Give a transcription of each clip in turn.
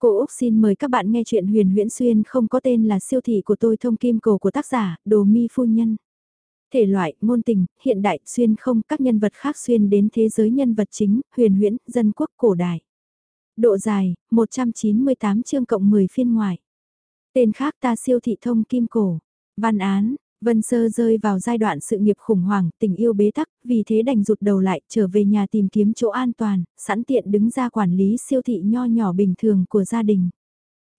Cô Úc xin mời các bạn nghe chuyện huyền huyễn xuyên không có tên là siêu thị của tôi thông kim cổ của tác giả, đồ mi phu nhân. Thể loại, ngôn tình, hiện đại, xuyên không, các nhân vật khác xuyên đến thế giới nhân vật chính, huyền huyễn, dân quốc cổ đại. Độ dài, 198 chương cộng 10 phiên ngoài. Tên khác ta siêu thị thông kim cổ. Văn án, Vân Sơ rơi vào giai đoạn sự nghiệp khủng hoảng, tình yêu bế tắc, vì thế đành rụt đầu lại, trở về nhà tìm kiếm chỗ an toàn, sẵn tiện đứng ra quản lý siêu thị nho nhỏ bình thường của gia đình.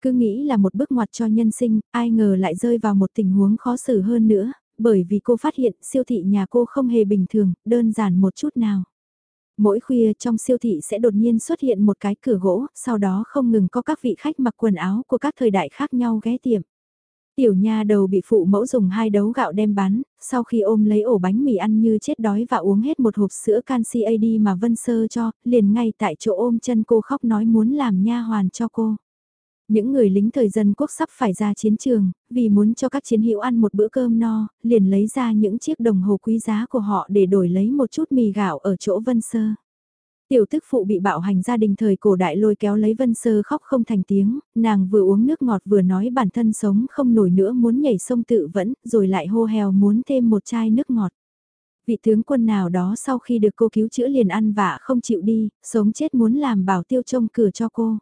Cứ nghĩ là một bước ngoặt cho nhân sinh, ai ngờ lại rơi vào một tình huống khó xử hơn nữa, bởi vì cô phát hiện siêu thị nhà cô không hề bình thường, đơn giản một chút nào. Mỗi khuya trong siêu thị sẽ đột nhiên xuất hiện một cái cửa gỗ, sau đó không ngừng có các vị khách mặc quần áo của các thời đại khác nhau ghé tiệm. Tiểu nha đầu bị phụ mẫu dùng hai đấu gạo đem bán, sau khi ôm lấy ổ bánh mì ăn như chết đói và uống hết một hộp sữa canxi AD mà Vân Sơ cho, liền ngay tại chỗ ôm chân cô khóc nói muốn làm nha hoàn cho cô. Những người lính thời dân quốc sắp phải ra chiến trường, vì muốn cho các chiến hữu ăn một bữa cơm no, liền lấy ra những chiếc đồng hồ quý giá của họ để đổi lấy một chút mì gạo ở chỗ Vân Sơ. Tiểu tức phụ bị bạo hành gia đình thời cổ đại lôi kéo lấy Vân Sơ khóc không thành tiếng, nàng vừa uống nước ngọt vừa nói bản thân sống không nổi nữa muốn nhảy sông tự vẫn, rồi lại hô hèo muốn thêm một chai nước ngọt. Vị tướng quân nào đó sau khi được cô cứu chữa liền ăn vạ không chịu đi, sống chết muốn làm bảo tiêu trông cửa cho cô.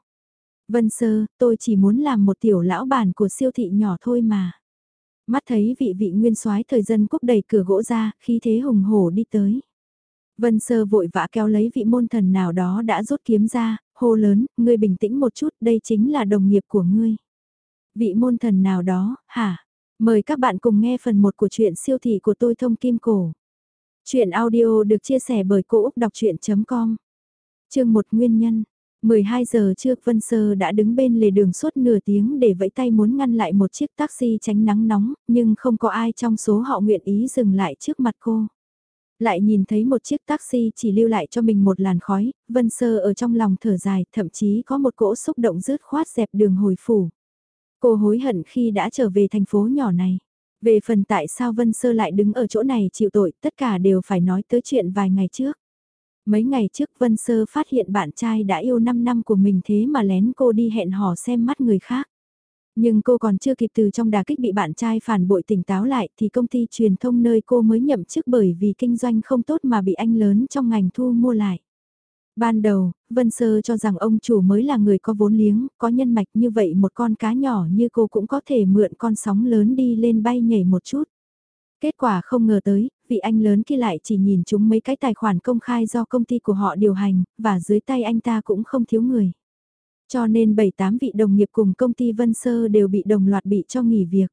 Vân Sơ, tôi chỉ muốn làm một tiểu lão bản của siêu thị nhỏ thôi mà. Mắt thấy vị vị nguyên soái thời dân quốc đẩy cửa gỗ ra, khi thế hùng hổ đi tới. Vân Sơ vội vã kéo lấy vị môn thần nào đó đã rút kiếm ra, hô lớn, ngươi bình tĩnh một chút, đây chính là đồng nghiệp của ngươi. Vị môn thần nào đó, hả? Mời các bạn cùng nghe phần 1 của truyện siêu thị của tôi thông kim cổ. Chuyện audio được chia sẻ bởi Cô Úc Đọc Chuyện.com Chương 1 Nguyên nhân 12 giờ trước Vân Sơ đã đứng bên lề đường suốt nửa tiếng để vẫy tay muốn ngăn lại một chiếc taxi tránh nắng nóng, nhưng không có ai trong số họ nguyện ý dừng lại trước mặt cô. Lại nhìn thấy một chiếc taxi chỉ lưu lại cho mình một làn khói, Vân Sơ ở trong lòng thở dài, thậm chí có một cỗ xúc động rứt khoát dẹp đường hồi phủ. Cô hối hận khi đã trở về thành phố nhỏ này. Về phần tại sao Vân Sơ lại đứng ở chỗ này chịu tội, tất cả đều phải nói tới chuyện vài ngày trước. Mấy ngày trước Vân Sơ phát hiện bạn trai đã yêu 5 năm của mình thế mà lén cô đi hẹn hò xem mắt người khác. Nhưng cô còn chưa kịp từ trong đà kích bị bạn trai phản bội tỉnh táo lại thì công ty truyền thông nơi cô mới nhậm chức bởi vì kinh doanh không tốt mà bị anh lớn trong ngành thu mua lại. Ban đầu, Vân Sơ cho rằng ông chủ mới là người có vốn liếng, có nhân mạch như vậy một con cá nhỏ như cô cũng có thể mượn con sóng lớn đi lên bay nhảy một chút. Kết quả không ngờ tới, vị anh lớn kia lại chỉ nhìn chúng mấy cái tài khoản công khai do công ty của họ điều hành, và dưới tay anh ta cũng không thiếu người. Cho nên 7-8 vị đồng nghiệp cùng công ty Vân Sơ đều bị đồng loạt bị cho nghỉ việc.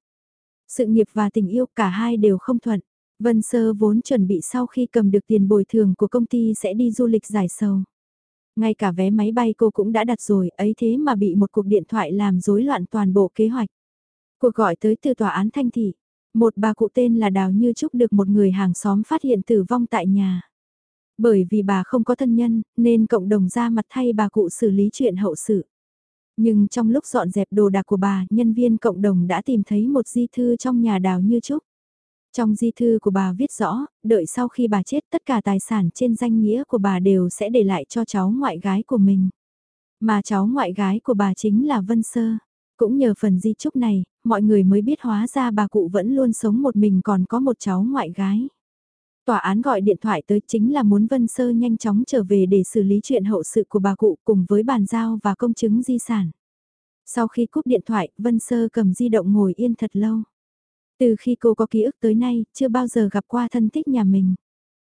Sự nghiệp và tình yêu cả hai đều không thuận. Vân Sơ vốn chuẩn bị sau khi cầm được tiền bồi thường của công ty sẽ đi du lịch giải sầu. Ngay cả vé máy bay cô cũng đã đặt rồi, ấy thế mà bị một cuộc điện thoại làm rối loạn toàn bộ kế hoạch. Cuộc gọi tới từ tòa án Thanh Thị. Một bà cụ tên là Đào Như Trúc được một người hàng xóm phát hiện tử vong tại nhà. Bởi vì bà không có thân nhân, nên cộng đồng ra mặt thay bà cụ xử lý chuyện hậu sự. Nhưng trong lúc dọn dẹp đồ đạc của bà, nhân viên cộng đồng đã tìm thấy một di thư trong nhà đào như trúc. Trong di thư của bà viết rõ, đợi sau khi bà chết tất cả tài sản trên danh nghĩa của bà đều sẽ để lại cho cháu ngoại gái của mình. Mà cháu ngoại gái của bà chính là Vân Sơ. Cũng nhờ phần di trúc này, mọi người mới biết hóa ra bà cụ vẫn luôn sống một mình còn có một cháu ngoại gái. Tòa án gọi điện thoại tới chính là muốn Vân Sơ nhanh chóng trở về để xử lý chuyện hậu sự của bà cụ cùng với bàn giao và công chứng di sản. Sau khi cúp điện thoại, Vân Sơ cầm di động ngồi yên thật lâu. Từ khi cô có ký ức tới nay, chưa bao giờ gặp qua thân thích nhà mình.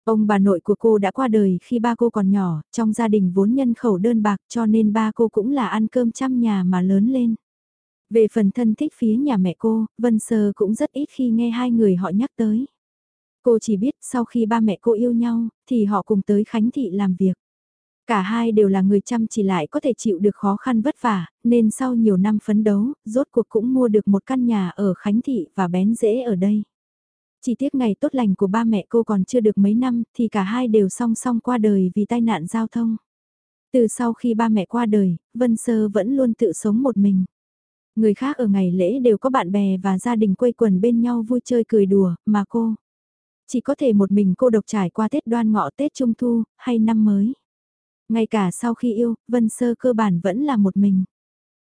Ông bà nội của cô đã qua đời khi ba cô còn nhỏ, trong gia đình vốn nhân khẩu đơn bạc cho nên ba cô cũng là ăn cơm chăm nhà mà lớn lên. Về phần thân thích phía nhà mẹ cô, Vân Sơ cũng rất ít khi nghe hai người họ nhắc tới. Cô chỉ biết sau khi ba mẹ cô yêu nhau, thì họ cùng tới Khánh Thị làm việc. Cả hai đều là người chăm chỉ lại có thể chịu được khó khăn vất vả, nên sau nhiều năm phấn đấu, rốt cuộc cũng mua được một căn nhà ở Khánh Thị và bén rễ ở đây. Chỉ tiếc ngày tốt lành của ba mẹ cô còn chưa được mấy năm thì cả hai đều song song qua đời vì tai nạn giao thông. Từ sau khi ba mẹ qua đời, Vân Sơ vẫn luôn tự sống một mình. Người khác ở ngày lễ đều có bạn bè và gia đình quây quần bên nhau vui chơi cười đùa, mà cô chỉ có thể một mình cô độc trải qua Tết đoan ngọ Tết Trung Thu, hay năm mới. Ngay cả sau khi yêu, Vân Sơ cơ bản vẫn là một mình.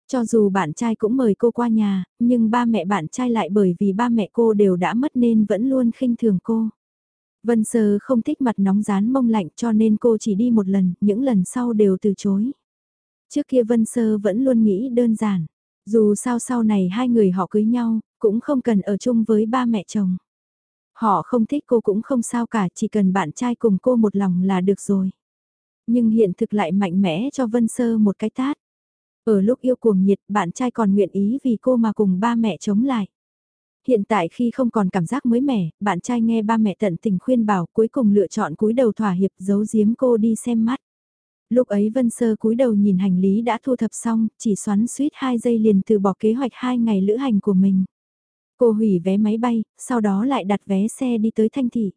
Cho dù bạn trai cũng mời cô qua nhà, nhưng ba mẹ bạn trai lại bởi vì ba mẹ cô đều đã mất nên vẫn luôn khinh thường cô. Vân Sơ không thích mặt nóng rán mông lạnh cho nên cô chỉ đi một lần, những lần sau đều từ chối. Trước kia Vân Sơ vẫn luôn nghĩ đơn giản, dù sao sau này hai người họ cưới nhau, cũng không cần ở chung với ba mẹ chồng. Họ không thích cô cũng không sao cả, chỉ cần bạn trai cùng cô một lòng là được rồi. Nhưng hiện thực lại mạnh mẽ cho Vân Sơ một cái tát. Ở lúc yêu cuồng nhiệt, bạn trai còn nguyện ý vì cô mà cùng ba mẹ chống lại. Hiện tại khi không còn cảm giác mới mẻ, bạn trai nghe ba mẹ tận tình khuyên bảo cuối cùng lựa chọn cúi đầu thỏa hiệp giấu giếm cô đi xem mắt. Lúc ấy Vân Sơ cúi đầu nhìn hành lý đã thu thập xong, chỉ xoắn suýt 2 giây liền từ bỏ kế hoạch 2 ngày lữ hành của mình. Cô hủy vé máy bay, sau đó lại đặt vé xe đi tới Thanh Thị.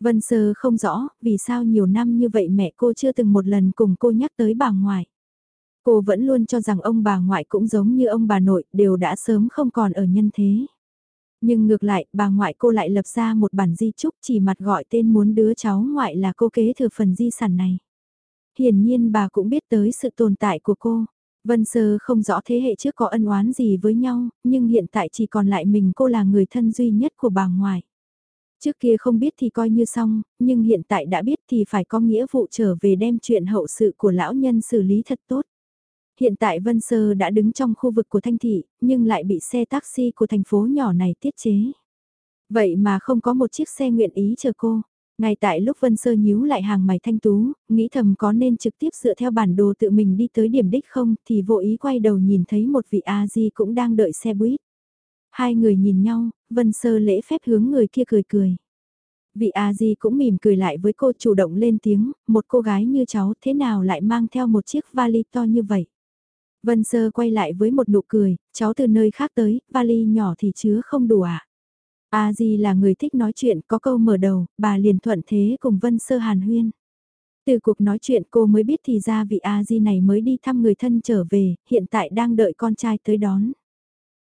Vân Sơ không rõ, vì sao nhiều năm như vậy mẹ cô chưa từng một lần cùng cô nhắc tới bà ngoại. Cô vẫn luôn cho rằng ông bà ngoại cũng giống như ông bà nội, đều đã sớm không còn ở nhân thế. Nhưng ngược lại, bà ngoại cô lại lập ra một bản di chúc chỉ mặt gọi tên muốn đứa cháu ngoại là cô kế thừa phần di sản này. Hiển nhiên bà cũng biết tới sự tồn tại của cô. Vân Sơ không rõ thế hệ trước có ân oán gì với nhau, nhưng hiện tại chỉ còn lại mình cô là người thân duy nhất của bà ngoại. Trước kia không biết thì coi như xong, nhưng hiện tại đã biết thì phải có nghĩa vụ trở về đem chuyện hậu sự của lão nhân xử lý thật tốt. Hiện tại Vân Sơ đã đứng trong khu vực của Thanh Thị, nhưng lại bị xe taxi của thành phố nhỏ này tiết chế. Vậy mà không có một chiếc xe nguyện ý chờ cô. Ngay tại lúc Vân Sơ nhíu lại hàng mày thanh tú, nghĩ thầm có nên trực tiếp dựa theo bản đồ tự mình đi tới điểm đích không, thì vô ý quay đầu nhìn thấy một vị A-di cũng đang đợi xe buýt. Hai người nhìn nhau, Vân Sơ lễ phép hướng người kia cười cười. Vị A-di cũng mỉm cười lại với cô chủ động lên tiếng, một cô gái như cháu thế nào lại mang theo một chiếc vali to như vậy. Vân Sơ quay lại với một nụ cười, cháu từ nơi khác tới, vali nhỏ thì chứa không đủ à. A Di là người thích nói chuyện, có câu mở đầu, bà liền thuận thế cùng Vân Sơ Hàn Huyên. Từ cuộc nói chuyện cô mới biết thì ra vị A Di này mới đi thăm người thân trở về, hiện tại đang đợi con trai tới đón.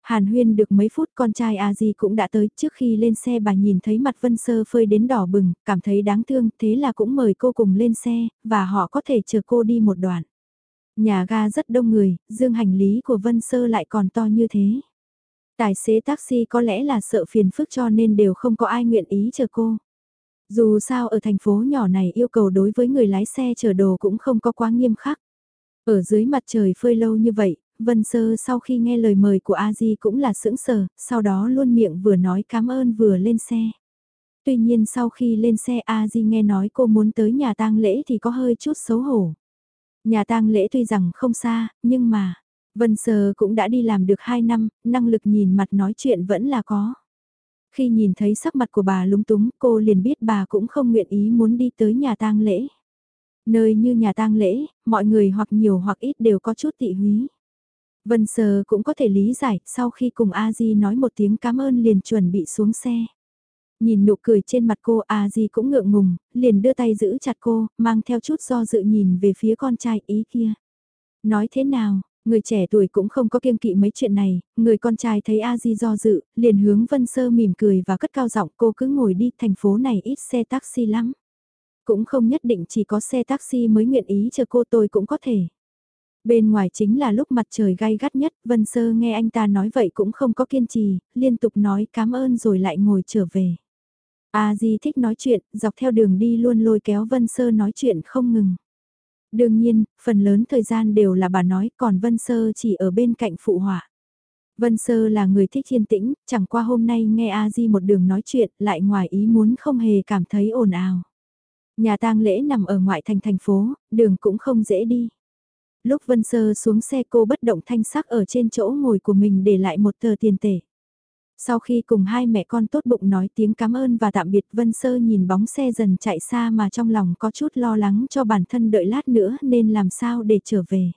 Hàn huyên được mấy phút con trai A Di cũng đã tới trước khi lên xe bà nhìn thấy mặt Vân Sơ phơi đến đỏ bừng, cảm thấy đáng thương, thế là cũng mời cô cùng lên xe, và họ có thể chờ cô đi một đoạn. Nhà ga rất đông người, dương hành lý của Vân Sơ lại còn to như thế. Tài xế taxi có lẽ là sợ phiền phức cho nên đều không có ai nguyện ý chờ cô. Dù sao ở thành phố nhỏ này yêu cầu đối với người lái xe chở đồ cũng không có quá nghiêm khắc. Ở dưới mặt trời phơi lâu như vậy, Vân Sơ sau khi nghe lời mời của A Di cũng là sững sờ, sau đó luôn miệng vừa nói cảm ơn vừa lên xe. Tuy nhiên sau khi lên xe A Di nghe nói cô muốn tới nhà tang lễ thì có hơi chút xấu hổ. Nhà tang lễ tuy rằng không xa, nhưng mà, Vân Sơ cũng đã đi làm được 2 năm, năng lực nhìn mặt nói chuyện vẫn là có. Khi nhìn thấy sắc mặt của bà lúng túng, cô liền biết bà cũng không nguyện ý muốn đi tới nhà tang lễ. Nơi như nhà tang lễ, mọi người hoặc nhiều hoặc ít đều có chút tị húy. Vân Sơ cũng có thể lý giải, sau khi cùng A Di nói một tiếng cảm ơn liền chuẩn bị xuống xe. Nhìn nụ cười trên mặt cô A Di cũng ngượng ngùng, liền đưa tay giữ chặt cô, mang theo chút do dự nhìn về phía con trai ý kia. Nói thế nào, người trẻ tuổi cũng không có kiêng kỵ mấy chuyện này, người con trai thấy A Di do dự, liền hướng Vân Sơ mỉm cười và cất cao giọng cô cứ ngồi đi, thành phố này ít xe taxi lắm. Cũng không nhất định chỉ có xe taxi mới nguyện ý chờ cô tôi cũng có thể. Bên ngoài chính là lúc mặt trời gai gắt nhất, Vân Sơ nghe anh ta nói vậy cũng không có kiên trì, liên tục nói cảm ơn rồi lại ngồi trở về. A Di thích nói chuyện, dọc theo đường đi luôn lôi kéo Vân Sơ nói chuyện không ngừng. Đương nhiên, phần lớn thời gian đều là bà nói, còn Vân Sơ chỉ ở bên cạnh phụ họa. Vân Sơ là người thích yên tĩnh, chẳng qua hôm nay nghe A Di một đường nói chuyện, lại ngoài ý muốn không hề cảm thấy ồn ào. Nhà tang lễ nằm ở ngoại thành thành phố, đường cũng không dễ đi. Lúc Vân Sơ xuống xe cô bất động thanh sắc ở trên chỗ ngồi của mình để lại một tờ tiền tể. Sau khi cùng hai mẹ con tốt bụng nói tiếng cảm ơn và tạm biệt Vân Sơ nhìn bóng xe dần chạy xa mà trong lòng có chút lo lắng cho bản thân đợi lát nữa nên làm sao để trở về.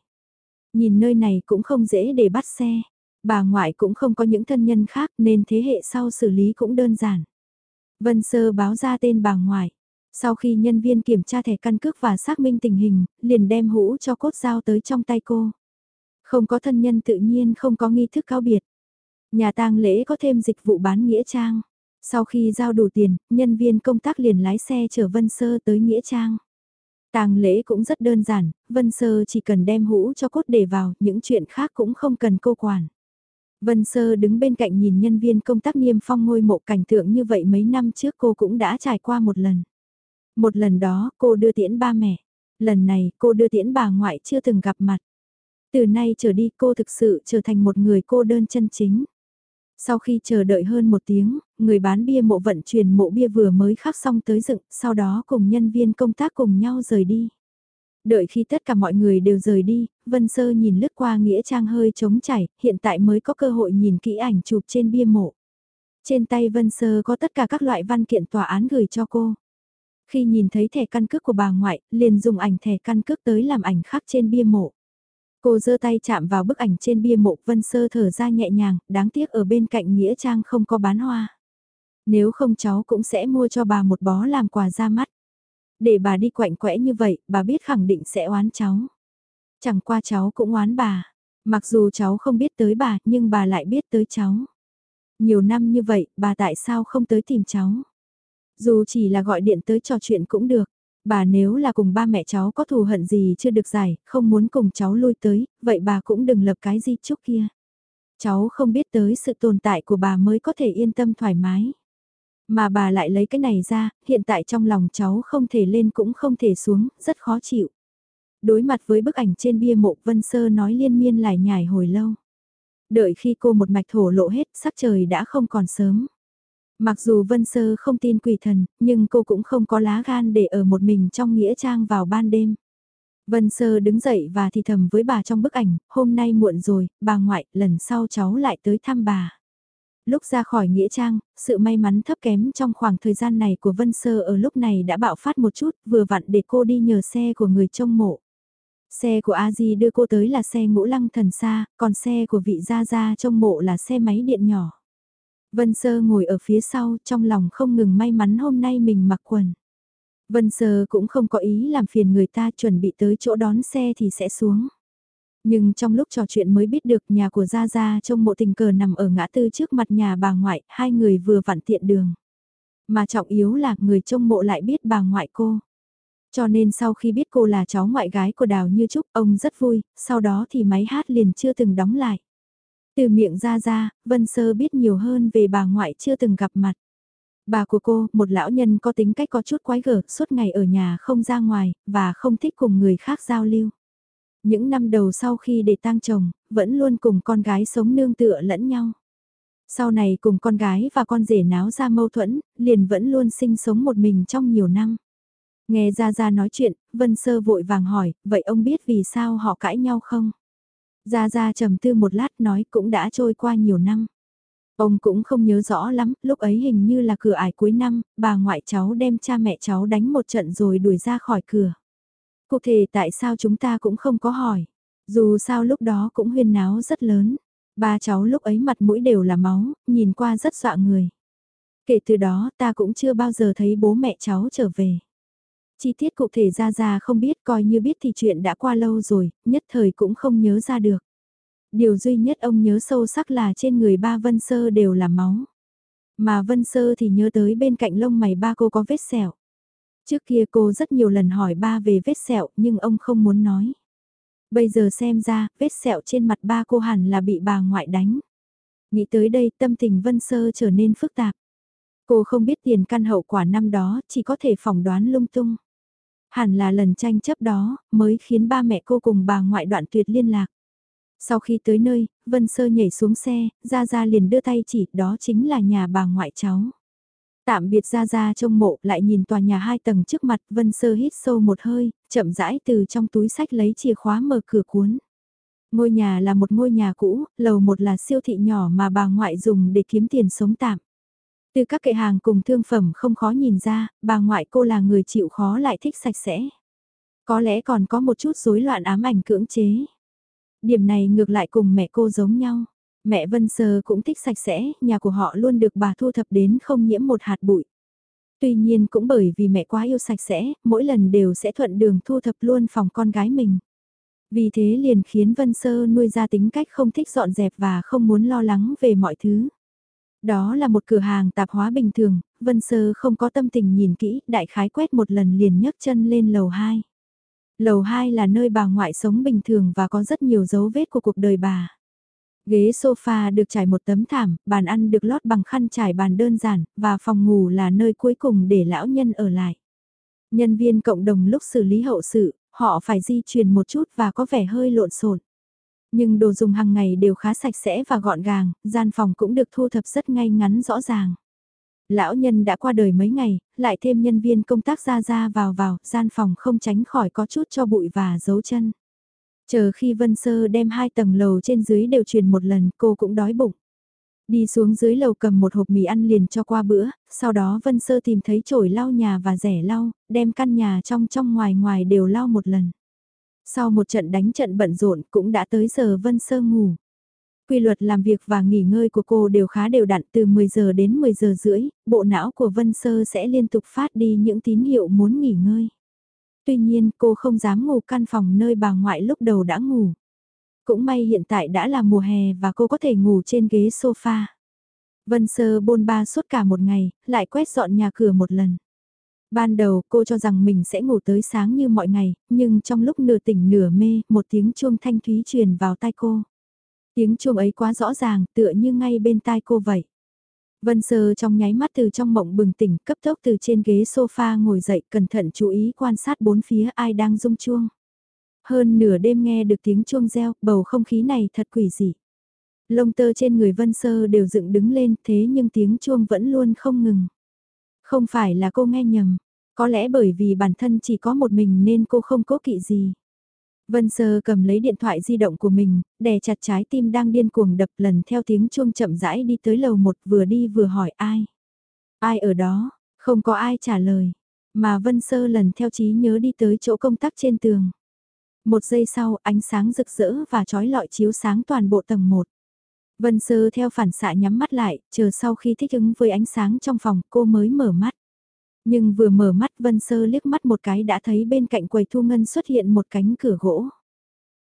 Nhìn nơi này cũng không dễ để bắt xe, bà ngoại cũng không có những thân nhân khác nên thế hệ sau xử lý cũng đơn giản. Vân Sơ báo ra tên bà ngoại. Sau khi nhân viên kiểm tra thẻ căn cước và xác minh tình hình, liền đem hũ cho cốt dao tới trong tay cô. Không có thân nhân tự nhiên không có nghi thức cáo biệt. Nhà tang lễ có thêm dịch vụ bán nghĩa trang. Sau khi giao đủ tiền, nhân viên công tác liền lái xe chở Vân Sơ tới nghĩa trang. tang lễ cũng rất đơn giản, Vân Sơ chỉ cần đem hũ cho cốt để vào, những chuyện khác cũng không cần cô quản. Vân Sơ đứng bên cạnh nhìn nhân viên công tác niêm phong ngôi mộ cảnh tượng như vậy mấy năm trước cô cũng đã trải qua một lần. Một lần đó cô đưa tiễn ba mẹ, lần này cô đưa tiễn bà ngoại chưa từng gặp mặt. Từ nay trở đi cô thực sự trở thành một người cô đơn chân chính. Sau khi chờ đợi hơn một tiếng, người bán bia mộ vận chuyển mộ bia vừa mới khắc xong tới dựng, sau đó cùng nhân viên công tác cùng nhau rời đi. Đợi khi tất cả mọi người đều rời đi, Vân Sơ nhìn lướt qua Nghĩa Trang hơi trống chảy, hiện tại mới có cơ hội nhìn kỹ ảnh chụp trên bia mộ. Trên tay Vân Sơ có tất cả các loại văn kiện tòa án gửi cho cô. Khi nhìn thấy thẻ căn cước của bà ngoại, liền dùng ảnh thẻ căn cước tới làm ảnh khắc trên bia mộ. Cô giơ tay chạm vào bức ảnh trên bia mộ Vân Sơ thở ra nhẹ nhàng, đáng tiếc ở bên cạnh Nghĩa Trang không có bán hoa. Nếu không cháu cũng sẽ mua cho bà một bó làm quà ra mắt. Để bà đi quạnh quẽ như vậy, bà biết khẳng định sẽ oán cháu. Chẳng qua cháu cũng oán bà. Mặc dù cháu không biết tới bà, nhưng bà lại biết tới cháu. Nhiều năm như vậy, bà tại sao không tới tìm cháu? Dù chỉ là gọi điện tới trò chuyện cũng được. Bà nếu là cùng ba mẹ cháu có thù hận gì chưa được giải, không muốn cùng cháu lui tới, vậy bà cũng đừng lập cái gì chúc kia. Cháu không biết tới sự tồn tại của bà mới có thể yên tâm thoải mái. Mà bà lại lấy cái này ra, hiện tại trong lòng cháu không thể lên cũng không thể xuống, rất khó chịu. Đối mặt với bức ảnh trên bia mộ Vân Sơ nói liên miên lại nhải hồi lâu. Đợi khi cô một mạch thổ lộ hết, sắc trời đã không còn sớm. Mặc dù Vân Sơ không tin quỷ thần, nhưng cô cũng không có lá gan để ở một mình trong nghĩa trang vào ban đêm. Vân Sơ đứng dậy và thì thầm với bà trong bức ảnh, hôm nay muộn rồi, bà ngoại, lần sau cháu lại tới thăm bà. Lúc ra khỏi Nghĩa Trang, sự may mắn thấp kém trong khoảng thời gian này của Vân Sơ ở lúc này đã bạo phát một chút, vừa vặn để cô đi nhờ xe của người trông mộ. Xe của a di đưa cô tới là xe ngũ lăng thần xa, còn xe của vị gia gia trông mộ là xe máy điện nhỏ. Vân Sơ ngồi ở phía sau trong lòng không ngừng may mắn hôm nay mình mặc quần. Vân Sơ cũng không có ý làm phiền người ta chuẩn bị tới chỗ đón xe thì sẽ xuống. Nhưng trong lúc trò chuyện mới biết được nhà của Gia Gia trong mộ tình cờ nằm ở ngã tư trước mặt nhà bà ngoại, hai người vừa vặn tiện đường. Mà trọng yếu là người trông mộ lại biết bà ngoại cô. Cho nên sau khi biết cô là cháu ngoại gái của Đào Như Trúc, ông rất vui, sau đó thì máy hát liền chưa từng đóng lại. Từ miệng ra ra, Vân Sơ biết nhiều hơn về bà ngoại chưa từng gặp mặt. Bà của cô, một lão nhân có tính cách có chút quái gở, suốt ngày ở nhà không ra ngoài, và không thích cùng người khác giao lưu. Những năm đầu sau khi để tang chồng, vẫn luôn cùng con gái sống nương tựa lẫn nhau. Sau này cùng con gái và con rể náo ra mâu thuẫn, liền vẫn luôn sinh sống một mình trong nhiều năm. Nghe Gia Gia nói chuyện, Vân Sơ vội vàng hỏi, vậy ông biết vì sao họ cãi nhau không? Gia Gia trầm tư một lát nói cũng đã trôi qua nhiều năm. Ông cũng không nhớ rõ lắm, lúc ấy hình như là cửa ải cuối năm, bà ngoại cháu đem cha mẹ cháu đánh một trận rồi đuổi ra khỏi cửa. Cụ thể tại sao chúng ta cũng không có hỏi. Dù sao lúc đó cũng huyên náo rất lớn. Ba cháu lúc ấy mặt mũi đều là máu, nhìn qua rất dọa người. Kể từ đó ta cũng chưa bao giờ thấy bố mẹ cháu trở về. Chi tiết cụ thể ra ra không biết coi như biết thì chuyện đã qua lâu rồi, nhất thời cũng không nhớ ra được. Điều duy nhất ông nhớ sâu sắc là trên người ba Vân Sơ đều là máu. Mà Vân Sơ thì nhớ tới bên cạnh lông mày ba cô có vết sẹo. Trước kia cô rất nhiều lần hỏi ba về vết sẹo nhưng ông không muốn nói. Bây giờ xem ra, vết sẹo trên mặt ba cô hẳn là bị bà ngoại đánh. Nghĩ tới đây tâm tình Vân Sơ trở nên phức tạp. Cô không biết tiền căn hậu quả năm đó, chỉ có thể phỏng đoán lung tung. Hẳn là lần tranh chấp đó, mới khiến ba mẹ cô cùng bà ngoại đoạn tuyệt liên lạc. Sau khi tới nơi, Vân Sơ nhảy xuống xe, ra ra liền đưa tay chỉ, đó chính là nhà bà ngoại cháu. Tạm biệt ra ra trông mộ lại nhìn tòa nhà hai tầng trước mặt Vân Sơ hít sâu một hơi, chậm rãi từ trong túi sách lấy chìa khóa mở cửa cuốn. Ngôi nhà là một ngôi nhà cũ, lầu một là siêu thị nhỏ mà bà ngoại dùng để kiếm tiền sống tạm. Từ các kệ hàng cùng thương phẩm không khó nhìn ra, bà ngoại cô là người chịu khó lại thích sạch sẽ. Có lẽ còn có một chút rối loạn ám ảnh cưỡng chế. Điểm này ngược lại cùng mẹ cô giống nhau. Mẹ Vân Sơ cũng thích sạch sẽ, nhà của họ luôn được bà thu thập đến không nhiễm một hạt bụi. Tuy nhiên cũng bởi vì mẹ quá yêu sạch sẽ, mỗi lần đều sẽ thuận đường thu thập luôn phòng con gái mình. Vì thế liền khiến Vân Sơ nuôi ra tính cách không thích dọn dẹp và không muốn lo lắng về mọi thứ. Đó là một cửa hàng tạp hóa bình thường, Vân Sơ không có tâm tình nhìn kỹ, đại khái quét một lần liền nhấc chân lên lầu 2. Lầu 2 là nơi bà ngoại sống bình thường và có rất nhiều dấu vết của cuộc đời bà. Ghế sofa được trải một tấm thảm, bàn ăn được lót bằng khăn trải bàn đơn giản, và phòng ngủ là nơi cuối cùng để lão nhân ở lại. Nhân viên cộng đồng lúc xử lý hậu sự, họ phải di chuyển một chút và có vẻ hơi lộn xộn. Nhưng đồ dùng hàng ngày đều khá sạch sẽ và gọn gàng, gian phòng cũng được thu thập rất ngay ngắn rõ ràng. Lão nhân đã qua đời mấy ngày, lại thêm nhân viên công tác ra ra vào vào, gian phòng không tránh khỏi có chút cho bụi và dấu chân. Chờ khi Vân Sơ đem hai tầng lầu trên dưới đều truyền một lần, cô cũng đói bụng. Đi xuống dưới lầu cầm một hộp mì ăn liền cho qua bữa, sau đó Vân Sơ tìm thấy chổi lau nhà và rẻ lau, đem căn nhà trong trong ngoài ngoài đều lau một lần. Sau một trận đánh trận bận rộn cũng đã tới giờ Vân Sơ ngủ. Quy luật làm việc và nghỉ ngơi của cô đều khá đều đặn từ 10 giờ đến 10 giờ rưỡi, bộ não của Vân Sơ sẽ liên tục phát đi những tín hiệu muốn nghỉ ngơi. Tuy nhiên cô không dám ngủ căn phòng nơi bà ngoại lúc đầu đã ngủ. Cũng may hiện tại đã là mùa hè và cô có thể ngủ trên ghế sofa. Vân Sơ bôn ba suốt cả một ngày, lại quét dọn nhà cửa một lần. Ban đầu cô cho rằng mình sẽ ngủ tới sáng như mọi ngày, nhưng trong lúc nửa tỉnh nửa mê, một tiếng chuông thanh thúy truyền vào tai cô. Tiếng chuông ấy quá rõ ràng, tựa như ngay bên tai cô vậy. Vân Sơ trong nháy mắt từ trong mộng bừng tỉnh, cấp tốc từ trên ghế sofa ngồi dậy, cẩn thận chú ý quan sát bốn phía ai đang rung chuông. Hơn nửa đêm nghe được tiếng chuông reo, bầu không khí này thật quỷ dị. Lông tơ trên người Vân Sơ đều dựng đứng lên, thế nhưng tiếng chuông vẫn luôn không ngừng. Không phải là cô nghe nhầm, có lẽ bởi vì bản thân chỉ có một mình nên cô không cố kỵ gì. Vân Sơ cầm lấy điện thoại di động của mình, đè chặt trái tim đang điên cuồng đập lần theo tiếng chuông chậm rãi đi tới lầu một vừa đi vừa hỏi ai. Ai ở đó, không có ai trả lời, mà Vân Sơ lần theo trí nhớ đi tới chỗ công tắc trên tường. Một giây sau ánh sáng rực rỡ và trói lọi chiếu sáng toàn bộ tầng 1. Vân Sơ theo phản xạ nhắm mắt lại, chờ sau khi thích ứng với ánh sáng trong phòng cô mới mở mắt. Nhưng vừa mở mắt Vân Sơ liếc mắt một cái đã thấy bên cạnh quầy thu ngân xuất hiện một cánh cửa gỗ.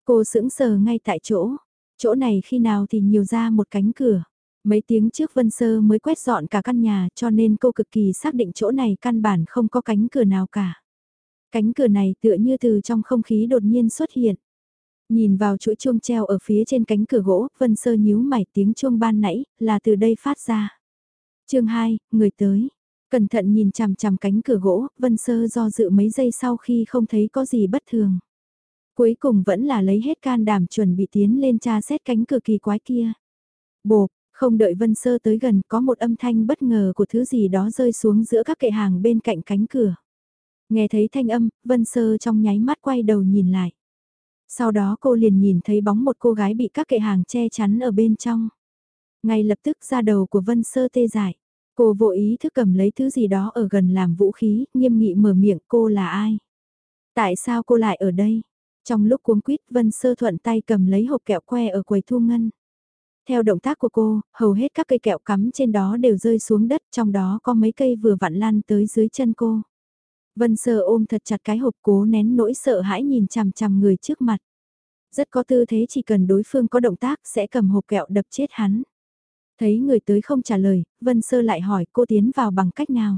Cô sững sờ ngay tại chỗ, chỗ này khi nào thì nhiều ra một cánh cửa. Mấy tiếng trước Vân Sơ mới quét dọn cả căn nhà cho nên cô cực kỳ xác định chỗ này căn bản không có cánh cửa nào cả. Cánh cửa này tựa như từ trong không khí đột nhiên xuất hiện. Nhìn vào chuỗi chuông treo ở phía trên cánh cửa gỗ, Vân Sơ nhíu mày tiếng chuông ban nãy, là từ đây phát ra. chương 2, người tới. Cẩn thận nhìn chằm chằm cánh cửa gỗ, Vân Sơ do dự mấy giây sau khi không thấy có gì bất thường. Cuối cùng vẫn là lấy hết can đảm chuẩn bị tiến lên tra xét cánh cửa kỳ quái kia. Bộp, không đợi Vân Sơ tới gần có một âm thanh bất ngờ của thứ gì đó rơi xuống giữa các kệ hàng bên cạnh cánh cửa. Nghe thấy thanh âm, Vân Sơ trong nháy mắt quay đầu nhìn lại. Sau đó cô liền nhìn thấy bóng một cô gái bị các kệ hàng che chắn ở bên trong. Ngay lập tức ra đầu của Vân Sơ tê dại. Cô vô ý thức cầm lấy thứ gì đó ở gần làm vũ khí, nghiêm nghị mở miệng cô là ai? Tại sao cô lại ở đây? Trong lúc cuống quýt Vân Sơ thuận tay cầm lấy hộp kẹo que ở quầy thu ngân. Theo động tác của cô, hầu hết các cây kẹo cắm trên đó đều rơi xuống đất, trong đó có mấy cây vừa vặn lan tới dưới chân cô. Vân Sơ ôm thật chặt cái hộp cố nén nỗi sợ hãi nhìn chằm chằm người trước mặt. Rất có tư thế chỉ cần đối phương có động tác sẽ cầm hộp kẹo đập chết hắn. Thấy người tới không trả lời, Vân Sơ lại hỏi cô tiến vào bằng cách nào.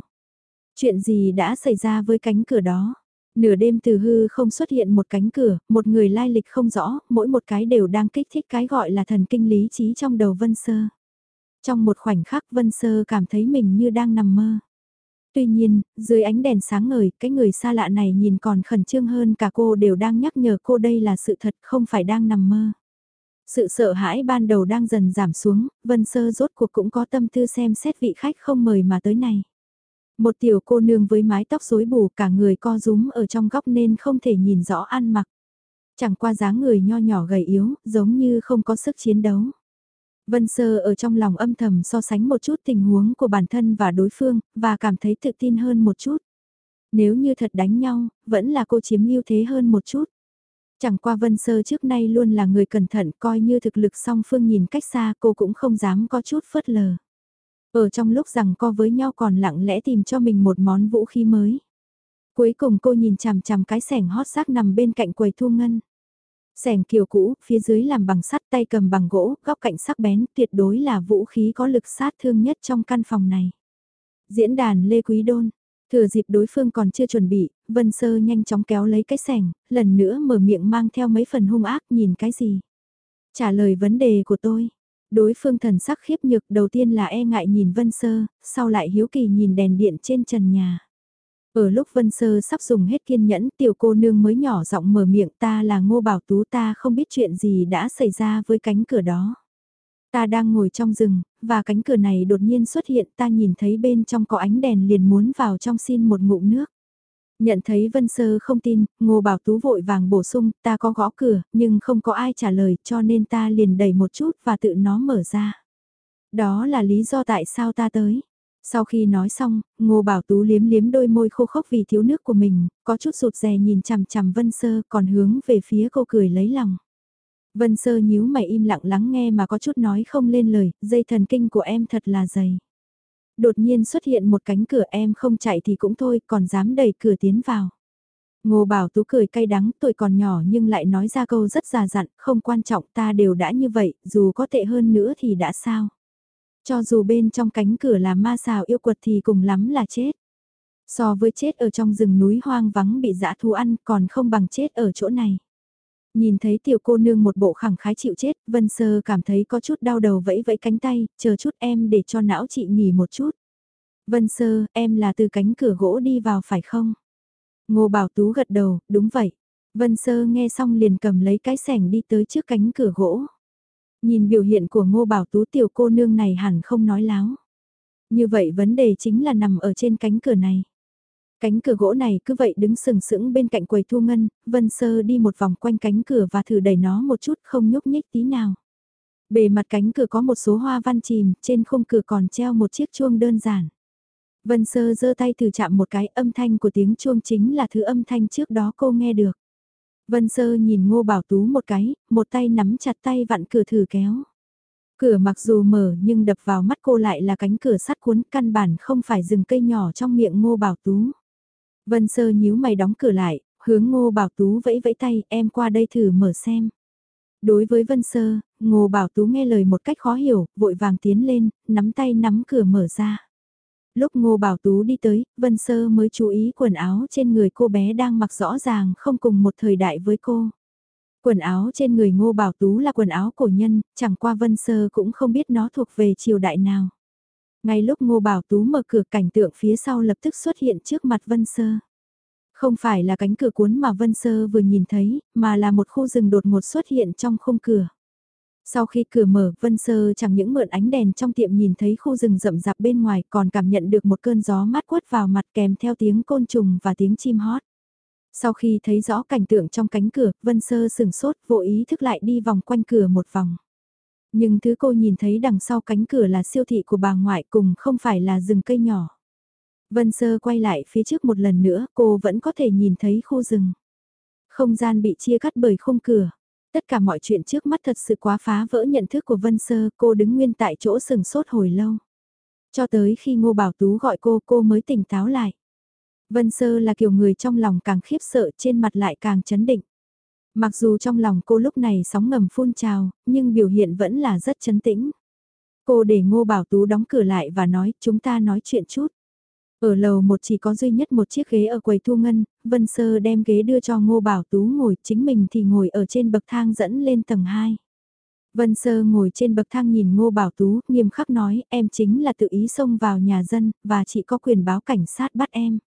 Chuyện gì đã xảy ra với cánh cửa đó? Nửa đêm từ hư không xuất hiện một cánh cửa, một người lai lịch không rõ, mỗi một cái đều đang kích thích cái gọi là thần kinh lý trí trong đầu Vân Sơ. Trong một khoảnh khắc Vân Sơ cảm thấy mình như đang nằm mơ. Tuy nhiên, dưới ánh đèn sáng ngời, cái người xa lạ này nhìn còn khẩn trương hơn cả cô đều đang nhắc nhở cô đây là sự thật không phải đang nằm mơ. Sự sợ hãi ban đầu đang dần giảm xuống, Vân Sơ rốt cuộc cũng có tâm tư xem xét vị khách không mời mà tới này. Một tiểu cô nương với mái tóc rối bù cả người co rúm ở trong góc nên không thể nhìn rõ ăn mặc. Chẳng qua dáng người nho nhỏ gầy yếu, giống như không có sức chiến đấu. Vân Sơ ở trong lòng âm thầm so sánh một chút tình huống của bản thân và đối phương, và cảm thấy tự tin hơn một chút. Nếu như thật đánh nhau, vẫn là cô chiếm ưu thế hơn một chút. Chẳng qua Vân Sơ trước nay luôn là người cẩn thận coi như thực lực song phương nhìn cách xa cô cũng không dám có chút phớt lờ. Ở trong lúc rằng co với nhau còn lặng lẽ tìm cho mình một món vũ khí mới. Cuối cùng cô nhìn chằm chằm cái sẻng hót xác nằm bên cạnh quầy thu ngân. Sẻng kiểu cũ, phía dưới làm bằng sắt tay cầm bằng gỗ, góc cạnh sắc bén, tuyệt đối là vũ khí có lực sát thương nhất trong căn phòng này. Diễn đàn Lê Quý Đôn, Thừa dịp đối phương còn chưa chuẩn bị, Vân Sơ nhanh chóng kéo lấy cái sẻng, lần nữa mở miệng mang theo mấy phần hung ác nhìn cái gì. Trả lời vấn đề của tôi. Đối phương thần sắc khiếp nhược đầu tiên là e ngại nhìn Vân Sơ, sau lại hiếu kỳ nhìn đèn điện trên trần nhà. Ở lúc Vân Sơ sắp dùng hết kiên nhẫn tiểu cô nương mới nhỏ giọng mở miệng ta là ngô bảo tú ta không biết chuyện gì đã xảy ra với cánh cửa đó. Ta đang ngồi trong rừng, và cánh cửa này đột nhiên xuất hiện ta nhìn thấy bên trong có ánh đèn liền muốn vào trong xin một ngụm nước. Nhận thấy Vân Sơ không tin, Ngô Bảo Tú vội vàng bổ sung, ta có gõ cửa, nhưng không có ai trả lời cho nên ta liền đẩy một chút và tự nó mở ra. Đó là lý do tại sao ta tới. Sau khi nói xong, Ngô Bảo Tú liếm liếm đôi môi khô khốc vì thiếu nước của mình, có chút sụt rè nhìn chằm chằm Vân Sơ còn hướng về phía cô cười lấy lòng. Vân Sơ nhíu mày im lặng lắng nghe mà có chút nói không lên lời, dây thần kinh của em thật là dày. Đột nhiên xuất hiện một cánh cửa em không chạy thì cũng thôi, còn dám đẩy cửa tiến vào. Ngô Bảo Tú cười cay đắng, tuổi còn nhỏ nhưng lại nói ra câu rất già dặn, không quan trọng ta đều đã như vậy, dù có tệ hơn nữa thì đã sao. Cho dù bên trong cánh cửa là ma xào yêu quật thì cùng lắm là chết. So với chết ở trong rừng núi hoang vắng bị dã thú ăn còn không bằng chết ở chỗ này. Nhìn thấy tiểu cô nương một bộ khẳng khái chịu chết, Vân Sơ cảm thấy có chút đau đầu vẫy vẫy cánh tay, chờ chút em để cho não chị nghỉ một chút. Vân Sơ, em là từ cánh cửa gỗ đi vào phải không? Ngô Bảo Tú gật đầu, đúng vậy. Vân Sơ nghe xong liền cầm lấy cái sẻng đi tới trước cánh cửa gỗ. Nhìn biểu hiện của Ngô Bảo Tú tiểu cô nương này hẳn không nói láo. Như vậy vấn đề chính là nằm ở trên cánh cửa này. Cánh cửa gỗ này cứ vậy đứng sừng sững bên cạnh quầy thu ngân, Vân Sơ đi một vòng quanh cánh cửa và thử đẩy nó một chút không nhúc nhích tí nào. Bề mặt cánh cửa có một số hoa văn chìm, trên khung cửa còn treo một chiếc chuông đơn giản. Vân Sơ giơ tay thử chạm một cái âm thanh của tiếng chuông chính là thứ âm thanh trước đó cô nghe được. Vân Sơ nhìn Ngô Bảo Tú một cái, một tay nắm chặt tay vặn cửa thử kéo. Cửa mặc dù mở nhưng đập vào mắt cô lại là cánh cửa sắt cuốn căn bản không phải rừng cây nhỏ trong miệng Ngô Bảo Tú. Vân Sơ nhíu mày đóng cửa lại, hướng Ngô Bảo Tú vẫy vẫy tay, em qua đây thử mở xem. Đối với Vân Sơ, Ngô Bảo Tú nghe lời một cách khó hiểu, vội vàng tiến lên, nắm tay nắm cửa mở ra. Lúc Ngô Bảo Tú đi tới, Vân Sơ mới chú ý quần áo trên người cô bé đang mặc rõ ràng không cùng một thời đại với cô. Quần áo trên người Ngô Bảo Tú là quần áo cổ nhân, chẳng qua Vân Sơ cũng không biết nó thuộc về triều đại nào. Ngay lúc Ngô Bảo Tú mở cửa cảnh tượng phía sau lập tức xuất hiện trước mặt Vân Sơ. Không phải là cánh cửa cuốn mà Vân Sơ vừa nhìn thấy, mà là một khu rừng đột ngột xuất hiện trong khung cửa. Sau khi cửa mở, Vân Sơ chẳng những mượn ánh đèn trong tiệm nhìn thấy khu rừng rậm rạp bên ngoài còn cảm nhận được một cơn gió mát quất vào mặt kèm theo tiếng côn trùng và tiếng chim hót. Sau khi thấy rõ cảnh tượng trong cánh cửa, Vân Sơ sừng sốt vô ý thức lại đi vòng quanh cửa một vòng. Nhưng thứ cô nhìn thấy đằng sau cánh cửa là siêu thị của bà ngoại cùng không phải là rừng cây nhỏ. Vân Sơ quay lại phía trước một lần nữa, cô vẫn có thể nhìn thấy khu rừng. Không gian bị chia cắt bởi khung cửa. Tất cả mọi chuyện trước mắt thật sự quá phá vỡ nhận thức của Vân Sơ, cô đứng nguyên tại chỗ sừng sốt hồi lâu. Cho tới khi Ngô Bảo Tú gọi cô, cô mới tỉnh táo lại. Vân Sơ là kiểu người trong lòng càng khiếp sợ trên mặt lại càng chấn định. Mặc dù trong lòng cô lúc này sóng ngầm phun trào, nhưng biểu hiện vẫn là rất chấn tĩnh. Cô để Ngô Bảo Tú đóng cửa lại và nói chúng ta nói chuyện chút. Ở lầu một chỉ có duy nhất một chiếc ghế ở quầy thu ngân, Vân Sơ đem ghế đưa cho Ngô Bảo Tú ngồi, chính mình thì ngồi ở trên bậc thang dẫn lên tầng 2. Vân Sơ ngồi trên bậc thang nhìn Ngô Bảo Tú, nghiêm khắc nói, em chính là tự ý xông vào nhà dân, và chị có quyền báo cảnh sát bắt em.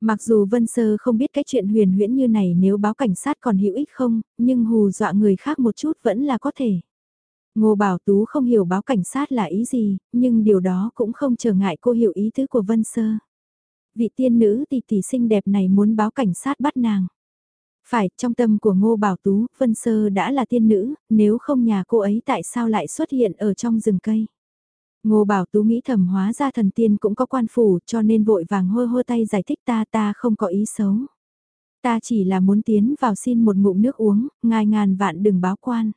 Mặc dù Vân Sơ không biết cái chuyện huyền huyễn như này nếu báo cảnh sát còn hữu ích không, nhưng hù dọa người khác một chút vẫn là có thể. Ngô Bảo Tú không hiểu báo cảnh sát là ý gì, nhưng điều đó cũng không trở ngại cô hiểu ý tứ của Vân Sơ. Vị tiên nữ tỷ tỷ xinh đẹp này muốn báo cảnh sát bắt nàng. Phải, trong tâm của Ngô Bảo Tú, Vân Sơ đã là tiên nữ, nếu không nhà cô ấy tại sao lại xuất hiện ở trong rừng cây. Ngô Bảo Tú nghĩ thầm hóa ra thần tiên cũng có quan phủ cho nên vội vàng hơ hơ tay giải thích ta ta không có ý xấu. Ta chỉ là muốn tiến vào xin một ngụm nước uống, ngài ngàn vạn đừng báo quan.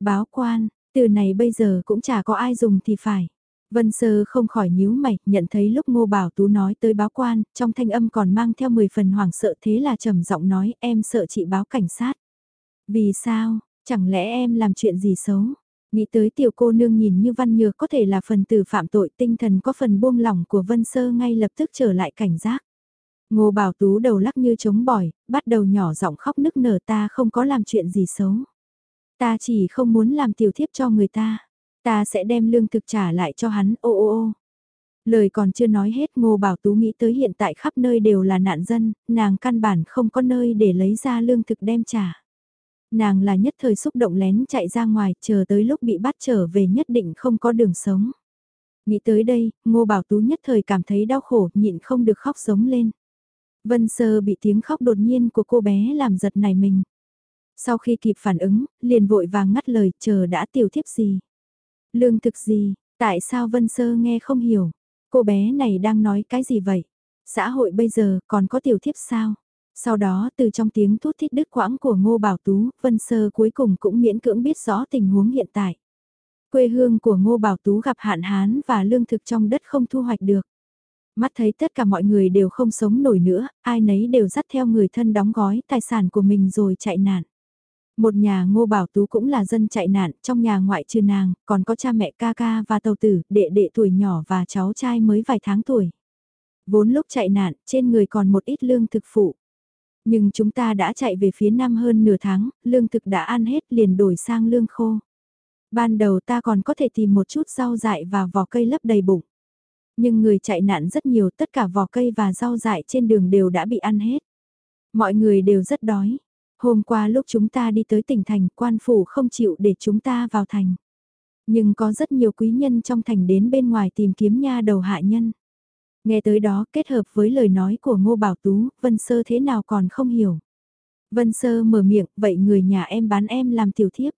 Báo quan, từ này bây giờ cũng chả có ai dùng thì phải. Vân Sơ không khỏi nhíu mày, nhận thấy lúc Ngô Bảo Tú nói tới báo quan, trong thanh âm còn mang theo 10 phần hoảng sợ thế là trầm giọng nói em sợ chị báo cảnh sát. Vì sao, chẳng lẽ em làm chuyện gì xấu? Nghĩ tới tiểu cô nương nhìn như văn nhược có thể là phần tử phạm tội tinh thần có phần buông lỏng của Vân Sơ ngay lập tức trở lại cảnh giác. Ngô Bảo Tú đầu lắc như trống bỏi, bắt đầu nhỏ giọng khóc nức nở ta không có làm chuyện gì xấu. Ta chỉ không muốn làm tiểu thiếp cho người ta. Ta sẽ đem lương thực trả lại cho hắn ô ô ô. Lời còn chưa nói hết Ngô Bảo Tú nghĩ tới hiện tại khắp nơi đều là nạn dân, nàng căn bản không có nơi để lấy ra lương thực đem trả. Nàng là nhất thời xúc động lén chạy ra ngoài, chờ tới lúc bị bắt trở về nhất định không có đường sống. Nghĩ tới đây, Ngô Bảo Tú nhất thời cảm thấy đau khổ, nhịn không được khóc giống lên. Vân Sơ bị tiếng khóc đột nhiên của cô bé làm giật nảy mình. Sau khi kịp phản ứng, liền vội vàng ngắt lời, chờ đã tiểu thiếp gì. Lương thực gì, tại sao Vân Sơ nghe không hiểu? Cô bé này đang nói cái gì vậy? Xã hội bây giờ còn có tiểu thiếp sao? Sau đó từ trong tiếng thút thít đứt quãng của Ngô Bảo Tú, Vân Sơ cuối cùng cũng miễn cưỡng biết rõ tình huống hiện tại. Quê hương của Ngô Bảo Tú gặp hạn hán và lương thực trong đất không thu hoạch được. Mắt thấy tất cả mọi người đều không sống nổi nữa, ai nấy đều dắt theo người thân đóng gói tài sản của mình rồi chạy nạn. Một nhà ngô bảo tú cũng là dân chạy nạn, trong nhà ngoại trừ nàng, còn có cha mẹ ca ca và tàu tử, đệ đệ tuổi nhỏ và cháu trai mới vài tháng tuổi. Vốn lúc chạy nạn, trên người còn một ít lương thực phụ. Nhưng chúng ta đã chạy về phía nam hơn nửa tháng, lương thực đã ăn hết liền đổi sang lương khô. Ban đầu ta còn có thể tìm một chút rau dại và vỏ cây lấp đầy bụng. Nhưng người chạy nạn rất nhiều, tất cả vỏ cây và rau dại trên đường đều đã bị ăn hết. Mọi người đều rất đói. Hôm qua lúc chúng ta đi tới tỉnh thành, quan phủ không chịu để chúng ta vào thành. Nhưng có rất nhiều quý nhân trong thành đến bên ngoài tìm kiếm nha đầu hạ nhân. Nghe tới đó kết hợp với lời nói của Ngô Bảo Tú, Vân Sơ thế nào còn không hiểu. Vân Sơ mở miệng, vậy người nhà em bán em làm tiểu thiếp.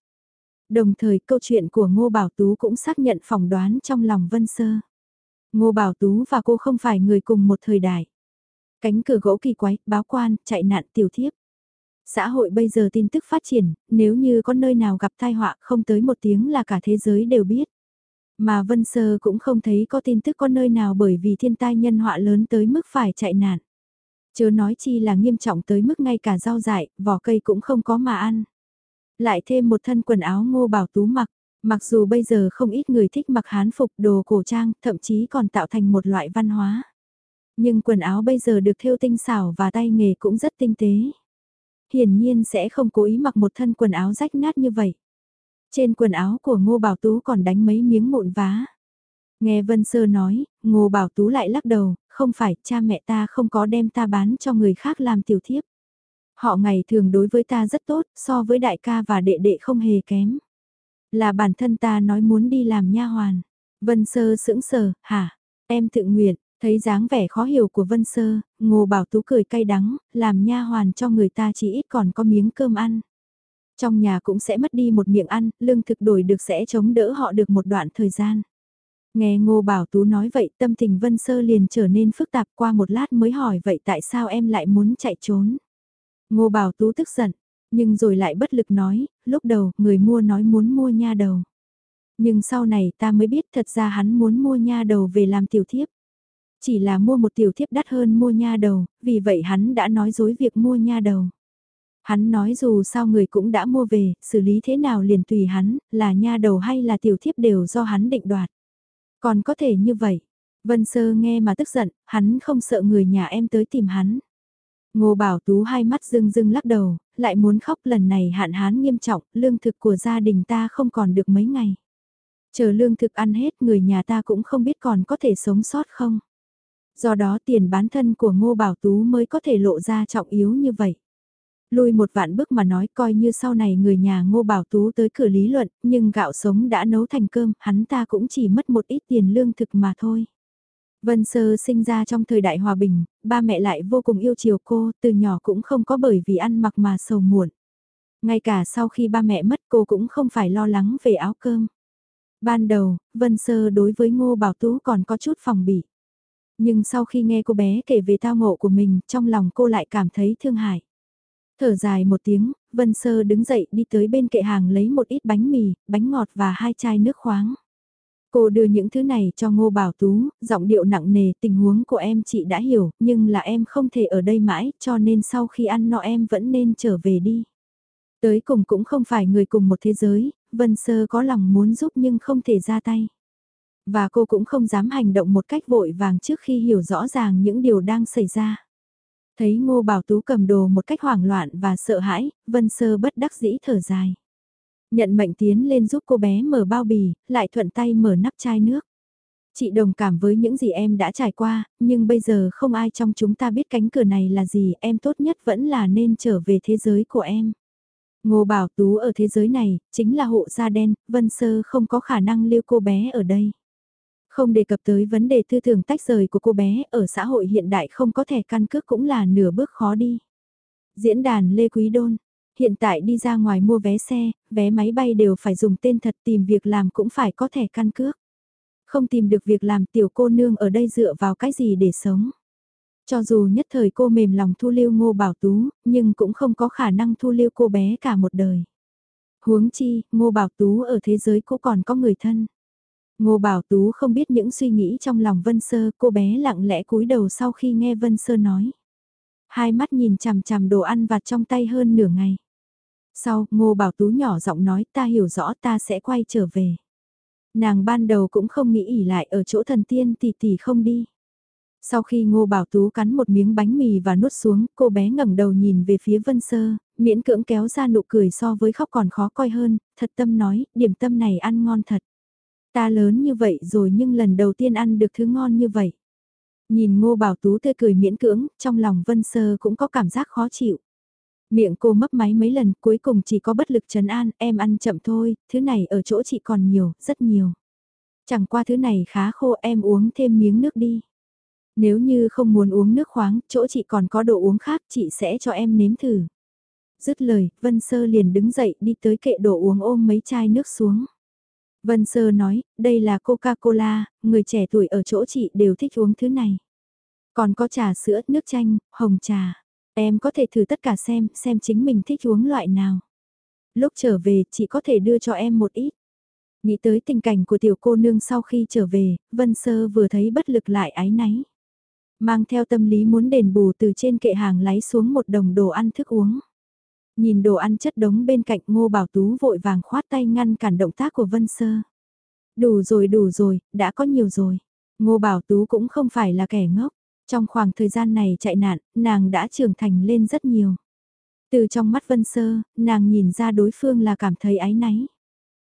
Đồng thời câu chuyện của Ngô Bảo Tú cũng xác nhận phỏng đoán trong lòng Vân Sơ. Ngô Bảo Tú và cô không phải người cùng một thời đại. Cánh cửa gỗ kỳ quái, báo quan, chạy nạn tiểu thiếp. Xã hội bây giờ tin tức phát triển, nếu như có nơi nào gặp tai họa không tới một tiếng là cả thế giới đều biết. Mà Vân Sơ cũng không thấy có tin tức có nơi nào bởi vì thiên tai nhân họa lớn tới mức phải chạy nạn. Chớ nói chi là nghiêm trọng tới mức ngay cả rau dại, vỏ cây cũng không có mà ăn. Lại thêm một thân quần áo ngô bảo tú mặc, mặc dù bây giờ không ít người thích mặc hán phục đồ cổ trang, thậm chí còn tạo thành một loại văn hóa. Nhưng quần áo bây giờ được thêu tinh xảo và tay nghề cũng rất tinh tế hiển nhiên sẽ không cố ý mặc một thân quần áo rách nát như vậy. Trên quần áo của Ngô Bảo Tú còn đánh mấy miếng mụn vá. Nghe Vân Sơ nói, Ngô Bảo Tú lại lắc đầu, không phải cha mẹ ta không có đem ta bán cho người khác làm tiểu thiếp. Họ ngày thường đối với ta rất tốt, so với đại ca và đệ đệ không hề kém. Là bản thân ta nói muốn đi làm nha hoàn. Vân Sơ sững sờ, hả? Em tự nguyện, Thấy dáng vẻ khó hiểu của Vân Sơ, Ngô Bảo Tú cười cay đắng, làm nha hoàn cho người ta chỉ ít còn có miếng cơm ăn. Trong nhà cũng sẽ mất đi một miệng ăn, lương thực đổi được sẽ chống đỡ họ được một đoạn thời gian. Nghe Ngô Bảo Tú nói vậy tâm tình Vân Sơ liền trở nên phức tạp qua một lát mới hỏi vậy tại sao em lại muốn chạy trốn. Ngô Bảo Tú tức giận, nhưng rồi lại bất lực nói, lúc đầu người mua nói muốn mua nha đầu. Nhưng sau này ta mới biết thật ra hắn muốn mua nha đầu về làm tiểu thiếp. Chỉ là mua một tiểu thiếp đắt hơn mua nha đầu, vì vậy hắn đã nói dối việc mua nha đầu. Hắn nói dù sao người cũng đã mua về, xử lý thế nào liền tùy hắn, là nha đầu hay là tiểu thiếp đều do hắn định đoạt. Còn có thể như vậy, Vân Sơ nghe mà tức giận, hắn không sợ người nhà em tới tìm hắn. Ngô Bảo Tú hai mắt rưng rưng lắc đầu, lại muốn khóc lần này hạn hán nghiêm trọng, lương thực của gia đình ta không còn được mấy ngày. Chờ lương thực ăn hết người nhà ta cũng không biết còn có thể sống sót không. Do đó tiền bán thân của Ngô Bảo Tú mới có thể lộ ra trọng yếu như vậy. Lùi một vạn bước mà nói coi như sau này người nhà Ngô Bảo Tú tới cửa lý luận, nhưng gạo sống đã nấu thành cơm, hắn ta cũng chỉ mất một ít tiền lương thực mà thôi. Vân Sơ sinh ra trong thời đại hòa bình, ba mẹ lại vô cùng yêu chiều cô, từ nhỏ cũng không có bởi vì ăn mặc mà sầu muộn. Ngay cả sau khi ba mẹ mất cô cũng không phải lo lắng về áo cơm. Ban đầu, Vân Sơ đối với Ngô Bảo Tú còn có chút phòng bị. Nhưng sau khi nghe cô bé kể về tao ngộ của mình, trong lòng cô lại cảm thấy thương hại. Thở dài một tiếng, Vân Sơ đứng dậy đi tới bên kệ hàng lấy một ít bánh mì, bánh ngọt và hai chai nước khoáng. Cô đưa những thứ này cho Ngô Bảo Tú, giọng điệu nặng nề tình huống của em chị đã hiểu, nhưng là em không thể ở đây mãi, cho nên sau khi ăn no em vẫn nên trở về đi. Tới cùng cũng không phải người cùng một thế giới, Vân Sơ có lòng muốn giúp nhưng không thể ra tay. Và cô cũng không dám hành động một cách vội vàng trước khi hiểu rõ ràng những điều đang xảy ra. Thấy ngô bảo tú cầm đồ một cách hoảng loạn và sợ hãi, vân sơ bất đắc dĩ thở dài. Nhận mệnh tiến lên giúp cô bé mở bao bì, lại thuận tay mở nắp chai nước. Chị đồng cảm với những gì em đã trải qua, nhưng bây giờ không ai trong chúng ta biết cánh cửa này là gì, em tốt nhất vẫn là nên trở về thế giới của em. Ngô Bảo Tú ở thế giới này, chính là hộ gia đen, Vân Sơ không có khả năng lưu cô bé ở đây. Không đề cập tới vấn đề tư tưởng tách rời của cô bé, ở xã hội hiện đại không có thẻ căn cước cũng là nửa bước khó đi. Diễn đàn Lê Quý Đôn, hiện tại đi ra ngoài mua vé xe, vé máy bay đều phải dùng tên thật tìm việc làm cũng phải có thẻ căn cước. Không tìm được việc làm tiểu cô nương ở đây dựa vào cái gì để sống. Cho dù nhất thời cô mềm lòng thu lưu ngô bảo tú, nhưng cũng không có khả năng thu lưu cô bé cả một đời. Huống chi, ngô bảo tú ở thế giới cũng còn có người thân. Ngô Bảo Tú không biết những suy nghĩ trong lòng Vân Sơ, cô bé lặng lẽ cúi đầu sau khi nghe Vân Sơ nói. Hai mắt nhìn chằm chằm đồ ăn vặt trong tay hơn nửa ngày. Sau, Ngô Bảo Tú nhỏ giọng nói ta hiểu rõ ta sẽ quay trở về. Nàng ban đầu cũng không nghĩ ỉ lại ở chỗ thần tiên tỷ tỷ không đi. Sau khi Ngô Bảo Tú cắn một miếng bánh mì và nuốt xuống, cô bé ngẩng đầu nhìn về phía Vân Sơ, miễn cưỡng kéo ra nụ cười so với khóc còn khó coi hơn, thật tâm nói, điểm tâm này ăn ngon thật. Ta lớn như vậy rồi nhưng lần đầu tiên ăn được thứ ngon như vậy. Nhìn Ngô Bảo Tú tươi cười miễn cưỡng, trong lòng Vân Sơ cũng có cảm giác khó chịu. Miệng cô mấp máy mấy lần cuối cùng chỉ có bất lực trấn an, em ăn chậm thôi, thứ này ở chỗ chị còn nhiều, rất nhiều. Chẳng qua thứ này khá khô em uống thêm miếng nước đi. Nếu như không muốn uống nước khoáng, chỗ chị còn có đồ uống khác chị sẽ cho em nếm thử. Dứt lời, Vân Sơ liền đứng dậy đi tới kệ đồ uống ôm mấy chai nước xuống. Vân Sơ nói, đây là Coca-Cola, người trẻ tuổi ở chỗ chị đều thích uống thứ này. Còn có trà sữa, nước chanh, hồng trà. Em có thể thử tất cả xem, xem chính mình thích uống loại nào. Lúc trở về, chị có thể đưa cho em một ít. Nghĩ tới tình cảnh của tiểu cô nương sau khi trở về, Vân Sơ vừa thấy bất lực lại ái náy. Mang theo tâm lý muốn đền bù từ trên kệ hàng lấy xuống một đồng đồ ăn thức uống. Nhìn đồ ăn chất đống bên cạnh ngô bảo tú vội vàng khoát tay ngăn cản động tác của Vân Sơ. Đủ rồi đủ rồi, đã có nhiều rồi. Ngô bảo tú cũng không phải là kẻ ngốc. Trong khoảng thời gian này chạy nạn, nàng đã trưởng thành lên rất nhiều. Từ trong mắt Vân Sơ, nàng nhìn ra đối phương là cảm thấy áy náy.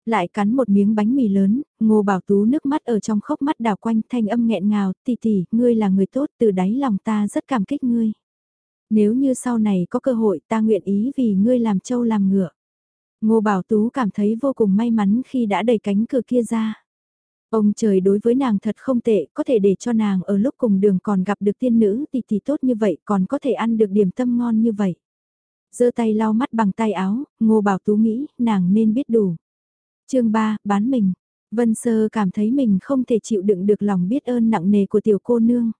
Lại cắn một miếng bánh mì lớn, ngô bảo tú nước mắt ở trong khóc mắt đào quanh thanh âm nghẹn ngào, tỷ tỷ, ngươi là người tốt, từ đáy lòng ta rất cảm kích ngươi. Nếu như sau này có cơ hội ta nguyện ý vì ngươi làm trâu làm ngựa. Ngô Bảo Tú cảm thấy vô cùng may mắn khi đã đẩy cánh cửa kia ra. Ông trời đối với nàng thật không tệ, có thể để cho nàng ở lúc cùng đường còn gặp được tiên nữ tỷ tỷ tốt như vậy, còn có thể ăn được điểm tâm ngon như vậy. giơ tay lau mắt bằng tay áo, Ngô Bảo Tú nghĩ, nàng nên biết đủ. chương 3, bán mình. Vân Sơ cảm thấy mình không thể chịu đựng được lòng biết ơn nặng nề của tiểu cô nương.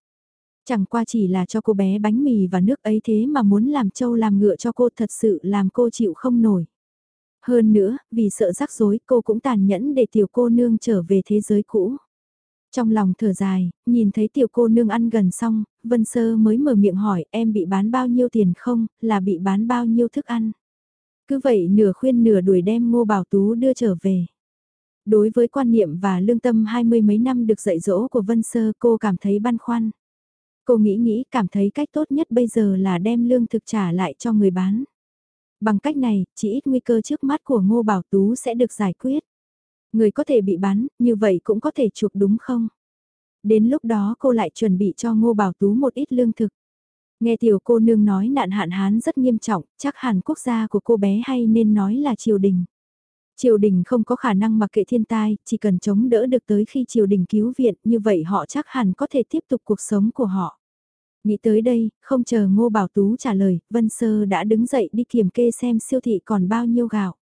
Chẳng qua chỉ là cho cô bé bánh mì và nước ấy thế mà muốn làm trâu làm ngựa cho cô thật sự làm cô chịu không nổi. Hơn nữa, vì sợ rắc rối cô cũng tàn nhẫn để tiểu cô nương trở về thế giới cũ. Trong lòng thở dài, nhìn thấy tiểu cô nương ăn gần xong, Vân Sơ mới mở miệng hỏi em bị bán bao nhiêu tiền không, là bị bán bao nhiêu thức ăn. Cứ vậy nửa khuyên nửa đuổi đem ngô bảo tú đưa trở về. Đối với quan niệm và lương tâm hai mươi mấy năm được dạy dỗ của Vân Sơ cô cảm thấy băn khoăn. Cô nghĩ nghĩ cảm thấy cách tốt nhất bây giờ là đem lương thực trả lại cho người bán. Bằng cách này, chỉ ít nguy cơ trước mắt của Ngô Bảo Tú sẽ được giải quyết. Người có thể bị bán, như vậy cũng có thể chuộc đúng không? Đến lúc đó cô lại chuẩn bị cho Ngô Bảo Tú một ít lương thực. Nghe tiểu cô nương nói nạn hạn hán rất nghiêm trọng, chắc hẳn quốc gia của cô bé hay nên nói là triều đình. Triều đình không có khả năng mặc kệ thiên tai, chỉ cần chống đỡ được tới khi triều đình cứu viện, như vậy họ chắc hẳn có thể tiếp tục cuộc sống của họ. Nghĩ tới đây, không chờ Ngô Bảo Tú trả lời, Vân Sơ đã đứng dậy đi kiểm kê xem siêu thị còn bao nhiêu gạo.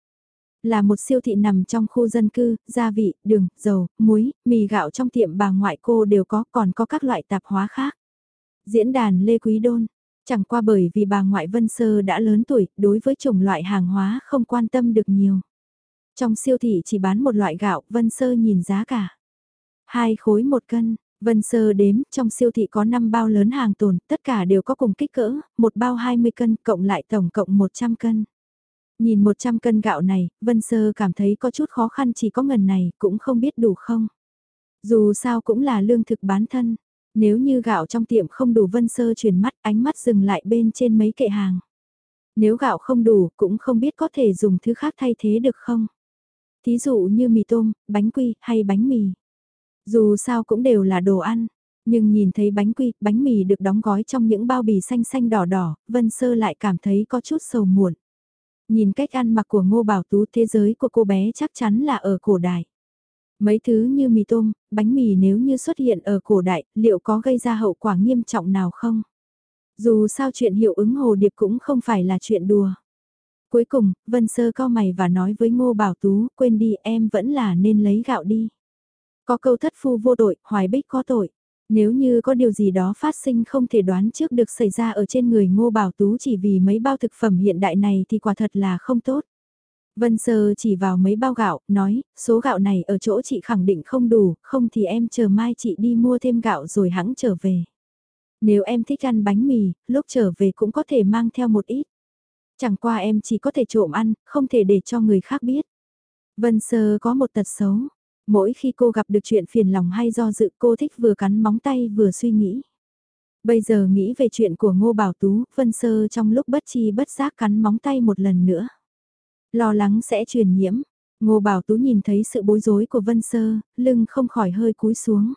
Là một siêu thị nằm trong khu dân cư, gia vị, đường, dầu, muối, mì gạo trong tiệm bà ngoại cô đều có, còn có các loại tạp hóa khác. Diễn đàn Lê Quý Đôn, chẳng qua bởi vì bà ngoại Vân Sơ đã lớn tuổi, đối với chủng loại hàng hóa không quan tâm được nhiều. Trong siêu thị chỉ bán một loại gạo, Vân Sơ nhìn giá cả. Hai khối một cân, Vân Sơ đếm, trong siêu thị có 5 bao lớn hàng tồn, tất cả đều có cùng kích cỡ, một bao 20 cân, cộng lại tổng cộng 100 cân. Nhìn 100 cân gạo này, Vân Sơ cảm thấy có chút khó khăn chỉ có ngần này, cũng không biết đủ không. Dù sao cũng là lương thực bán thân. Nếu như gạo trong tiệm không đủ Vân Sơ chuyển mắt ánh mắt dừng lại bên trên mấy kệ hàng. Nếu gạo không đủ cũng không biết có thể dùng thứ khác thay thế được không. Thí dụ như mì tôm, bánh quy hay bánh mì. Dù sao cũng đều là đồ ăn, nhưng nhìn thấy bánh quy, bánh mì được đóng gói trong những bao bì xanh xanh đỏ đỏ, Vân Sơ lại cảm thấy có chút sầu muộn. Nhìn cách ăn mặc của Ngô Bảo Tú thế giới của cô bé chắc chắn là ở cổ đại. Mấy thứ như mì tôm, bánh mì nếu như xuất hiện ở cổ đại, liệu có gây ra hậu quả nghiêm trọng nào không? Dù sao chuyện hiệu ứng hồ điệp cũng không phải là chuyện đùa. Cuối cùng, Vân Sơ cao mày và nói với Ngô Bảo Tú, quên đi em vẫn là nên lấy gạo đi. Có câu thất phu vô tội, hoài bích có tội. Nếu như có điều gì đó phát sinh không thể đoán trước được xảy ra ở trên người Ngô Bảo Tú chỉ vì mấy bao thực phẩm hiện đại này thì quả thật là không tốt. Vân Sơ chỉ vào mấy bao gạo, nói, số gạo này ở chỗ chị khẳng định không đủ, không thì em chờ mai chị đi mua thêm gạo rồi hãng trở về. Nếu em thích ăn bánh mì, lúc trở về cũng có thể mang theo một ít. Chẳng qua em chỉ có thể trộm ăn, không thể để cho người khác biết. Vân Sơ có một tật xấu. Mỗi khi cô gặp được chuyện phiền lòng hay do dự cô thích vừa cắn móng tay vừa suy nghĩ. Bây giờ nghĩ về chuyện của Ngô Bảo Tú, Vân Sơ trong lúc bất chi bất giác cắn móng tay một lần nữa. Lo lắng sẽ truyền nhiễm. Ngô Bảo Tú nhìn thấy sự bối rối của Vân Sơ, lưng không khỏi hơi cúi xuống.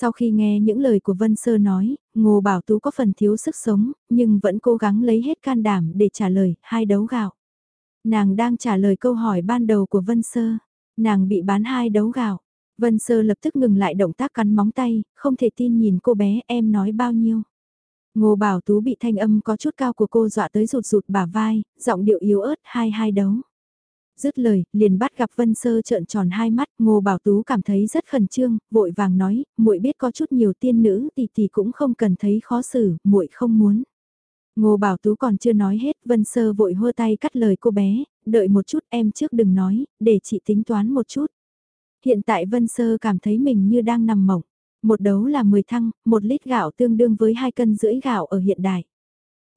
Sau khi nghe những lời của Vân Sơ nói, Ngô Bảo Tú có phần thiếu sức sống, nhưng vẫn cố gắng lấy hết can đảm để trả lời, hai đấu gạo. Nàng đang trả lời câu hỏi ban đầu của Vân Sơ. Nàng bị bán hai đấu gạo. Vân Sơ lập tức ngừng lại động tác cắn móng tay, không thể tin nhìn cô bé em nói bao nhiêu. Ngô Bảo Tú bị thanh âm có chút cao của cô dọa tới rụt rụt bả vai, giọng điệu yếu ớt hai hai đấu. Dứt lời, liền bắt gặp Vân Sơ trợn tròn hai mắt, Ngô Bảo Tú cảm thấy rất khẩn trương, vội vàng nói, muội biết có chút nhiều tiên nữ thì thì cũng không cần thấy khó xử, muội không muốn. Ngô Bảo Tú còn chưa nói hết, Vân Sơ vội hơ tay cắt lời cô bé, đợi một chút em trước đừng nói, để chị tính toán một chút. Hiện tại Vân Sơ cảm thấy mình như đang nằm mộng. Một đấu là 10 thăng, một lít gạo tương đương với 2 cân rưỡi gạo ở hiện đại.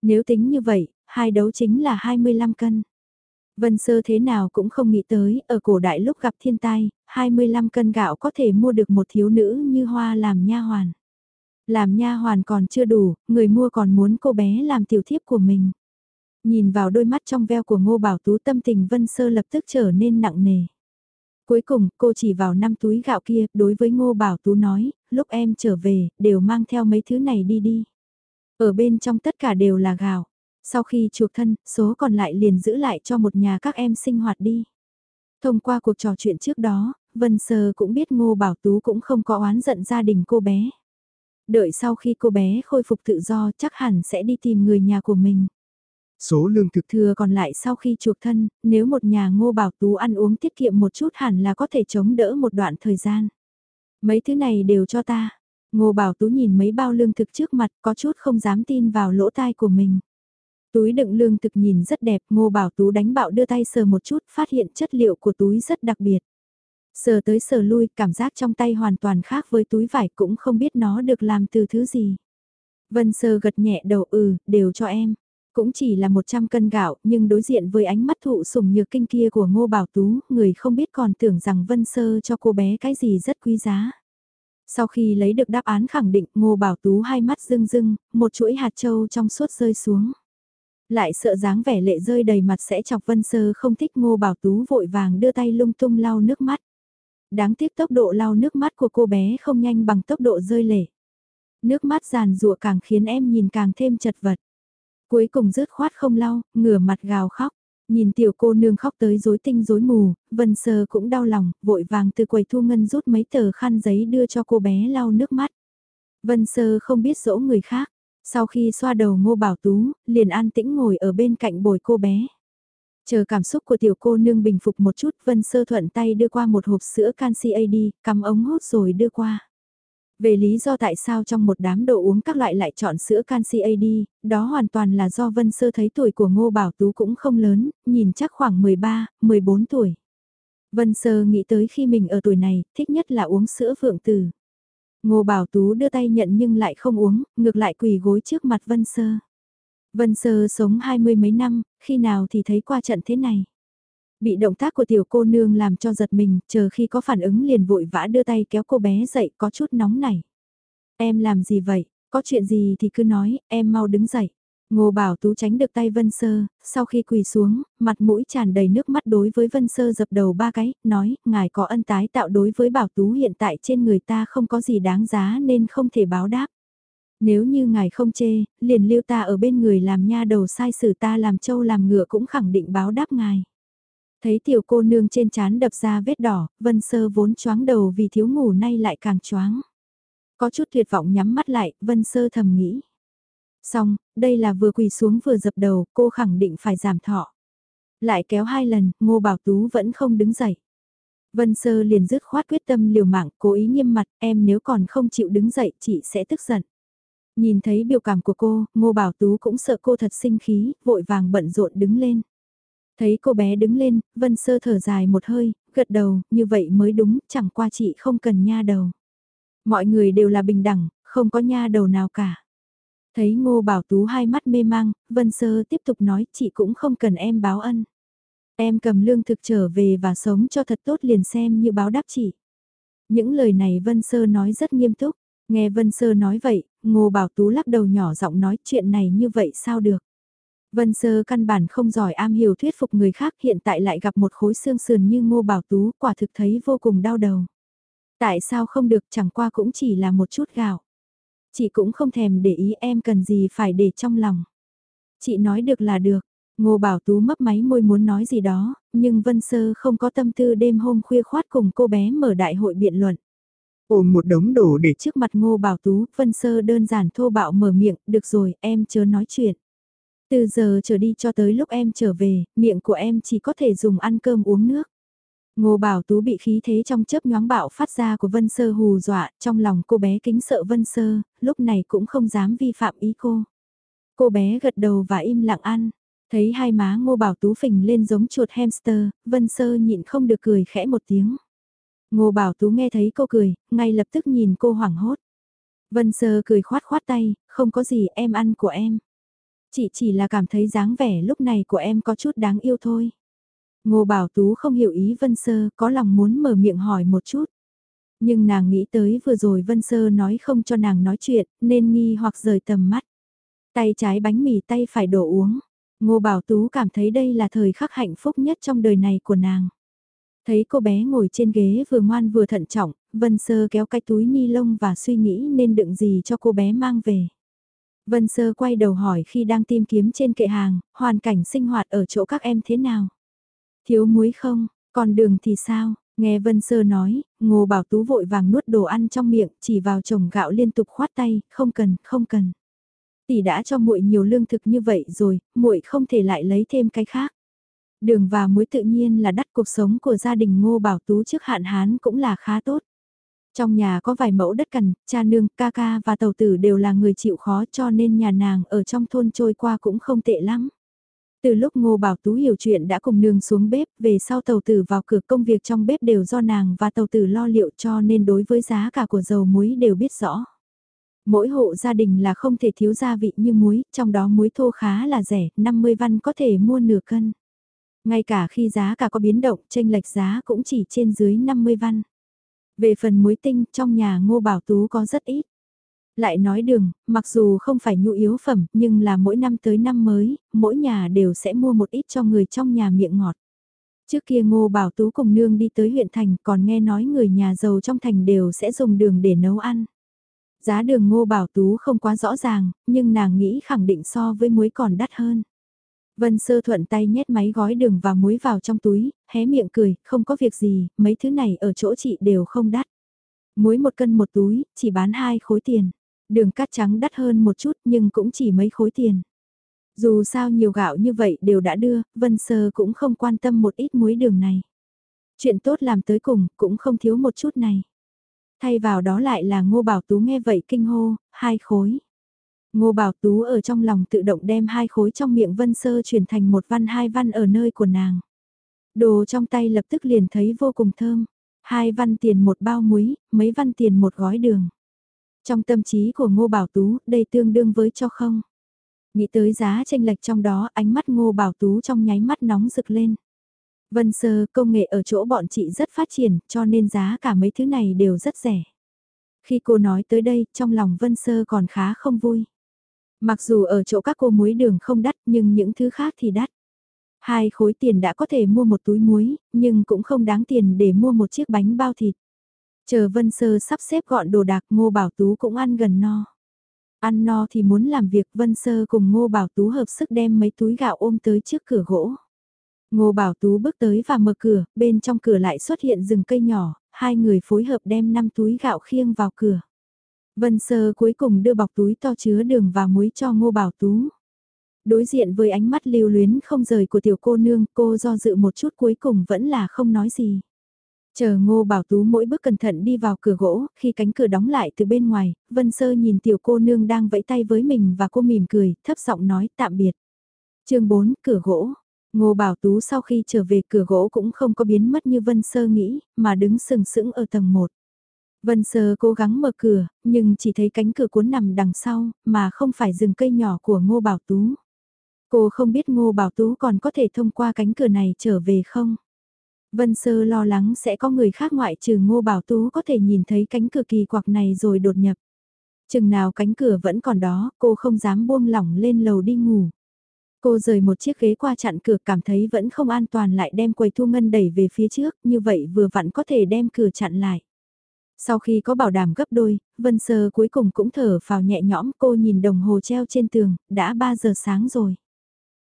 Nếu tính như vậy, hai đấu chính là 25 cân. Vân Sơ thế nào cũng không nghĩ tới, ở cổ đại lúc gặp thiên tai, 25 cân gạo có thể mua được một thiếu nữ như hoa làm nha hoàn. Làm nha hoàn còn chưa đủ, người mua còn muốn cô bé làm tiểu thiếp của mình. Nhìn vào đôi mắt trong veo của Ngô Bảo Tú tâm tình Vân Sơ lập tức trở nên nặng nề. Cuối cùng, cô chỉ vào năm túi gạo kia, đối với Ngô Bảo Tú nói, lúc em trở về, đều mang theo mấy thứ này đi đi. Ở bên trong tất cả đều là gạo. Sau khi chuộc thân, số còn lại liền giữ lại cho một nhà các em sinh hoạt đi. Thông qua cuộc trò chuyện trước đó, Vân Sơ cũng biết Ngô Bảo Tú cũng không có oán giận gia đình cô bé. Đợi sau khi cô bé khôi phục tự do chắc hẳn sẽ đi tìm người nhà của mình. Số lương thực thừa còn lại sau khi chuộc thân, nếu một nhà ngô bảo tú ăn uống tiết kiệm một chút hẳn là có thể chống đỡ một đoạn thời gian. Mấy thứ này đều cho ta. Ngô bảo tú nhìn mấy bao lương thực trước mặt có chút không dám tin vào lỗ tai của mình. Túi đựng lương thực nhìn rất đẹp, ngô bảo tú đánh bạo đưa tay sờ một chút, phát hiện chất liệu của túi rất đặc biệt. Sờ tới sờ lui, cảm giác trong tay hoàn toàn khác với túi vải cũng không biết nó được làm từ thứ gì. Vân sờ gật nhẹ đầu ừ, đều cho em. Cũng chỉ là 100 cân gạo, nhưng đối diện với ánh mắt thụ sủng nhược kinh kia của Ngô Bảo Tú, người không biết còn tưởng rằng Vân Sơ cho cô bé cái gì rất quý giá. Sau khi lấy được đáp án khẳng định, Ngô Bảo Tú hai mắt rưng rưng, một chuỗi hạt châu trong suốt rơi xuống. Lại sợ dáng vẻ lệ rơi đầy mặt sẽ chọc Vân Sơ không thích Ngô Bảo Tú vội vàng đưa tay lung tung lau nước mắt. Đáng tiếc tốc độ lau nước mắt của cô bé không nhanh bằng tốc độ rơi lệ. Nước mắt giàn rụa càng khiến em nhìn càng thêm chật vật. Cuối cùng rớt khoát không lau, ngửa mặt gào khóc. Nhìn tiểu cô nương khóc tới rối tinh rối mù, Vân Sơ cũng đau lòng, vội vàng từ quầy thu ngân rút mấy tờ khăn giấy đưa cho cô bé lau nước mắt. Vân Sơ không biết dỗ người khác, sau khi xoa đầu ngô bảo tú, liền an tĩnh ngồi ở bên cạnh bồi cô bé. Chờ cảm xúc của tiểu cô nương bình phục một chút, Vân Sơ thuận tay đưa qua một hộp sữa canxi AD, cắm ống hút rồi đưa qua. Về lý do tại sao trong một đám đồ uống các loại lại chọn sữa canxi AD, đó hoàn toàn là do Vân Sơ thấy tuổi của Ngô Bảo Tú cũng không lớn, nhìn chắc khoảng 13, 14 tuổi. Vân Sơ nghĩ tới khi mình ở tuổi này, thích nhất là uống sữa phượng tử. Ngô Bảo Tú đưa tay nhận nhưng lại không uống, ngược lại quỳ gối trước mặt Vân Sơ. Vân Sơ sống hai mươi mấy năm, khi nào thì thấy qua trận thế này. Bị động tác của tiểu cô nương làm cho giật mình, chờ khi có phản ứng liền vội vã đưa tay kéo cô bé dậy có chút nóng này. Em làm gì vậy? Có chuyện gì thì cứ nói, em mau đứng dậy. Ngô Bảo Tú tránh được tay Vân Sơ, sau khi quỳ xuống, mặt mũi tràn đầy nước mắt đối với Vân Sơ dập đầu ba cái, nói, ngài có ân tái tạo đối với Bảo Tú hiện tại trên người ta không có gì đáng giá nên không thể báo đáp. Nếu như ngài không chê, liền lưu ta ở bên người làm nha đầu sai xử ta làm trâu làm ngựa cũng khẳng định báo đáp ngài. Thấy tiểu cô nương trên chán đập ra vết đỏ, Vân Sơ vốn choáng đầu vì thiếu ngủ nay lại càng choáng. Có chút tuyệt vọng nhắm mắt lại, Vân Sơ thầm nghĩ. Xong, đây là vừa quỳ xuống vừa dập đầu, cô khẳng định phải giảm thọ. Lại kéo hai lần, Ngô Bảo Tú vẫn không đứng dậy. Vân Sơ liền dứt khoát quyết tâm liều mạng, cố ý nghiêm mặt, em nếu còn không chịu đứng dậy, chị sẽ tức giận. Nhìn thấy biểu cảm của cô, Ngô Bảo Tú cũng sợ cô thật sinh khí, vội vàng bận rộn đứng lên. Thấy cô bé đứng lên, Vân Sơ thở dài một hơi, gật đầu, như vậy mới đúng, chẳng qua chị không cần nha đầu. Mọi người đều là bình đẳng, không có nha đầu nào cả. Thấy Ngô Bảo Tú hai mắt mê mang, Vân Sơ tiếp tục nói chị cũng không cần em báo ân. Em cầm lương thực trở về và sống cho thật tốt liền xem như báo đáp chị. Những lời này Vân Sơ nói rất nghiêm túc. Nghe Vân Sơ nói vậy, Ngô Bảo Tú lắc đầu nhỏ giọng nói chuyện này như vậy sao được. Vân Sơ căn bản không giỏi am hiểu thuyết phục người khác hiện tại lại gặp một khối xương sườn như Ngô Bảo Tú quả thực thấy vô cùng đau đầu. Tại sao không được chẳng qua cũng chỉ là một chút gạo. Chị cũng không thèm để ý em cần gì phải để trong lòng. Chị nói được là được. Ngô Bảo Tú mấp máy môi muốn nói gì đó, nhưng Vân Sơ không có tâm tư đêm hôm khuya khoát cùng cô bé mở đại hội biện luận. Ôm một đống đồ để trước mặt Ngô Bảo Tú, Vân Sơ đơn giản thô bạo mở miệng, được rồi, em chớ nói chuyện. Từ giờ trở đi cho tới lúc em trở về, miệng của em chỉ có thể dùng ăn cơm uống nước. Ngô Bảo Tú bị khí thế trong chớp nhoáng bạo phát ra của Vân Sơ hù dọa, trong lòng cô bé kính sợ Vân Sơ, lúc này cũng không dám vi phạm ý cô. Cô bé gật đầu và im lặng ăn. Thấy hai má Ngô Bảo Tú phình lên giống chuột hamster, Vân Sơ nhịn không được cười khẽ một tiếng. Ngô Bảo Tú nghe thấy cô cười, ngay lập tức nhìn cô hoảng hốt. Vân Sơ cười khoát khoát tay, không có gì em ăn của em. Chị chỉ là cảm thấy dáng vẻ lúc này của em có chút đáng yêu thôi. Ngô Bảo Tú không hiểu ý Vân Sơ, có lòng muốn mở miệng hỏi một chút. Nhưng nàng nghĩ tới vừa rồi Vân Sơ nói không cho nàng nói chuyện, nên nghi hoặc rời tầm mắt. Tay trái bánh mì tay phải đổ uống. Ngô Bảo Tú cảm thấy đây là thời khắc hạnh phúc nhất trong đời này của nàng. Thấy cô bé ngồi trên ghế vừa ngoan vừa thận trọng, Vân Sơ kéo cái túi ni lông và suy nghĩ nên đựng gì cho cô bé mang về. Vân Sơ quay đầu hỏi khi đang tìm kiếm trên kệ hàng, hoàn cảnh sinh hoạt ở chỗ các em thế nào? Thiếu muối không, còn đường thì sao? Nghe Vân Sơ nói, Ngô Bảo Tú vội vàng nuốt đồ ăn trong miệng, chỉ vào chồng gạo liên tục khoát tay, không cần, không cần. Tỷ đã cho muội nhiều lương thực như vậy rồi, muội không thể lại lấy thêm cái khác. Đường và muối tự nhiên là đắt cuộc sống của gia đình Ngô Bảo Tú trước hạn hán cũng là khá tốt. Trong nhà có vài mẫu đất cằn, cha nương, ca ca và tàu tử đều là người chịu khó cho nên nhà nàng ở trong thôn trôi qua cũng không tệ lắm. Từ lúc Ngô Bảo Tú hiểu chuyện đã cùng nương xuống bếp, về sau tàu tử vào cửa công việc trong bếp đều do nàng và tàu tử lo liệu cho nên đối với giá cả của dầu muối đều biết rõ. Mỗi hộ gia đình là không thể thiếu gia vị như muối, trong đó muối thô khá là rẻ, 50 văn có thể mua nửa cân. Ngay cả khi giá cả có biến động, tranh lệch giá cũng chỉ trên dưới 50 văn. Về phần muối tinh, trong nhà Ngô Bảo Tú có rất ít. Lại nói đường, mặc dù không phải nhu yếu phẩm, nhưng là mỗi năm tới năm mới, mỗi nhà đều sẽ mua một ít cho người trong nhà miệng ngọt. Trước kia Ngô Bảo Tú cùng nương đi tới huyện thành còn nghe nói người nhà giàu trong thành đều sẽ dùng đường để nấu ăn. Giá đường Ngô Bảo Tú không quá rõ ràng, nhưng nàng nghĩ khẳng định so với muối còn đắt hơn. Vân Sơ thuận tay nhét máy gói đường và muối vào trong túi, hé miệng cười, không có việc gì, mấy thứ này ở chỗ chị đều không đắt. Muối một cân một túi, chỉ bán hai khối tiền. Đường cát trắng đắt hơn một chút nhưng cũng chỉ mấy khối tiền. Dù sao nhiều gạo như vậy đều đã đưa, Vân Sơ cũng không quan tâm một ít muối đường này. Chuyện tốt làm tới cùng cũng không thiếu một chút này. Thay vào đó lại là Ngô Bảo Tú nghe vậy kinh hô, hai khối. Ngô Bảo Tú ở trong lòng tự động đem hai khối trong miệng Vân Sơ chuyển thành một văn hai văn ở nơi của nàng. Đồ trong tay lập tức liền thấy vô cùng thơm. Hai văn tiền một bao muối, mấy văn tiền một gói đường. Trong tâm trí của Ngô Bảo Tú, đây tương đương với cho không. Nghĩ tới giá tranh lệch trong đó, ánh mắt Ngô Bảo Tú trong nháy mắt nóng rực lên. Vân Sơ, công nghệ ở chỗ bọn chị rất phát triển, cho nên giá cả mấy thứ này đều rất rẻ. Khi cô nói tới đây, trong lòng Vân Sơ còn khá không vui. Mặc dù ở chỗ các cô muối đường không đắt nhưng những thứ khác thì đắt. Hai khối tiền đã có thể mua một túi muối, nhưng cũng không đáng tiền để mua một chiếc bánh bao thịt. Chờ Vân Sơ sắp xếp gọn đồ đạc Ngô Bảo Tú cũng ăn gần no. Ăn no thì muốn làm việc Vân Sơ cùng Ngô Bảo Tú hợp sức đem mấy túi gạo ôm tới trước cửa gỗ. Ngô Bảo Tú bước tới và mở cửa, bên trong cửa lại xuất hiện rừng cây nhỏ, hai người phối hợp đem 5 túi gạo khiêng vào cửa. Vân Sơ cuối cùng đưa bọc túi to chứa đường và muối cho Ngô Bảo Tú. Đối diện với ánh mắt lưu luyến không rời của tiểu cô nương, cô do dự một chút cuối cùng vẫn là không nói gì. Chờ Ngô Bảo Tú mỗi bước cẩn thận đi vào cửa gỗ, khi cánh cửa đóng lại từ bên ngoài, Vân Sơ nhìn tiểu cô nương đang vẫy tay với mình và cô mỉm cười, thấp giọng nói tạm biệt. chương 4, cửa gỗ. Ngô Bảo Tú sau khi trở về cửa gỗ cũng không có biến mất như Vân Sơ nghĩ, mà đứng sừng sững ở tầng 1. Vân Sơ cố gắng mở cửa, nhưng chỉ thấy cánh cửa cuốn nằm đằng sau, mà không phải rừng cây nhỏ của Ngô Bảo Tú. Cô không biết Ngô Bảo Tú còn có thể thông qua cánh cửa này trở về không? Vân Sơ lo lắng sẽ có người khác ngoại trừ Ngô Bảo Tú có thể nhìn thấy cánh cửa kỳ quặc này rồi đột nhập. Chừng nào cánh cửa vẫn còn đó, cô không dám buông lỏng lên lầu đi ngủ. Cô rời một chiếc ghế qua chặn cửa cảm thấy vẫn không an toàn lại đem quầy thu ngân đẩy về phía trước, như vậy vừa vặn có thể đem cửa chặn lại. Sau khi có bảo đảm gấp đôi, Vân Sơ cuối cùng cũng thở vào nhẹ nhõm cô nhìn đồng hồ treo trên tường, đã 3 giờ sáng rồi.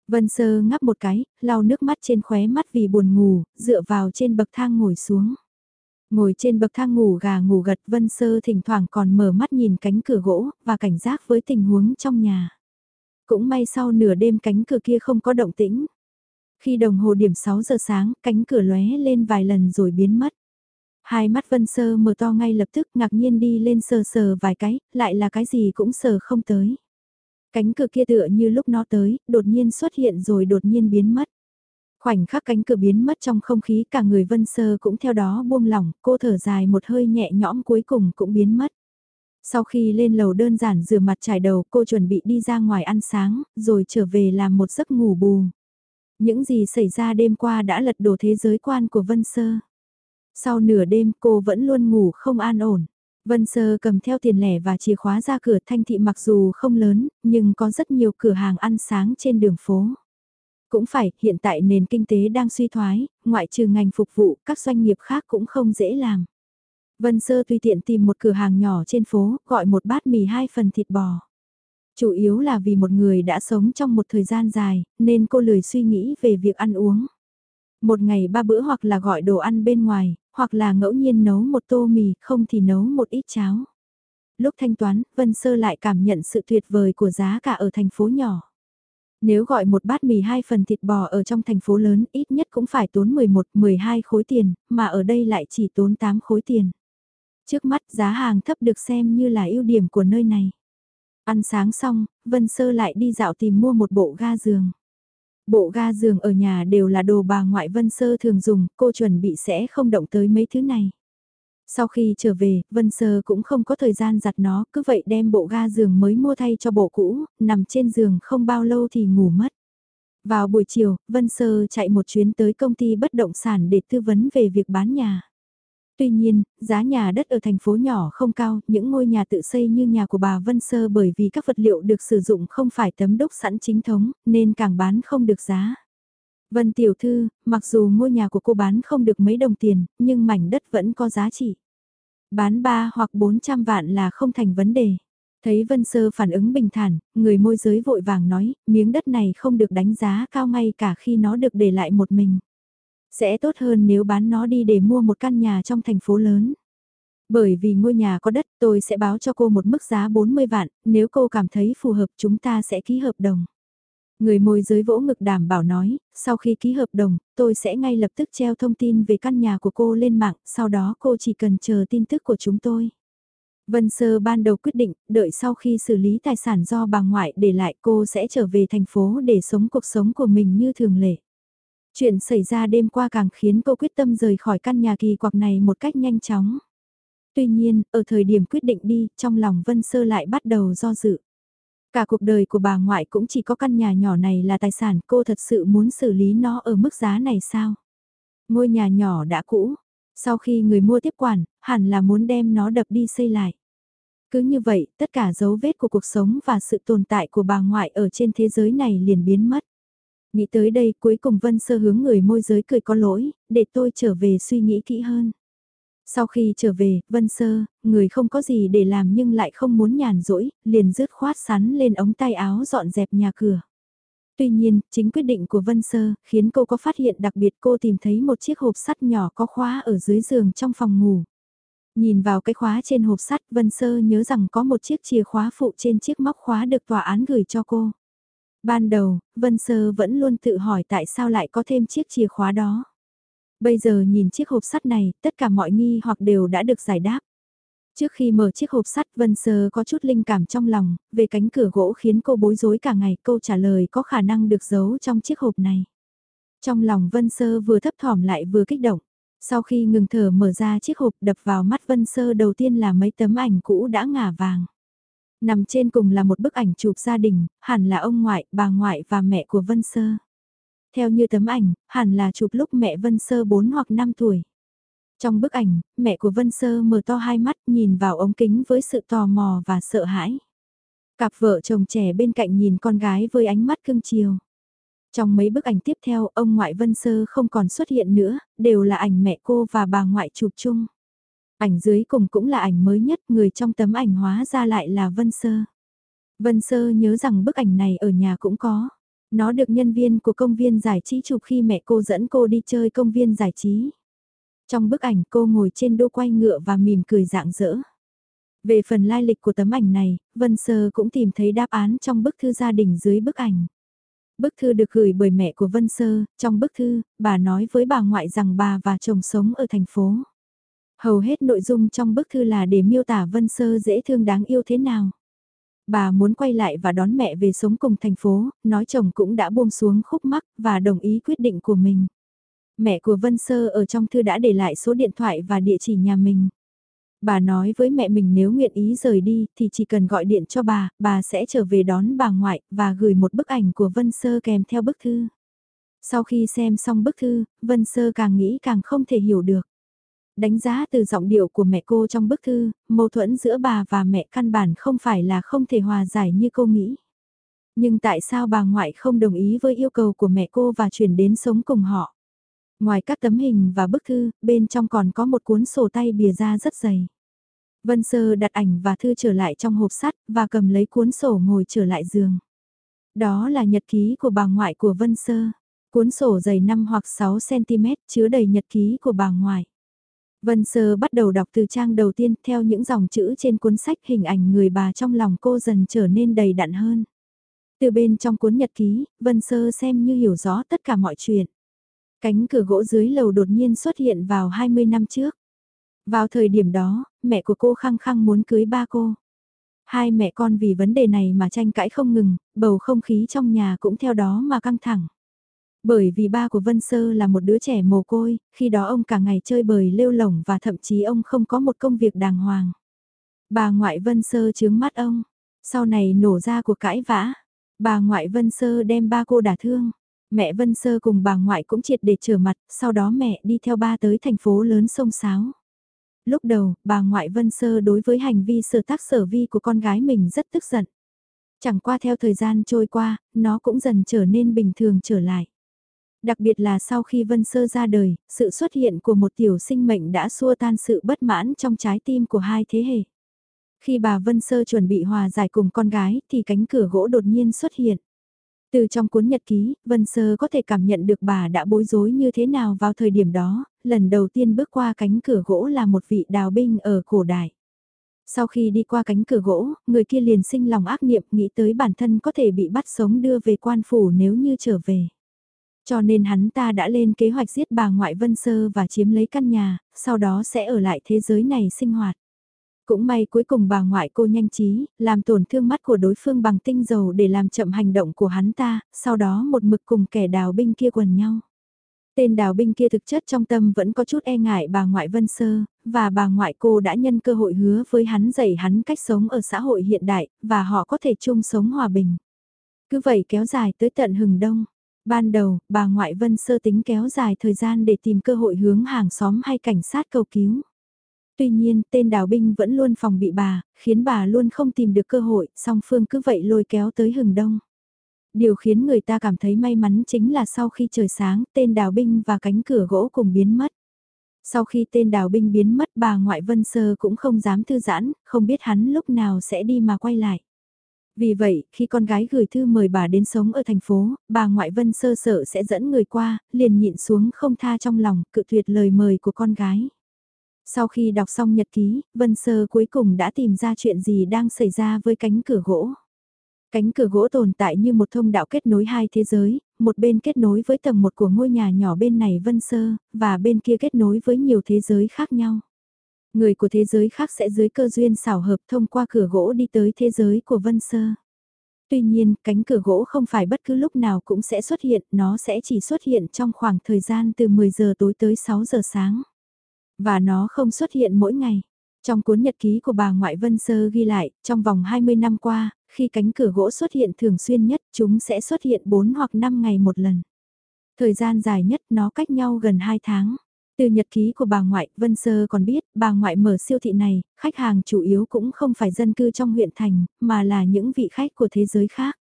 Vân Sơ ngắp một cái, lau nước mắt trên khóe mắt vì buồn ngủ, dựa vào trên bậc thang ngồi xuống. Ngồi trên bậc thang ngủ gà ngủ gật Vân Sơ thỉnh thoảng còn mở mắt nhìn cánh cửa gỗ, và cảnh giác với tình huống trong nhà. Cũng may sau nửa đêm cánh cửa kia không có động tĩnh. Khi đồng hồ điểm 6 giờ sáng, cánh cửa lóe lên vài lần rồi biến mất. Hai mắt Vân Sơ mở to ngay lập tức ngạc nhiên đi lên sờ sờ vài cái, lại là cái gì cũng sờ không tới. Cánh cửa kia tựa như lúc nó tới, đột nhiên xuất hiện rồi đột nhiên biến mất. Khoảnh khắc cánh cửa biến mất trong không khí cả người Vân Sơ cũng theo đó buông lỏng, cô thở dài một hơi nhẹ nhõm cuối cùng cũng biến mất. Sau khi lên lầu đơn giản rửa mặt trải đầu cô chuẩn bị đi ra ngoài ăn sáng, rồi trở về làm một giấc ngủ bù. Những gì xảy ra đêm qua đã lật đổ thế giới quan của Vân Sơ. Sau nửa đêm cô vẫn luôn ngủ không an ổn. Vân Sơ cầm theo tiền lẻ và chìa khóa ra cửa thanh thị mặc dù không lớn, nhưng có rất nhiều cửa hàng ăn sáng trên đường phố. Cũng phải, hiện tại nền kinh tế đang suy thoái, ngoại trừ ngành phục vụ, các doanh nghiệp khác cũng không dễ làm. Vân Sơ tùy tiện tìm một cửa hàng nhỏ trên phố, gọi một bát mì hai phần thịt bò. Chủ yếu là vì một người đã sống trong một thời gian dài, nên cô lười suy nghĩ về việc ăn uống. Một ngày ba bữa hoặc là gọi đồ ăn bên ngoài, hoặc là ngẫu nhiên nấu một tô mì, không thì nấu một ít cháo. Lúc thanh toán, Vân Sơ lại cảm nhận sự tuyệt vời của giá cả ở thành phố nhỏ. Nếu gọi một bát mì hai phần thịt bò ở trong thành phố lớn ít nhất cũng phải tốn 11-12 khối tiền, mà ở đây lại chỉ tốn 8 khối tiền. Trước mắt giá hàng thấp được xem như là ưu điểm của nơi này. Ăn sáng xong, Vân Sơ lại đi dạo tìm mua một bộ ga giường. Bộ ga giường ở nhà đều là đồ bà ngoại Vân Sơ thường dùng, cô chuẩn bị sẽ không động tới mấy thứ này. Sau khi trở về, Vân Sơ cũng không có thời gian giặt nó, cứ vậy đem bộ ga giường mới mua thay cho bộ cũ, nằm trên giường không bao lâu thì ngủ mất. Vào buổi chiều, Vân Sơ chạy một chuyến tới công ty bất động sản để tư vấn về việc bán nhà. Tuy nhiên, giá nhà đất ở thành phố nhỏ không cao, những ngôi nhà tự xây như nhà của bà Vân Sơ bởi vì các vật liệu được sử dụng không phải tấm đúc sẵn chính thống, nên càng bán không được giá. Vân Tiểu Thư, mặc dù ngôi nhà của cô bán không được mấy đồng tiền, nhưng mảnh đất vẫn có giá trị. Bán 3 hoặc 400 vạn là không thành vấn đề. Thấy Vân Sơ phản ứng bình thản, người môi giới vội vàng nói, miếng đất này không được đánh giá cao ngay cả khi nó được để lại một mình. Sẽ tốt hơn nếu bán nó đi để mua một căn nhà trong thành phố lớn. Bởi vì ngôi nhà có đất tôi sẽ báo cho cô một mức giá 40 vạn, nếu cô cảm thấy phù hợp chúng ta sẽ ký hợp đồng. Người môi giới vỗ ngực đảm bảo nói, sau khi ký hợp đồng, tôi sẽ ngay lập tức treo thông tin về căn nhà của cô lên mạng, sau đó cô chỉ cần chờ tin tức của chúng tôi. Vân Sơ ban đầu quyết định, đợi sau khi xử lý tài sản do bà ngoại để lại cô sẽ trở về thành phố để sống cuộc sống của mình như thường lệ. Chuyện xảy ra đêm qua càng khiến cô quyết tâm rời khỏi căn nhà kỳ quặc này một cách nhanh chóng. Tuy nhiên, ở thời điểm quyết định đi, trong lòng Vân Sơ lại bắt đầu do dự. Cả cuộc đời của bà ngoại cũng chỉ có căn nhà nhỏ này là tài sản, cô thật sự muốn xử lý nó ở mức giá này sao? Ngôi nhà nhỏ đã cũ, sau khi người mua tiếp quản, hẳn là muốn đem nó đập đi xây lại. Cứ như vậy, tất cả dấu vết của cuộc sống và sự tồn tại của bà ngoại ở trên thế giới này liền biến mất. Nghĩ tới đây cuối cùng Vân Sơ hướng người môi giới cười có lỗi, để tôi trở về suy nghĩ kỹ hơn. Sau khi trở về, Vân Sơ, người không có gì để làm nhưng lại không muốn nhàn rỗi, liền rứt khoát sắn lên ống tay áo dọn dẹp nhà cửa. Tuy nhiên, chính quyết định của Vân Sơ khiến cô có phát hiện đặc biệt cô tìm thấy một chiếc hộp sắt nhỏ có khóa ở dưới giường trong phòng ngủ. Nhìn vào cái khóa trên hộp sắt Vân Sơ nhớ rằng có một chiếc chìa khóa phụ trên chiếc móc khóa được tòa án gửi cho cô. Ban đầu, Vân Sơ vẫn luôn tự hỏi tại sao lại có thêm chiếc chìa khóa đó. Bây giờ nhìn chiếc hộp sắt này, tất cả mọi nghi hoặc đều đã được giải đáp. Trước khi mở chiếc hộp sắt Vân Sơ có chút linh cảm trong lòng, về cánh cửa gỗ khiến cô bối rối cả ngày câu trả lời có khả năng được giấu trong chiếc hộp này. Trong lòng Vân Sơ vừa thấp thỏm lại vừa kích động. Sau khi ngừng thở mở ra chiếc hộp đập vào mắt Vân Sơ đầu tiên là mấy tấm ảnh cũ đã ngả vàng. Nằm trên cùng là một bức ảnh chụp gia đình, hẳn là ông ngoại, bà ngoại và mẹ của Vân Sơ. Theo như tấm ảnh, hẳn là chụp lúc mẹ Vân Sơ 4 hoặc 5 tuổi. Trong bức ảnh, mẹ của Vân Sơ mở to hai mắt nhìn vào ống kính với sự tò mò và sợ hãi. Cặp vợ chồng trẻ bên cạnh nhìn con gái với ánh mắt cưng chiều. Trong mấy bức ảnh tiếp theo, ông ngoại Vân Sơ không còn xuất hiện nữa, đều là ảnh mẹ cô và bà ngoại chụp chung. Ảnh dưới cùng cũng là ảnh mới nhất, người trong tấm ảnh hóa ra lại là Vân Sơ. Vân Sơ nhớ rằng bức ảnh này ở nhà cũng có. Nó được nhân viên của công viên giải trí chụp khi mẹ cô dẫn cô đi chơi công viên giải trí. Trong bức ảnh cô ngồi trên đô quay ngựa và mỉm cười rạng rỡ. Về phần lai lịch của tấm ảnh này, Vân Sơ cũng tìm thấy đáp án trong bức thư gia đình dưới bức ảnh. Bức thư được gửi bởi mẹ của Vân Sơ, trong bức thư, bà nói với bà ngoại rằng bà và chồng sống ở thành phố. Hầu hết nội dung trong bức thư là để miêu tả Vân Sơ dễ thương đáng yêu thế nào. Bà muốn quay lại và đón mẹ về sống cùng thành phố, nói chồng cũng đã buông xuống khúc mắc và đồng ý quyết định của mình. Mẹ của Vân Sơ ở trong thư đã để lại số điện thoại và địa chỉ nhà mình. Bà nói với mẹ mình nếu nguyện ý rời đi thì chỉ cần gọi điện cho bà, bà sẽ trở về đón bà ngoại và gửi một bức ảnh của Vân Sơ kèm theo bức thư. Sau khi xem xong bức thư, Vân Sơ càng nghĩ càng không thể hiểu được. Đánh giá từ giọng điệu của mẹ cô trong bức thư, mâu thuẫn giữa bà và mẹ căn bản không phải là không thể hòa giải như cô nghĩ. Nhưng tại sao bà ngoại không đồng ý với yêu cầu của mẹ cô và chuyển đến sống cùng họ? Ngoài các tấm hình và bức thư, bên trong còn có một cuốn sổ tay bìa da rất dày. Vân Sơ đặt ảnh và thư trở lại trong hộp sắt và cầm lấy cuốn sổ ngồi trở lại giường. Đó là nhật ký của bà ngoại của Vân Sơ. Cuốn sổ dày 5 hoặc 6 cm chứa đầy nhật ký của bà ngoại. Vân Sơ bắt đầu đọc từ trang đầu tiên theo những dòng chữ trên cuốn sách hình ảnh người bà trong lòng cô dần trở nên đầy đặn hơn. Từ bên trong cuốn nhật ký, Vân Sơ xem như hiểu rõ tất cả mọi chuyện. Cánh cửa gỗ dưới lầu đột nhiên xuất hiện vào 20 năm trước. Vào thời điểm đó, mẹ của cô khăng khăng muốn cưới ba cô. Hai mẹ con vì vấn đề này mà tranh cãi không ngừng, bầu không khí trong nhà cũng theo đó mà căng thẳng. Bởi vì ba của Vân Sơ là một đứa trẻ mồ côi, khi đó ông cả ngày chơi bời lêu lỏng và thậm chí ông không có một công việc đàng hoàng. Bà ngoại Vân Sơ chướng mắt ông, sau này nổ ra cuộc cãi vã. Bà ngoại Vân Sơ đem ba cô đả thương. Mẹ Vân Sơ cùng bà ngoại cũng triệt để trở mặt, sau đó mẹ đi theo ba tới thành phố lớn sông Sáo. Lúc đầu, bà ngoại Vân Sơ đối với hành vi sở tác sở vi của con gái mình rất tức giận. Chẳng qua theo thời gian trôi qua, nó cũng dần trở nên bình thường trở lại. Đặc biệt là sau khi Vân Sơ ra đời, sự xuất hiện của một tiểu sinh mệnh đã xua tan sự bất mãn trong trái tim của hai thế hệ. Khi bà Vân Sơ chuẩn bị hòa giải cùng con gái thì cánh cửa gỗ đột nhiên xuất hiện. Từ trong cuốn nhật ký, Vân Sơ có thể cảm nhận được bà đã bối rối như thế nào vào thời điểm đó, lần đầu tiên bước qua cánh cửa gỗ là một vị đào binh ở cổ đại. Sau khi đi qua cánh cửa gỗ, người kia liền sinh lòng ác niệm nghĩ tới bản thân có thể bị bắt sống đưa về quan phủ nếu như trở về. Cho nên hắn ta đã lên kế hoạch giết bà ngoại Vân Sơ và chiếm lấy căn nhà, sau đó sẽ ở lại thế giới này sinh hoạt. Cũng may cuối cùng bà ngoại cô nhanh trí, làm tổn thương mắt của đối phương bằng tinh dầu để làm chậm hành động của hắn ta, sau đó một mực cùng kẻ đào binh kia quần nhau. Tên đào binh kia thực chất trong tâm vẫn có chút e ngại bà ngoại Vân Sơ, và bà ngoại cô đã nhân cơ hội hứa với hắn dạy hắn cách sống ở xã hội hiện đại, và họ có thể chung sống hòa bình. Cứ vậy kéo dài tới tận hừng đông. Ban đầu, bà ngoại Vân Sơ tính kéo dài thời gian để tìm cơ hội hướng hàng xóm hay cảnh sát cầu cứu. Tuy nhiên, tên đào binh vẫn luôn phòng bị bà, khiến bà luôn không tìm được cơ hội, song phương cứ vậy lôi kéo tới hừng đông. Điều khiến người ta cảm thấy may mắn chính là sau khi trời sáng, tên đào binh và cánh cửa gỗ cùng biến mất. Sau khi tên đào binh biến mất bà ngoại Vân Sơ cũng không dám thư giãn, không biết hắn lúc nào sẽ đi mà quay lại. Vì vậy, khi con gái gửi thư mời bà đến sống ở thành phố, bà ngoại Vân Sơ sợ sẽ dẫn người qua, liền nhịn xuống không tha trong lòng, cự tuyệt lời mời của con gái. Sau khi đọc xong nhật ký, Vân Sơ cuối cùng đã tìm ra chuyện gì đang xảy ra với cánh cửa gỗ. Cánh cửa gỗ tồn tại như một thông đạo kết nối hai thế giới, một bên kết nối với tầng một của ngôi nhà nhỏ bên này Vân Sơ, và bên kia kết nối với nhiều thế giới khác nhau. Người của thế giới khác sẽ dưới cơ duyên xảo hợp thông qua cửa gỗ đi tới thế giới của Vân Sơ. Tuy nhiên, cánh cửa gỗ không phải bất cứ lúc nào cũng sẽ xuất hiện, nó sẽ chỉ xuất hiện trong khoảng thời gian từ 10 giờ tối tới 6 giờ sáng. Và nó không xuất hiện mỗi ngày. Trong cuốn nhật ký của bà ngoại Vân Sơ ghi lại, trong vòng 20 năm qua, khi cánh cửa gỗ xuất hiện thường xuyên nhất, chúng sẽ xuất hiện 4 hoặc 5 ngày một lần. Thời gian dài nhất nó cách nhau gần 2 tháng. Từ nhật ký của bà ngoại, Vân Sơ còn biết, bà ngoại mở siêu thị này, khách hàng chủ yếu cũng không phải dân cư trong huyện thành, mà là những vị khách của thế giới khác.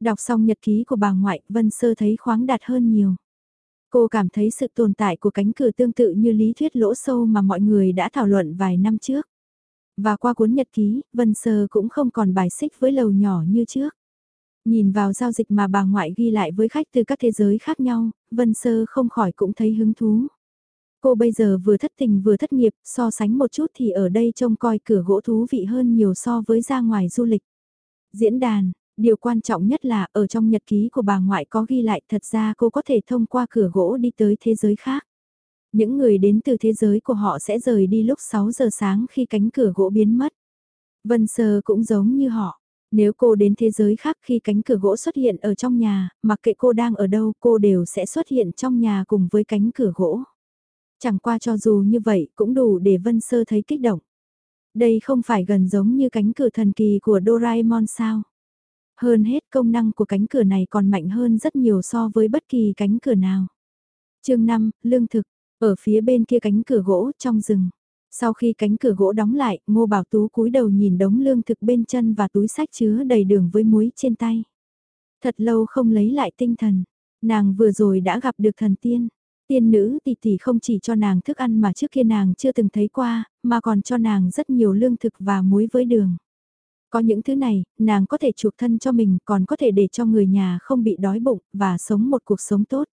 Đọc xong nhật ký của bà ngoại, Vân Sơ thấy khoáng đạt hơn nhiều. Cô cảm thấy sự tồn tại của cánh cửa tương tự như lý thuyết lỗ sâu mà mọi người đã thảo luận vài năm trước. Và qua cuốn nhật ký, Vân Sơ cũng không còn bài xích với lầu nhỏ như trước. Nhìn vào giao dịch mà bà ngoại ghi lại với khách từ các thế giới khác nhau, Vân Sơ không khỏi cũng thấy hứng thú. Cô bây giờ vừa thất tình vừa thất nghiệp, so sánh một chút thì ở đây trông coi cửa gỗ thú vị hơn nhiều so với ra ngoài du lịch. Diễn đàn, điều quan trọng nhất là ở trong nhật ký của bà ngoại có ghi lại thật ra cô có thể thông qua cửa gỗ đi tới thế giới khác. Những người đến từ thế giới của họ sẽ rời đi lúc 6 giờ sáng khi cánh cửa gỗ biến mất. Vân Sơ cũng giống như họ. Nếu cô đến thế giới khác khi cánh cửa gỗ xuất hiện ở trong nhà, mặc kệ cô đang ở đâu cô đều sẽ xuất hiện trong nhà cùng với cánh cửa gỗ. Chẳng qua cho dù như vậy cũng đủ để Vân Sơ thấy kích động. Đây không phải gần giống như cánh cửa thần kỳ của Doraemon sao? Hơn hết công năng của cánh cửa này còn mạnh hơn rất nhiều so với bất kỳ cánh cửa nào. chương 5, Lương thực, ở phía bên kia cánh cửa gỗ trong rừng. Sau khi cánh cửa gỗ đóng lại, Ngô Bảo Tú cúi đầu nhìn đống lương thực bên chân và túi sách chứa đầy đường với muối trên tay. Thật lâu không lấy lại tinh thần, nàng vừa rồi đã gặp được thần tiên. Tiên nữ tỷ tỷ không chỉ cho nàng thức ăn mà trước kia nàng chưa từng thấy qua, mà còn cho nàng rất nhiều lương thực và muối với đường. Có những thứ này, nàng có thể chuộc thân cho mình còn có thể để cho người nhà không bị đói bụng và sống một cuộc sống tốt.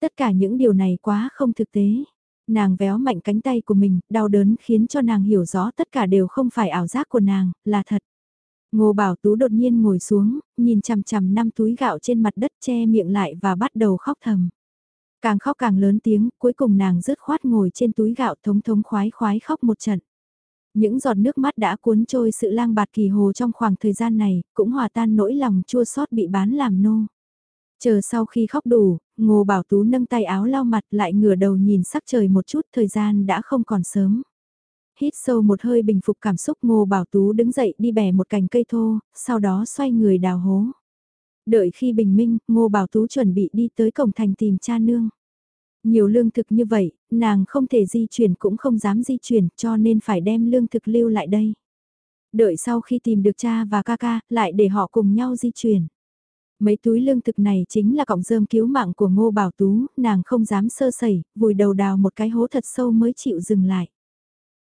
Tất cả những điều này quá không thực tế. Nàng véo mạnh cánh tay của mình, đau đớn khiến cho nàng hiểu rõ tất cả đều không phải ảo giác của nàng, là thật. Ngô Bảo Tú đột nhiên ngồi xuống, nhìn chằm chằm năm túi gạo trên mặt đất che miệng lại và bắt đầu khóc thầm. Càng khóc càng lớn tiếng, cuối cùng nàng rứt khoát ngồi trên túi gạo thống thống khoái khoái khóc một trận. Những giọt nước mắt đã cuốn trôi sự lang bạt kỳ hồ trong khoảng thời gian này, cũng hòa tan nỗi lòng chua xót bị bán làm nô. Chờ sau khi khóc đủ, Ngô Bảo Tú nâng tay áo lau mặt lại ngửa đầu nhìn sắc trời một chút thời gian đã không còn sớm. Hít sâu một hơi bình phục cảm xúc Ngô Bảo Tú đứng dậy đi bẻ một cành cây thô, sau đó xoay người đào hố. Đợi khi bình minh, Ngô Bảo Tú chuẩn bị đi tới cổng thành tìm cha nương. Nhiều lương thực như vậy, nàng không thể di chuyển cũng không dám di chuyển cho nên phải đem lương thực lưu lại đây. Đợi sau khi tìm được cha và ca ca, lại để họ cùng nhau di chuyển. Mấy túi lương thực này chính là cọng rơm cứu mạng của Ngô Bảo Tú, nàng không dám sơ sẩy, vùi đầu đào một cái hố thật sâu mới chịu dừng lại.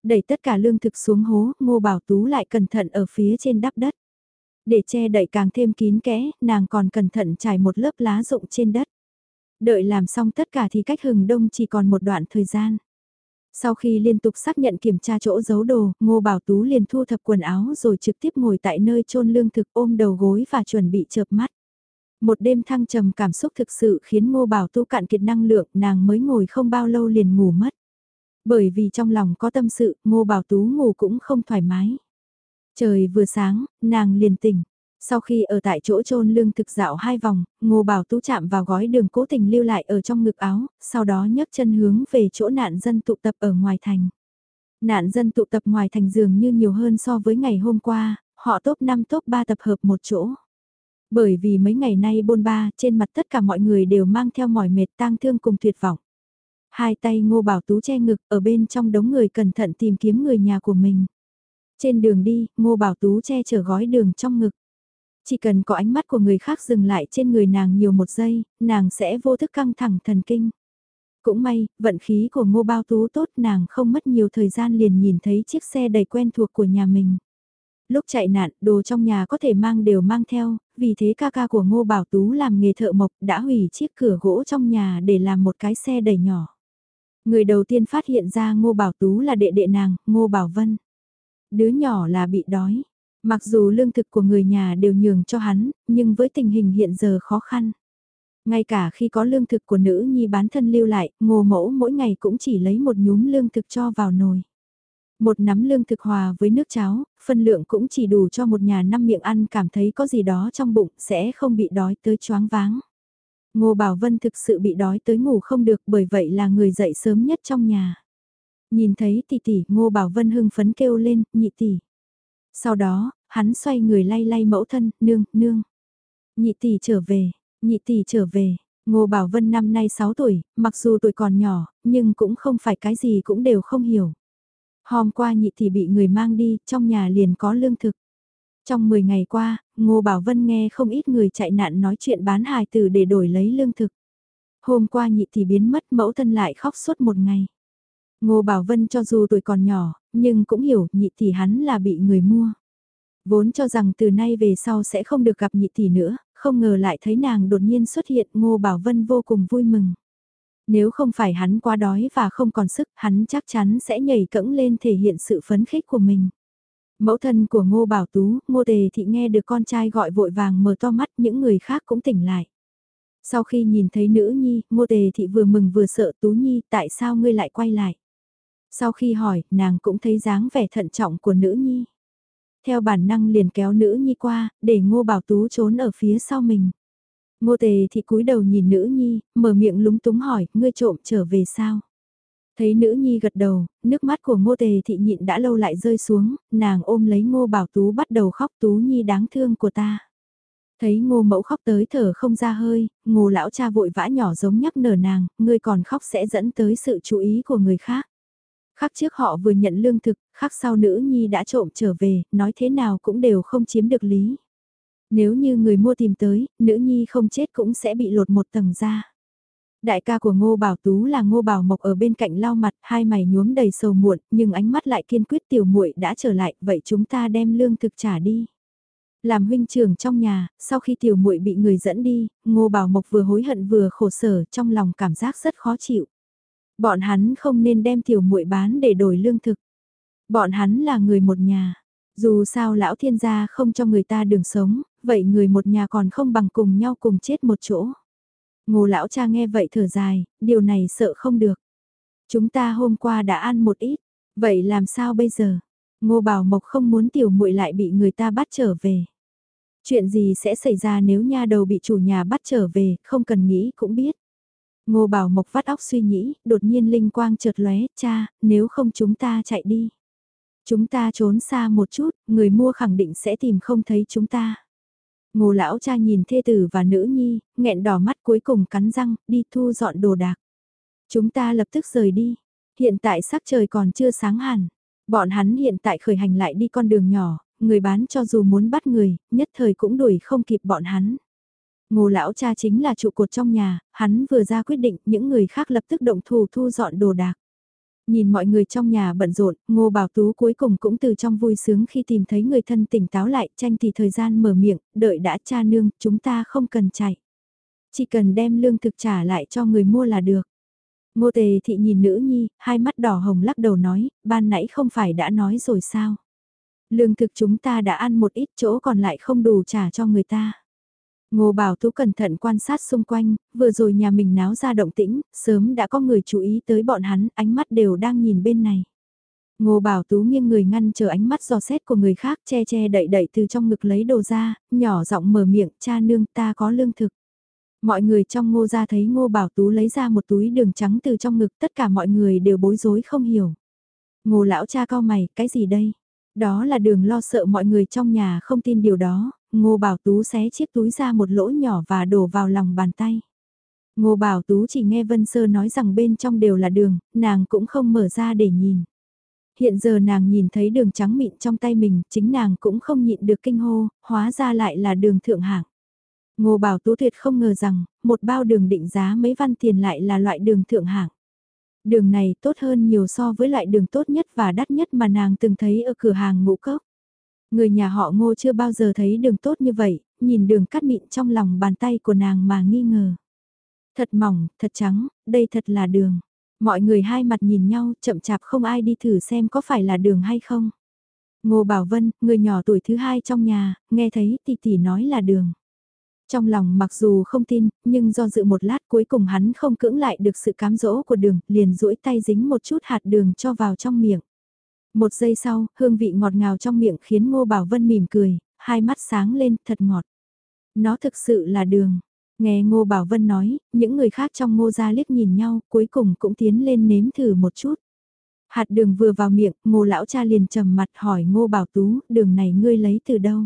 Đẩy tất cả lương thực xuống hố, Ngô Bảo Tú lại cẩn thận ở phía trên đắp đất. Để che đậy càng thêm kín kẽ, nàng còn cẩn thận trải một lớp lá rụng trên đất. Đợi làm xong tất cả thì cách hừng đông chỉ còn một đoạn thời gian. Sau khi liên tục xác nhận kiểm tra chỗ giấu đồ, Ngô Bảo Tú liền thu thập quần áo rồi trực tiếp ngồi tại nơi chôn lương thực ôm đầu gối và chuẩn bị chợp mắt. Một đêm thăng trầm cảm xúc thực sự khiến Ngô Bảo Tú cạn kiệt năng lượng nàng mới ngồi không bao lâu liền ngủ mất. Bởi vì trong lòng có tâm sự, Ngô Bảo Tú ngủ cũng không thoải mái. Trời vừa sáng, nàng liền tỉnh. Sau khi ở tại chỗ trôn lương thực dạo hai vòng, Ngô Bảo Tú chạm vào gói đường cố tình lưu lại ở trong ngực áo, sau đó nhấc chân hướng về chỗ nạn dân tụ tập ở ngoài thành. Nạn dân tụ tập ngoài thành dường như nhiều hơn so với ngày hôm qua, họ top 5 top 3 tập hợp một chỗ. Bởi vì mấy ngày nay bôn ba, trên mặt tất cả mọi người đều mang theo mỏi mệt tang thương cùng tuyệt vọng. Hai tay ngô bảo tú che ngực ở bên trong đống người cẩn thận tìm kiếm người nhà của mình. Trên đường đi, ngô bảo tú che chở gói đường trong ngực. Chỉ cần có ánh mắt của người khác dừng lại trên người nàng nhiều một giây, nàng sẽ vô thức căng thẳng thần kinh. Cũng may, vận khí của ngô bao tú tốt nàng không mất nhiều thời gian liền nhìn thấy chiếc xe đầy quen thuộc của nhà mình. Lúc chạy nạn, đồ trong nhà có thể mang đều mang theo, vì thế ca ca của ngô bảo tú làm nghề thợ mộc đã hủy chiếc cửa gỗ trong nhà để làm một cái xe đầy nhỏ. Người đầu tiên phát hiện ra ngô bảo tú là đệ đệ nàng, ngô bảo vân. Đứa nhỏ là bị đói. Mặc dù lương thực của người nhà đều nhường cho hắn, nhưng với tình hình hiện giờ khó khăn. Ngay cả khi có lương thực của nữ nhi bán thân lưu lại, ngô mẫu mỗi ngày cũng chỉ lấy một nhúm lương thực cho vào nồi. Một nắm lương thực hòa với nước cháo, phân lượng cũng chỉ đủ cho một nhà năm miệng ăn cảm thấy có gì đó trong bụng sẽ không bị đói tới choáng váng. Ngô Bảo Vân thực sự bị đói tới ngủ không được bởi vậy là người dậy sớm nhất trong nhà. Nhìn thấy tỷ tỷ, Ngô Bảo Vân hưng phấn kêu lên, nhị tỷ. Sau đó, hắn xoay người lay lay mẫu thân, nương, nương. Nhị tỷ trở về, nhị tỷ trở về. Ngô Bảo Vân năm nay 6 tuổi, mặc dù tuổi còn nhỏ, nhưng cũng không phải cái gì cũng đều không hiểu. Hôm qua nhị tỷ bị người mang đi, trong nhà liền có lương thực. Trong 10 ngày qua, Ngô Bảo Vân nghe không ít người chạy nạn nói chuyện bán hài tử để đổi lấy lương thực. Hôm qua nhị tỷ biến mất mẫu thân lại khóc suốt một ngày. Ngô Bảo Vân cho dù tuổi còn nhỏ, nhưng cũng hiểu nhị tỷ hắn là bị người mua. Vốn cho rằng từ nay về sau sẽ không được gặp nhị tỷ nữa, không ngờ lại thấy nàng đột nhiên xuất hiện Ngô Bảo Vân vô cùng vui mừng. Nếu không phải hắn quá đói và không còn sức, hắn chắc chắn sẽ nhảy cẫng lên thể hiện sự phấn khích của mình. Mẫu thân của Ngô Bảo Tú, Ngô Tề Thị nghe được con trai gọi vội vàng mở to mắt những người khác cũng tỉnh lại. Sau khi nhìn thấy nữ nhi, Ngô Tề Thị vừa mừng vừa sợ Tú Nhi tại sao ngươi lại quay lại. Sau khi hỏi, nàng cũng thấy dáng vẻ thận trọng của nữ nhi. Theo bản năng liền kéo nữ nhi qua, để Ngô Bảo Tú trốn ở phía sau mình. Ngô Tề Thị cúi đầu nhìn nữ nhi, mở miệng lúng túng hỏi, ngươi trộm trở về sao? Thấy nữ nhi gật đầu, nước mắt của ngô tề thị nhịn đã lâu lại rơi xuống, nàng ôm lấy ngô bảo tú bắt đầu khóc tú nhi đáng thương của ta. Thấy ngô mẫu khóc tới thở không ra hơi, ngô lão cha vội vã nhỏ giống nhắc nở nàng, ngươi còn khóc sẽ dẫn tới sự chú ý của người khác khác trước họ vừa nhận lương thực, khác sau nữ nhi đã trộm trở về, nói thế nào cũng đều không chiếm được lý. Nếu như người mua tìm tới, nữ nhi không chết cũng sẽ bị lột một tầng ra. Đại ca của Ngô Bảo Tú là Ngô Bảo Mộc ở bên cạnh lau mặt, hai mày nhuốm đầy sầu muộn, nhưng ánh mắt lại kiên quyết tiểu muội đã trở lại, vậy chúng ta đem lương thực trả đi. Làm huynh trưởng trong nhà, sau khi tiểu muội bị người dẫn đi, Ngô Bảo Mộc vừa hối hận vừa khổ sở, trong lòng cảm giác rất khó chịu. Bọn hắn không nên đem tiểu muội bán để đổi lương thực. Bọn hắn là người một nhà. Dù sao lão thiên gia không cho người ta đường sống, vậy người một nhà còn không bằng cùng nhau cùng chết một chỗ. Ngô lão cha nghe vậy thở dài, điều này sợ không được. Chúng ta hôm qua đã ăn một ít, vậy làm sao bây giờ? Ngô Bảo Mộc không muốn tiểu muội lại bị người ta bắt trở về. Chuyện gì sẽ xảy ra nếu nha đầu bị chủ nhà bắt trở về, không cần nghĩ cũng biết. Ngô Bảo Mộc vắt óc suy nghĩ, đột nhiên linh quang chợt lóe, cha, nếu không chúng ta chạy đi. Chúng ta trốn xa một chút, người mua khẳng định sẽ tìm không thấy chúng ta. Ngô lão cha nhìn thê tử và nữ nhi, nghẹn đỏ mắt cuối cùng cắn răng, đi thu dọn đồ đạc. Chúng ta lập tức rời đi. Hiện tại sắc trời còn chưa sáng hẳn. Bọn hắn hiện tại khởi hành lại đi con đường nhỏ, người bán cho dù muốn bắt người, nhất thời cũng đuổi không kịp bọn hắn. Ngô lão cha chính là trụ cột trong nhà, hắn vừa ra quyết định những người khác lập tức động thủ thu dọn đồ đạc. Nhìn mọi người trong nhà bận rộn, Ngô Bảo Tú cuối cùng cũng từ trong vui sướng khi tìm thấy người thân tỉnh táo lại, tranh thì thời gian mở miệng, đợi đã cha nương, chúng ta không cần chạy. Chỉ cần đem lương thực trả lại cho người mua là được. Ngô Tề Thị nhìn nữ nhi, hai mắt đỏ hồng lắc đầu nói, ban nãy không phải đã nói rồi sao? Lương thực chúng ta đã ăn một ít chỗ còn lại không đủ trả cho người ta. Ngô Bảo Tú cẩn thận quan sát xung quanh, vừa rồi nhà mình náo ra động tĩnh, sớm đã có người chú ý tới bọn hắn, ánh mắt đều đang nhìn bên này. Ngô Bảo Tú nghiêng người ngăn chờ ánh mắt dò xét của người khác che che đậy đậy từ trong ngực lấy đồ ra, nhỏ giọng mở miệng, cha nương ta có lương thực. Mọi người trong ngô ra thấy ngô Bảo Tú lấy ra một túi đường trắng từ trong ngực tất cả mọi người đều bối rối không hiểu. Ngô lão cha cao mày, cái gì đây? Đó là đường lo sợ mọi người trong nhà không tin điều đó, Ngô Bảo Tú xé chiếc túi ra một lỗ nhỏ và đổ vào lòng bàn tay. Ngô Bảo Tú chỉ nghe Vân Sơ nói rằng bên trong đều là đường, nàng cũng không mở ra để nhìn. Hiện giờ nàng nhìn thấy đường trắng mịn trong tay mình, chính nàng cũng không nhịn được kinh hô, hóa ra lại là đường thượng hạng. Ngô Bảo Tú tuyệt không ngờ rằng, một bao đường định giá mấy văn tiền lại là loại đường thượng hạng. Đường này tốt hơn nhiều so với loại đường tốt nhất và đắt nhất mà nàng từng thấy ở cửa hàng ngũ cốc. Người nhà họ ngô chưa bao giờ thấy đường tốt như vậy, nhìn đường cắt mịn trong lòng bàn tay của nàng mà nghi ngờ. Thật mỏng, thật trắng, đây thật là đường. Mọi người hai mặt nhìn nhau, chậm chạp không ai đi thử xem có phải là đường hay không. Ngô Bảo Vân, người nhỏ tuổi thứ hai trong nhà, nghe thấy tỷ tỷ nói là đường. Trong lòng mặc dù không tin, nhưng do dự một lát cuối cùng hắn không cưỡng lại được sự cám dỗ của đường, liền duỗi tay dính một chút hạt đường cho vào trong miệng. Một giây sau, hương vị ngọt ngào trong miệng khiến Ngô Bảo Vân mỉm cười, hai mắt sáng lên thật ngọt. Nó thực sự là đường. Nghe Ngô Bảo Vân nói, những người khác trong ngô gia liếc nhìn nhau, cuối cùng cũng tiến lên nếm thử một chút. Hạt đường vừa vào miệng, ngô lão cha liền trầm mặt hỏi ngô bảo tú, đường này ngươi lấy từ đâu?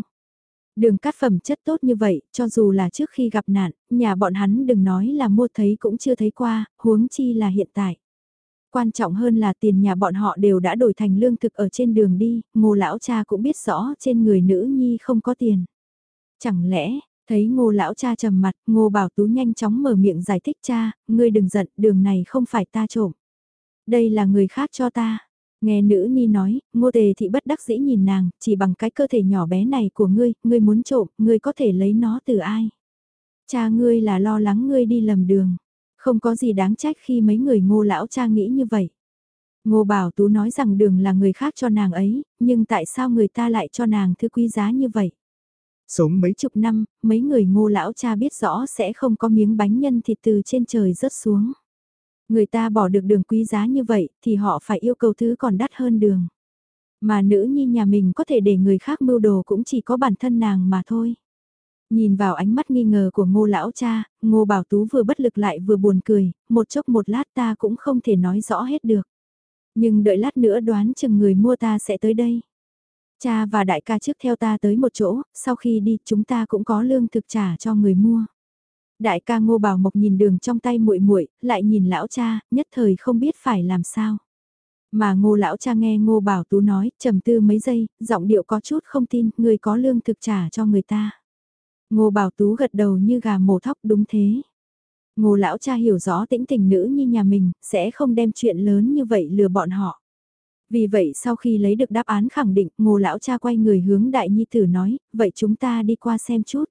Đường cát phẩm chất tốt như vậy, cho dù là trước khi gặp nạn, nhà bọn hắn đừng nói là mua thấy cũng chưa thấy qua, huống chi là hiện tại. Quan trọng hơn là tiền nhà bọn họ đều đã đổi thành lương thực ở trên đường đi, ngô lão cha cũng biết rõ trên người nữ nhi không có tiền. Chẳng lẽ, thấy ngô lão cha trầm mặt, ngô bảo tú nhanh chóng mở miệng giải thích cha, ngươi đừng giận, đường này không phải ta trộm. Đây là người khác cho ta. Nghe nữ ni nói, ngô tề thị bất đắc dĩ nhìn nàng, chỉ bằng cái cơ thể nhỏ bé này của ngươi, ngươi muốn trộm, ngươi có thể lấy nó từ ai? Cha ngươi là lo lắng ngươi đi lầm đường. Không có gì đáng trách khi mấy người ngô lão cha nghĩ như vậy. Ngô Bảo Tú nói rằng đường là người khác cho nàng ấy, nhưng tại sao người ta lại cho nàng thứ quý giá như vậy? Sống mấy chục năm, mấy người ngô lão cha biết rõ sẽ không có miếng bánh nhân thịt từ trên trời rớt xuống. Người ta bỏ được đường quý giá như vậy thì họ phải yêu cầu thứ còn đắt hơn đường. Mà nữ nhi nhà mình có thể để người khác mưu đồ cũng chỉ có bản thân nàng mà thôi. Nhìn vào ánh mắt nghi ngờ của ngô lão cha, ngô bảo tú vừa bất lực lại vừa buồn cười, một chốc một lát ta cũng không thể nói rõ hết được. Nhưng đợi lát nữa đoán chừng người mua ta sẽ tới đây. Cha và đại ca trước theo ta tới một chỗ, sau khi đi chúng ta cũng có lương thực trả cho người mua. Đại ca Ngô Bảo Mộc nhìn đường trong tay muội muội, lại nhìn lão cha, nhất thời không biết phải làm sao. Mà Ngô lão cha nghe Ngô Bảo Tú nói, trầm tư mấy giây, giọng điệu có chút không tin, người có lương thực trả cho người ta. Ngô Bảo Tú gật đầu như gà mổ thóc đúng thế. Ngô lão cha hiểu rõ tĩnh tình nữ như nhà mình, sẽ không đem chuyện lớn như vậy lừa bọn họ. Vì vậy sau khi lấy được đáp án khẳng định, ngô lão cha quay người hướng đại nhi tử nói, vậy chúng ta đi qua xem chút.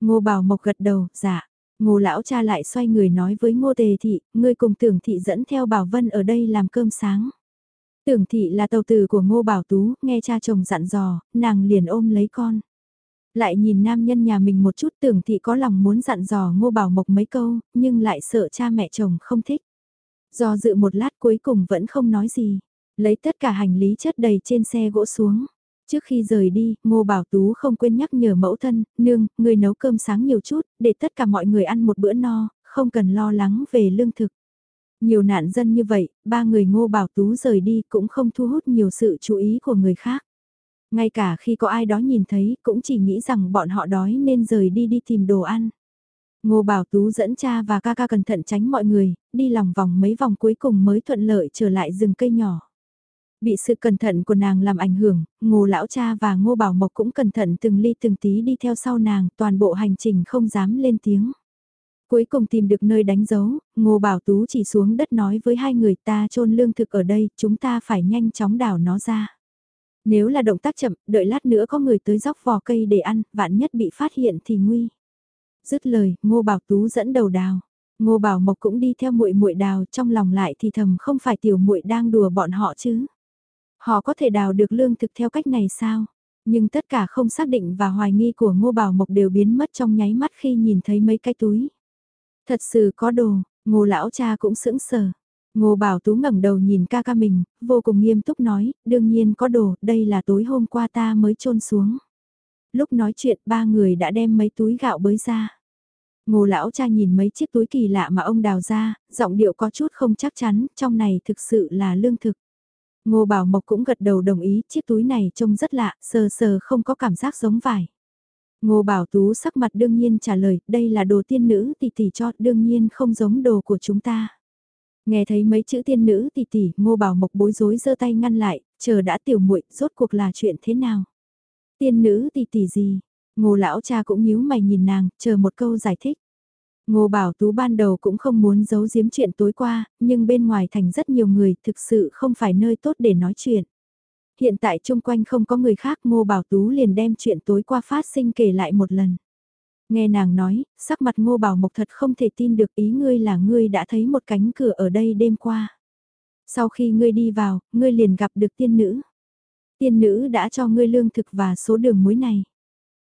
Ngô bảo mộc gật đầu, dạ. Ngô lão cha lại xoay người nói với ngô tề thị, ngươi cùng tưởng thị dẫn theo bảo vân ở đây làm cơm sáng. Tưởng thị là tàu tử của ngô bảo tú, nghe cha chồng dặn dò, nàng liền ôm lấy con. Lại nhìn nam nhân nhà mình một chút tưởng thị có lòng muốn dặn dò ngô bảo mộc mấy câu, nhưng lại sợ cha mẹ chồng không thích. Do dự một lát cuối cùng vẫn không nói gì, lấy tất cả hành lý chất đầy trên xe gỗ xuống. Trước khi rời đi, Ngô Bảo Tú không quên nhắc nhở mẫu thân, nương, người nấu cơm sáng nhiều chút, để tất cả mọi người ăn một bữa no, không cần lo lắng về lương thực. Nhiều nạn dân như vậy, ba người Ngô Bảo Tú rời đi cũng không thu hút nhiều sự chú ý của người khác. Ngay cả khi có ai đó nhìn thấy, cũng chỉ nghĩ rằng bọn họ đói nên rời đi đi tìm đồ ăn. Ngô Bảo Tú dẫn cha và ca ca cẩn thận tránh mọi người, đi lòng vòng mấy vòng cuối cùng mới thuận lợi trở lại rừng cây nhỏ. Bị sự cẩn thận của nàng làm ảnh hưởng, ngô lão cha và ngô bảo mộc cũng cẩn thận từng ly từng tí đi theo sau nàng, toàn bộ hành trình không dám lên tiếng. Cuối cùng tìm được nơi đánh dấu, ngô bảo tú chỉ xuống đất nói với hai người ta trôn lương thực ở đây, chúng ta phải nhanh chóng đảo nó ra. Nếu là động tác chậm, đợi lát nữa có người tới dóc vò cây để ăn, vạn nhất bị phát hiện thì nguy. Dứt lời, ngô bảo tú dẫn đầu đào. Ngô Bảo Mộc cũng đi theo muội muội đào, trong lòng lại thì thầm không phải tiểu muội đang đùa bọn họ chứ. Họ có thể đào được lương thực theo cách này sao? Nhưng tất cả không xác định và hoài nghi của Ngô Bảo Mộc đều biến mất trong nháy mắt khi nhìn thấy mấy cái túi. Thật sự có đồ, Ngô lão cha cũng sững sờ. Ngô Bảo Tú ngẩng đầu nhìn ca ca mình, vô cùng nghiêm túc nói, đương nhiên có đồ, đây là tối hôm qua ta mới trôn xuống. Lúc nói chuyện ba người đã đem mấy túi gạo bới ra. Ngô lão cha nhìn mấy chiếc túi kỳ lạ mà ông đào ra, giọng điệu có chút không chắc chắn, trong này thực sự là lương thực. Ngô Bảo Mộc cũng gật đầu đồng ý, chiếc túi này trông rất lạ, sờ sờ không có cảm giác giống vải. Ngô Bảo Tú sắc mặt đương nhiên trả lời, đây là đồ tiên nữ tỷ tỷ cho, đương nhiên không giống đồ của chúng ta. Nghe thấy mấy chữ tiên nữ tỷ tỷ, Ngô Bảo Mộc bối rối giơ tay ngăn lại, chờ đã tiểu muội, rốt cuộc là chuyện thế nào? Tiên nữ tỷ tỷ gì? Ngô lão cha cũng nhíu mày nhìn nàng, chờ một câu giải thích. Ngô Bảo Tú ban đầu cũng không muốn giấu giếm chuyện tối qua, nhưng bên ngoài thành rất nhiều người, thực sự không phải nơi tốt để nói chuyện. Hiện tại chung quanh không có người khác Ngô Bảo Tú liền đem chuyện tối qua phát sinh kể lại một lần. Nghe nàng nói, sắc mặt Ngô Bảo Mộc thật không thể tin được ý ngươi là ngươi đã thấy một cánh cửa ở đây đêm qua. Sau khi ngươi đi vào, ngươi liền gặp được tiên nữ. Tiên nữ đã cho ngươi lương thực và số đường muối này.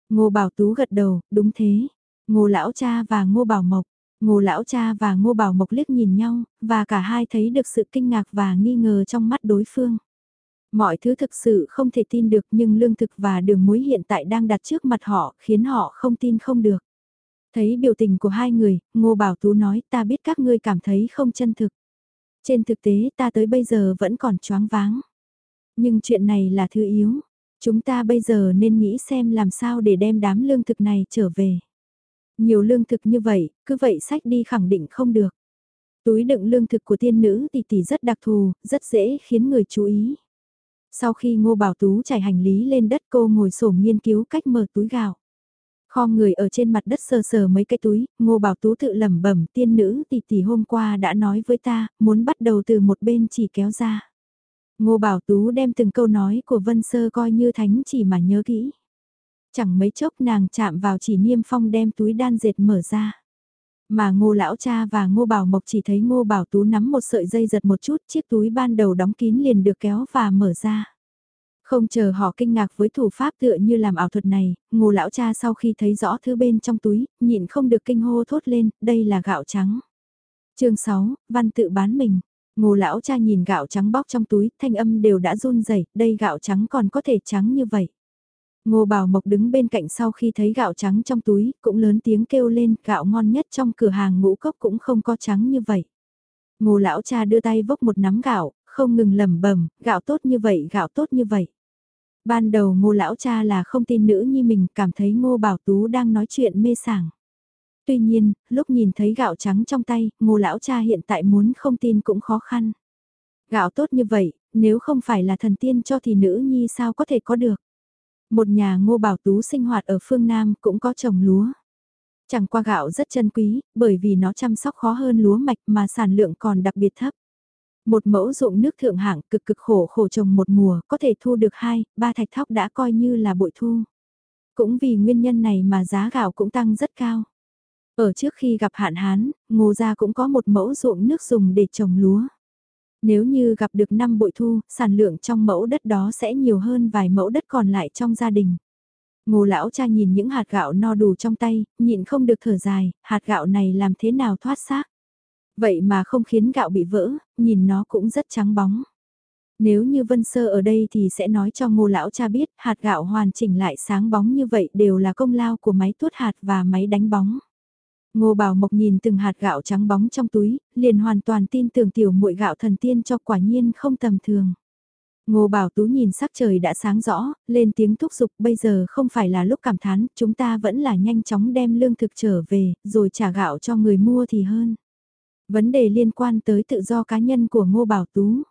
Ngô Bảo Tú gật đầu, đúng thế. Ngô Lão Cha và Ngô Bảo Mộc. Ngô Lão Cha và Ngô Bảo Mộc liếc nhìn nhau, và cả hai thấy được sự kinh ngạc và nghi ngờ trong mắt đối phương. Mọi thứ thực sự không thể tin được nhưng lương thực và đường muối hiện tại đang đặt trước mặt họ khiến họ không tin không được. Thấy biểu tình của hai người, Ngô Bảo Tú nói ta biết các ngươi cảm thấy không chân thực. Trên thực tế ta tới bây giờ vẫn còn choáng váng. Nhưng chuyện này là thứ yếu. Chúng ta bây giờ nên nghĩ xem làm sao để đem đám lương thực này trở về. Nhiều lương thực như vậy, cứ vậy sách đi khẳng định không được. Túi đựng lương thực của tiên nữ tỷ tỷ rất đặc thù, rất dễ khiến người chú ý. Sau khi Ngô Bảo Tú trải hành lý lên đất cô ngồi sổm nghiên cứu cách mở túi gạo. Kho người ở trên mặt đất sờ sờ mấy cái túi, Ngô Bảo Tú tự lẩm bẩm tiên nữ tỷ tỷ hôm qua đã nói với ta, muốn bắt đầu từ một bên chỉ kéo ra. Ngô Bảo Tú đem từng câu nói của Vân Sơ coi như thánh chỉ mà nhớ kỹ. Chẳng mấy chốc nàng chạm vào chỉ niêm phong đem túi đan dệt mở ra. Mà ngô lão cha và ngô bảo mộc chỉ thấy ngô bảo tú nắm một sợi dây giật một chút chiếc túi ban đầu đóng kín liền được kéo và mở ra. Không chờ họ kinh ngạc với thủ pháp tựa như làm ảo thuật này, ngô lão cha sau khi thấy rõ thứ bên trong túi, nhịn không được kinh hô thốt lên, đây là gạo trắng. chương 6, văn tự bán mình. Ngô lão cha nhìn gạo trắng bóc trong túi, thanh âm đều đã run rẩy đây gạo trắng còn có thể trắng như vậy. Ngô Bảo Mộc đứng bên cạnh sau khi thấy gạo trắng trong túi, cũng lớn tiếng kêu lên, gạo ngon nhất trong cửa hàng ngũ cốc cũng không có trắng như vậy. Ngô lão cha đưa tay vốc một nắm gạo, không ngừng lẩm bẩm, gạo tốt như vậy, gạo tốt như vậy. Ban đầu ngô lão cha là không tin nữ nhi mình, cảm thấy ngô bảo tú đang nói chuyện mê sảng. Tuy nhiên, lúc nhìn thấy gạo trắng trong tay, ngô lão cha hiện tại muốn không tin cũng khó khăn. Gạo tốt như vậy, nếu không phải là thần tiên cho thì nữ nhi sao có thể có được. Một nhà ngô bảo tú sinh hoạt ở phương Nam cũng có trồng lúa. Chẳng qua gạo rất chân quý, bởi vì nó chăm sóc khó hơn lúa mạch mà sản lượng còn đặc biệt thấp. Một mẫu ruộng nước thượng hạng cực cực khổ khổ trồng một mùa có thể thu được hai, ba thạch thóc đã coi như là bội thu. Cũng vì nguyên nhân này mà giá gạo cũng tăng rất cao. Ở trước khi gặp hạn hán, ngô gia cũng có một mẫu ruộng nước dùng để trồng lúa. Nếu như gặp được 5 bội thu, sản lượng trong mẫu đất đó sẽ nhiều hơn vài mẫu đất còn lại trong gia đình. Ngô lão cha nhìn những hạt gạo no đủ trong tay, nhịn không được thở dài, hạt gạo này làm thế nào thoát xác. Vậy mà không khiến gạo bị vỡ, nhìn nó cũng rất trắng bóng. Nếu như Vân Sơ ở đây thì sẽ nói cho ngô lão cha biết hạt gạo hoàn chỉnh lại sáng bóng như vậy đều là công lao của máy tuốt hạt và máy đánh bóng. Ngô Bảo Mộc nhìn từng hạt gạo trắng bóng trong túi, liền hoàn toàn tin tưởng tiểu muội gạo thần tiên cho quả nhiên không tầm thường. Ngô Bảo Tú nhìn sắc trời đã sáng rõ, lên tiếng thúc giục bây giờ không phải là lúc cảm thán, chúng ta vẫn là nhanh chóng đem lương thực trở về, rồi trả gạo cho người mua thì hơn. Vấn đề liên quan tới tự do cá nhân của Ngô Bảo Tú.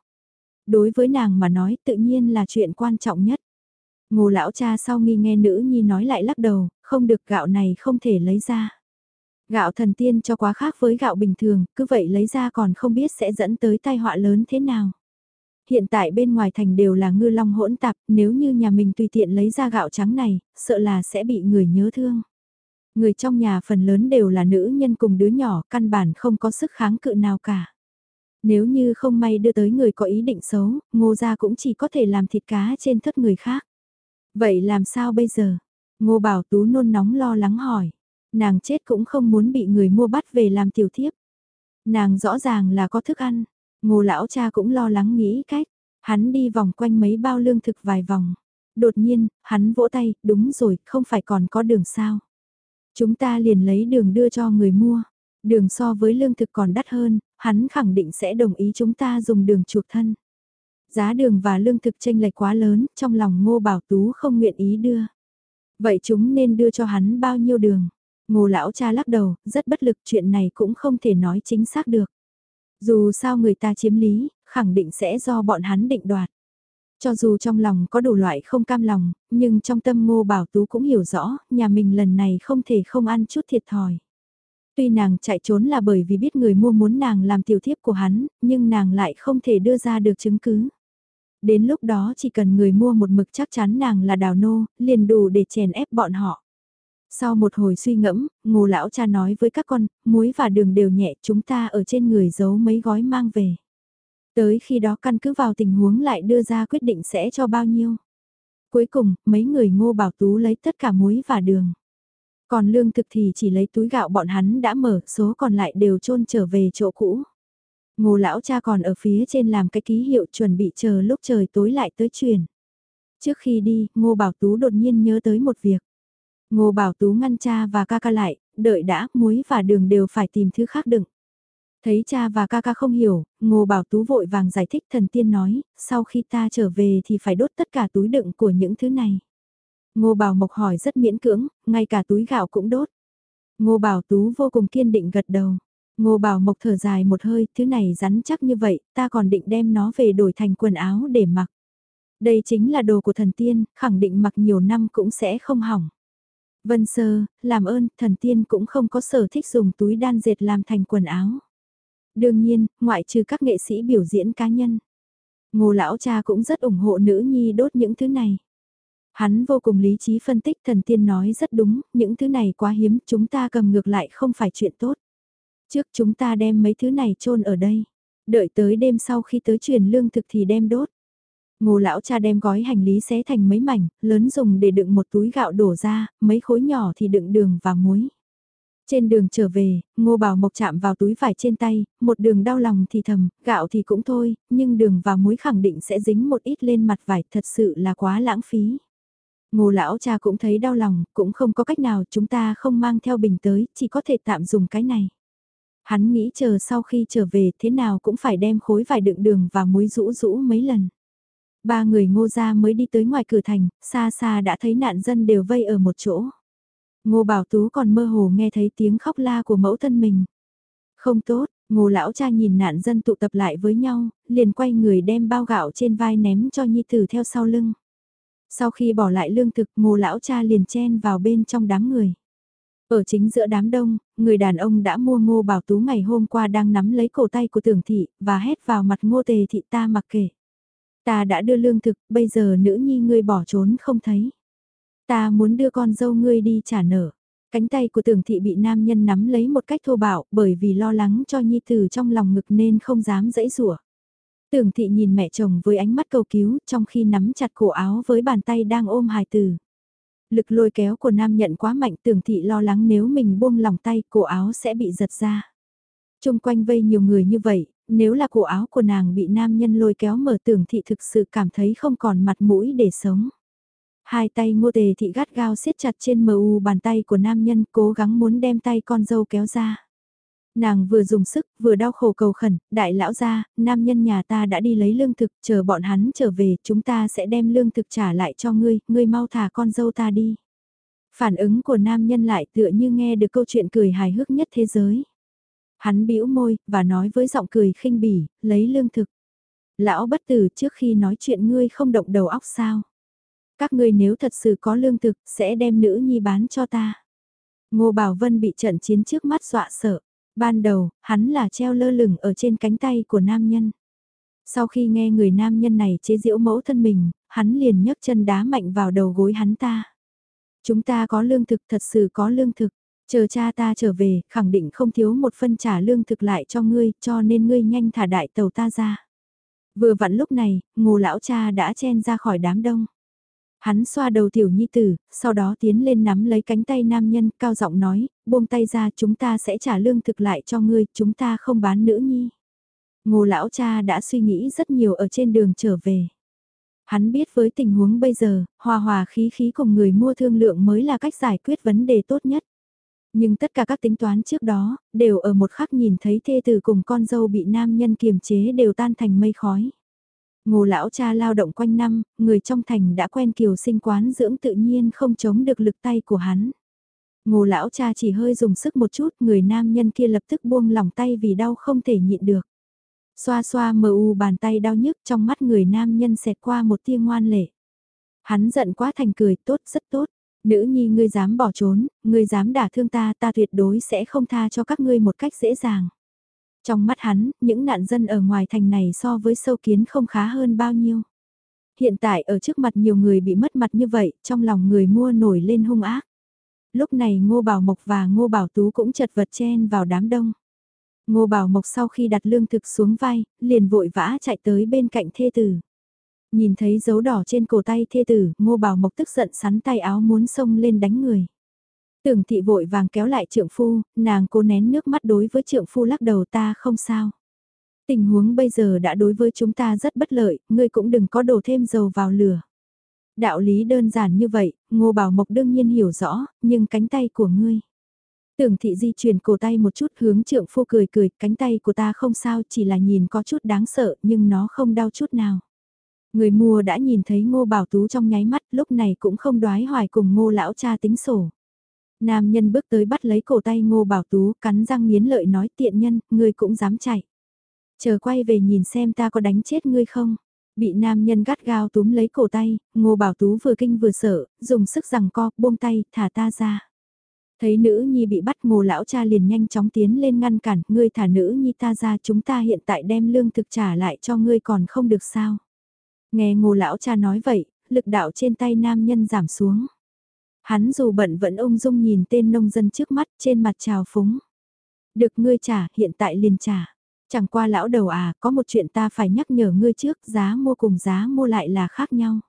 Đối với nàng mà nói tự nhiên là chuyện quan trọng nhất. Ngô lão cha sau nghi nghe nữ nhi nói lại lắc đầu, không được gạo này không thể lấy ra. Gạo thần tiên cho quá khác với gạo bình thường, cứ vậy lấy ra còn không biết sẽ dẫn tới tai họa lớn thế nào. Hiện tại bên ngoài thành đều là ngư long hỗn tạp, nếu như nhà mình tùy tiện lấy ra gạo trắng này, sợ là sẽ bị người nhớ thương. Người trong nhà phần lớn đều là nữ nhân cùng đứa nhỏ, căn bản không có sức kháng cự nào cả. Nếu như không may đưa tới người có ý định xấu, ngô gia cũng chỉ có thể làm thịt cá trên thất người khác. Vậy làm sao bây giờ? Ngô Bảo Tú nôn nóng lo lắng hỏi nàng chết cũng không muốn bị người mua bắt về làm tiểu thiếp. Nàng rõ ràng là có thức ăn, ngô lão cha cũng lo lắng nghĩ cách, hắn đi vòng quanh mấy bao lương thực vài vòng. Đột nhiên, hắn vỗ tay, đúng rồi, không phải còn có đường sao. Chúng ta liền lấy đường đưa cho người mua. Đường so với lương thực còn đắt hơn, hắn khẳng định sẽ đồng ý chúng ta dùng đường chuộc thân. Giá đường và lương thực tranh lệch quá lớn, trong lòng ngô bảo tú không nguyện ý đưa. Vậy chúng nên đưa cho hắn bao nhiêu đường? Ngô lão cha lắc đầu, rất bất lực chuyện này cũng không thể nói chính xác được. Dù sao người ta chiếm lý, khẳng định sẽ do bọn hắn định đoạt. Cho dù trong lòng có đủ loại không cam lòng, nhưng trong tâm ngô bảo tú cũng hiểu rõ, nhà mình lần này không thể không ăn chút thiệt thòi. Tuy nàng chạy trốn là bởi vì biết người mua muốn nàng làm tiểu thiếp của hắn, nhưng nàng lại không thể đưa ra được chứng cứ. Đến lúc đó chỉ cần người mua một mực chắc chắn nàng là đào nô, liền đủ để chèn ép bọn họ. Sau một hồi suy ngẫm, ngô lão cha nói với các con, muối và đường đều nhẹ chúng ta ở trên người giấu mấy gói mang về. Tới khi đó căn cứ vào tình huống lại đưa ra quyết định sẽ cho bao nhiêu. Cuối cùng, mấy người ngô bảo tú lấy tất cả muối và đường. Còn lương thực thì chỉ lấy túi gạo bọn hắn đã mở, số còn lại đều trôn trở về chỗ cũ. Ngô lão cha còn ở phía trên làm cái ký hiệu chuẩn bị chờ lúc trời tối lại tới truyền. Trước khi đi, Ngô Bảo Tú đột nhiên nhớ tới một việc. Ngô Bảo Tú ngăn cha và ca ca lại, đợi đã, muối và đường đều phải tìm thứ khác đựng. Thấy cha và ca ca không hiểu, Ngô Bảo Tú vội vàng giải thích thần tiên nói, sau khi ta trở về thì phải đốt tất cả túi đựng của những thứ này. Ngô Bảo Mộc hỏi rất miễn cưỡng, ngay cả túi gạo cũng đốt. Ngô Bảo Tú vô cùng kiên định gật đầu. Ngô Bảo Mộc thở dài một hơi, thứ này rắn chắc như vậy, ta còn định đem nó về đổi thành quần áo để mặc. Đây chính là đồ của thần tiên, khẳng định mặc nhiều năm cũng sẽ không hỏng. Vân Sơ, làm ơn, thần tiên cũng không có sở thích dùng túi đan dệt làm thành quần áo. Đương nhiên, ngoại trừ các nghệ sĩ biểu diễn cá nhân. Ngô lão cha cũng rất ủng hộ nữ nhi đốt những thứ này. Hắn vô cùng lý trí phân tích thần tiên nói rất đúng, những thứ này quá hiếm, chúng ta cầm ngược lại không phải chuyện tốt. Trước chúng ta đem mấy thứ này chôn ở đây. Đợi tới đêm sau khi tới truyền lương thực thì đem đốt. Ngô lão cha đem gói hành lý xé thành mấy mảnh, lớn dùng để đựng một túi gạo đổ ra, mấy khối nhỏ thì đựng đường và muối. Trên đường trở về, ngô bảo mộc chạm vào túi vải trên tay, một đường đau lòng thì thầm, gạo thì cũng thôi, nhưng đường và muối khẳng định sẽ dính một ít lên mặt vải thật sự là quá lãng phí. Ngô lão cha cũng thấy đau lòng, cũng không có cách nào chúng ta không mang theo bình tới, chỉ có thể tạm dùng cái này. Hắn nghĩ chờ sau khi trở về thế nào cũng phải đem khối vải đựng đường và muối rũ rũ mấy lần. Ba người ngô gia mới đi tới ngoài cửa thành, xa xa đã thấy nạn dân đều vây ở một chỗ. Ngô Bảo Tú còn mơ hồ nghe thấy tiếng khóc la của mẫu thân mình. Không tốt, ngô lão cha nhìn nạn dân tụ tập lại với nhau, liền quay người đem bao gạo trên vai ném cho nhi tử theo sau lưng. Sau khi bỏ lại lương thực ngô lão cha liền chen vào bên trong đám người. Ở chính giữa đám đông, người đàn ông đã mua ngô bảo tú ngày hôm qua đang nắm lấy cổ tay của tưởng thị và hét vào mặt ngô tề thị ta mặc kệ. Ta đã đưa lương thực, bây giờ nữ nhi ngươi bỏ trốn không thấy. Ta muốn đưa con dâu ngươi đi trả nợ. Cánh tay của tưởng thị bị nam nhân nắm lấy một cách thô bạo bởi vì lo lắng cho nhi tử trong lòng ngực nên không dám dãy rủa. Tưởng thị nhìn mẹ chồng với ánh mắt cầu cứu trong khi nắm chặt cổ áo với bàn tay đang ôm hài tử. Lực lôi kéo của nam nhận quá mạnh tưởng thị lo lắng nếu mình buông lòng tay cổ áo sẽ bị giật ra. Trung quanh vây nhiều người như vậy, nếu là cổ áo của nàng bị nam nhân lôi kéo mở tưởng thị thực sự cảm thấy không còn mặt mũi để sống. Hai tay ngô tề thị gắt gao siết chặt trên mờ u bàn tay của nam nhân cố gắng muốn đem tay con dâu kéo ra. Nàng vừa dùng sức, vừa đau khổ cầu khẩn, đại lão gia, nam nhân nhà ta đã đi lấy lương thực, chờ bọn hắn trở về, chúng ta sẽ đem lương thực trả lại cho ngươi, ngươi mau thả con dâu ta đi. Phản ứng của nam nhân lại tựa như nghe được câu chuyện cười hài hước nhất thế giới. Hắn bĩu môi, và nói với giọng cười khinh bỉ, lấy lương thực. Lão bất tử trước khi nói chuyện ngươi không động đầu óc sao. Các ngươi nếu thật sự có lương thực, sẽ đem nữ nhi bán cho ta. Ngô Bảo Vân bị trận chiến trước mắt dọa sợ. Ban đầu, hắn là treo lơ lửng ở trên cánh tay của nam nhân. Sau khi nghe người nam nhân này chế giễu mẫu thân mình, hắn liền nhấc chân đá mạnh vào đầu gối hắn ta. Chúng ta có lương thực thật sự có lương thực. Chờ cha ta trở về, khẳng định không thiếu một phân trả lương thực lại cho ngươi, cho nên ngươi nhanh thả đại tàu ta ra. Vừa vặn lúc này, ngô lão cha đã chen ra khỏi đám đông. Hắn xoa đầu tiểu nhi tử, sau đó tiến lên nắm lấy cánh tay nam nhân, cao giọng nói, buông tay ra chúng ta sẽ trả lương thực lại cho ngươi, chúng ta không bán nữ nhi. Ngô lão cha đã suy nghĩ rất nhiều ở trên đường trở về. Hắn biết với tình huống bây giờ, hòa hòa khí khí cùng người mua thương lượng mới là cách giải quyết vấn đề tốt nhất. Nhưng tất cả các tính toán trước đó, đều ở một khắc nhìn thấy thê tử cùng con dâu bị nam nhân kiềm chế đều tan thành mây khói. Ngô lão cha lao động quanh năm, người trong thành đã quen kiều sinh quán dưỡng tự nhiên không chống được lực tay của hắn. Ngô lão cha chỉ hơi dùng sức một chút, người nam nhân kia lập tức buông lỏng tay vì đau không thể nhịn được. Xoa xoa mờ u bàn tay đau nhức trong mắt người nam nhân xẹt qua một tia ngoan lệ. Hắn giận quá thành cười, tốt, rất tốt. Nữ nhi ngươi dám bỏ trốn, ngươi dám đả thương ta, ta tuyệt đối sẽ không tha cho các ngươi một cách dễ dàng. Trong mắt hắn, những nạn dân ở ngoài thành này so với sâu kiến không khá hơn bao nhiêu. Hiện tại ở trước mặt nhiều người bị mất mặt như vậy, trong lòng người mua nổi lên hung ác. Lúc này Ngô Bảo Mộc và Ngô Bảo Tú cũng chật vật chen vào đám đông. Ngô Bảo Mộc sau khi đặt lương thực xuống vai, liền vội vã chạy tới bên cạnh thê tử. Nhìn thấy dấu đỏ trên cổ tay thê tử, Ngô Bảo Mộc tức giận sắn tay áo muốn xông lên đánh người. Tưởng thị vội vàng kéo lại trượng phu, nàng cố nén nước mắt đối với trượng phu lắc đầu ta không sao. Tình huống bây giờ đã đối với chúng ta rất bất lợi, ngươi cũng đừng có đổ thêm dầu vào lửa. Đạo lý đơn giản như vậy, Ngô Bảo Mộc đương nhiên hiểu rõ, nhưng cánh tay của ngươi. Tưởng thị di chuyển cổ tay một chút hướng trượng phu cười cười, cánh tay của ta không sao chỉ là nhìn có chút đáng sợ nhưng nó không đau chút nào. Người mua đã nhìn thấy ngô bảo tú trong nháy mắt lúc này cũng không đoái hoài cùng ngô lão cha tính sổ. Nam nhân bước tới bắt lấy cổ tay ngô bảo tú cắn răng nghiến lợi nói tiện nhân, ngươi cũng dám chạy. Chờ quay về nhìn xem ta có đánh chết ngươi không. Bị nam nhân gắt gao túm lấy cổ tay, ngô bảo tú vừa kinh vừa sợ, dùng sức rằng co, buông tay, thả ta ra. Thấy nữ nhi bị bắt ngô lão cha liền nhanh chóng tiến lên ngăn cản, ngươi thả nữ nhi ta ra chúng ta hiện tại đem lương thực trả lại cho ngươi còn không được sao. Nghe ngô lão cha nói vậy, lực đạo trên tay nam nhân giảm xuống. Hắn dù bận vẫn ung dung nhìn tên nông dân trước mắt trên mặt trào phúng. Được ngươi trả, hiện tại liền trả. Chẳng qua lão đầu à, có một chuyện ta phải nhắc nhở ngươi trước, giá mua cùng giá mua lại là khác nhau.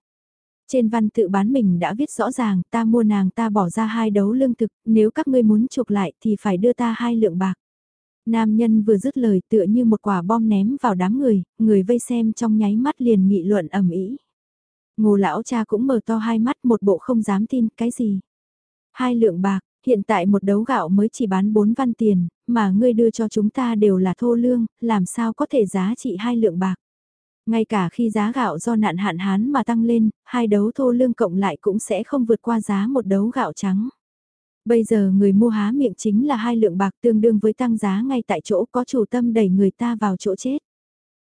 Trên văn tự bán mình đã viết rõ ràng, ta mua nàng ta bỏ ra hai đấu lương thực, nếu các ngươi muốn chuộc lại thì phải đưa ta hai lượng bạc. Nam nhân vừa dứt lời tựa như một quả bom ném vào đám người, người vây xem trong nháy mắt liền nghị luận ẩm ý. Ngô lão cha cũng mở to hai mắt một bộ không dám tin, cái gì? Hai lượng bạc, hiện tại một đấu gạo mới chỉ bán bốn văn tiền, mà ngươi đưa cho chúng ta đều là thô lương, làm sao có thể giá trị hai lượng bạc? Ngay cả khi giá gạo do nạn hạn hán mà tăng lên, hai đấu thô lương cộng lại cũng sẽ không vượt qua giá một đấu gạo trắng. Bây giờ người mua há miệng chính là hai lượng bạc tương đương với tăng giá ngay tại chỗ có chủ tâm đẩy người ta vào chỗ chết.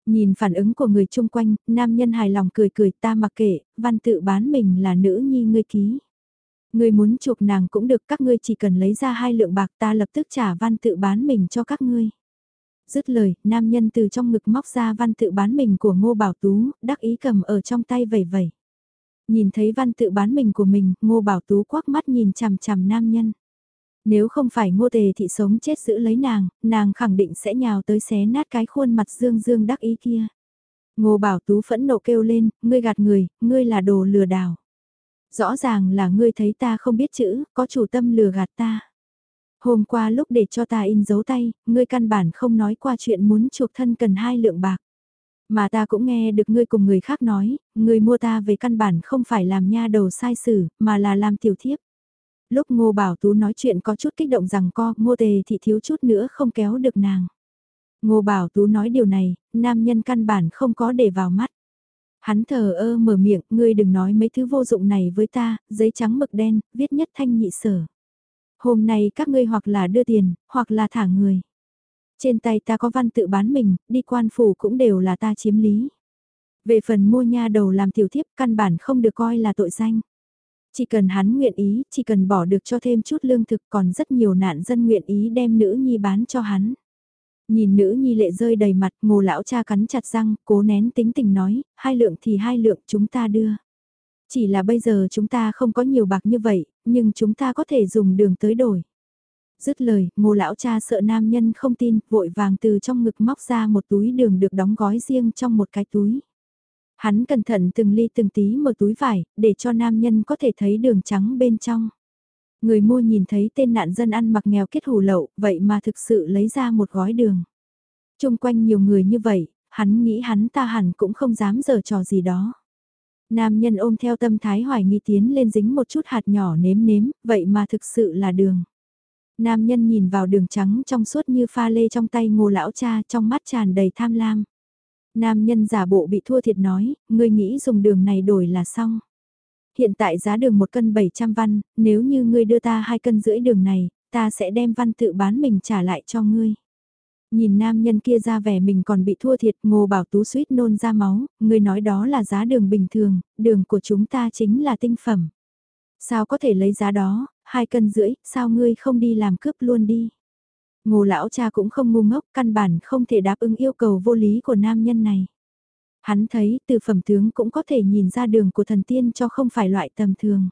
Nhìn phản ứng của người chung quanh, nam nhân hài lòng cười cười ta mặc kệ, văn tự bán mình là nữ nhi ngươi ký. Ngươi muốn chuộc nàng cũng được các ngươi chỉ cần lấy ra hai lượng bạc ta lập tức trả văn tự bán mình cho các ngươi. Dứt lời, nam nhân từ trong ngực móc ra văn tự bán mình của ngô bảo tú, đắc ý cầm ở trong tay vẩy vẩy. Nhìn thấy văn tự bán mình của mình, ngô bảo tú quắc mắt nhìn chằm chằm nam nhân. Nếu không phải ngô tề thị sống chết giữ lấy nàng, nàng khẳng định sẽ nhào tới xé nát cái khuôn mặt dương dương đắc ý kia. Ngô bảo tú phẫn nộ kêu lên, ngươi gạt người, ngươi là đồ lừa đảo. Rõ ràng là ngươi thấy ta không biết chữ, có chủ tâm lừa gạt ta. Hôm qua lúc để cho ta in dấu tay, ngươi căn bản không nói qua chuyện muốn chuộc thân cần hai lượng bạc. Mà ta cũng nghe được ngươi cùng người khác nói, ngươi mua ta về căn bản không phải làm nha đầu sai sử, mà là làm tiểu thiếp. Lúc Ngô Bảo Tú nói chuyện có chút kích động rằng co, Ngô Tề thì thiếu chút nữa không kéo được nàng. Ngô Bảo Tú nói điều này, nam nhân căn bản không có để vào mắt. Hắn thờ ơ mở miệng, ngươi đừng nói mấy thứ vô dụng này với ta, giấy trắng mực đen, viết nhất thanh nhị sở. Hôm nay các ngươi hoặc là đưa tiền, hoặc là thả người. Trên tay ta có văn tự bán mình, đi quan phủ cũng đều là ta chiếm lý. Về phần mua nha đầu làm tiểu thiếp căn bản không được coi là tội danh. Chỉ cần hắn nguyện ý, chỉ cần bỏ được cho thêm chút lương thực còn rất nhiều nạn dân nguyện ý đem nữ nhi bán cho hắn. Nhìn nữ nhi lệ rơi đầy mặt, ngô lão cha cắn chặt răng, cố nén tính tình nói, hai lượng thì hai lượng chúng ta đưa. Chỉ là bây giờ chúng ta không có nhiều bạc như vậy, nhưng chúng ta có thể dùng đường tới đổi. Dứt lời, ngô lão cha sợ nam nhân không tin, vội vàng từ trong ngực móc ra một túi đường được đóng gói riêng trong một cái túi. Hắn cẩn thận từng ly từng tí mở túi vải, để cho nam nhân có thể thấy đường trắng bên trong. Người mua nhìn thấy tên nạn dân ăn mặc nghèo kết hủ lậu, vậy mà thực sự lấy ra một gói đường. Trung quanh nhiều người như vậy, hắn nghĩ hắn ta hẳn cũng không dám giở trò gì đó. Nam nhân ôm theo tâm thái hoài nghi tiến lên dính một chút hạt nhỏ nếm nếm, vậy mà thực sự là đường. Nam nhân nhìn vào đường trắng trong suốt như pha lê trong tay ngô lão cha trong mắt tràn đầy tham lam. Nam nhân giả bộ bị thua thiệt nói, ngươi nghĩ dùng đường này đổi là xong. Hiện tại giá đường một cân 700 văn, nếu như ngươi đưa ta hai cân rưỡi đường này, ta sẽ đem văn tự bán mình trả lại cho ngươi. Nhìn nam nhân kia ra vẻ mình còn bị thua thiệt ngô bảo tú suýt nôn ra máu, ngươi nói đó là giá đường bình thường, đường của chúng ta chính là tinh phẩm. Sao có thể lấy giá đó, hai cân rưỡi, sao ngươi không đi làm cướp luôn đi. Ngô lão cha cũng không ngu ngốc, căn bản không thể đáp ứng yêu cầu vô lý của nam nhân này. Hắn thấy từ phẩm tướng cũng có thể nhìn ra đường của thần tiên cho không phải loại tầm thường.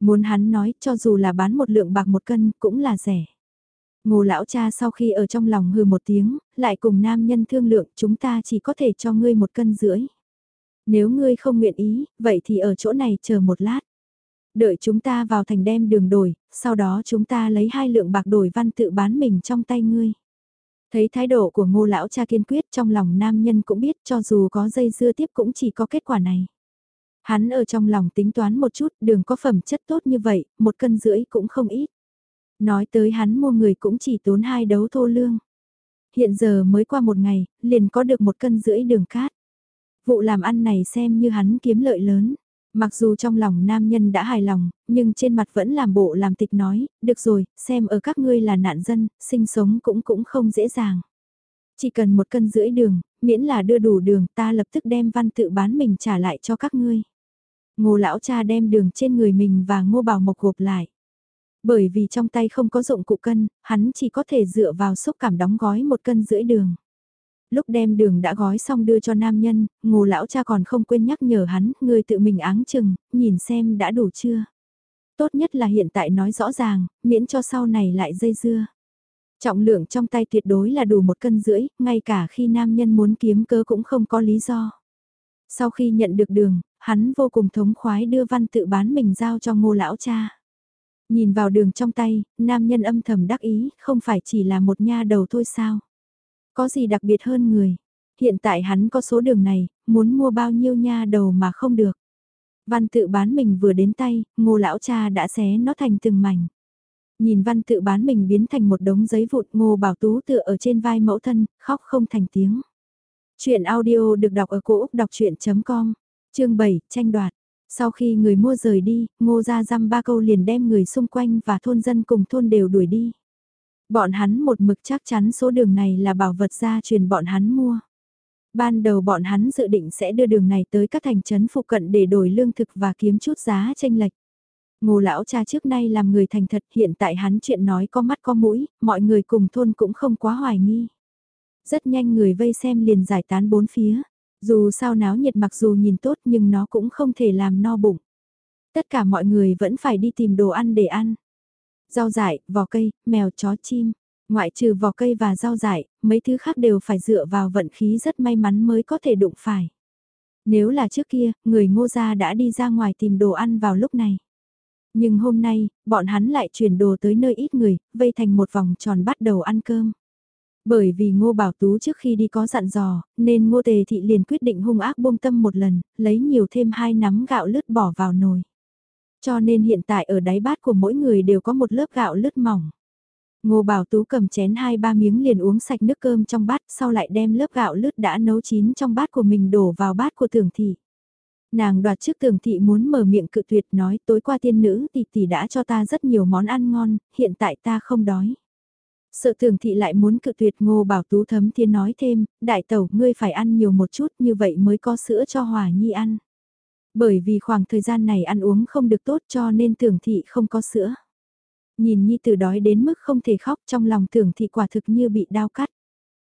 Muốn hắn nói cho dù là bán một lượng bạc một cân cũng là rẻ. Ngô lão cha sau khi ở trong lòng hừ một tiếng, lại cùng nam nhân thương lượng chúng ta chỉ có thể cho ngươi một cân rưỡi. Nếu ngươi không nguyện ý, vậy thì ở chỗ này chờ một lát. Đợi chúng ta vào thành đem đường đổi, sau đó chúng ta lấy hai lượng bạc đổi văn tự bán mình trong tay ngươi. Thấy thái độ của ngô lão cha kiên quyết trong lòng nam nhân cũng biết cho dù có dây dưa tiếp cũng chỉ có kết quả này. Hắn ở trong lòng tính toán một chút đường có phẩm chất tốt như vậy, một cân rưỡi cũng không ít. Nói tới hắn mua người cũng chỉ tốn hai đấu thô lương. Hiện giờ mới qua một ngày, liền có được một cân rưỡi đường cát. Vụ làm ăn này xem như hắn kiếm lợi lớn. Mặc dù trong lòng nam nhân đã hài lòng, nhưng trên mặt vẫn làm bộ làm tịch nói, được rồi, xem ở các ngươi là nạn dân, sinh sống cũng cũng không dễ dàng. Chỉ cần một cân rưỡi đường, miễn là đưa đủ đường ta lập tức đem văn tự bán mình trả lại cho các ngươi. Ngô lão cha đem đường trên người mình và ngô bảo mộc gộp lại. Bởi vì trong tay không có dụng cụ cân, hắn chỉ có thể dựa vào xúc cảm đóng gói một cân rưỡi đường. Lúc đem đường đã gói xong đưa cho nam nhân, ngô lão cha còn không quên nhắc nhở hắn, người tự mình áng chừng, nhìn xem đã đủ chưa. Tốt nhất là hiện tại nói rõ ràng, miễn cho sau này lại dây dưa. Trọng lượng trong tay tuyệt đối là đủ một cân rưỡi, ngay cả khi nam nhân muốn kiếm cớ cũng không có lý do. Sau khi nhận được đường, hắn vô cùng thống khoái đưa văn tự bán mình giao cho ngô lão cha. Nhìn vào đường trong tay, nam nhân âm thầm đắc ý, không phải chỉ là một nha đầu thôi sao. Có gì đặc biệt hơn người. Hiện tại hắn có số đường này, muốn mua bao nhiêu nha đầu mà không được. Văn tự bán mình vừa đến tay, ngô lão cha đã xé nó thành từng mảnh. Nhìn văn tự bán mình biến thành một đống giấy vụt ngô bảo tú tựa ở trên vai mẫu thân, khóc không thành tiếng. Chuyện audio được đọc ở cổ Úc đọc chuyện.com, chương 7, tranh đoạt. Sau khi người mua rời đi, ngô ra dăm ba câu liền đem người xung quanh và thôn dân cùng thôn đều đuổi đi. Bọn hắn một mực chắc chắn số đường này là bảo vật gia truyền bọn hắn mua. Ban đầu bọn hắn dự định sẽ đưa đường này tới các thành trấn phụ cận để đổi lương thực và kiếm chút giá tranh lệch. Ngô lão cha trước nay làm người thành thật hiện tại hắn chuyện nói có mắt có mũi, mọi người cùng thôn cũng không quá hoài nghi. Rất nhanh người vây xem liền giải tán bốn phía, dù sao náo nhiệt mặc dù nhìn tốt nhưng nó cũng không thể làm no bụng. Tất cả mọi người vẫn phải đi tìm đồ ăn để ăn. Rau dại, vỏ cây, mèo chó chim. Ngoại trừ vỏ cây và rau dại, mấy thứ khác đều phải dựa vào vận khí rất may mắn mới có thể đụng phải. Nếu là trước kia, người ngô gia đã đi ra ngoài tìm đồ ăn vào lúc này. Nhưng hôm nay, bọn hắn lại chuyển đồ tới nơi ít người, vây thành một vòng tròn bắt đầu ăn cơm. Bởi vì ngô bảo tú trước khi đi có dặn dò, nên ngô tề thị liền quyết định hung ác buông tâm một lần, lấy nhiều thêm hai nắm gạo lứt bỏ vào nồi. Cho nên hiện tại ở đáy bát của mỗi người đều có một lớp gạo lứt mỏng. Ngô Bảo Tú cầm chén hai ba miếng liền uống sạch nước cơm trong bát, sau lại đem lớp gạo lứt đã nấu chín trong bát của mình đổ vào bát của tưởng thị. Nàng đoạt trước tưởng thị muốn mở miệng cự tuyệt nói tối qua tiên nữ tỷ tỷ đã cho ta rất nhiều món ăn ngon, hiện tại ta không đói. Sợ tưởng thị lại muốn cự tuyệt ngô bảo tú thấm thiên nói thêm, đại tẩu ngươi phải ăn nhiều một chút như vậy mới có sữa cho hòa nhi ăn. Bởi vì khoảng thời gian này ăn uống không được tốt cho nên tưởng thị không có sữa. Nhìn Nhi Tử đói đến mức không thể khóc trong lòng tưởng thị quả thực như bị đau cắt.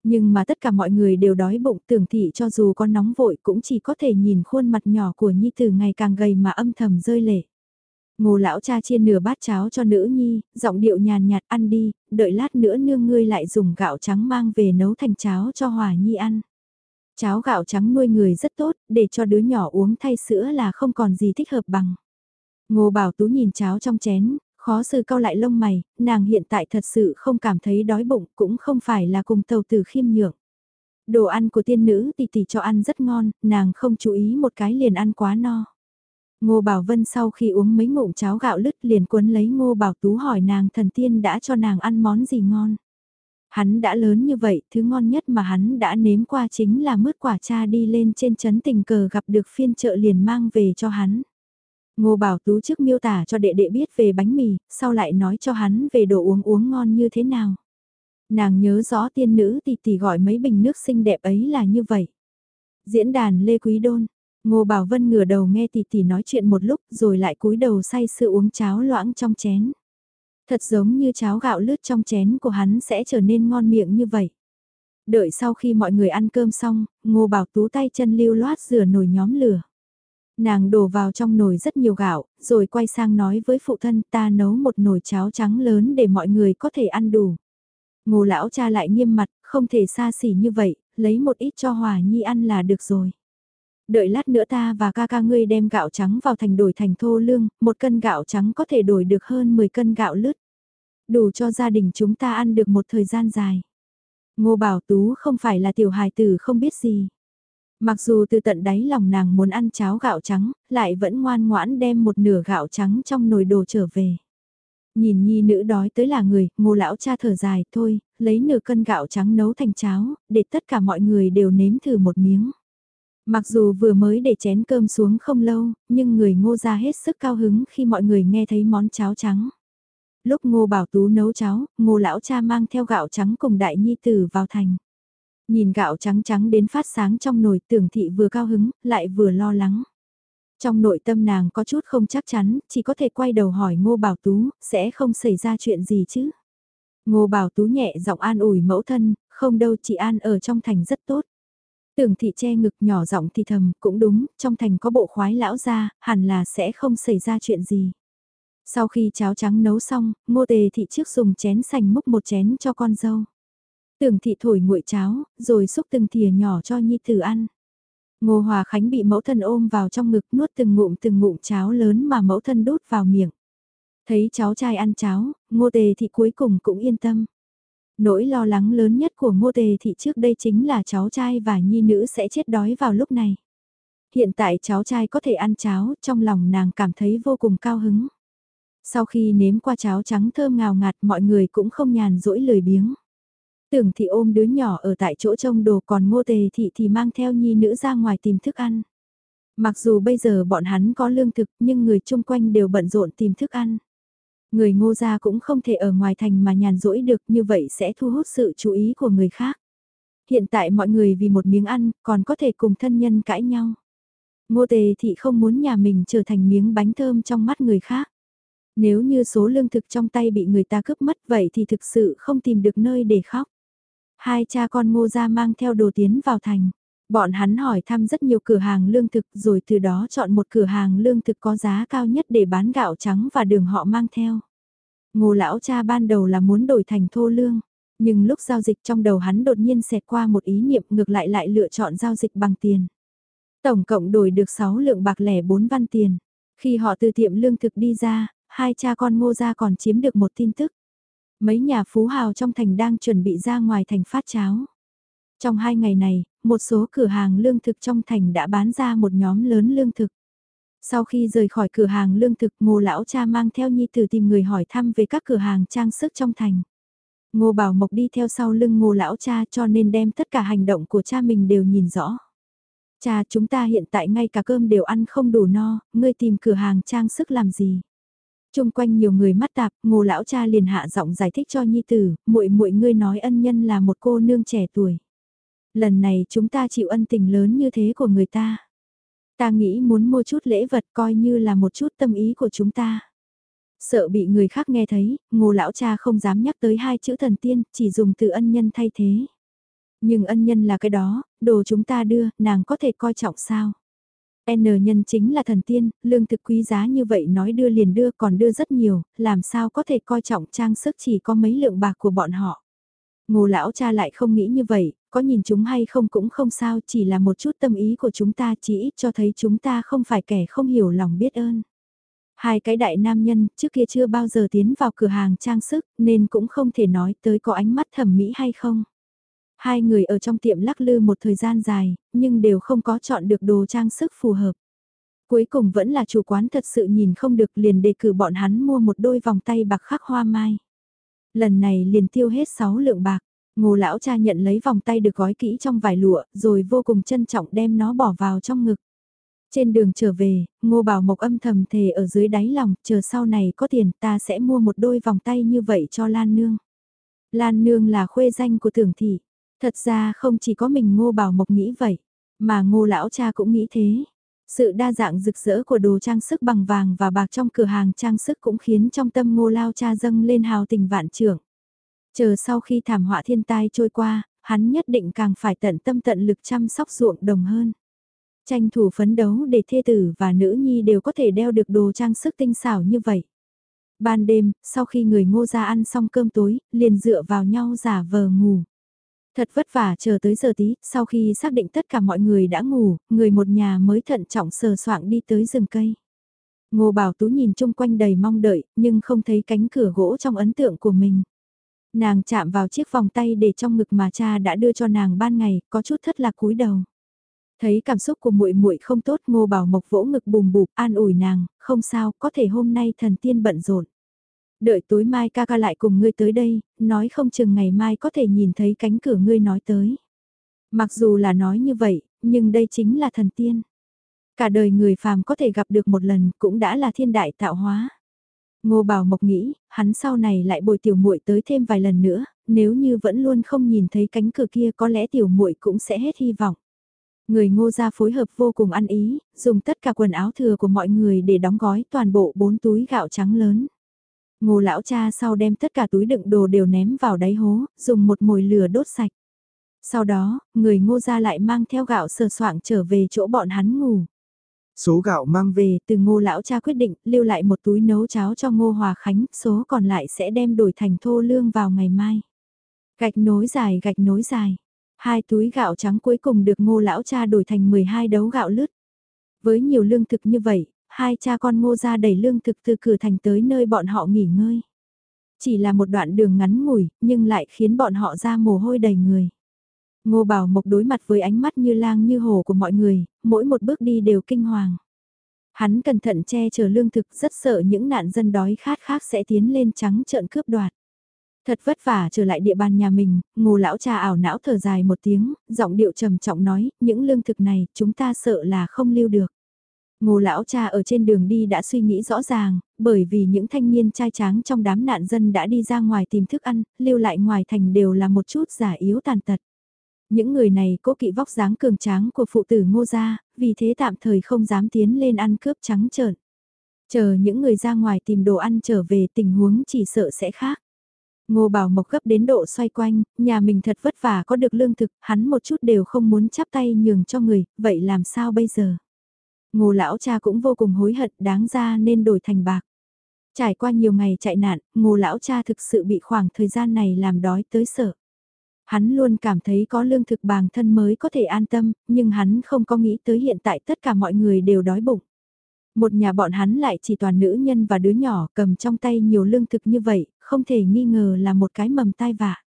Nhưng mà tất cả mọi người đều đói bụng tưởng thị cho dù có nóng vội cũng chỉ có thể nhìn khuôn mặt nhỏ của Nhi Tử ngày càng gầy mà âm thầm rơi lệ. Ngô lão cha chia nửa bát cháo cho nữ nhi, giọng điệu nhàn nhạt ăn đi, đợi lát nữa nương ngươi lại dùng gạo trắng mang về nấu thành cháo cho hòa nhi ăn. Cháo gạo trắng nuôi người rất tốt, để cho đứa nhỏ uống thay sữa là không còn gì thích hợp bằng. Ngô Bảo Tú nhìn cháo trong chén, khó xử cau lại lông mày, nàng hiện tại thật sự không cảm thấy đói bụng, cũng không phải là cùng tàu tử khiêm nhượng. Đồ ăn của tiên nữ tỷ tỷ cho ăn rất ngon, nàng không chú ý một cái liền ăn quá no. Ngô Bảo Vân sau khi uống mấy ngụm cháo gạo lứt liền cuốn lấy Ngô Bảo Tú hỏi nàng thần tiên đã cho nàng ăn món gì ngon. Hắn đã lớn như vậy, thứ ngon nhất mà hắn đã nếm qua chính là mứt quả cha đi lên trên chấn tình cờ gặp được phiên chợ liền mang về cho hắn. Ngô Bảo Tú trước miêu tả cho đệ đệ biết về bánh mì, sau lại nói cho hắn về đồ uống uống ngon như thế nào. Nàng nhớ rõ tiên nữ tỷ tỷ gọi mấy bình nước xinh đẹp ấy là như vậy. Diễn đàn Lê Quý Đôn, Ngô Bảo Vân ngửa đầu nghe tỷ tỷ nói chuyện một lúc rồi lại cúi đầu say sưa uống cháo loãng trong chén. Thật giống như cháo gạo lướt trong chén của hắn sẽ trở nên ngon miệng như vậy. Đợi sau khi mọi người ăn cơm xong, Ngô Bảo Tú tay chân lưu loát rửa nồi nhóm lửa. Nàng đổ vào trong nồi rất nhiều gạo, rồi quay sang nói với phụ thân ta nấu một nồi cháo trắng lớn để mọi người có thể ăn đủ. Ngô lão cha lại nghiêm mặt, không thể xa xỉ như vậy, lấy một ít cho Hòa Nhi ăn là được rồi. Đợi lát nữa ta và ca ca ngươi đem gạo trắng vào thành đổi thành thô lương, một cân gạo trắng có thể đổi được hơn 10 cân gạo lứt. Đủ cho gia đình chúng ta ăn được một thời gian dài. Ngô Bảo Tú không phải là tiểu hài tử không biết gì. Mặc dù từ tận đáy lòng nàng muốn ăn cháo gạo trắng, lại vẫn ngoan ngoãn đem một nửa gạo trắng trong nồi đồ trở về. Nhìn nhi nữ đói tới là người, ngô lão cha thở dài, thôi, lấy nửa cân gạo trắng nấu thành cháo, để tất cả mọi người đều nếm thử một miếng. Mặc dù vừa mới để chén cơm xuống không lâu, nhưng người ngô ra hết sức cao hứng khi mọi người nghe thấy món cháo trắng. Lúc ngô bảo tú nấu cháo, ngô lão cha mang theo gạo trắng cùng đại nhi tử vào thành. Nhìn gạo trắng trắng đến phát sáng trong nồi tưởng thị vừa cao hứng, lại vừa lo lắng. Trong nội tâm nàng có chút không chắc chắn, chỉ có thể quay đầu hỏi Ngô Bảo Tú, sẽ không xảy ra chuyện gì chứ. Ngô Bảo Tú nhẹ giọng an ủi mẫu thân, không đâu chị An ở trong thành rất tốt. Tưởng thị che ngực nhỏ giọng thì thầm, cũng đúng, trong thành có bộ khoái lão ra, hẳn là sẽ không xảy ra chuyện gì. Sau khi cháo trắng nấu xong, ngô tề thị trước dùng chén sành múc một chén cho con dâu. Tưởng thị thổi nguội cháo, rồi xúc từng thìa nhỏ cho nhi tử ăn. Ngô Hòa Khánh bị mẫu thân ôm vào trong ngực nuốt từng ngụm từng ngụm cháo lớn mà mẫu thân đút vào miệng. Thấy cháu trai ăn cháo, ngô tề thị cuối cùng cũng yên tâm. Nỗi lo lắng lớn nhất của ngô tề thị trước đây chính là cháu trai và nhi nữ sẽ chết đói vào lúc này. Hiện tại cháu trai có thể ăn cháo, trong lòng nàng cảm thấy vô cùng cao hứng. Sau khi nếm qua cháo trắng thơm ngào ngạt mọi người cũng không nhàn rỗi lười biếng. Tưởng thị ôm đứa nhỏ ở tại chỗ trông đồ còn ngô tề thị thì mang theo nhi nữ ra ngoài tìm thức ăn. Mặc dù bây giờ bọn hắn có lương thực nhưng người chung quanh đều bận rộn tìm thức ăn. Người ngô gia cũng không thể ở ngoài thành mà nhàn rỗi được, như vậy sẽ thu hút sự chú ý của người khác. Hiện tại mọi người vì một miếng ăn, còn có thể cùng thân nhân cãi nhau. Ngô tề thị không muốn nhà mình trở thành miếng bánh thơm trong mắt người khác. Nếu như số lương thực trong tay bị người ta cướp mất vậy thì thực sự không tìm được nơi để khóc. Hai cha con ngô gia mang theo đồ tiến vào thành. Bọn hắn hỏi thăm rất nhiều cửa hàng lương thực rồi từ đó chọn một cửa hàng lương thực có giá cao nhất để bán gạo trắng và đường họ mang theo. Ngô lão cha ban đầu là muốn đổi thành thô lương, nhưng lúc giao dịch trong đầu hắn đột nhiên xẹt qua một ý niệm ngược lại lại lựa chọn giao dịch bằng tiền. Tổng cộng đổi được 6 lượng bạc lẻ 4 văn tiền. Khi họ từ tiệm lương thực đi ra, hai cha con ngô ra còn chiếm được một tin tức. Mấy nhà phú hào trong thành đang chuẩn bị ra ngoài thành phát cháo. Trong hai ngày này, một số cửa hàng lương thực trong thành đã bán ra một nhóm lớn lương thực. Sau khi rời khỏi cửa hàng lương thực ngô lão cha mang theo nhi tử tìm người hỏi thăm về các cửa hàng trang sức trong thành. Ngô Bảo Mộc đi theo sau lưng ngô lão cha cho nên đem tất cả hành động của cha mình đều nhìn rõ. Cha chúng ta hiện tại ngay cả cơm đều ăn không đủ no, ngươi tìm cửa hàng trang sức làm gì? Trung quanh nhiều người mắt tạp, ngô lão cha liền hạ giọng giải thích cho nhi tử, muội muội ngươi nói ân nhân là một cô nương trẻ tuổi. Lần này chúng ta chịu ân tình lớn như thế của người ta. Ta nghĩ muốn mua chút lễ vật coi như là một chút tâm ý của chúng ta. Sợ bị người khác nghe thấy, ngô lão cha không dám nhắc tới hai chữ thần tiên, chỉ dùng từ ân nhân thay thế. Nhưng ân nhân là cái đó, đồ chúng ta đưa, nàng có thể coi trọng sao? N nhân chính là thần tiên, lương thực quý giá như vậy nói đưa liền đưa còn đưa rất nhiều, làm sao có thể coi trọng trang sức chỉ có mấy lượng bạc của bọn họ. Ngô lão cha lại không nghĩ như vậy, có nhìn chúng hay không cũng không sao, chỉ là một chút tâm ý của chúng ta chỉ ít cho thấy chúng ta không phải kẻ không hiểu lòng biết ơn. Hai cái đại nam nhân trước kia chưa bao giờ tiến vào cửa hàng trang sức nên cũng không thể nói tới có ánh mắt thẩm mỹ hay không. Hai người ở trong tiệm lắc lư một thời gian dài, nhưng đều không có chọn được đồ trang sức phù hợp. Cuối cùng vẫn là chủ quán thật sự nhìn không được liền đề cử bọn hắn mua một đôi vòng tay bạc khắc hoa mai. Lần này liền tiêu hết 6 lượng bạc, Ngô lão cha nhận lấy vòng tay được gói kỹ trong vải lụa, rồi vô cùng trân trọng đem nó bỏ vào trong ngực. Trên đường trở về, ngô bảo mộc âm thầm thề ở dưới đáy lòng, chờ sau này có tiền ta sẽ mua một đôi vòng tay như vậy cho Lan Nương. Lan Nương là khuê danh của tưởng thị. Thật ra không chỉ có mình ngô bảo mộc nghĩ vậy, mà ngô lão cha cũng nghĩ thế. Sự đa dạng rực rỡ của đồ trang sức bằng vàng và bạc trong cửa hàng trang sức cũng khiến trong tâm ngô lao cha dâng lên hào tình vạn trưởng. Chờ sau khi thảm họa thiên tai trôi qua, hắn nhất định càng phải tận tâm tận lực chăm sóc ruộng đồng hơn. Tranh thủ phấn đấu để thê tử và nữ nhi đều có thể đeo được đồ trang sức tinh xảo như vậy. Ban đêm, sau khi người ngô ra ăn xong cơm tối, liền dựa vào nhau giả vờ ngủ. Thật vất vả chờ tới giờ tí, sau khi xác định tất cả mọi người đã ngủ, người một nhà mới thận trọng sờ soạng đi tới rừng cây. Ngô Bảo Tú nhìn chung quanh đầy mong đợi, nhưng không thấy cánh cửa gỗ trong ấn tượng của mình. Nàng chạm vào chiếc vòng tay để trong ngực mà cha đã đưa cho nàng ban ngày, có chút thất lạc cúi đầu. Thấy cảm xúc của muội muội không tốt, Ngô Bảo Mộc vỗ ngực bùm bụp, an ủi nàng, không sao, có thể hôm nay thần tiên bận rộn. Đợi tối mai ca ca lại cùng ngươi tới đây, nói không chừng ngày mai có thể nhìn thấy cánh cửa ngươi nói tới. Mặc dù là nói như vậy, nhưng đây chính là thần tiên. Cả đời người phàm có thể gặp được một lần cũng đã là thiên đại tạo hóa. Ngô Bảo Mộc nghĩ, hắn sau này lại bồi tiểu muội tới thêm vài lần nữa, nếu như vẫn luôn không nhìn thấy cánh cửa kia có lẽ tiểu muội cũng sẽ hết hy vọng. Người ngô gia phối hợp vô cùng ăn ý, dùng tất cả quần áo thừa của mọi người để đóng gói toàn bộ bốn túi gạo trắng lớn. Ngô lão cha sau đem tất cả túi đựng đồ đều ném vào đáy hố, dùng một mồi lửa đốt sạch. Sau đó, người ngô gia lại mang theo gạo sờ soạng trở về chỗ bọn hắn ngủ. Số gạo mang về từ ngô lão cha quyết định lưu lại một túi nấu cháo cho ngô hòa khánh, số còn lại sẽ đem đổi thành thô lương vào ngày mai. Gạch nối dài gạch nối dài. Hai túi gạo trắng cuối cùng được ngô lão cha đổi thành 12 đấu gạo lứt. Với nhiều lương thực như vậy, hai cha con ngô ra đẩy lương thực từ cửa thành tới nơi bọn họ nghỉ ngơi. Chỉ là một đoạn đường ngắn ngủi, nhưng lại khiến bọn họ ra mồ hôi đầy người. Ngô Bảo Mộc đối mặt với ánh mắt như lang như hổ của mọi người, mỗi một bước đi đều kinh hoàng. Hắn cẩn thận che chở lương thực rất sợ những nạn dân đói khát khác sẽ tiến lên trắng trợn cướp đoạt. Thật vất vả trở lại địa bàn nhà mình, ngô lão cha ảo não thở dài một tiếng, giọng điệu trầm trọng nói, những lương thực này chúng ta sợ là không lưu được. Ngô lão cha ở trên đường đi đã suy nghĩ rõ ràng, bởi vì những thanh niên trai tráng trong đám nạn dân đã đi ra ngoài tìm thức ăn, lưu lại ngoài thành đều là một chút giả yếu tàn tật. Những người này cố kỵ vóc dáng cường tráng của phụ tử ngô gia, vì thế tạm thời không dám tiến lên ăn cướp trắng trợn. Chờ những người ra ngoài tìm đồ ăn trở về tình huống chỉ sợ sẽ khác. Ngô Bảo Mộc gấp đến độ xoay quanh, nhà mình thật vất vả có được lương thực, hắn một chút đều không muốn chắp tay nhường cho người, vậy làm sao bây giờ? Ngô lão cha cũng vô cùng hối hận đáng ra nên đổi thành bạc. Trải qua nhiều ngày chạy nạn, ngô lão cha thực sự bị khoảng thời gian này làm đói tới sợ. Hắn luôn cảm thấy có lương thực bản thân mới có thể an tâm, nhưng hắn không có nghĩ tới hiện tại tất cả mọi người đều đói bụng. Một nhà bọn hắn lại chỉ toàn nữ nhân và đứa nhỏ cầm trong tay nhiều lương thực như vậy, không thể nghi ngờ là một cái mầm tai vạ.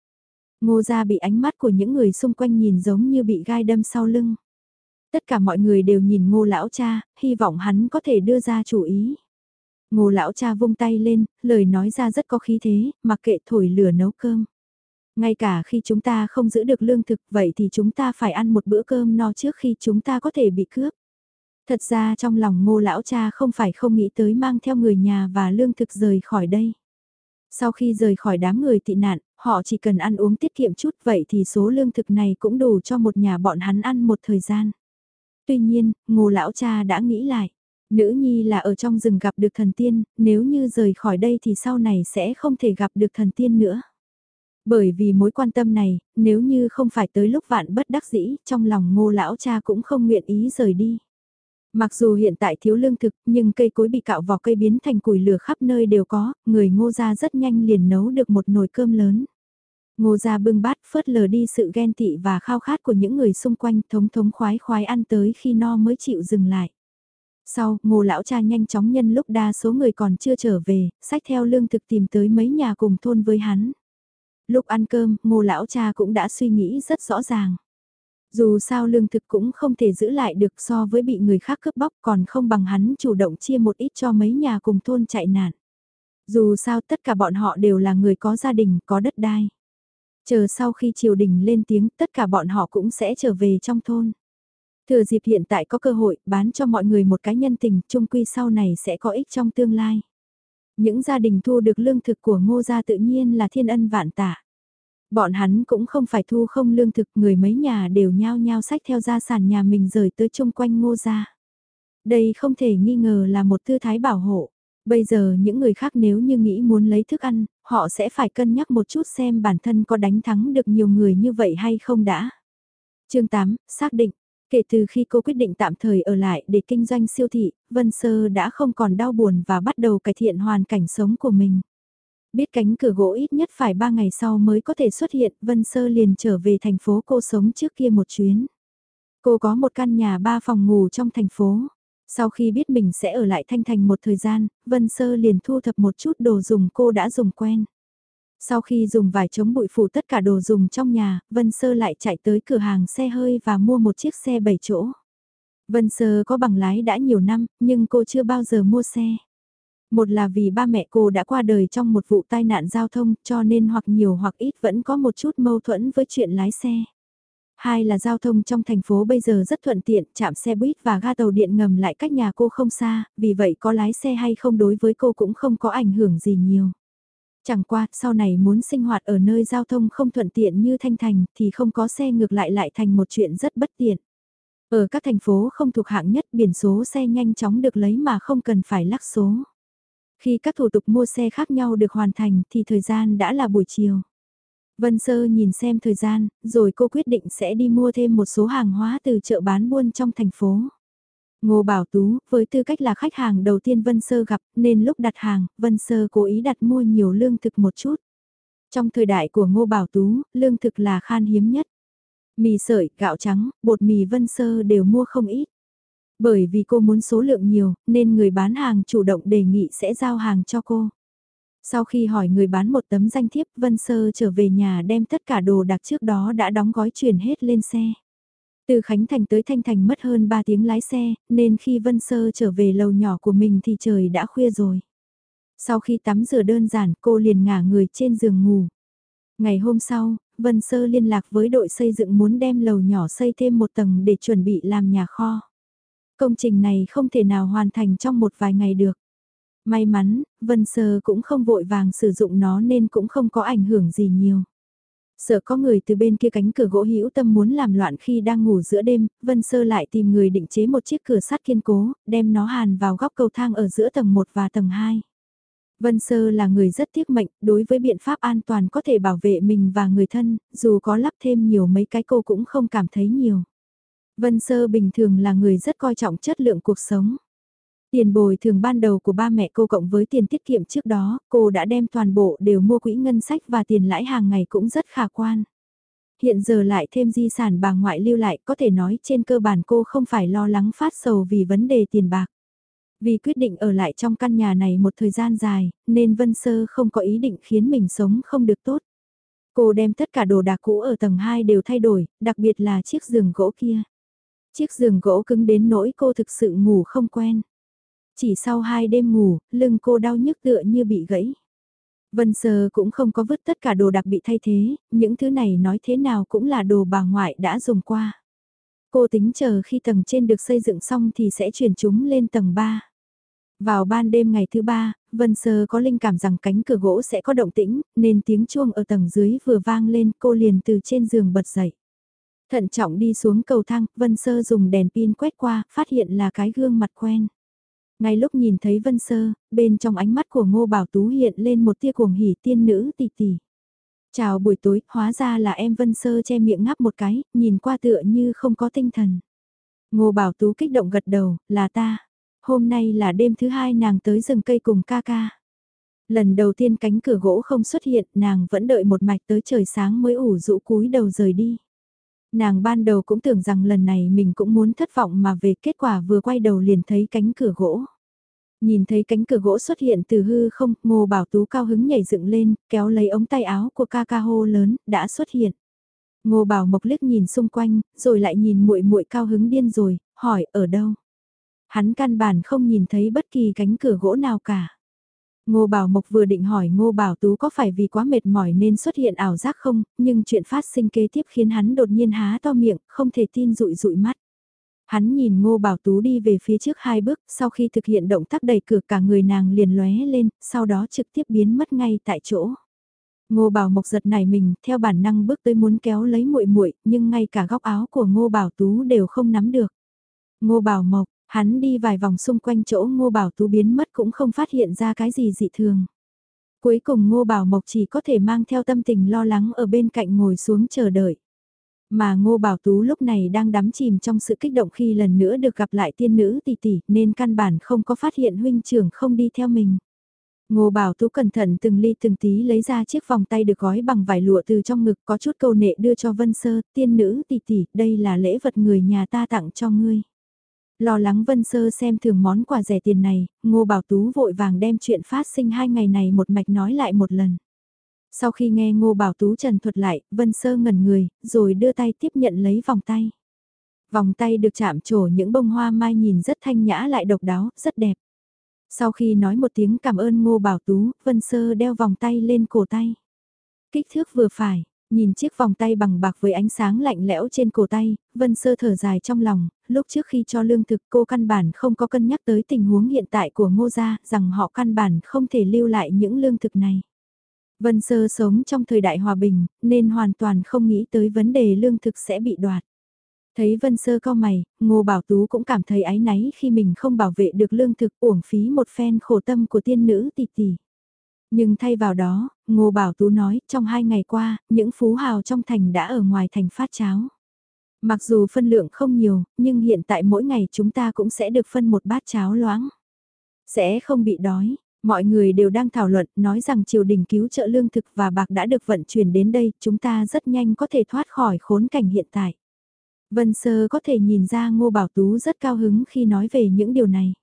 Ngô gia bị ánh mắt của những người xung quanh nhìn giống như bị gai đâm sau lưng. Tất cả mọi người đều nhìn ngô lão cha, hy vọng hắn có thể đưa ra chủ ý. Ngô lão cha vung tay lên, lời nói ra rất có khí thế, mặc kệ thổi lửa nấu cơm. Ngay cả khi chúng ta không giữ được lương thực vậy thì chúng ta phải ăn một bữa cơm no trước khi chúng ta có thể bị cướp. Thật ra trong lòng ngô lão cha không phải không nghĩ tới mang theo người nhà và lương thực rời khỏi đây. Sau khi rời khỏi đám người tị nạn, họ chỉ cần ăn uống tiết kiệm chút vậy thì số lương thực này cũng đủ cho một nhà bọn hắn ăn một thời gian. Tuy nhiên, ngô lão cha đã nghĩ lại. Nữ nhi là ở trong rừng gặp được thần tiên, nếu như rời khỏi đây thì sau này sẽ không thể gặp được thần tiên nữa. Bởi vì mối quan tâm này, nếu như không phải tới lúc vạn bất đắc dĩ, trong lòng ngô lão cha cũng không nguyện ý rời đi. Mặc dù hiện tại thiếu lương thực, nhưng cây cối bị cạo vỏ cây biến thành củi lửa khắp nơi đều có, người ngô gia rất nhanh liền nấu được một nồi cơm lớn. Ngô gia bưng bát phớt lờ đi sự ghen tị và khao khát của những người xung quanh thống thống khoái khoái ăn tới khi no mới chịu dừng lại. Sau, ngô lão cha nhanh chóng nhân lúc đa số người còn chưa trở về, sách theo lương thực tìm tới mấy nhà cùng thôn với hắn. Lúc ăn cơm, ngô lão cha cũng đã suy nghĩ rất rõ ràng. Dù sao lương thực cũng không thể giữ lại được so với bị người khác cướp bóc còn không bằng hắn chủ động chia một ít cho mấy nhà cùng thôn chạy nạn. Dù sao tất cả bọn họ đều là người có gia đình, có đất đai. Chờ sau khi triều đình lên tiếng tất cả bọn họ cũng sẽ trở về trong thôn. Thừa dịp hiện tại có cơ hội bán cho mọi người một cái nhân tình chung quy sau này sẽ có ích trong tương lai. Những gia đình thu được lương thực của ngô gia tự nhiên là thiên ân vạn tạ. Bọn hắn cũng không phải thu không lương thực, người mấy nhà đều nhao nhao sách theo gia sản nhà mình rời tới chung quanh ngô gia. Đây không thể nghi ngờ là một tư thái bảo hộ. Bây giờ những người khác nếu như nghĩ muốn lấy thức ăn, họ sẽ phải cân nhắc một chút xem bản thân có đánh thắng được nhiều người như vậy hay không đã. chương 8, xác định. Kể từ khi cô quyết định tạm thời ở lại để kinh doanh siêu thị, Vân Sơ đã không còn đau buồn và bắt đầu cải thiện hoàn cảnh sống của mình. Biết cánh cửa gỗ ít nhất phải 3 ngày sau mới có thể xuất hiện, Vân Sơ liền trở về thành phố cô sống trước kia một chuyến. Cô có một căn nhà 3 phòng ngủ trong thành phố. Sau khi biết mình sẽ ở lại Thanh Thành một thời gian, Vân Sơ liền thu thập một chút đồ dùng cô đã dùng quen. Sau khi dùng vải chống bụi phủ tất cả đồ dùng trong nhà, Vân Sơ lại chạy tới cửa hàng xe hơi và mua một chiếc xe 7 chỗ. Vân Sơ có bằng lái đã nhiều năm, nhưng cô chưa bao giờ mua xe. Một là vì ba mẹ cô đã qua đời trong một vụ tai nạn giao thông cho nên hoặc nhiều hoặc ít vẫn có một chút mâu thuẫn với chuyện lái xe. Hai là giao thông trong thành phố bây giờ rất thuận tiện, chạm xe buýt và ga tàu điện ngầm lại cách nhà cô không xa, vì vậy có lái xe hay không đối với cô cũng không có ảnh hưởng gì nhiều. Chẳng qua, sau này muốn sinh hoạt ở nơi giao thông không thuận tiện như Thanh Thành thì không có xe ngược lại lại thành một chuyện rất bất tiện. Ở các thành phố không thuộc hạng nhất biển số xe nhanh chóng được lấy mà không cần phải lắc số. Khi các thủ tục mua xe khác nhau được hoàn thành thì thời gian đã là buổi chiều. Vân Sơ nhìn xem thời gian, rồi cô quyết định sẽ đi mua thêm một số hàng hóa từ chợ bán buôn trong thành phố. Ngô Bảo Tú, với tư cách là khách hàng đầu tiên Vân Sơ gặp, nên lúc đặt hàng, Vân Sơ cố ý đặt mua nhiều lương thực một chút. Trong thời đại của Ngô Bảo Tú, lương thực là khan hiếm nhất. Mì sợi, gạo trắng, bột mì Vân Sơ đều mua không ít. Bởi vì cô muốn số lượng nhiều, nên người bán hàng chủ động đề nghị sẽ giao hàng cho cô. Sau khi hỏi người bán một tấm danh thiếp, Vân Sơ trở về nhà đem tất cả đồ đặc trước đó đã đóng gói chuyển hết lên xe. Từ Khánh Thành tới Thanh Thành mất hơn 3 tiếng lái xe, nên khi Vân Sơ trở về lầu nhỏ của mình thì trời đã khuya rồi. Sau khi tắm rửa đơn giản, cô liền ngả người trên giường ngủ. Ngày hôm sau, Vân Sơ liên lạc với đội xây dựng muốn đem lầu nhỏ xây thêm một tầng để chuẩn bị làm nhà kho. Công trình này không thể nào hoàn thành trong một vài ngày được. May mắn, Vân Sơ cũng không vội vàng sử dụng nó nên cũng không có ảnh hưởng gì nhiều. Sợ có người từ bên kia cánh cửa gỗ hữu tâm muốn làm loạn khi đang ngủ giữa đêm, Vân Sơ lại tìm người định chế một chiếc cửa sắt kiên cố, đem nó hàn vào góc cầu thang ở giữa tầng 1 và tầng 2. Vân Sơ là người rất tiếc mệnh, đối với biện pháp an toàn có thể bảo vệ mình và người thân, dù có lắp thêm nhiều mấy cái cô cũng không cảm thấy nhiều. Vân Sơ bình thường là người rất coi trọng chất lượng cuộc sống. Tiền bồi thường ban đầu của ba mẹ cô cộng với tiền tiết kiệm trước đó, cô đã đem toàn bộ đều mua quỹ ngân sách và tiền lãi hàng ngày cũng rất khả quan. Hiện giờ lại thêm di sản bà ngoại lưu lại có thể nói trên cơ bản cô không phải lo lắng phát sầu vì vấn đề tiền bạc. Vì quyết định ở lại trong căn nhà này một thời gian dài, nên Vân Sơ không có ý định khiến mình sống không được tốt. Cô đem tất cả đồ đạc cũ ở tầng 2 đều thay đổi, đặc biệt là chiếc giường gỗ kia. Chiếc giường gỗ cứng đến nỗi cô thực sự ngủ không quen. Chỉ sau hai đêm ngủ, lưng cô đau nhức tựa như bị gãy. Vân Sơ cũng không có vứt tất cả đồ đặc bị thay thế, những thứ này nói thế nào cũng là đồ bà ngoại đã dùng qua. Cô tính chờ khi tầng trên được xây dựng xong thì sẽ chuyển chúng lên tầng 3. Vào ban đêm ngày thứ ba, Vân Sơ có linh cảm rằng cánh cửa gỗ sẽ có động tĩnh, nên tiếng chuông ở tầng dưới vừa vang lên cô liền từ trên giường bật dậy. Thận trọng đi xuống cầu thang, Vân Sơ dùng đèn pin quét qua, phát hiện là cái gương mặt quen. Ngay lúc nhìn thấy Vân Sơ, bên trong ánh mắt của Ngô Bảo Tú hiện lên một tia cuồng hỉ tiên nữ tỷ tỷ. Chào buổi tối, hóa ra là em Vân Sơ che miệng ngáp một cái, nhìn qua tựa như không có tinh thần. Ngô Bảo Tú kích động gật đầu, là ta. Hôm nay là đêm thứ hai nàng tới rừng cây cùng ca ca. Lần đầu tiên cánh cửa gỗ không xuất hiện, nàng vẫn đợi một mạch tới trời sáng mới ủ rũ cúi đầu rời đi. Nàng ban đầu cũng tưởng rằng lần này mình cũng muốn thất vọng mà về kết quả vừa quay đầu liền thấy cánh cửa gỗ. Nhìn thấy cánh cửa gỗ xuất hiện từ hư không, ngô bảo tú cao hứng nhảy dựng lên, kéo lấy ống tay áo của ca ca hô lớn, đã xuất hiện. Ngô bảo mộc liếc nhìn xung quanh, rồi lại nhìn muội muội cao hứng điên rồi, hỏi ở đâu. Hắn căn bản không nhìn thấy bất kỳ cánh cửa gỗ nào cả. Ngô Bảo Mộc vừa định hỏi Ngô Bảo Tú có phải vì quá mệt mỏi nên xuất hiện ảo giác không, nhưng chuyện phát sinh kế tiếp khiến hắn đột nhiên há to miệng, không thể tin rụi rụi mắt. Hắn nhìn Ngô Bảo Tú đi về phía trước hai bước, sau khi thực hiện động tác đẩy cửa cả người nàng liền lóe lên, sau đó trực tiếp biến mất ngay tại chỗ. Ngô Bảo Mộc giật nảy mình, theo bản năng bước tới muốn kéo lấy muội muội, nhưng ngay cả góc áo của Ngô Bảo Tú đều không nắm được. Ngô Bảo Mộc, hắn đi vài vòng xung quanh chỗ Ngô Bảo Tú biến mất cũng không phát hiện ra cái gì dị thường. Cuối cùng Ngô Bảo Mộc chỉ có thể mang theo tâm tình lo lắng ở bên cạnh ngồi xuống chờ đợi. Mà Ngô Bảo Tú lúc này đang đắm chìm trong sự kích động khi lần nữa được gặp lại tiên nữ tỷ tỷ nên căn bản không có phát hiện huynh trưởng không đi theo mình. Ngô Bảo Tú cẩn thận từng ly từng tí lấy ra chiếc vòng tay được gói bằng vải lụa từ trong ngực có chút câu nệ đưa cho Vân Sơ, tiên nữ tỷ tỷ, đây là lễ vật người nhà ta tặng cho ngươi. Lo lắng Vân Sơ xem thường món quà rẻ tiền này, Ngô Bảo Tú vội vàng đem chuyện phát sinh hai ngày này một mạch nói lại một lần. Sau khi nghe Ngô Bảo Tú trần thuật lại, Vân Sơ ngẩn người, rồi đưa tay tiếp nhận lấy vòng tay. Vòng tay được chạm trổ những bông hoa mai nhìn rất thanh nhã lại độc đáo, rất đẹp. Sau khi nói một tiếng cảm ơn Ngô Bảo Tú, Vân Sơ đeo vòng tay lên cổ tay. Kích thước vừa phải, nhìn chiếc vòng tay bằng bạc với ánh sáng lạnh lẽo trên cổ tay, Vân Sơ thở dài trong lòng, lúc trước khi cho lương thực cô căn bản không có cân nhắc tới tình huống hiện tại của Ngô Gia, rằng họ căn bản không thể lưu lại những lương thực này. Vân Sơ sống trong thời đại hòa bình, nên hoàn toàn không nghĩ tới vấn đề lương thực sẽ bị đoạt. Thấy Vân Sơ cao mày, Ngô Bảo Tú cũng cảm thấy áy náy khi mình không bảo vệ được lương thực uổng phí một phen khổ tâm của tiên nữ tỷ tỷ. Nhưng thay vào đó, Ngô Bảo Tú nói, trong hai ngày qua, những phú hào trong thành đã ở ngoài thành phát cháo. Mặc dù phân lượng không nhiều, nhưng hiện tại mỗi ngày chúng ta cũng sẽ được phân một bát cháo loãng. Sẽ không bị đói, mọi người đều đang thảo luận, nói rằng triều đình cứu trợ lương thực và bạc đã được vận chuyển đến đây, chúng ta rất nhanh có thể thoát khỏi khốn cảnh hiện tại. Vân Sơ có thể nhìn ra Ngô Bảo Tú rất cao hứng khi nói về những điều này.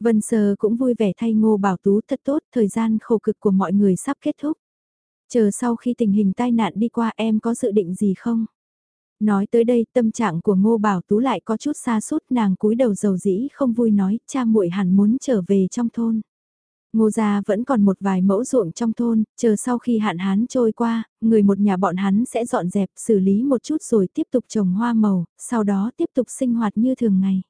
Vân Sơ cũng vui vẻ thay Ngô Bảo Tú thật tốt, thời gian khổ cực của mọi người sắp kết thúc. Chờ sau khi tình hình tai nạn đi qua em có dự định gì không? Nói tới đây tâm trạng của Ngô Bảo Tú lại có chút xa sút nàng cúi đầu dầu dĩ không vui nói cha muội hẳn muốn trở về trong thôn. Ngô gia vẫn còn một vài mẫu ruộng trong thôn, chờ sau khi hạn hán trôi qua, người một nhà bọn hắn sẽ dọn dẹp xử lý một chút rồi tiếp tục trồng hoa màu, sau đó tiếp tục sinh hoạt như thường ngày.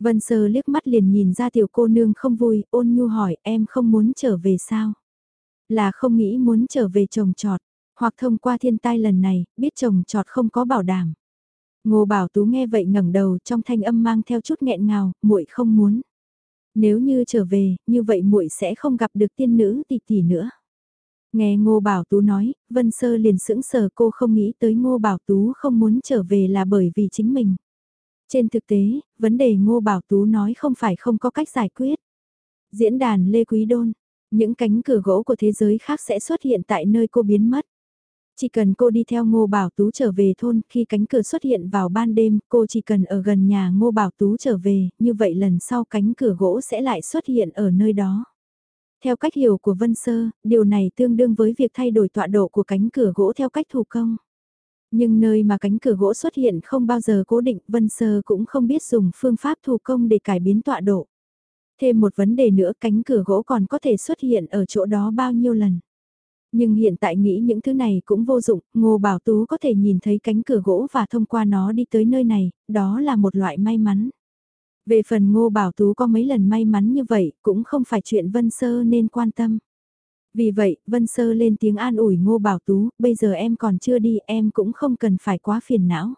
Vân Sơ liếc mắt liền nhìn ra tiểu cô nương không vui, ôn nhu hỏi em không muốn trở về sao? Là không nghĩ muốn trở về trồng trọt, hoặc thông qua thiên tai lần này, biết trồng trọt không có bảo đảm. Ngô Bảo Tú nghe vậy ngẩng đầu trong thanh âm mang theo chút nghẹn ngào, muội không muốn. Nếu như trở về, như vậy muội sẽ không gặp được tiên nữ tỷ tỷ nữa. Nghe Ngô Bảo Tú nói, Vân Sơ liền sững sờ cô không nghĩ tới Ngô Bảo Tú không muốn trở về là bởi vì chính mình. Trên thực tế, vấn đề Ngô Bảo Tú nói không phải không có cách giải quyết. Diễn đàn Lê Quý Đôn, những cánh cửa gỗ của thế giới khác sẽ xuất hiện tại nơi cô biến mất. Chỉ cần cô đi theo Ngô Bảo Tú trở về thôn, khi cánh cửa xuất hiện vào ban đêm, cô chỉ cần ở gần nhà Ngô Bảo Tú trở về, như vậy lần sau cánh cửa gỗ sẽ lại xuất hiện ở nơi đó. Theo cách hiểu của Vân Sơ, điều này tương đương với việc thay đổi tọa độ của cánh cửa gỗ theo cách thủ công. Nhưng nơi mà cánh cửa gỗ xuất hiện không bao giờ cố định, Vân Sơ cũng không biết dùng phương pháp thủ công để cải biến tọa độ. Thêm một vấn đề nữa, cánh cửa gỗ còn có thể xuất hiện ở chỗ đó bao nhiêu lần. Nhưng hiện tại nghĩ những thứ này cũng vô dụng, Ngô Bảo Tú có thể nhìn thấy cánh cửa gỗ và thông qua nó đi tới nơi này, đó là một loại may mắn. Về phần Ngô Bảo Tú có mấy lần may mắn như vậy, cũng không phải chuyện Vân Sơ nên quan tâm. Vì vậy, Vân Sơ lên tiếng an ủi Ngô Bảo Tú, bây giờ em còn chưa đi, em cũng không cần phải quá phiền não.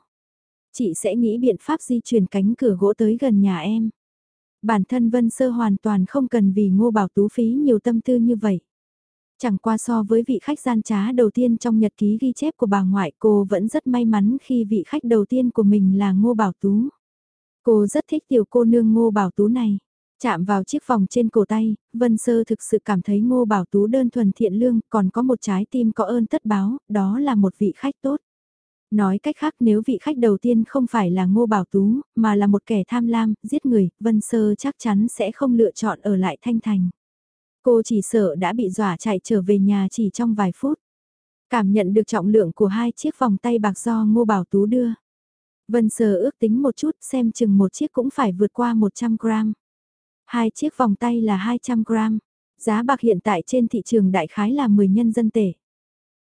Chị sẽ nghĩ biện pháp di chuyển cánh cửa gỗ tới gần nhà em. Bản thân Vân Sơ hoàn toàn không cần vì Ngô Bảo Tú phí nhiều tâm tư như vậy. Chẳng qua so với vị khách gian trá đầu tiên trong nhật ký ghi chép của bà ngoại cô vẫn rất may mắn khi vị khách đầu tiên của mình là Ngô Bảo Tú. Cô rất thích tiểu cô nương Ngô Bảo Tú này. Chạm vào chiếc vòng trên cổ tay, Vân Sơ thực sự cảm thấy Ngô Bảo Tú đơn thuần thiện lương, còn có một trái tim có ơn tất báo, đó là một vị khách tốt. Nói cách khác nếu vị khách đầu tiên không phải là Ngô Bảo Tú, mà là một kẻ tham lam, giết người, Vân Sơ chắc chắn sẽ không lựa chọn ở lại Thanh Thành. Cô chỉ sợ đã bị dọa chạy trở về nhà chỉ trong vài phút. Cảm nhận được trọng lượng của hai chiếc vòng tay bạc do Ngô Bảo Tú đưa. Vân Sơ ước tính một chút xem chừng một chiếc cũng phải vượt qua 100 gram. Hai chiếc vòng tay là 200 gram. Giá bạc hiện tại trên thị trường đại khái là 10 nhân dân tệ.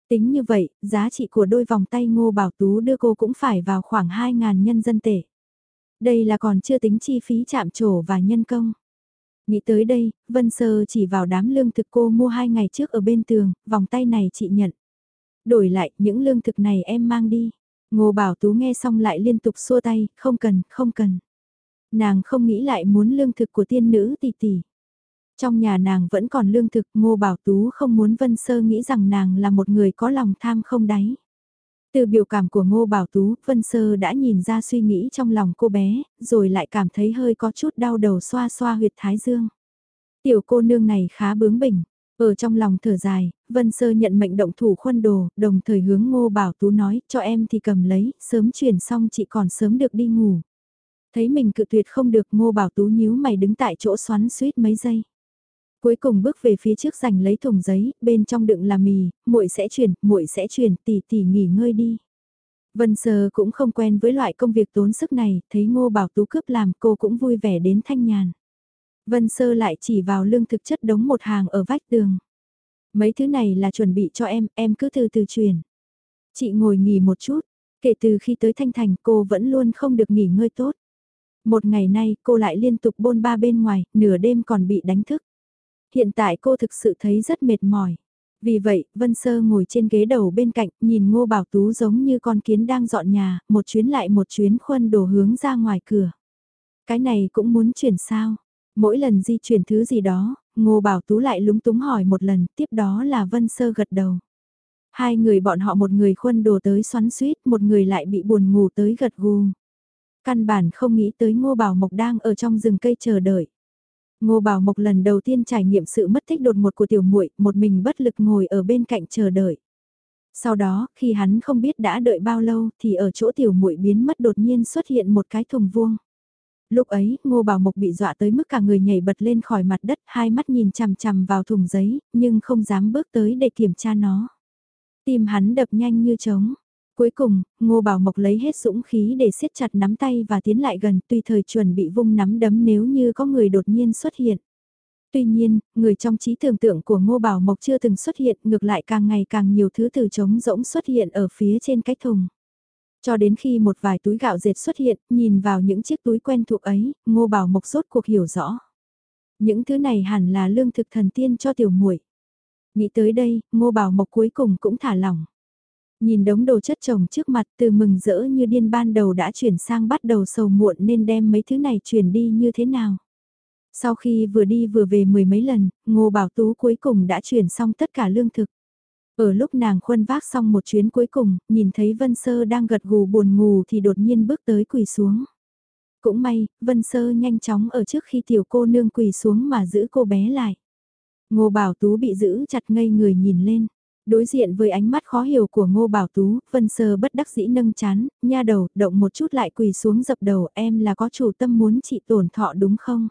Tính như vậy, giá trị của đôi vòng tay Ngô Bảo Tú đưa cô cũng phải vào khoảng 2.000 nhân dân tệ. Đây là còn chưa tính chi phí chạm trổ và nhân công. Nghĩ tới đây, Vân Sơ chỉ vào đám lương thực cô mua hai ngày trước ở bên tường, vòng tay này chị nhận. Đổi lại, những lương thực này em mang đi. Ngô Bảo Tú nghe xong lại liên tục xua tay, không cần, không cần. Nàng không nghĩ lại muốn lương thực của tiên nữ tỷ tỷ. Trong nhà nàng vẫn còn lương thực, Ngô Bảo Tú không muốn Vân Sơ nghĩ rằng nàng là một người có lòng tham không đáy. Từ biểu cảm của Ngô Bảo Tú, Vân Sơ đã nhìn ra suy nghĩ trong lòng cô bé, rồi lại cảm thấy hơi có chút đau đầu xoa xoa huyệt thái dương. Tiểu cô nương này khá bướng bỉnh, ở trong lòng thở dài, Vân Sơ nhận mệnh động thủ khuân đồ, đồng thời hướng Ngô Bảo Tú nói, cho em thì cầm lấy, sớm chuyển xong chị còn sớm được đi ngủ. Thấy mình cự tuyệt không được Ngô Bảo Tú nhíu mày đứng tại chỗ xoắn suýt mấy giây. Cuối cùng bước về phía trước giành lấy thùng giấy, bên trong đựng là mì, muội sẽ chuyển, muội sẽ chuyển, tỷ tỷ nghỉ ngơi đi. Vân Sơ cũng không quen với loại công việc tốn sức này, thấy Ngô Bảo Tú cướp làm cô cũng vui vẻ đến thanh nhàn. Vân Sơ lại chỉ vào lương thực chất đống một hàng ở vách tường. Mấy thứ này là chuẩn bị cho em, em cứ từ từ chuyển. Chị ngồi nghỉ một chút, kể từ khi tới Thanh Thành cô vẫn luôn không được nghỉ ngơi tốt. Một ngày nay cô lại liên tục bôn ba bên ngoài, nửa đêm còn bị đánh thức. Hiện tại cô thực sự thấy rất mệt mỏi. Vì vậy, Vân Sơ ngồi trên ghế đầu bên cạnh, nhìn Ngô Bảo Tú giống như con kiến đang dọn nhà, một chuyến lại một chuyến khuân đổ hướng ra ngoài cửa. Cái này cũng muốn chuyển sao? Mỗi lần di chuyển thứ gì đó, Ngô Bảo Tú lại lúng túng hỏi một lần, tiếp đó là Vân Sơ gật đầu. Hai người bọn họ một người khuân đồ tới xoắn suýt, một người lại bị buồn ngủ tới gật gù. Căn bản không nghĩ tới Ngô Bảo Mộc đang ở trong rừng cây chờ đợi. Ngô Bảo Mộc lần đầu tiên trải nghiệm sự mất thích đột ngột của tiểu muội, một mình bất lực ngồi ở bên cạnh chờ đợi. Sau đó, khi hắn không biết đã đợi bao lâu thì ở chỗ tiểu muội biến mất đột nhiên xuất hiện một cái thùng vuông. Lúc ấy, Ngô Bảo Mộc bị dọa tới mức cả người nhảy bật lên khỏi mặt đất, hai mắt nhìn chằm chằm vào thùng giấy, nhưng không dám bước tới để kiểm tra nó. Tim hắn đập nhanh như trống. Cuối cùng, Ngô Bảo Mộc lấy hết dũng khí để siết chặt nắm tay và tiến lại gần tùy thời chuẩn bị vung nắm đấm nếu như có người đột nhiên xuất hiện. Tuy nhiên, người trong trí tưởng tượng của Ngô Bảo Mộc chưa từng xuất hiện ngược lại càng ngày càng nhiều thứ từ trống rỗng xuất hiện ở phía trên cái thùng. Cho đến khi một vài túi gạo dệt xuất hiện, nhìn vào những chiếc túi quen thuộc ấy, Ngô Bảo Mộc rốt cuộc hiểu rõ. Những thứ này hẳn là lương thực thần tiên cho tiểu muội. Nghĩ tới đây, Ngô Bảo Mộc cuối cùng cũng thả lỏng. Nhìn đống đồ chất chồng trước mặt từ mừng rỡ như điên ban đầu đã chuyển sang bắt đầu sầu muộn nên đem mấy thứ này chuyển đi như thế nào. Sau khi vừa đi vừa về mười mấy lần, Ngô Bảo Tú cuối cùng đã chuyển xong tất cả lương thực. Ở lúc nàng khuân vác xong một chuyến cuối cùng, nhìn thấy Vân Sơ đang gật gù buồn ngủ thì đột nhiên bước tới quỳ xuống. Cũng may, Vân Sơ nhanh chóng ở trước khi tiểu cô nương quỳ xuống mà giữ cô bé lại. Ngô Bảo Tú bị giữ chặt ngây người nhìn lên. Đối diện với ánh mắt khó hiểu của Ngô Bảo Tú, Vân Sơ bất đắc dĩ nâng chán, nha đầu, động một chút lại quỳ xuống dập đầu em là có chủ tâm muốn chị tổn thọ đúng không?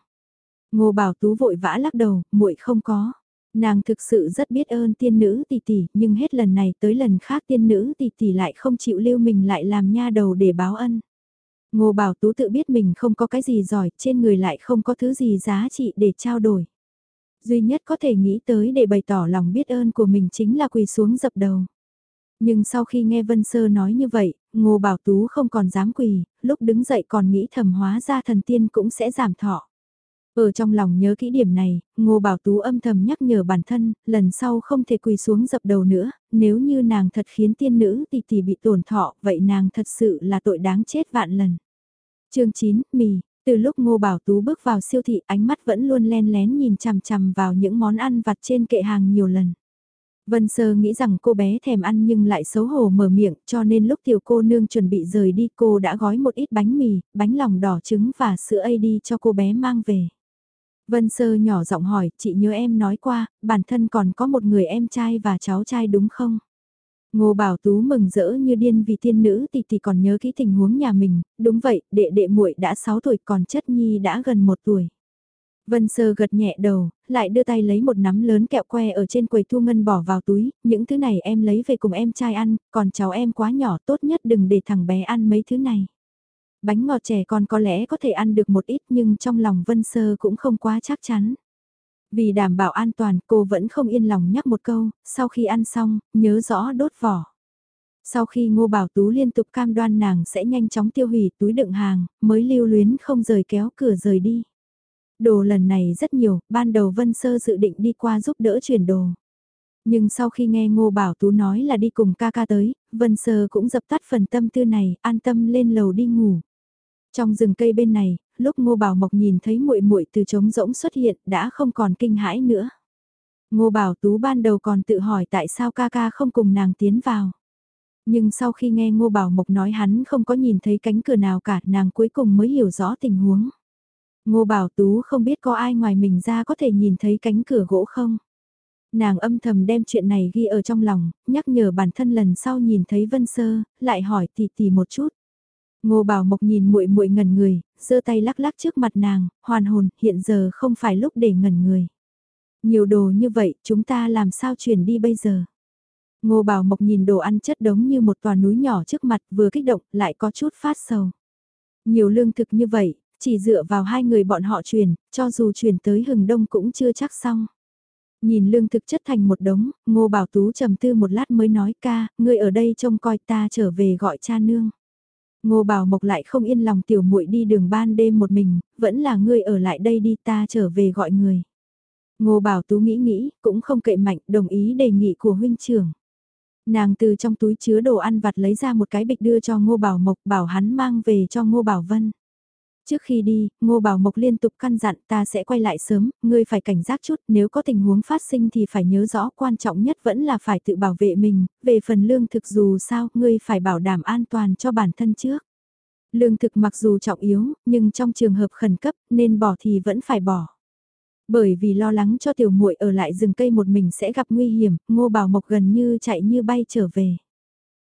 Ngô Bảo Tú vội vã lắc đầu, muội không có. Nàng thực sự rất biết ơn tiên nữ tỷ tỷ, nhưng hết lần này tới lần khác tiên nữ tỷ tỷ lại không chịu lưu mình lại làm nha đầu để báo ân. Ngô Bảo Tú tự biết mình không có cái gì giỏi, trên người lại không có thứ gì giá trị để trao đổi. Duy nhất có thể nghĩ tới để bày tỏ lòng biết ơn của mình chính là quỳ xuống dập đầu. Nhưng sau khi nghe Vân Sơ nói như vậy, Ngô Bảo Tú không còn dám quỳ, lúc đứng dậy còn nghĩ thầm hóa ra thần tiên cũng sẽ giảm thọ. Ở trong lòng nhớ kỹ điểm này, Ngô Bảo Tú âm thầm nhắc nhở bản thân, lần sau không thể quỳ xuống dập đầu nữa, nếu như nàng thật khiến tiên nữ tỷ tỷ bị tổn thọ, vậy nàng thật sự là tội đáng chết vạn lần. chương 9, mì, từ lúc Ngô Bảo Tú bước vào siêu thị ánh mắt vẫn luôn len lén nhìn chằm chằm vào những món ăn vặt trên kệ hàng nhiều lần. Vân Sơ nghĩ rằng cô bé thèm ăn nhưng lại xấu hổ mở miệng cho nên lúc tiểu cô nương chuẩn bị rời đi cô đã gói một ít bánh mì, bánh lòng đỏ trứng và sữa AD cho cô bé mang về. Vân Sơ nhỏ giọng hỏi, chị nhớ em nói qua, bản thân còn có một người em trai và cháu trai đúng không? Ngô Bảo Tú mừng rỡ như điên vì tiên nữ tỷ tỷ còn nhớ kỹ tình huống nhà mình, đúng vậy, đệ đệ muội đã 6 tuổi còn chất nhi đã gần 1 tuổi. Vân Sơ gật nhẹ đầu, lại đưa tay lấy một nắm lớn kẹo que ở trên quầy thu ngân bỏ vào túi, những thứ này em lấy về cùng em trai ăn, còn cháu em quá nhỏ tốt nhất đừng để thằng bé ăn mấy thứ này. Bánh ngọt trẻ con có lẽ có thể ăn được một ít nhưng trong lòng Vân Sơ cũng không quá chắc chắn. Vì đảm bảo an toàn cô vẫn không yên lòng nhắc một câu, sau khi ăn xong, nhớ rõ đốt vỏ. Sau khi Ngô Bảo Tú liên tục cam đoan nàng sẽ nhanh chóng tiêu hủy túi đựng hàng, mới lưu luyến không rời kéo cửa rời đi. Đồ lần này rất nhiều, ban đầu Vân Sơ dự định đi qua giúp đỡ chuyển đồ. Nhưng sau khi nghe Ngô Bảo Tú nói là đi cùng ca ca tới, Vân Sơ cũng dập tắt phần tâm tư này, an tâm lên lầu đi ngủ. Trong rừng cây bên này, lúc Ngô Bảo Mộc nhìn thấy muội muội từ trống rỗng xuất hiện đã không còn kinh hãi nữa. Ngô Bảo Tú ban đầu còn tự hỏi tại sao ca ca không cùng nàng tiến vào. Nhưng sau khi nghe Ngô Bảo Mộc nói hắn không có nhìn thấy cánh cửa nào cả nàng cuối cùng mới hiểu rõ tình huống. Ngô Bảo Tú không biết có ai ngoài mình ra có thể nhìn thấy cánh cửa gỗ không. Nàng âm thầm đem chuyện này ghi ở trong lòng, nhắc nhở bản thân lần sau nhìn thấy Vân Sơ, lại hỏi tỷ tỷ một chút. Ngô Bảo Mộc nhìn muội muội ngẩn người, giơ tay lắc lắc trước mặt nàng, hoàn hồn, hiện giờ không phải lúc để ngẩn người. Nhiều đồ như vậy, chúng ta làm sao chuyển đi bây giờ? Ngô Bảo Mộc nhìn đồ ăn chất đống như một tòa núi nhỏ trước mặt vừa kích động lại có chút phát sầu. Nhiều lương thực như vậy, chỉ dựa vào hai người bọn họ chuyển, cho dù chuyển tới hừng đông cũng chưa chắc xong. Nhìn lương thực chất thành một đống, Ngô Bảo Tú trầm tư một lát mới nói ca, ngươi ở đây trông coi ta trở về gọi cha nương. Ngô Bảo Mộc lại không yên lòng tiểu muội đi đường ban đêm một mình, vẫn là ngươi ở lại đây đi ta trở về gọi người. Ngô Bảo Tú nghĩ nghĩ, cũng không kệ mạnh, đồng ý đề nghị của huynh trưởng. Nàng từ trong túi chứa đồ ăn vặt lấy ra một cái bịch đưa cho Ngô Bảo Mộc bảo hắn mang về cho Ngô Bảo Vân. Trước khi đi, Ngô Bảo Mộc liên tục căn dặn ta sẽ quay lại sớm, ngươi phải cảnh giác chút, nếu có tình huống phát sinh thì phải nhớ rõ quan trọng nhất vẫn là phải tự bảo vệ mình, về phần lương thực dù sao, ngươi phải bảo đảm an toàn cho bản thân trước. Lương thực mặc dù trọng yếu, nhưng trong trường hợp khẩn cấp, nên bỏ thì vẫn phải bỏ. Bởi vì lo lắng cho tiểu muội ở lại rừng cây một mình sẽ gặp nguy hiểm, Ngô Bảo Mộc gần như chạy như bay trở về.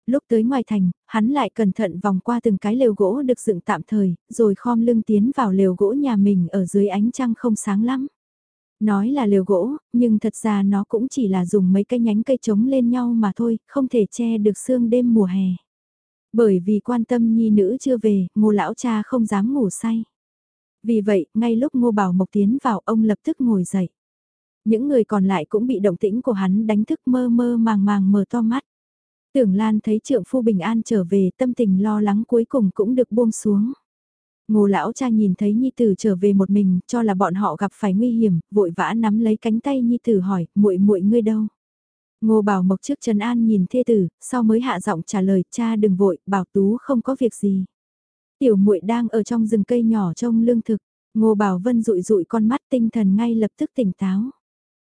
Lúc tới ngoài thành, hắn lại cẩn thận vòng qua từng cái lều gỗ được dựng tạm thời, rồi khom lưng tiến vào lều gỗ nhà mình ở dưới ánh trăng không sáng lắm. Nói là lều gỗ, nhưng thật ra nó cũng chỉ là dùng mấy cái nhánh cây trống lên nhau mà thôi, không thể che được sương đêm mùa hè. Bởi vì quan tâm nhi nữ chưa về, ngô lão cha không dám ngủ say. Vì vậy, ngay lúc ngô bảo mộc tiến vào ông lập tức ngồi dậy. Những người còn lại cũng bị động tĩnh của hắn đánh thức mơ mơ màng màng mở to mắt. Tưởng Lan thấy trượng phu bình an trở về tâm tình lo lắng cuối cùng cũng được buông xuống. Ngô lão cha nhìn thấy Nhi Tử trở về một mình, cho là bọn họ gặp phải nguy hiểm, vội vã nắm lấy cánh tay Nhi Tử hỏi, muội muội ngươi đâu? Ngô Bảo Mộc trước Trần An nhìn thê tử, sau mới hạ giọng trả lời, cha đừng vội, Bảo Tú không có việc gì. Tiểu muội đang ở trong rừng cây nhỏ trông lương thực, Ngô Bảo Vân rụi rụi con mắt tinh thần ngay lập tức tỉnh táo.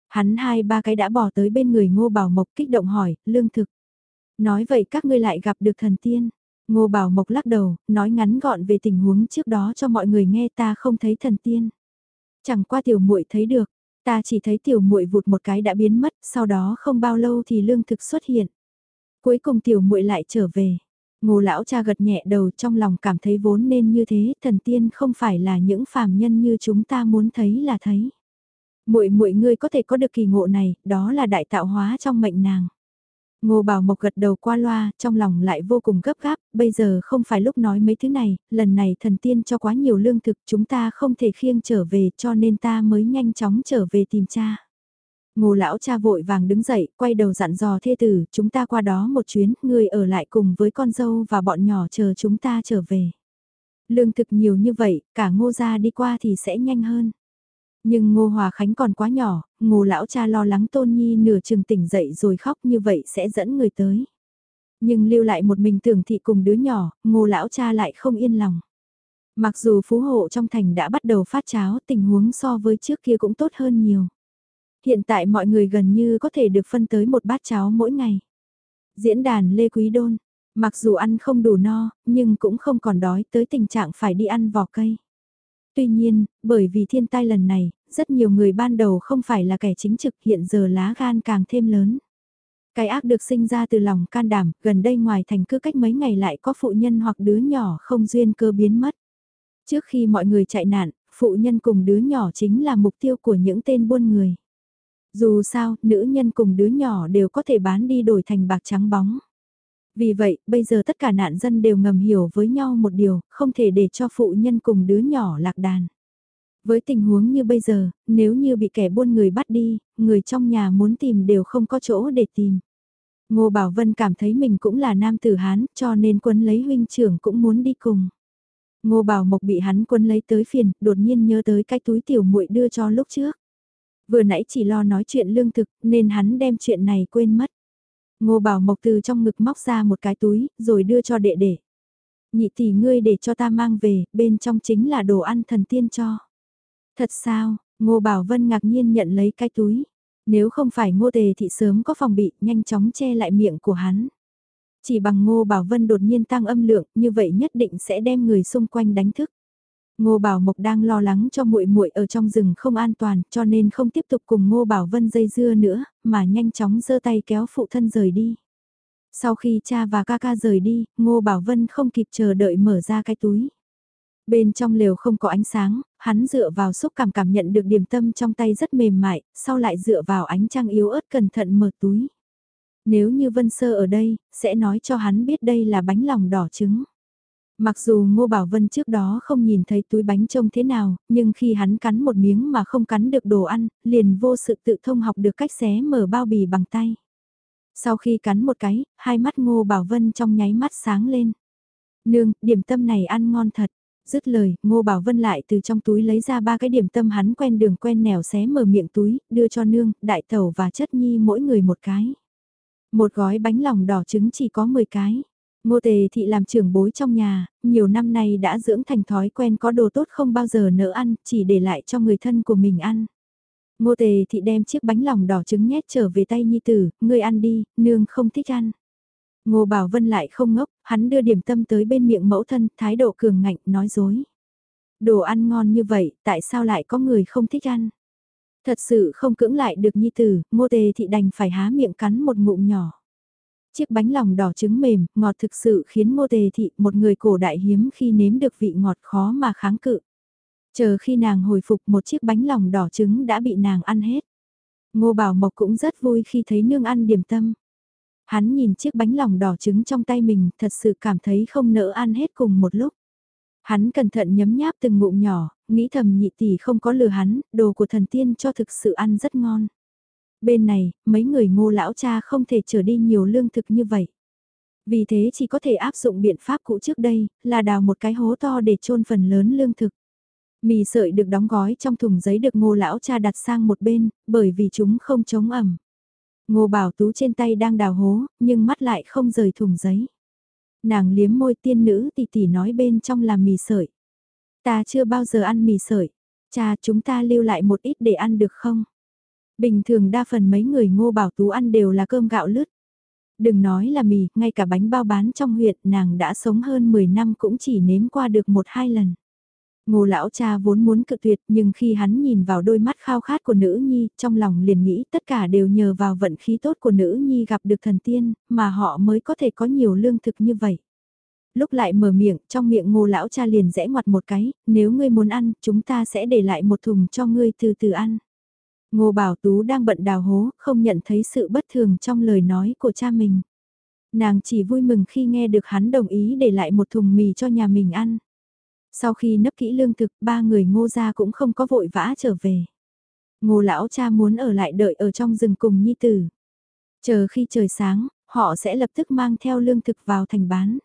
Hắn hai ba cái đã bỏ tới bên người Ngô Bảo Mộc kích động hỏi, lương thực. Nói vậy các ngươi lại gặp được thần tiên. Ngô Bảo Mộc lắc đầu, nói ngắn gọn về tình huống trước đó cho mọi người nghe ta không thấy thần tiên. Chẳng qua tiểu muội thấy được, ta chỉ thấy tiểu muội vụt một cái đã biến mất, sau đó không bao lâu thì lương thực xuất hiện. Cuối cùng tiểu muội lại trở về. Ngô lão cha gật nhẹ đầu trong lòng cảm thấy vốn nên như thế, thần tiên không phải là những phàm nhân như chúng ta muốn thấy là thấy. Muội muội ngươi có thể có được kỳ ngộ này, đó là đại tạo hóa trong mệnh nàng. Ngô Bảo Mộc gật đầu qua loa, trong lòng lại vô cùng gấp gáp, bây giờ không phải lúc nói mấy thứ này, lần này thần tiên cho quá nhiều lương thực chúng ta không thể khiêng trở về cho nên ta mới nhanh chóng trở về tìm cha. Ngô lão cha vội vàng đứng dậy, quay đầu dặn dò thê tử, chúng ta qua đó một chuyến, người ở lại cùng với con dâu và bọn nhỏ chờ chúng ta trở về. Lương thực nhiều như vậy, cả ngô gia đi qua thì sẽ nhanh hơn. Nhưng Ngô Hòa Khánh còn quá nhỏ, Ngô lão cha lo lắng Tôn Nhi nửa chừng tỉnh dậy rồi khóc như vậy sẽ dẫn người tới. Nhưng lưu lại một mình tưởng thị cùng đứa nhỏ, Ngô lão cha lại không yên lòng. Mặc dù phú hộ trong thành đã bắt đầu phát cháo, tình huống so với trước kia cũng tốt hơn nhiều. Hiện tại mọi người gần như có thể được phân tới một bát cháo mỗi ngày. Diễn đàn Lê Quý Đôn, mặc dù ăn không đủ no, nhưng cũng không còn đói tới tình trạng phải đi ăn vỏ cây. Tuy nhiên, bởi vì thiên tai lần này, rất nhiều người ban đầu không phải là kẻ chính trực hiện giờ lá gan càng thêm lớn. Cái ác được sinh ra từ lòng can đảm, gần đây ngoài thành cứ cách mấy ngày lại có phụ nhân hoặc đứa nhỏ không duyên cơ biến mất. Trước khi mọi người chạy nạn, phụ nhân cùng đứa nhỏ chính là mục tiêu của những tên buôn người. Dù sao, nữ nhân cùng đứa nhỏ đều có thể bán đi đổi thành bạc trắng bóng. Vì vậy, bây giờ tất cả nạn dân đều ngầm hiểu với nhau một điều, không thể để cho phụ nhân cùng đứa nhỏ lạc đàn. Với tình huống như bây giờ, nếu như bị kẻ buôn người bắt đi, người trong nhà muốn tìm đều không có chỗ để tìm. Ngô Bảo Vân cảm thấy mình cũng là nam tử Hán, cho nên quân lấy huynh trưởng cũng muốn đi cùng. Ngô Bảo Mộc bị hắn quân lấy tới phiền, đột nhiên nhớ tới cái túi tiểu muội đưa cho lúc trước. Vừa nãy chỉ lo nói chuyện lương thực, nên hắn đem chuyện này quên mất. Ngô Bảo Mộc từ trong ngực móc ra một cái túi, rồi đưa cho đệ đệ. Nhị tỷ ngươi để cho ta mang về, bên trong chính là đồ ăn thần tiên cho. Thật sao, Ngô Bảo Vân ngạc nhiên nhận lấy cái túi. Nếu không phải ngô tề thì sớm có phòng bị, nhanh chóng che lại miệng của hắn. Chỉ bằng ngô Bảo Vân đột nhiên tăng âm lượng, như vậy nhất định sẽ đem người xung quanh đánh thức. Ngô Bảo Mộc đang lo lắng cho muội muội ở trong rừng không an toàn, cho nên không tiếp tục cùng Ngô Bảo Vân dây dưa nữa, mà nhanh chóng giơ tay kéo phụ thân rời đi. Sau khi cha và ca ca rời đi, Ngô Bảo Vân không kịp chờ đợi mở ra cái túi. Bên trong lều không có ánh sáng, hắn dựa vào xúc cảm cảm nhận được điểm tâm trong tay rất mềm mại, sau lại dựa vào ánh trăng yếu ớt cẩn thận mở túi. Nếu như Vân Sơ ở đây, sẽ nói cho hắn biết đây là bánh lòng đỏ trứng. Mặc dù Ngô Bảo Vân trước đó không nhìn thấy túi bánh trông thế nào, nhưng khi hắn cắn một miếng mà không cắn được đồ ăn, liền vô sự tự thông học được cách xé mở bao bì bằng tay. Sau khi cắn một cái, hai mắt Ngô Bảo Vân trong nháy mắt sáng lên. Nương, điểm tâm này ăn ngon thật. Dứt lời, Ngô Bảo Vân lại từ trong túi lấy ra ba cái điểm tâm hắn quen đường quen nẻo xé mở miệng túi, đưa cho nương, đại tẩu và chất nhi mỗi người một cái. Một gói bánh lòng đỏ trứng chỉ có 10 cái. Ngô Tề Thị làm trưởng bối trong nhà, nhiều năm nay đã dưỡng thành thói quen có đồ tốt không bao giờ nỡ ăn, chỉ để lại cho người thân của mình ăn. Ngô Tề Thị đem chiếc bánh lòng đỏ trứng nhét trở về tay Nhi Tử, ngươi ăn đi, nương không thích ăn. Ngô Bảo Vân lại không ngốc, hắn đưa điểm tâm tới bên miệng mẫu thân, thái độ cường ngạnh, nói dối. Đồ ăn ngon như vậy, tại sao lại có người không thích ăn? Thật sự không cưỡng lại được Nhi Tử, Ngô Tề Thị đành phải há miệng cắn một ngụm nhỏ. Chiếc bánh lòng đỏ trứng mềm, ngọt thực sự khiến ngô tề thị một người cổ đại hiếm khi nếm được vị ngọt khó mà kháng cự. Chờ khi nàng hồi phục một chiếc bánh lòng đỏ trứng đã bị nàng ăn hết. Ngô Bảo Mộc cũng rất vui khi thấy nương ăn điểm tâm. Hắn nhìn chiếc bánh lòng đỏ trứng trong tay mình thật sự cảm thấy không nỡ ăn hết cùng một lúc. Hắn cẩn thận nhấm nháp từng ngụm nhỏ, nghĩ thầm nhị tỷ không có lừa hắn, đồ của thần tiên cho thực sự ăn rất ngon bên này, mấy người ngô lão cha không thể trở đi nhiều lương thực như vậy. Vì thế chỉ có thể áp dụng biện pháp cũ trước đây, là đào một cái hố to để trôn phần lớn lương thực. Mì sợi được đóng gói trong thùng giấy được ngô lão cha đặt sang một bên, bởi vì chúng không chống ẩm. Ngô bảo tú trên tay đang đào hố, nhưng mắt lại không rời thùng giấy. Nàng liếm môi tiên nữ tỷ tỷ nói bên trong là mì sợi. Ta chưa bao giờ ăn mì sợi. Cha chúng ta lưu lại một ít để ăn được không? Bình thường đa phần mấy người ngô bảo tú ăn đều là cơm gạo lứt. Đừng nói là mì, ngay cả bánh bao bán trong huyện nàng đã sống hơn 10 năm cũng chỉ nếm qua được một hai lần. Ngô lão cha vốn muốn cự tuyệt nhưng khi hắn nhìn vào đôi mắt khao khát của nữ nhi, trong lòng liền nghĩ tất cả đều nhờ vào vận khí tốt của nữ nhi gặp được thần tiên, mà họ mới có thể có nhiều lương thực như vậy. Lúc lại mở miệng, trong miệng ngô lão cha liền rẽ ngoặt một cái, nếu ngươi muốn ăn, chúng ta sẽ để lại một thùng cho ngươi từ từ ăn. Ngô Bảo Tú đang bận đào hố, không nhận thấy sự bất thường trong lời nói của cha mình. Nàng chỉ vui mừng khi nghe được hắn đồng ý để lại một thùng mì cho nhà mình ăn. Sau khi nấp kỹ lương thực, ba người ngô gia cũng không có vội vã trở về. Ngô lão cha muốn ở lại đợi ở trong rừng cùng nhi tử. Chờ khi trời sáng, họ sẽ lập tức mang theo lương thực vào thành bán.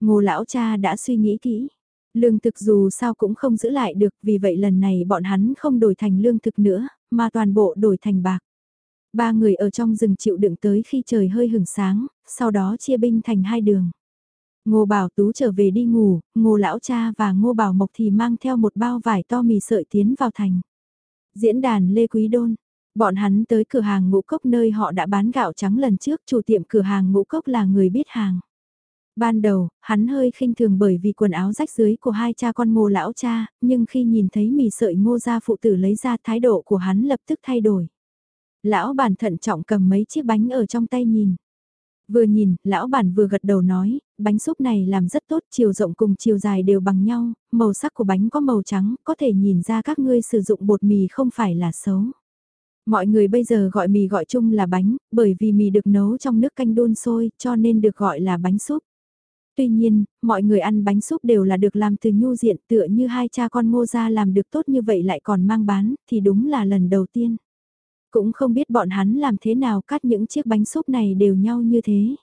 Ngô lão cha đã suy nghĩ kỹ. Lương thực dù sao cũng không giữ lại được vì vậy lần này bọn hắn không đổi thành lương thực nữa, mà toàn bộ đổi thành bạc. Ba người ở trong rừng chịu đựng tới khi trời hơi hừng sáng, sau đó chia binh thành hai đường. Ngô Bảo Tú trở về đi ngủ, Ngô Lão Cha và Ngô Bảo Mộc thì mang theo một bao vải to mì sợi tiến vào thành. Diễn đàn Lê Quý Đôn, bọn hắn tới cửa hàng ngũ cốc nơi họ đã bán gạo trắng lần trước, chủ tiệm cửa hàng ngũ cốc là người biết hàng. Ban đầu, hắn hơi khinh thường bởi vì quần áo rách dưới của hai cha con ngô lão cha, nhưng khi nhìn thấy mì sợi ngô gia phụ tử lấy ra thái độ của hắn lập tức thay đổi. Lão bản thận trọng cầm mấy chiếc bánh ở trong tay nhìn. Vừa nhìn, lão bản vừa gật đầu nói, bánh súp này làm rất tốt, chiều rộng cùng chiều dài đều bằng nhau, màu sắc của bánh có màu trắng, có thể nhìn ra các ngươi sử dụng bột mì không phải là xấu. Mọi người bây giờ gọi mì gọi chung là bánh, bởi vì mì được nấu trong nước canh đun sôi cho nên được gọi là bánh súp. Tuy nhiên, mọi người ăn bánh súp đều là được làm từ nhu diện tựa như hai cha con ngô ra làm được tốt như vậy lại còn mang bán, thì đúng là lần đầu tiên. Cũng không biết bọn hắn làm thế nào cắt những chiếc bánh súp này đều nhau như thế.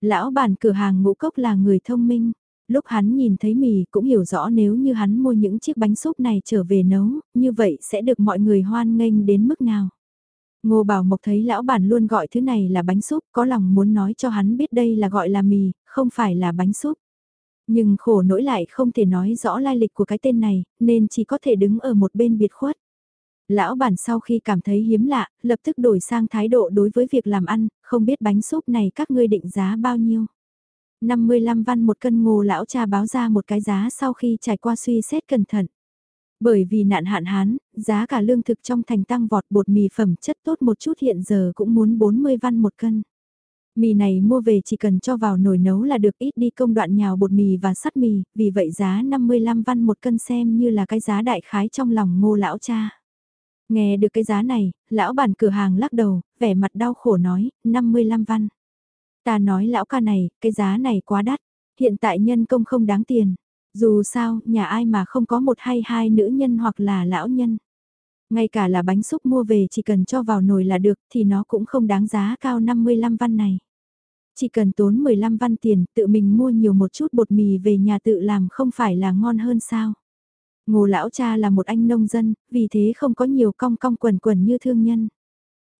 Lão bản cửa hàng ngũ cốc là người thông minh. Lúc hắn nhìn thấy mì cũng hiểu rõ nếu như hắn mua những chiếc bánh súp này trở về nấu, như vậy sẽ được mọi người hoan nghênh đến mức nào. Ngô Bảo Mộc thấy lão bản luôn gọi thứ này là bánh súp, có lòng muốn nói cho hắn biết đây là gọi là mì, không phải là bánh súp. Nhưng khổ nỗi lại không thể nói rõ lai lịch của cái tên này, nên chỉ có thể đứng ở một bên biệt khuất. Lão bản sau khi cảm thấy hiếm lạ, lập tức đổi sang thái độ đối với việc làm ăn, không biết bánh súp này các ngươi định giá bao nhiêu. 55 văn một cân ngô lão cha báo ra một cái giá sau khi trải qua suy xét cẩn thận. Bởi vì nạn hạn hán, giá cả lương thực trong thành tăng vọt bột mì phẩm chất tốt một chút hiện giờ cũng muốn 40 văn một cân. Mì này mua về chỉ cần cho vào nồi nấu là được ít đi công đoạn nhào bột mì và sắt mì, vì vậy giá 55 văn một cân xem như là cái giá đại khái trong lòng ngô lão cha. Nghe được cái giá này, lão bản cửa hàng lắc đầu, vẻ mặt đau khổ nói, 55 văn. Ta nói lão ca này, cái giá này quá đắt, hiện tại nhân công không đáng tiền. Dù sao, nhà ai mà không có một hay hai nữ nhân hoặc là lão nhân. Ngay cả là bánh xúc mua về chỉ cần cho vào nồi là được thì nó cũng không đáng giá cao 55 văn này. Chỉ cần tốn 15 văn tiền tự mình mua nhiều một chút bột mì về nhà tự làm không phải là ngon hơn sao. Ngô lão cha là một anh nông dân, vì thế không có nhiều cong cong quần quần như thương nhân.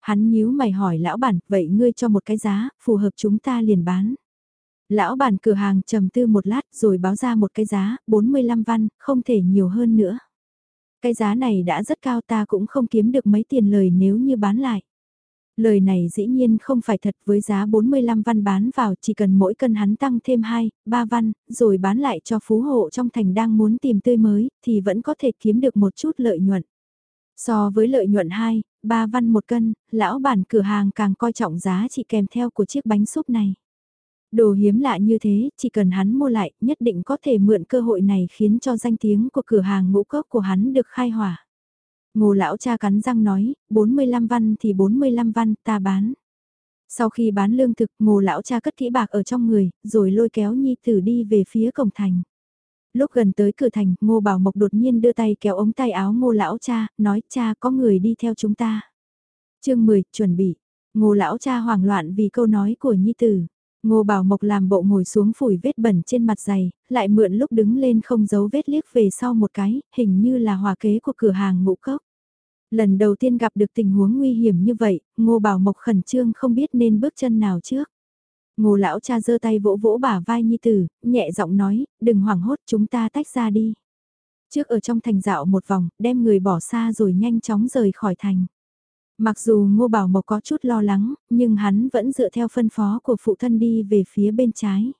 Hắn nhíu mày hỏi lão bản, vậy ngươi cho một cái giá, phù hợp chúng ta liền bán. Lão bản cửa hàng trầm tư một lát rồi báo ra một cái giá, 45 văn, không thể nhiều hơn nữa. Cái giá này đã rất cao ta cũng không kiếm được mấy tiền lời nếu như bán lại. Lời này dĩ nhiên không phải thật với giá 45 văn bán vào chỉ cần mỗi cân hắn tăng thêm 2, 3 văn, rồi bán lại cho phú hộ trong thành đang muốn tìm tươi mới, thì vẫn có thể kiếm được một chút lợi nhuận. So với lợi nhuận 2, 3 văn một cân, lão bản cửa hàng càng coi trọng giá trị kèm theo của chiếc bánh súp này. Đồ hiếm lạ như thế, chỉ cần hắn mua lại, nhất định có thể mượn cơ hội này khiến cho danh tiếng của cửa hàng ngũ cốc của hắn được khai hỏa. Ngô lão cha cắn răng nói, 45 văn thì 45 văn, ta bán. Sau khi bán lương thực, ngô lão cha cất kỹ bạc ở trong người, rồi lôi kéo nhi tử đi về phía cổng thành. Lúc gần tới cửa thành, ngô bảo mộc đột nhiên đưa tay kéo ống tay áo ngô lão cha, nói cha có người đi theo chúng ta. chương 10, chuẩn bị. Ngô lão cha hoảng loạn vì câu nói của nhi tử. Ngô Bảo Mộc làm bộ ngồi xuống phủi vết bẩn trên mặt giày, lại mượn lúc đứng lên không giấu vết liếc về sau một cái, hình như là hòa kế của cửa hàng ngũ cốc. Lần đầu tiên gặp được tình huống nguy hiểm như vậy, Ngô Bảo Mộc khẩn trương không biết nên bước chân nào trước. Ngô lão cha giơ tay vỗ vỗ bả vai Nhi Tử, nhẹ giọng nói, đừng hoảng hốt chúng ta tách ra đi. Trước ở trong thành dạo một vòng, đem người bỏ xa rồi nhanh chóng rời khỏi thành. Mặc dù Ngô Bảo Mộc có chút lo lắng, nhưng hắn vẫn dựa theo phân phó của phụ thân đi về phía bên trái.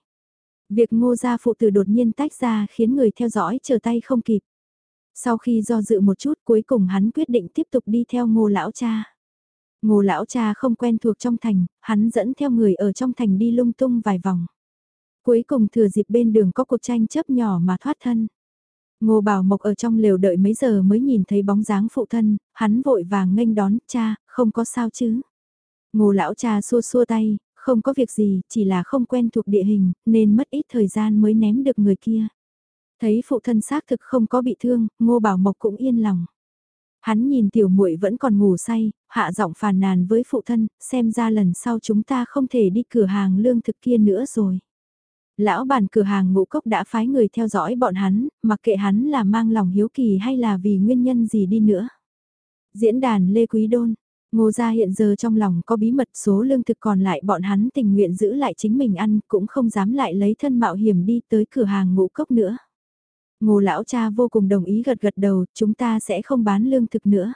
Việc Ngô gia phụ tử đột nhiên tách ra khiến người theo dõi chờ tay không kịp. Sau khi do dự một chút cuối cùng hắn quyết định tiếp tục đi theo Ngô lão cha. Ngô lão cha không quen thuộc trong thành, hắn dẫn theo người ở trong thành đi lung tung vài vòng. Cuối cùng thừa dịp bên đường có cuộc tranh chấp nhỏ mà thoát thân. Ngô Bảo Mộc ở trong lều đợi mấy giờ mới nhìn thấy bóng dáng phụ thân, hắn vội vàng nghênh đón, cha, không có sao chứ. Ngô lão cha xua xua tay, không có việc gì, chỉ là không quen thuộc địa hình, nên mất ít thời gian mới ném được người kia. Thấy phụ thân xác thực không có bị thương, Ngô Bảo Mộc cũng yên lòng. Hắn nhìn tiểu muội vẫn còn ngủ say, hạ giọng phàn nàn với phụ thân, xem ra lần sau chúng ta không thể đi cửa hàng lương thực kia nữa rồi. Lão bản cửa hàng ngũ cốc đã phái người theo dõi bọn hắn, mặc kệ hắn là mang lòng hiếu kỳ hay là vì nguyên nhân gì đi nữa. Diễn đàn Lê Quý Đôn, Ngô gia hiện giờ trong lòng có bí mật số lương thực còn lại bọn hắn tình nguyện giữ lại chính mình ăn cũng không dám lại lấy thân mạo hiểm đi tới cửa hàng ngũ cốc nữa. Ngô lão cha vô cùng đồng ý gật gật đầu, chúng ta sẽ không bán lương thực nữa.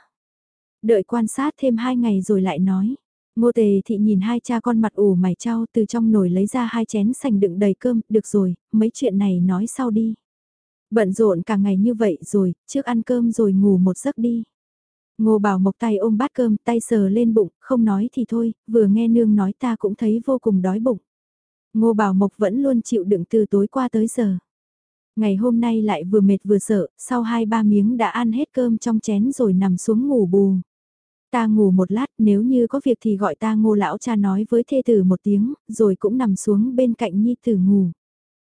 Đợi quan sát thêm hai ngày rồi lại nói. Ngô tề thị nhìn hai cha con mặt ủ mày trao từ trong nồi lấy ra hai chén sành đựng đầy cơm, được rồi, mấy chuyện này nói sau đi. Bận rộn cả ngày như vậy rồi, trước ăn cơm rồi ngủ một giấc đi. Ngô bảo mộc tay ôm bát cơm, tay sờ lên bụng, không nói thì thôi, vừa nghe nương nói ta cũng thấy vô cùng đói bụng. Ngô bảo mộc vẫn luôn chịu đựng từ tối qua tới giờ. Ngày hôm nay lại vừa mệt vừa sợ, sau hai ba miếng đã ăn hết cơm trong chén rồi nằm xuống ngủ bù. Ta ngủ một lát nếu như có việc thì gọi ta ngô lão cha nói với thê tử một tiếng, rồi cũng nằm xuống bên cạnh nhi tử ngủ.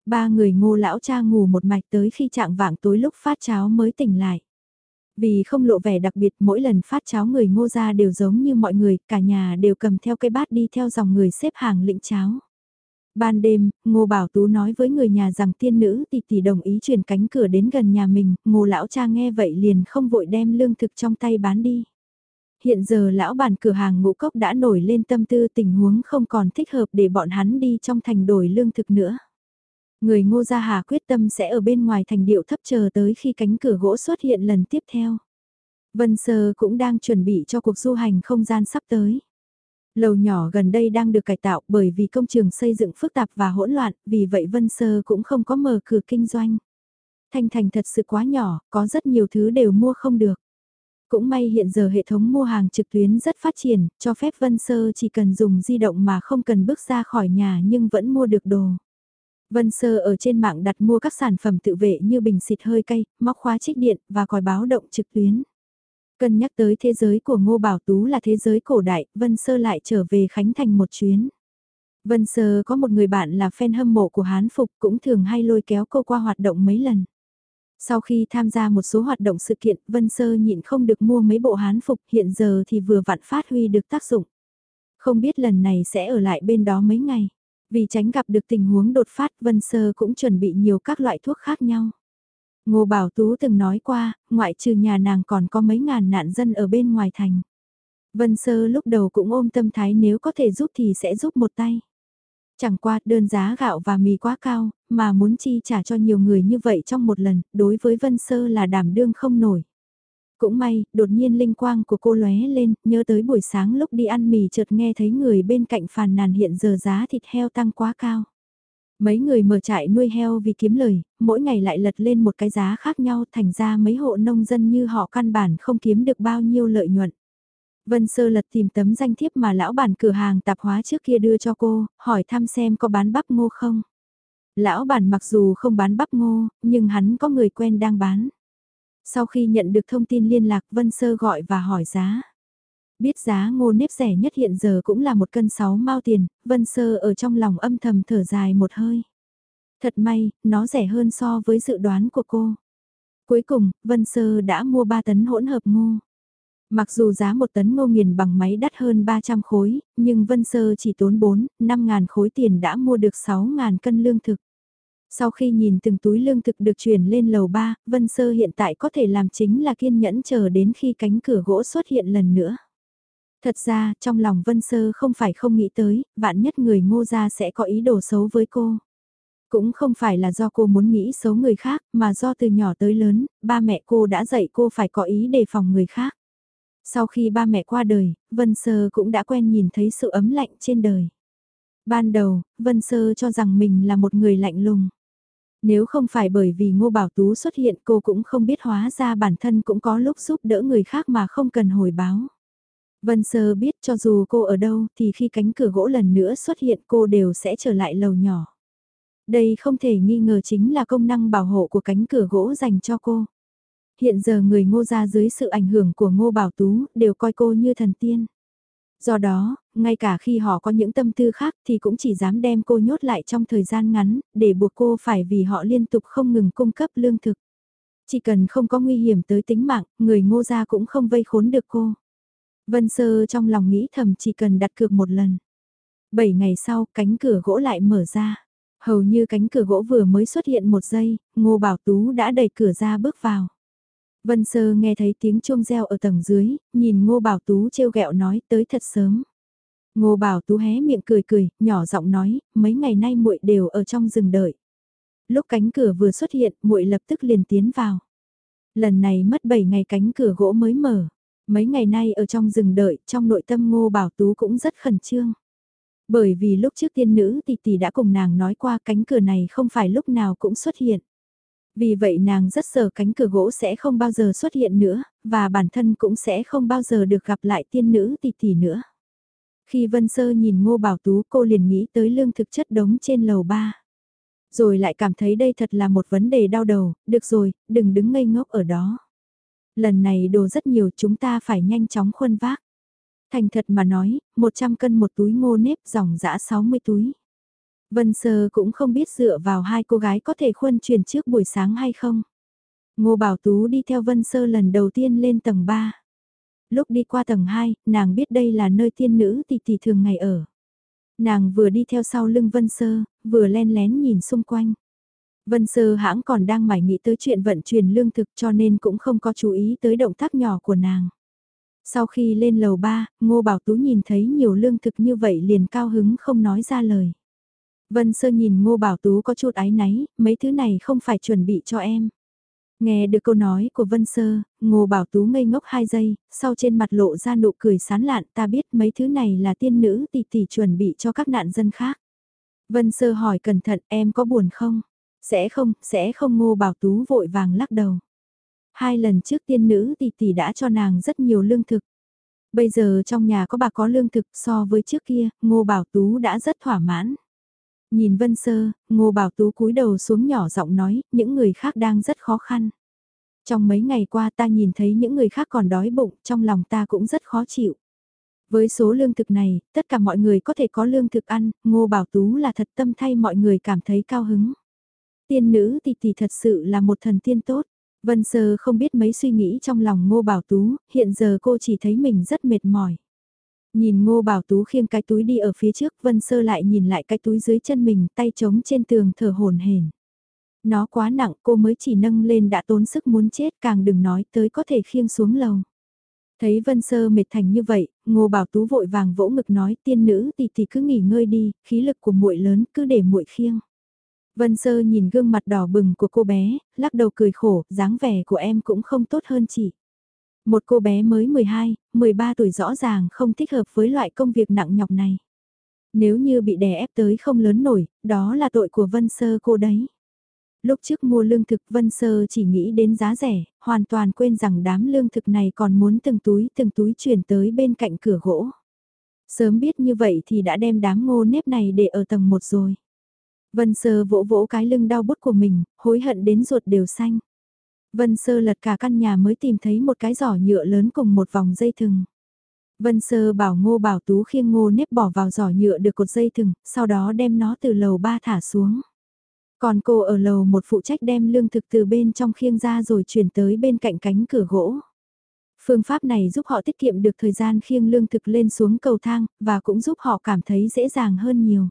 Ba người ngô lão cha ngủ một mạch tới khi trạng vạng tối lúc phát cháo mới tỉnh lại. Vì không lộ vẻ đặc biệt mỗi lần phát cháo người ngô ra đều giống như mọi người, cả nhà đều cầm theo cái bát đi theo dòng người xếp hàng lĩnh cháo. Ban đêm, Ngô Bảo Tú nói với người nhà rằng tiên nữ tỷ tỷ đồng ý chuyển cánh cửa đến gần nhà mình, Ngô lão cha nghe vậy liền không vội đem lương thực trong tay bán đi. Hiện giờ lão bản cửa hàng ngũ cốc đã nổi lên tâm tư tình huống không còn thích hợp để bọn hắn đi trong thành đổi lương thực nữa. Người ngô gia hà quyết tâm sẽ ở bên ngoài thành điệu thấp chờ tới khi cánh cửa gỗ xuất hiện lần tiếp theo. Vân Sơ cũng đang chuẩn bị cho cuộc du hành không gian sắp tới. Lầu nhỏ gần đây đang được cải tạo bởi vì công trường xây dựng phức tạp và hỗn loạn, vì vậy Vân Sơ cũng không có mở cửa kinh doanh. Thanh Thành thật sự quá nhỏ, có rất nhiều thứ đều mua không được. Cũng may hiện giờ hệ thống mua hàng trực tuyến rất phát triển, cho phép Vân Sơ chỉ cần dùng di động mà không cần bước ra khỏi nhà nhưng vẫn mua được đồ. Vân Sơ ở trên mạng đặt mua các sản phẩm tự vệ như bình xịt hơi cay, móc khóa trích điện và còi báo động trực tuyến. Cân nhắc tới thế giới của Ngô Bảo Tú là thế giới cổ đại, Vân Sơ lại trở về Khánh Thành một chuyến. Vân Sơ có một người bạn là fan hâm mộ của Hán Phục cũng thường hay lôi kéo cô qua hoạt động mấy lần. Sau khi tham gia một số hoạt động sự kiện, Vân Sơ nhịn không được mua mấy bộ Hán Phục hiện giờ thì vừa vặn phát huy được tác dụng. Không biết lần này sẽ ở lại bên đó mấy ngày. Vì tránh gặp được tình huống đột phát Vân Sơ cũng chuẩn bị nhiều các loại thuốc khác nhau. Ngô Bảo Tú từng nói qua, ngoại trừ nhà nàng còn có mấy ngàn nạn dân ở bên ngoài thành. Vân Sơ lúc đầu cũng ôm tâm thái nếu có thể giúp thì sẽ giúp một tay. Chẳng qua đơn giá gạo và mì quá cao, mà muốn chi trả cho nhiều người như vậy trong một lần, đối với Vân Sơ là đảm đương không nổi. Cũng may, đột nhiên linh quang của cô lóe lên, nhớ tới buổi sáng lúc đi ăn mì chợt nghe thấy người bên cạnh phàn nàn hiện giờ giá thịt heo tăng quá cao. Mấy người mở trại nuôi heo vì kiếm lời, mỗi ngày lại lật lên một cái giá khác nhau thành ra mấy hộ nông dân như họ căn bản không kiếm được bao nhiêu lợi nhuận. Vân Sơ lật tìm tấm danh thiếp mà lão bản cửa hàng tạp hóa trước kia đưa cho cô, hỏi thăm xem có bán bắp ngô không. Lão bản mặc dù không bán bắp ngô, nhưng hắn có người quen đang bán. Sau khi nhận được thông tin liên lạc Vân Sơ gọi và hỏi giá. Biết giá ngô nếp rẻ nhất hiện giờ cũng là một cân sáu mao tiền, Vân Sơ ở trong lòng âm thầm thở dài một hơi. Thật may, nó rẻ hơn so với dự đoán của cô. Cuối cùng, Vân Sơ đã mua 3 tấn hỗn hợp ngô. Mặc dù giá một tấn ngô nghiền bằng máy đắt hơn 300 khối, nhưng Vân Sơ chỉ tốn 4, 5 ngàn khối tiền đã mua được 6 ngàn cân lương thực. Sau khi nhìn từng túi lương thực được chuyển lên lầu 3, Vân Sơ hiện tại có thể làm chính là kiên nhẫn chờ đến khi cánh cửa gỗ xuất hiện lần nữa. Thật ra, trong lòng Vân Sơ không phải không nghĩ tới, vạn nhất người ngô gia sẽ có ý đồ xấu với cô. Cũng không phải là do cô muốn nghĩ xấu người khác, mà do từ nhỏ tới lớn, ba mẹ cô đã dạy cô phải có ý đề phòng người khác. Sau khi ba mẹ qua đời, Vân Sơ cũng đã quen nhìn thấy sự ấm lạnh trên đời. Ban đầu, Vân Sơ cho rằng mình là một người lạnh lùng. Nếu không phải bởi vì Ngô Bảo Tú xuất hiện cô cũng không biết hóa ra bản thân cũng có lúc giúp đỡ người khác mà không cần hồi báo. Vân Sơ biết cho dù cô ở đâu thì khi cánh cửa gỗ lần nữa xuất hiện cô đều sẽ trở lại lầu nhỏ. Đây không thể nghi ngờ chính là công năng bảo hộ của cánh cửa gỗ dành cho cô. Hiện giờ người ngô ra dưới sự ảnh hưởng của ngô bảo tú đều coi cô như thần tiên. Do đó, ngay cả khi họ có những tâm tư khác thì cũng chỉ dám đem cô nhốt lại trong thời gian ngắn, để buộc cô phải vì họ liên tục không ngừng cung cấp lương thực. Chỉ cần không có nguy hiểm tới tính mạng, người ngô gia cũng không vây khốn được cô. Vân Sơ trong lòng nghĩ thầm chỉ cần đặt cược một lần. Bảy ngày sau, cánh cửa gỗ lại mở ra. Hầu như cánh cửa gỗ vừa mới xuất hiện một giây, Ngô Bảo Tú đã đẩy cửa ra bước vào. Vân Sơ nghe thấy tiếng chuông reo ở tầng dưới, nhìn Ngô Bảo Tú trêu ghẹo nói tới thật sớm. Ngô Bảo Tú hé miệng cười cười, nhỏ giọng nói, mấy ngày nay muội đều ở trong rừng đợi. Lúc cánh cửa vừa xuất hiện, muội lập tức liền tiến vào. Lần này mất 7 ngày cánh cửa gỗ mới mở. Mấy ngày nay ở trong rừng đợi, trong nội tâm Ngô Bảo Tú cũng rất khẩn trương. Bởi vì lúc trước tiên nữ tỷ tỷ đã cùng nàng nói qua cánh cửa này không phải lúc nào cũng xuất hiện. Vì vậy nàng rất sợ cánh cửa gỗ sẽ không bao giờ xuất hiện nữa, và bản thân cũng sẽ không bao giờ được gặp lại tiên nữ tỷ tỷ nữa. Khi Vân Sơ nhìn Ngô Bảo Tú cô liền nghĩ tới lương thực chất đống trên lầu ba. Rồi lại cảm thấy đây thật là một vấn đề đau đầu, được rồi, đừng đứng ngây ngốc ở đó. Lần này đồ rất nhiều chúng ta phải nhanh chóng khuân vác. Thành thật mà nói, 100 cân một túi ngô nếp dòng dã 60 túi. Vân Sơ cũng không biết dựa vào hai cô gái có thể khuân truyền trước buổi sáng hay không. Ngô Bảo Tú đi theo Vân Sơ lần đầu tiên lên tầng 3. Lúc đi qua tầng 2, nàng biết đây là nơi tiên nữ tỷ tỷ thường ngày ở. Nàng vừa đi theo sau lưng Vân Sơ, vừa len lén nhìn xung quanh. Vân Sơ hãng còn đang mải nghĩ tới chuyện vận chuyển lương thực cho nên cũng không có chú ý tới động tác nhỏ của nàng. Sau khi lên lầu 3, Ngô Bảo Tú nhìn thấy nhiều lương thực như vậy liền cao hứng không nói ra lời. Vân Sơ nhìn Ngô Bảo Tú có chút áy náy, mấy thứ này không phải chuẩn bị cho em. Nghe được câu nói của Vân Sơ, Ngô Bảo Tú ngây ngốc 2 giây, sau trên mặt lộ ra nụ cười sán lạn ta biết mấy thứ này là tiên nữ tỷ tỷ chuẩn bị cho các nạn dân khác. Vân Sơ hỏi cẩn thận em có buồn không? Sẽ không, sẽ không Ngô Bảo Tú vội vàng lắc đầu. Hai lần trước tiên nữ tỷ tỷ đã cho nàng rất nhiều lương thực. Bây giờ trong nhà có bà có lương thực so với trước kia, Ngô Bảo Tú đã rất thỏa mãn. Nhìn Vân Sơ, Ngô Bảo Tú cúi đầu xuống nhỏ giọng nói, những người khác đang rất khó khăn. Trong mấy ngày qua ta nhìn thấy những người khác còn đói bụng, trong lòng ta cũng rất khó chịu. Với số lương thực này, tất cả mọi người có thể có lương thực ăn, Ngô Bảo Tú là thật tâm thay mọi người cảm thấy cao hứng. Tiên nữ tỷ tỷ thật sự là một thần tiên tốt. Vân Sơ không biết mấy suy nghĩ trong lòng Ngô Bảo Tú, hiện giờ cô chỉ thấy mình rất mệt mỏi. Nhìn Ngô Bảo Tú khiêng cái túi đi ở phía trước, Vân Sơ lại nhìn lại cái túi dưới chân mình, tay trống trên tường thở hồn hển. Nó quá nặng, cô mới chỉ nâng lên đã tốn sức muốn chết, càng đừng nói tới có thể khiêng xuống lầu. Thấy Vân Sơ mệt thành như vậy, Ngô Bảo Tú vội vàng vỗ ngực nói tiên nữ thì thì cứ nghỉ ngơi đi, khí lực của muội lớn cứ để muội khiêng. Vân Sơ nhìn gương mặt đỏ bừng của cô bé, lắc đầu cười khổ, dáng vẻ của em cũng không tốt hơn chị. Một cô bé mới 12, 13 tuổi rõ ràng không thích hợp với loại công việc nặng nhọc này. Nếu như bị đè ép tới không lớn nổi, đó là tội của Vân Sơ cô đấy. Lúc trước mua lương thực Vân Sơ chỉ nghĩ đến giá rẻ, hoàn toàn quên rằng đám lương thực này còn muốn từng túi từng túi chuyển tới bên cạnh cửa gỗ. Sớm biết như vậy thì đã đem đám ngô nếp này để ở tầng 1 rồi. Vân Sơ vỗ vỗ cái lưng đau bút của mình, hối hận đến ruột đều xanh. Vân Sơ lật cả căn nhà mới tìm thấy một cái giỏ nhựa lớn cùng một vòng dây thừng. Vân Sơ bảo Ngô Bảo Tú khiêng ngô nếp bỏ vào giỏ nhựa được cột dây thừng, sau đó đem nó từ lầu ba thả xuống. Còn cô ở lầu một phụ trách đem lương thực từ bên trong khiêng ra rồi chuyển tới bên cạnh cánh cửa gỗ. Phương pháp này giúp họ tiết kiệm được thời gian khiêng lương thực lên xuống cầu thang, và cũng giúp họ cảm thấy dễ dàng hơn nhiều.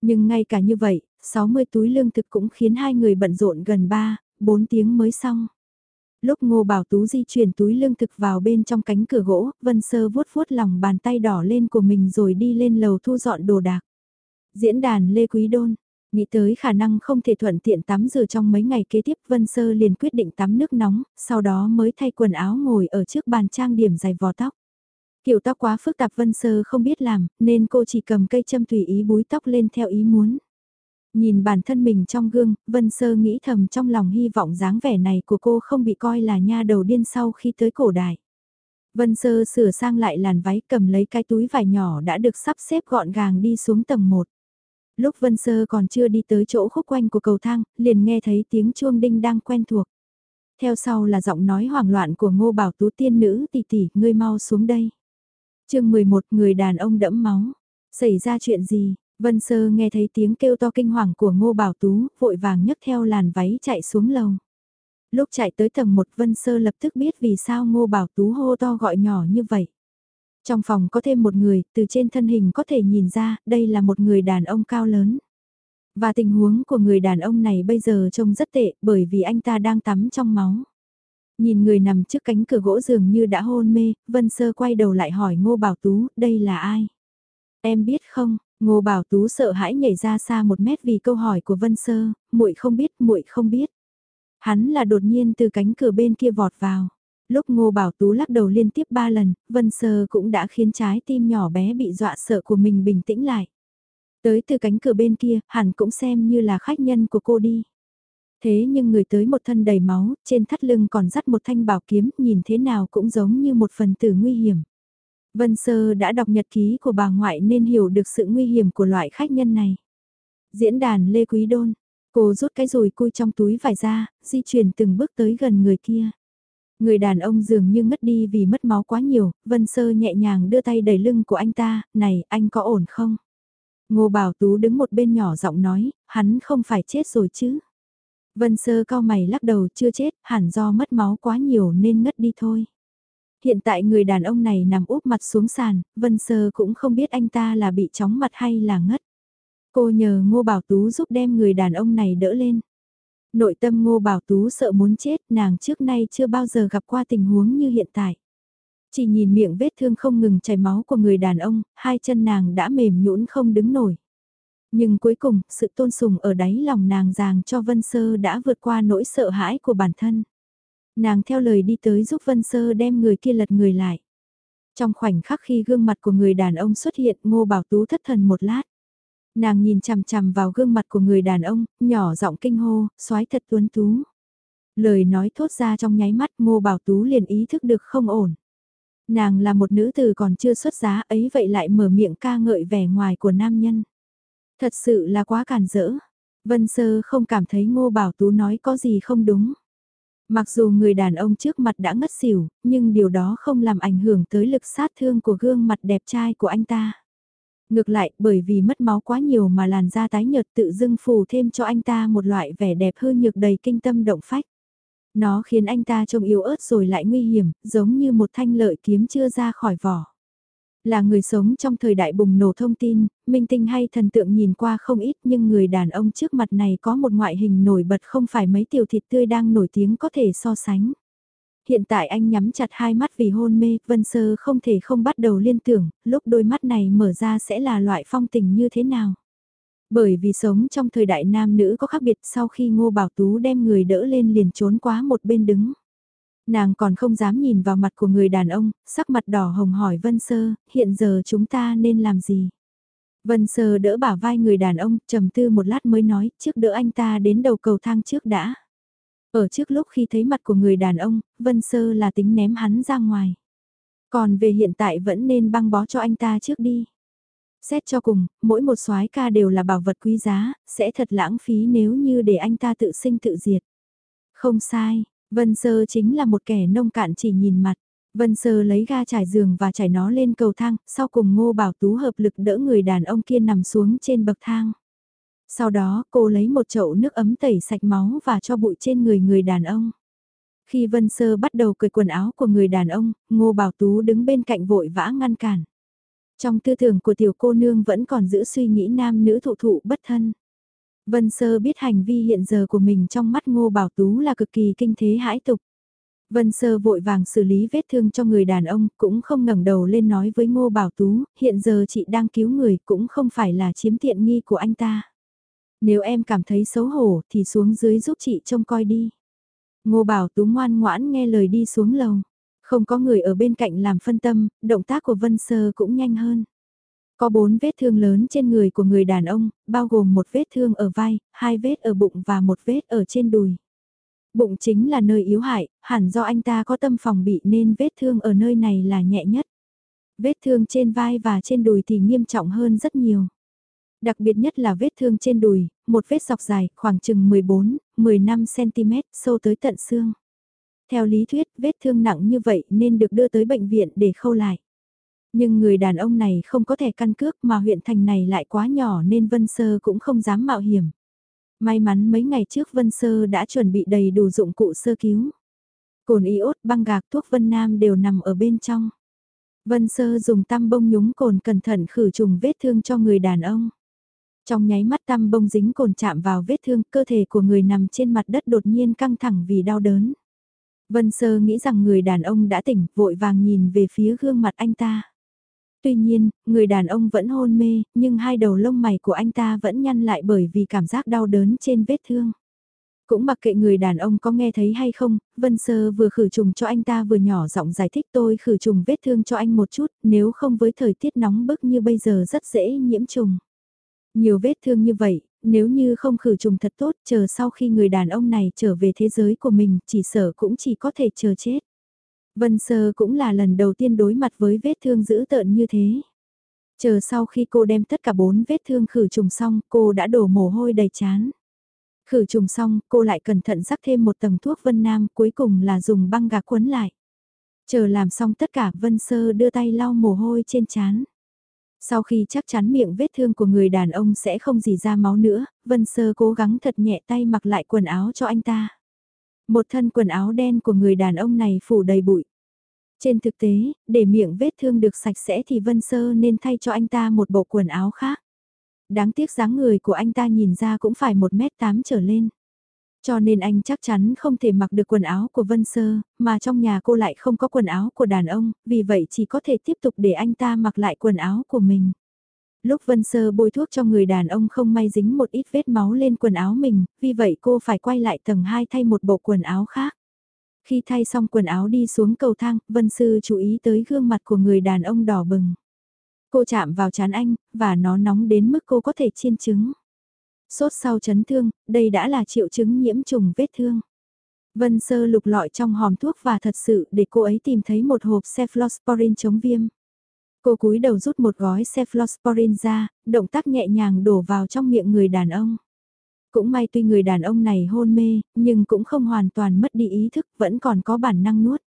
Nhưng ngay cả như vậy, 60 túi lương thực cũng khiến hai người bận rộn gần 3, 4 tiếng mới xong. Lúc Ngô Bảo Tú di chuyển túi lương thực vào bên trong cánh cửa gỗ, Vân Sơ vuốt vuốt lòng bàn tay đỏ lên của mình rồi đi lên lầu thu dọn đồ đạc. Diễn đàn Lê Quý Đôn, nghĩ tới khả năng không thể thuận tiện tắm rửa trong mấy ngày kế tiếp Vân Sơ liền quyết định tắm nước nóng, sau đó mới thay quần áo ngồi ở trước bàn trang điểm dài vò tóc. Kiểu tóc quá phức tạp Vân Sơ không biết làm, nên cô chỉ cầm cây châm tùy ý búi tóc lên theo ý muốn. Nhìn bản thân mình trong gương, Vân Sơ nghĩ thầm trong lòng hy vọng dáng vẻ này của cô không bị coi là nha đầu điên sau khi tới cổ đại. Vân Sơ sửa sang lại làn váy cầm lấy cái túi vải nhỏ đã được sắp xếp gọn gàng đi xuống tầng 1. Lúc Vân Sơ còn chưa đi tới chỗ khúc quanh của cầu thang, liền nghe thấy tiếng chuông đinh đang quen thuộc. Theo sau là giọng nói hoảng loạn của ngô bảo tú tiên nữ tỷ tỷ, ngươi mau xuống đây. chương 11 người đàn ông đẫm máu. Xảy ra chuyện gì? Vân Sơ nghe thấy tiếng kêu to kinh hoàng của Ngô Bảo Tú, vội vàng nhấc theo làn váy chạy xuống lầu. Lúc chạy tới tầng 1 Vân Sơ lập tức biết vì sao Ngô Bảo Tú hô to gọi nhỏ như vậy. Trong phòng có thêm một người, từ trên thân hình có thể nhìn ra, đây là một người đàn ông cao lớn. Và tình huống của người đàn ông này bây giờ trông rất tệ bởi vì anh ta đang tắm trong máu. Nhìn người nằm trước cánh cửa gỗ dường như đã hôn mê, Vân Sơ quay đầu lại hỏi Ngô Bảo Tú, đây là ai? Em biết không, Ngô Bảo Tú sợ hãi nhảy ra xa một mét vì câu hỏi của Vân Sơ, muội không biết, muội không biết. Hắn là đột nhiên từ cánh cửa bên kia vọt vào. Lúc Ngô Bảo Tú lắc đầu liên tiếp ba lần, Vân Sơ cũng đã khiến trái tim nhỏ bé bị dọa sợ của mình bình tĩnh lại. Tới từ cánh cửa bên kia, hẳn cũng xem như là khách nhân của cô đi. Thế nhưng người tới một thân đầy máu, trên thắt lưng còn dắt một thanh bảo kiếm, nhìn thế nào cũng giống như một phần tử nguy hiểm. Vân Sơ đã đọc nhật ký của bà ngoại nên hiểu được sự nguy hiểm của loại khách nhân này. Diễn đàn Lê Quý Đôn, cô rút cái rùi cui trong túi vải ra, di chuyển từng bước tới gần người kia. Người đàn ông dường như ngất đi vì mất máu quá nhiều, Vân Sơ nhẹ nhàng đưa tay đẩy lưng của anh ta, này, anh có ổn không? Ngô Bảo Tú đứng một bên nhỏ giọng nói, hắn không phải chết rồi chứ. Vân Sơ cao mày lắc đầu chưa chết, hẳn do mất máu quá nhiều nên ngất đi thôi. Hiện tại người đàn ông này nằm úp mặt xuống sàn, Vân Sơ cũng không biết anh ta là bị chóng mặt hay là ngất. Cô nhờ Ngô Bảo Tú giúp đem người đàn ông này đỡ lên. Nội tâm Ngô Bảo Tú sợ muốn chết, nàng trước nay chưa bao giờ gặp qua tình huống như hiện tại. Chỉ nhìn miệng vết thương không ngừng chảy máu của người đàn ông, hai chân nàng đã mềm nhũn không đứng nổi. Nhưng cuối cùng, sự tôn sùng ở đáy lòng nàng ràng cho Vân Sơ đã vượt qua nỗi sợ hãi của bản thân. Nàng theo lời đi tới giúp Vân Sơ đem người kia lật người lại. Trong khoảnh khắc khi gương mặt của người đàn ông xuất hiện ngô bảo tú thất thần một lát. Nàng nhìn chằm chằm vào gương mặt của người đàn ông, nhỏ giọng kinh hô, soái thật tuấn tú. Lời nói thốt ra trong nháy mắt ngô bảo tú liền ý thức được không ổn. Nàng là một nữ từ còn chưa xuất giá ấy vậy lại mở miệng ca ngợi vẻ ngoài của nam nhân. Thật sự là quá cản rỡ. Vân Sơ không cảm thấy Ngô Bảo Tú nói có gì không đúng. Mặc dù người đàn ông trước mặt đã ngất xỉu, nhưng điều đó không làm ảnh hưởng tới lực sát thương của gương mặt đẹp trai của anh ta. Ngược lại, bởi vì mất máu quá nhiều mà làn da tái nhợt tự dưng phù thêm cho anh ta một loại vẻ đẹp hư nhược đầy kinh tâm động phách. Nó khiến anh ta trông yếu ớt rồi lại nguy hiểm, giống như một thanh lợi kiếm chưa ra khỏi vỏ. Là người sống trong thời đại bùng nổ thông tin, minh tinh hay thần tượng nhìn qua không ít nhưng người đàn ông trước mặt này có một ngoại hình nổi bật không phải mấy tiểu thịt tươi đang nổi tiếng có thể so sánh. Hiện tại anh nhắm chặt hai mắt vì hôn mê, Vân Sơ không thể không bắt đầu liên tưởng, lúc đôi mắt này mở ra sẽ là loại phong tình như thế nào. Bởi vì sống trong thời đại nam nữ có khác biệt sau khi Ngô Bảo Tú đem người đỡ lên liền trốn quá một bên đứng. Nàng còn không dám nhìn vào mặt của người đàn ông, sắc mặt đỏ hồng hỏi Vân Sơ, hiện giờ chúng ta nên làm gì? Vân Sơ đỡ bả vai người đàn ông, trầm tư một lát mới nói, trước đỡ anh ta đến đầu cầu thang trước đã. Ở trước lúc khi thấy mặt của người đàn ông, Vân Sơ là tính ném hắn ra ngoài. Còn về hiện tại vẫn nên băng bó cho anh ta trước đi. Xét cho cùng, mỗi một soái ca đều là bảo vật quý giá, sẽ thật lãng phí nếu như để anh ta tự sinh tự diệt. Không sai, Vân Sơ chính là một kẻ nông cạn chỉ nhìn mặt. Vân Sơ lấy ga trải giường và trải nó lên cầu thang, sau cùng Ngô Bảo Tú hợp lực đỡ người đàn ông kia nằm xuống trên bậc thang. Sau đó cô lấy một chậu nước ấm tẩy sạch máu và cho bụi trên người người đàn ông. Khi Vân Sơ bắt đầu cởi quần áo của người đàn ông, Ngô Bảo Tú đứng bên cạnh vội vã ngăn cản. Trong tư tưởng của tiểu cô nương vẫn còn giữ suy nghĩ nam nữ thụ thụ bất thân. Vân Sơ biết hành vi hiện giờ của mình trong mắt Ngô Bảo Tú là cực kỳ kinh thế hãi tục. Vân Sơ vội vàng xử lý vết thương cho người đàn ông, cũng không ngẩng đầu lên nói với Ngô Bảo Tú, hiện giờ chị đang cứu người cũng không phải là chiếm tiện nghi của anh ta. Nếu em cảm thấy xấu hổ thì xuống dưới giúp chị trông coi đi. Ngô Bảo Tú ngoan ngoãn nghe lời đi xuống lầu. Không có người ở bên cạnh làm phân tâm, động tác của Vân Sơ cũng nhanh hơn. Có bốn vết thương lớn trên người của người đàn ông, bao gồm một vết thương ở vai, hai vết ở bụng và một vết ở trên đùi. Bụng chính là nơi yếu hại, hẳn do anh ta có tâm phòng bị nên vết thương ở nơi này là nhẹ nhất. Vết thương trên vai và trên đùi thì nghiêm trọng hơn rất nhiều. Đặc biệt nhất là vết thương trên đùi, một vết dọc dài khoảng chừng 14, 15cm sâu tới tận xương. Theo lý thuyết, vết thương nặng như vậy nên được đưa tới bệnh viện để khâu lại. Nhưng người đàn ông này không có thẻ căn cước mà huyện thành này lại quá nhỏ nên Vân Sơ cũng không dám mạo hiểm. May mắn mấy ngày trước Vân Sơ đã chuẩn bị đầy đủ dụng cụ sơ cứu. Cồn iốt, băng gạc, thuốc Vân Nam đều nằm ở bên trong. Vân Sơ dùng tăm bông nhúng cồn cẩn thận khử trùng vết thương cho người đàn ông. Trong nháy mắt tăm bông dính cồn chạm vào vết thương, cơ thể của người nằm trên mặt đất đột nhiên căng thẳng vì đau đớn. Vân Sơ nghĩ rằng người đàn ông đã tỉnh, vội vàng nhìn về phía gương mặt anh ta. Tuy nhiên, người đàn ông vẫn hôn mê, nhưng hai đầu lông mày của anh ta vẫn nhăn lại bởi vì cảm giác đau đớn trên vết thương. Cũng mặc kệ người đàn ông có nghe thấy hay không, Vân Sơ vừa khử trùng cho anh ta vừa nhỏ giọng giải thích tôi khử trùng vết thương cho anh một chút, nếu không với thời tiết nóng bức như bây giờ rất dễ nhiễm trùng. Nhiều vết thương như vậy, nếu như không khử trùng thật tốt chờ sau khi người đàn ông này trở về thế giới của mình chỉ sợ cũng chỉ có thể chờ chết. Vân Sơ cũng là lần đầu tiên đối mặt với vết thương dữ tợn như thế. Chờ sau khi cô đem tất cả bốn vết thương khử trùng xong, cô đã đổ mồ hôi đầy chán. Khử trùng xong, cô lại cẩn thận rắc thêm một tầng thuốc Vân Nam, cuối cùng là dùng băng gạc quấn lại. Chờ làm xong tất cả, Vân Sơ đưa tay lau mồ hôi trên chán. Sau khi chắc chắn miệng vết thương của người đàn ông sẽ không gì ra máu nữa, Vân Sơ cố gắng thật nhẹ tay mặc lại quần áo cho anh ta. Một thân quần áo đen của người đàn ông này phủ đầy bụi. Trên thực tế, để miệng vết thương được sạch sẽ thì Vân Sơ nên thay cho anh ta một bộ quần áo khác. Đáng tiếc dáng người của anh ta nhìn ra cũng phải 1m8 trở lên. Cho nên anh chắc chắn không thể mặc được quần áo của Vân Sơ, mà trong nhà cô lại không có quần áo của đàn ông, vì vậy chỉ có thể tiếp tục để anh ta mặc lại quần áo của mình. Lúc Vân Sơ bôi thuốc cho người đàn ông không may dính một ít vết máu lên quần áo mình, vì vậy cô phải quay lại tầng 2 thay một bộ quần áo khác. Khi thay xong quần áo đi xuống cầu thang, Vân Sư chú ý tới gương mặt của người đàn ông đỏ bừng. Cô chạm vào chán anh, và nó nóng đến mức cô có thể chiên trứng. Sốt sau chấn thương, đây đã là triệu chứng nhiễm trùng vết thương. Vân Sơ lục lọi trong hòm thuốc và thật sự để cô ấy tìm thấy một hộp cephalosporin chống viêm. Cô cúi đầu rút một gói cephalosporin ra, động tác nhẹ nhàng đổ vào trong miệng người đàn ông. Cũng may tuy người đàn ông này hôn mê, nhưng cũng không hoàn toàn mất đi ý thức, vẫn còn có bản năng nuốt.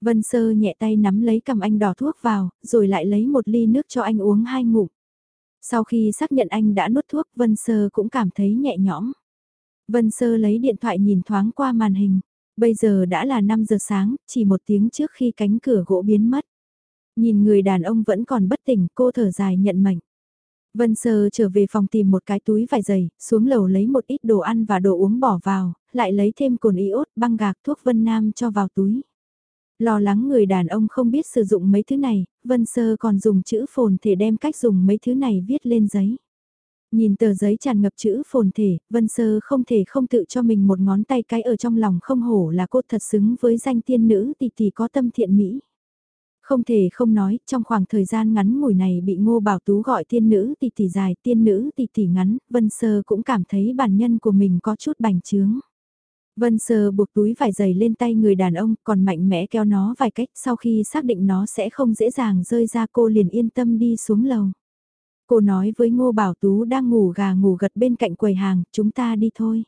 Vân Sơ nhẹ tay nắm lấy cầm anh đỏ thuốc vào, rồi lại lấy một ly nước cho anh uống hai ngụm. Sau khi xác nhận anh đã nuốt thuốc, Vân Sơ cũng cảm thấy nhẹ nhõm. Vân Sơ lấy điện thoại nhìn thoáng qua màn hình. Bây giờ đã là 5 giờ sáng, chỉ một tiếng trước khi cánh cửa gỗ biến mất. Nhìn người đàn ông vẫn còn bất tỉnh, cô thở dài nhận mệnh. Vân Sơ trở về phòng tìm một cái túi vải dày, xuống lầu lấy một ít đồ ăn và đồ uống bỏ vào, lại lấy thêm cồn iốt, băng gạc thuốc Vân Nam cho vào túi. Lo lắng người đàn ông không biết sử dụng mấy thứ này, Vân Sơ còn dùng chữ phồn thể đem cách dùng mấy thứ này viết lên giấy. Nhìn tờ giấy tràn ngập chữ phồn thể, Vân Sơ không thể không tự cho mình một ngón tay cái ở trong lòng không hổ là cô thật xứng với danh tiên nữ tỷ tỷ có tâm thiện mỹ. Không thể không nói, trong khoảng thời gian ngắn ngủi này bị Ngô Bảo Tú gọi tiên nữ tỷ tỷ dài, tiên nữ tỷ tỷ ngắn, Vân Sơ cũng cảm thấy bản nhân của mình có chút bành trướng. Vân Sơ buộc túi vải dày lên tay người đàn ông, còn mạnh mẽ kéo nó vài cách, sau khi xác định nó sẽ không dễ dàng rơi ra cô liền yên tâm đi xuống lầu. Cô nói với Ngô Bảo Tú đang ngủ gà ngủ gật bên cạnh quầy hàng, chúng ta đi thôi.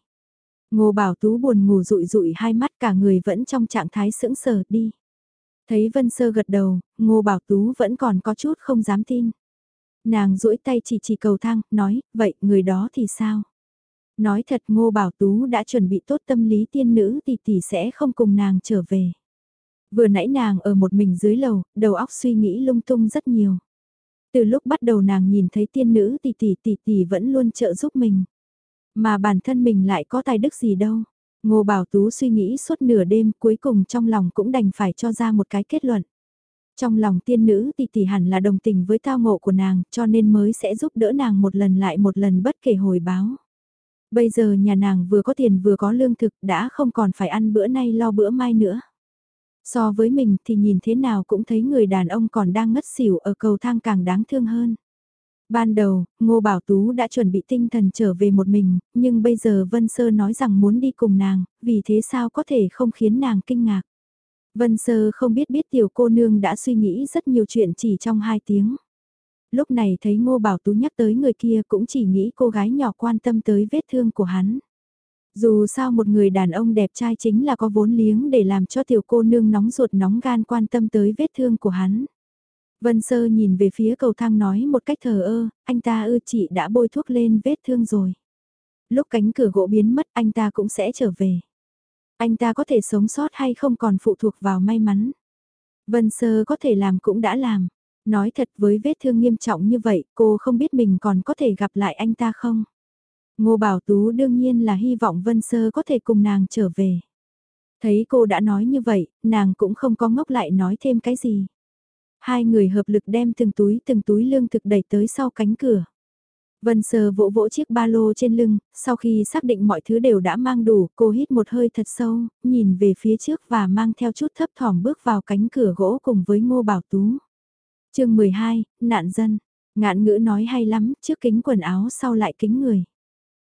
Ngô Bảo Tú buồn ngủ rụi rụi hai mắt cả người vẫn trong trạng thái sững sờ đi. Thấy Vân Sơ gật đầu, Ngô Bảo Tú vẫn còn có chút không dám tin. Nàng duỗi tay chỉ chỉ cầu thang, nói, vậy người đó thì sao? Nói thật Ngô Bảo Tú đã chuẩn bị tốt tâm lý tiên nữ thì tỷ sẽ không cùng nàng trở về. Vừa nãy nàng ở một mình dưới lầu, đầu óc suy nghĩ lung tung rất nhiều. Từ lúc bắt đầu nàng nhìn thấy tiên nữ tỷ tỷ tỷ tỷ vẫn luôn trợ giúp mình. Mà bản thân mình lại có tài đức gì đâu. Ngô Bảo Tú suy nghĩ suốt nửa đêm, cuối cùng trong lòng cũng đành phải cho ra một cái kết luận. Trong lòng tiên nữ tỷ tỷ hẳn là đồng tình với tao ngộ của nàng, cho nên mới sẽ giúp đỡ nàng một lần lại một lần bất kể hồi báo. Bây giờ nhà nàng vừa có tiền vừa có lương thực, đã không còn phải ăn bữa nay lo bữa mai nữa. So với mình thì nhìn thế nào cũng thấy người đàn ông còn đang ngất xỉu ở cầu thang càng đáng thương hơn. Ban đầu, Ngô Bảo Tú đã chuẩn bị tinh thần trở về một mình, nhưng bây giờ Vân Sơ nói rằng muốn đi cùng nàng, vì thế sao có thể không khiến nàng kinh ngạc. Vân Sơ không biết biết tiểu cô nương đã suy nghĩ rất nhiều chuyện chỉ trong hai tiếng. Lúc này thấy Ngô Bảo Tú nhắc tới người kia cũng chỉ nghĩ cô gái nhỏ quan tâm tới vết thương của hắn. Dù sao một người đàn ông đẹp trai chính là có vốn liếng để làm cho tiểu cô nương nóng ruột nóng gan quan tâm tới vết thương của hắn. Vân Sơ nhìn về phía cầu thang nói một cách thờ ơ, anh ta ư chị đã bôi thuốc lên vết thương rồi. Lúc cánh cửa gỗ biến mất anh ta cũng sẽ trở về. Anh ta có thể sống sót hay không còn phụ thuộc vào may mắn. Vân Sơ có thể làm cũng đã làm. Nói thật với vết thương nghiêm trọng như vậy cô không biết mình còn có thể gặp lại anh ta không. Ngô Bảo Tú đương nhiên là hy vọng Vân Sơ có thể cùng nàng trở về. Thấy cô đã nói như vậy, nàng cũng không có ngốc lại nói thêm cái gì. Hai người hợp lực đem từng túi từng túi lương thực đẩy tới sau cánh cửa. Vân Sơ vỗ vỗ chiếc ba lô trên lưng, sau khi xác định mọi thứ đều đã mang đủ, cô hít một hơi thật sâu, nhìn về phía trước và mang theo chút thấp thỏm bước vào cánh cửa gỗ cùng với Ngô Bảo Tú. chương 12, nạn dân. Ngạn ngữ nói hay lắm, trước kính quần áo sau lại kính người.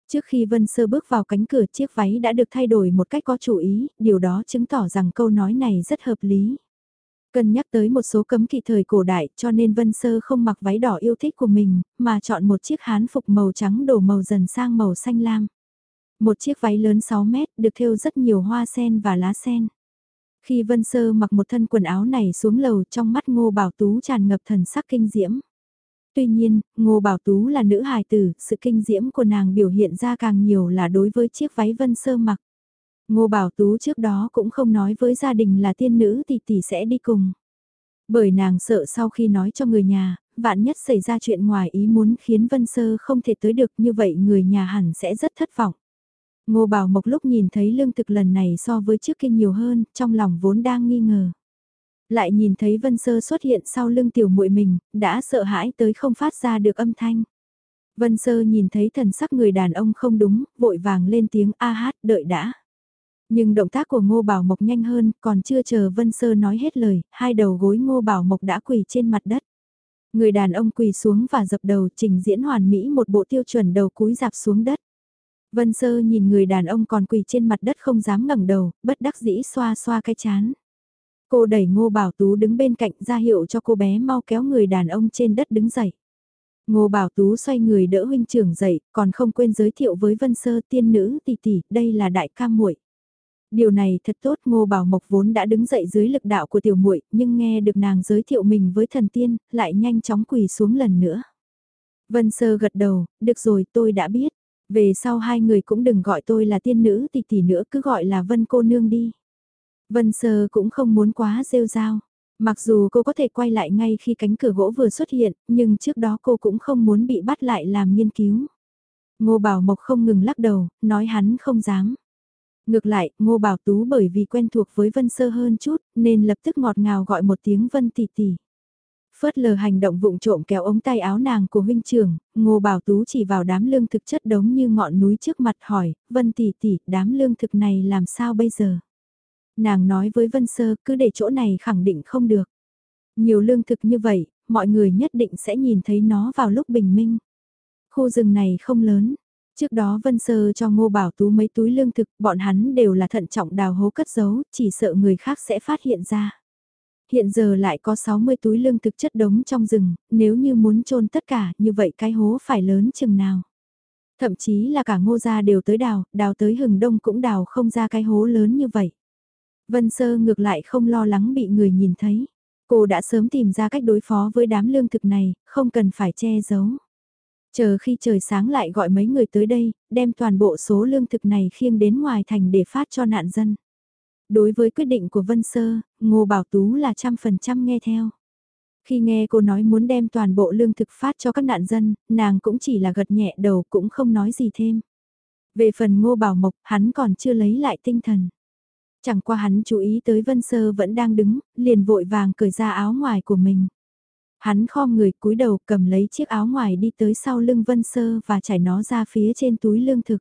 Trước khi Vân Sơ bước vào cánh cửa chiếc váy đã được thay đổi một cách có chủ ý, điều đó chứng tỏ rằng câu nói này rất hợp lý. Cân nhắc tới một số cấm kỵ thời cổ đại cho nên Vân Sơ không mặc váy đỏ yêu thích của mình, mà chọn một chiếc hán phục màu trắng đổ màu dần sang màu xanh lam. Một chiếc váy lớn 6 mét được thêu rất nhiều hoa sen và lá sen. Khi Vân Sơ mặc một thân quần áo này xuống lầu trong mắt ngô bảo tú tràn ngập thần sắc kinh diễm. Tuy nhiên, Ngô Bảo Tú là nữ hài tử, sự kinh diễm của nàng biểu hiện ra càng nhiều là đối với chiếc váy vân sơ mặc. Ngô Bảo Tú trước đó cũng không nói với gia đình là tiên nữ thì tỷ sẽ đi cùng. Bởi nàng sợ sau khi nói cho người nhà, vạn nhất xảy ra chuyện ngoài ý muốn khiến Vân Sơ không thể tới được như vậy người nhà hẳn sẽ rất thất vọng. Ngô Bảo Mộc lúc nhìn thấy lương thực lần này so với trước kia nhiều hơn, trong lòng vốn đang nghi ngờ. Lại nhìn thấy Vân Sơ xuất hiện sau lưng tiểu muội mình, đã sợ hãi tới không phát ra được âm thanh. Vân Sơ nhìn thấy thần sắc người đàn ông không đúng, vội vàng lên tiếng a hát đợi đã. Nhưng động tác của Ngô Bảo Mộc nhanh hơn, còn chưa chờ Vân Sơ nói hết lời, hai đầu gối Ngô Bảo Mộc đã quỳ trên mặt đất. Người đàn ông quỳ xuống và dập đầu trình diễn hoàn mỹ một bộ tiêu chuẩn đầu cúi dạp xuống đất. Vân Sơ nhìn người đàn ông còn quỳ trên mặt đất không dám ngẩng đầu, bất đắc dĩ xoa xoa cái chán. Cô đẩy Ngô Bảo Tú đứng bên cạnh ra hiệu cho cô bé mau kéo người đàn ông trên đất đứng dậy. Ngô Bảo Tú xoay người đỡ huynh trưởng dậy, còn không quên giới thiệu với Vân Sơ tiên nữ tỷ tỷ, đây là đại ca muội. Điều này thật tốt Ngô Bảo Mộc vốn đã đứng dậy dưới lực đạo của tiểu muội nhưng nghe được nàng giới thiệu mình với thần tiên, lại nhanh chóng quỳ xuống lần nữa. Vân Sơ gật đầu, được rồi tôi đã biết. Về sau hai người cũng đừng gọi tôi là tiên nữ tỷ tỷ nữa cứ gọi là Vân cô nương đi. Vân Sơ cũng không muốn quá rêu rao. Mặc dù cô có thể quay lại ngay khi cánh cửa gỗ vừa xuất hiện, nhưng trước đó cô cũng không muốn bị bắt lại làm nghiên cứu. Ngô Bảo Mộc không ngừng lắc đầu, nói hắn không dám. Ngược lại, Ngô Bảo Tú bởi vì quen thuộc với Vân Sơ hơn chút, nên lập tức ngọt ngào gọi một tiếng Vân tỷ tỷ. Phớt lờ hành động vụng trộm kéo ống tay áo nàng của huynh trưởng, Ngô Bảo Tú chỉ vào đám lương thực chất đống như ngọn núi trước mặt hỏi, Vân tỷ tỷ, đám lương thực này làm sao bây giờ? Nàng nói với Vân Sơ, cứ để chỗ này khẳng định không được. Nhiều lương thực như vậy, mọi người nhất định sẽ nhìn thấy nó vào lúc bình minh. Khu rừng này không lớn, Trước đó Vân Sơ cho Ngô Bảo Tú mấy túi lương thực, bọn hắn đều là thận trọng đào hố cất giấu, chỉ sợ người khác sẽ phát hiện ra. Hiện giờ lại có 60 túi lương thực chất đống trong rừng, nếu như muốn trôn tất cả, như vậy cái hố phải lớn chừng nào. Thậm chí là cả ngô gia đều tới đào, đào tới hừng đông cũng đào không ra cái hố lớn như vậy. Vân Sơ ngược lại không lo lắng bị người nhìn thấy. Cô đã sớm tìm ra cách đối phó với đám lương thực này, không cần phải che giấu. Chờ khi trời sáng lại gọi mấy người tới đây, đem toàn bộ số lương thực này khiêng đến ngoài thành để phát cho nạn dân. Đối với quyết định của Vân Sơ, Ngô Bảo Tú là trăm phần trăm nghe theo. Khi nghe cô nói muốn đem toàn bộ lương thực phát cho các nạn dân, nàng cũng chỉ là gật nhẹ đầu cũng không nói gì thêm. Về phần Ngô Bảo Mộc, hắn còn chưa lấy lại tinh thần. Chẳng qua hắn chú ý tới Vân Sơ vẫn đang đứng, liền vội vàng cởi ra áo ngoài của mình. Hắn khom người cúi đầu cầm lấy chiếc áo ngoài đi tới sau lưng Vân Sơ và trải nó ra phía trên túi lương thực.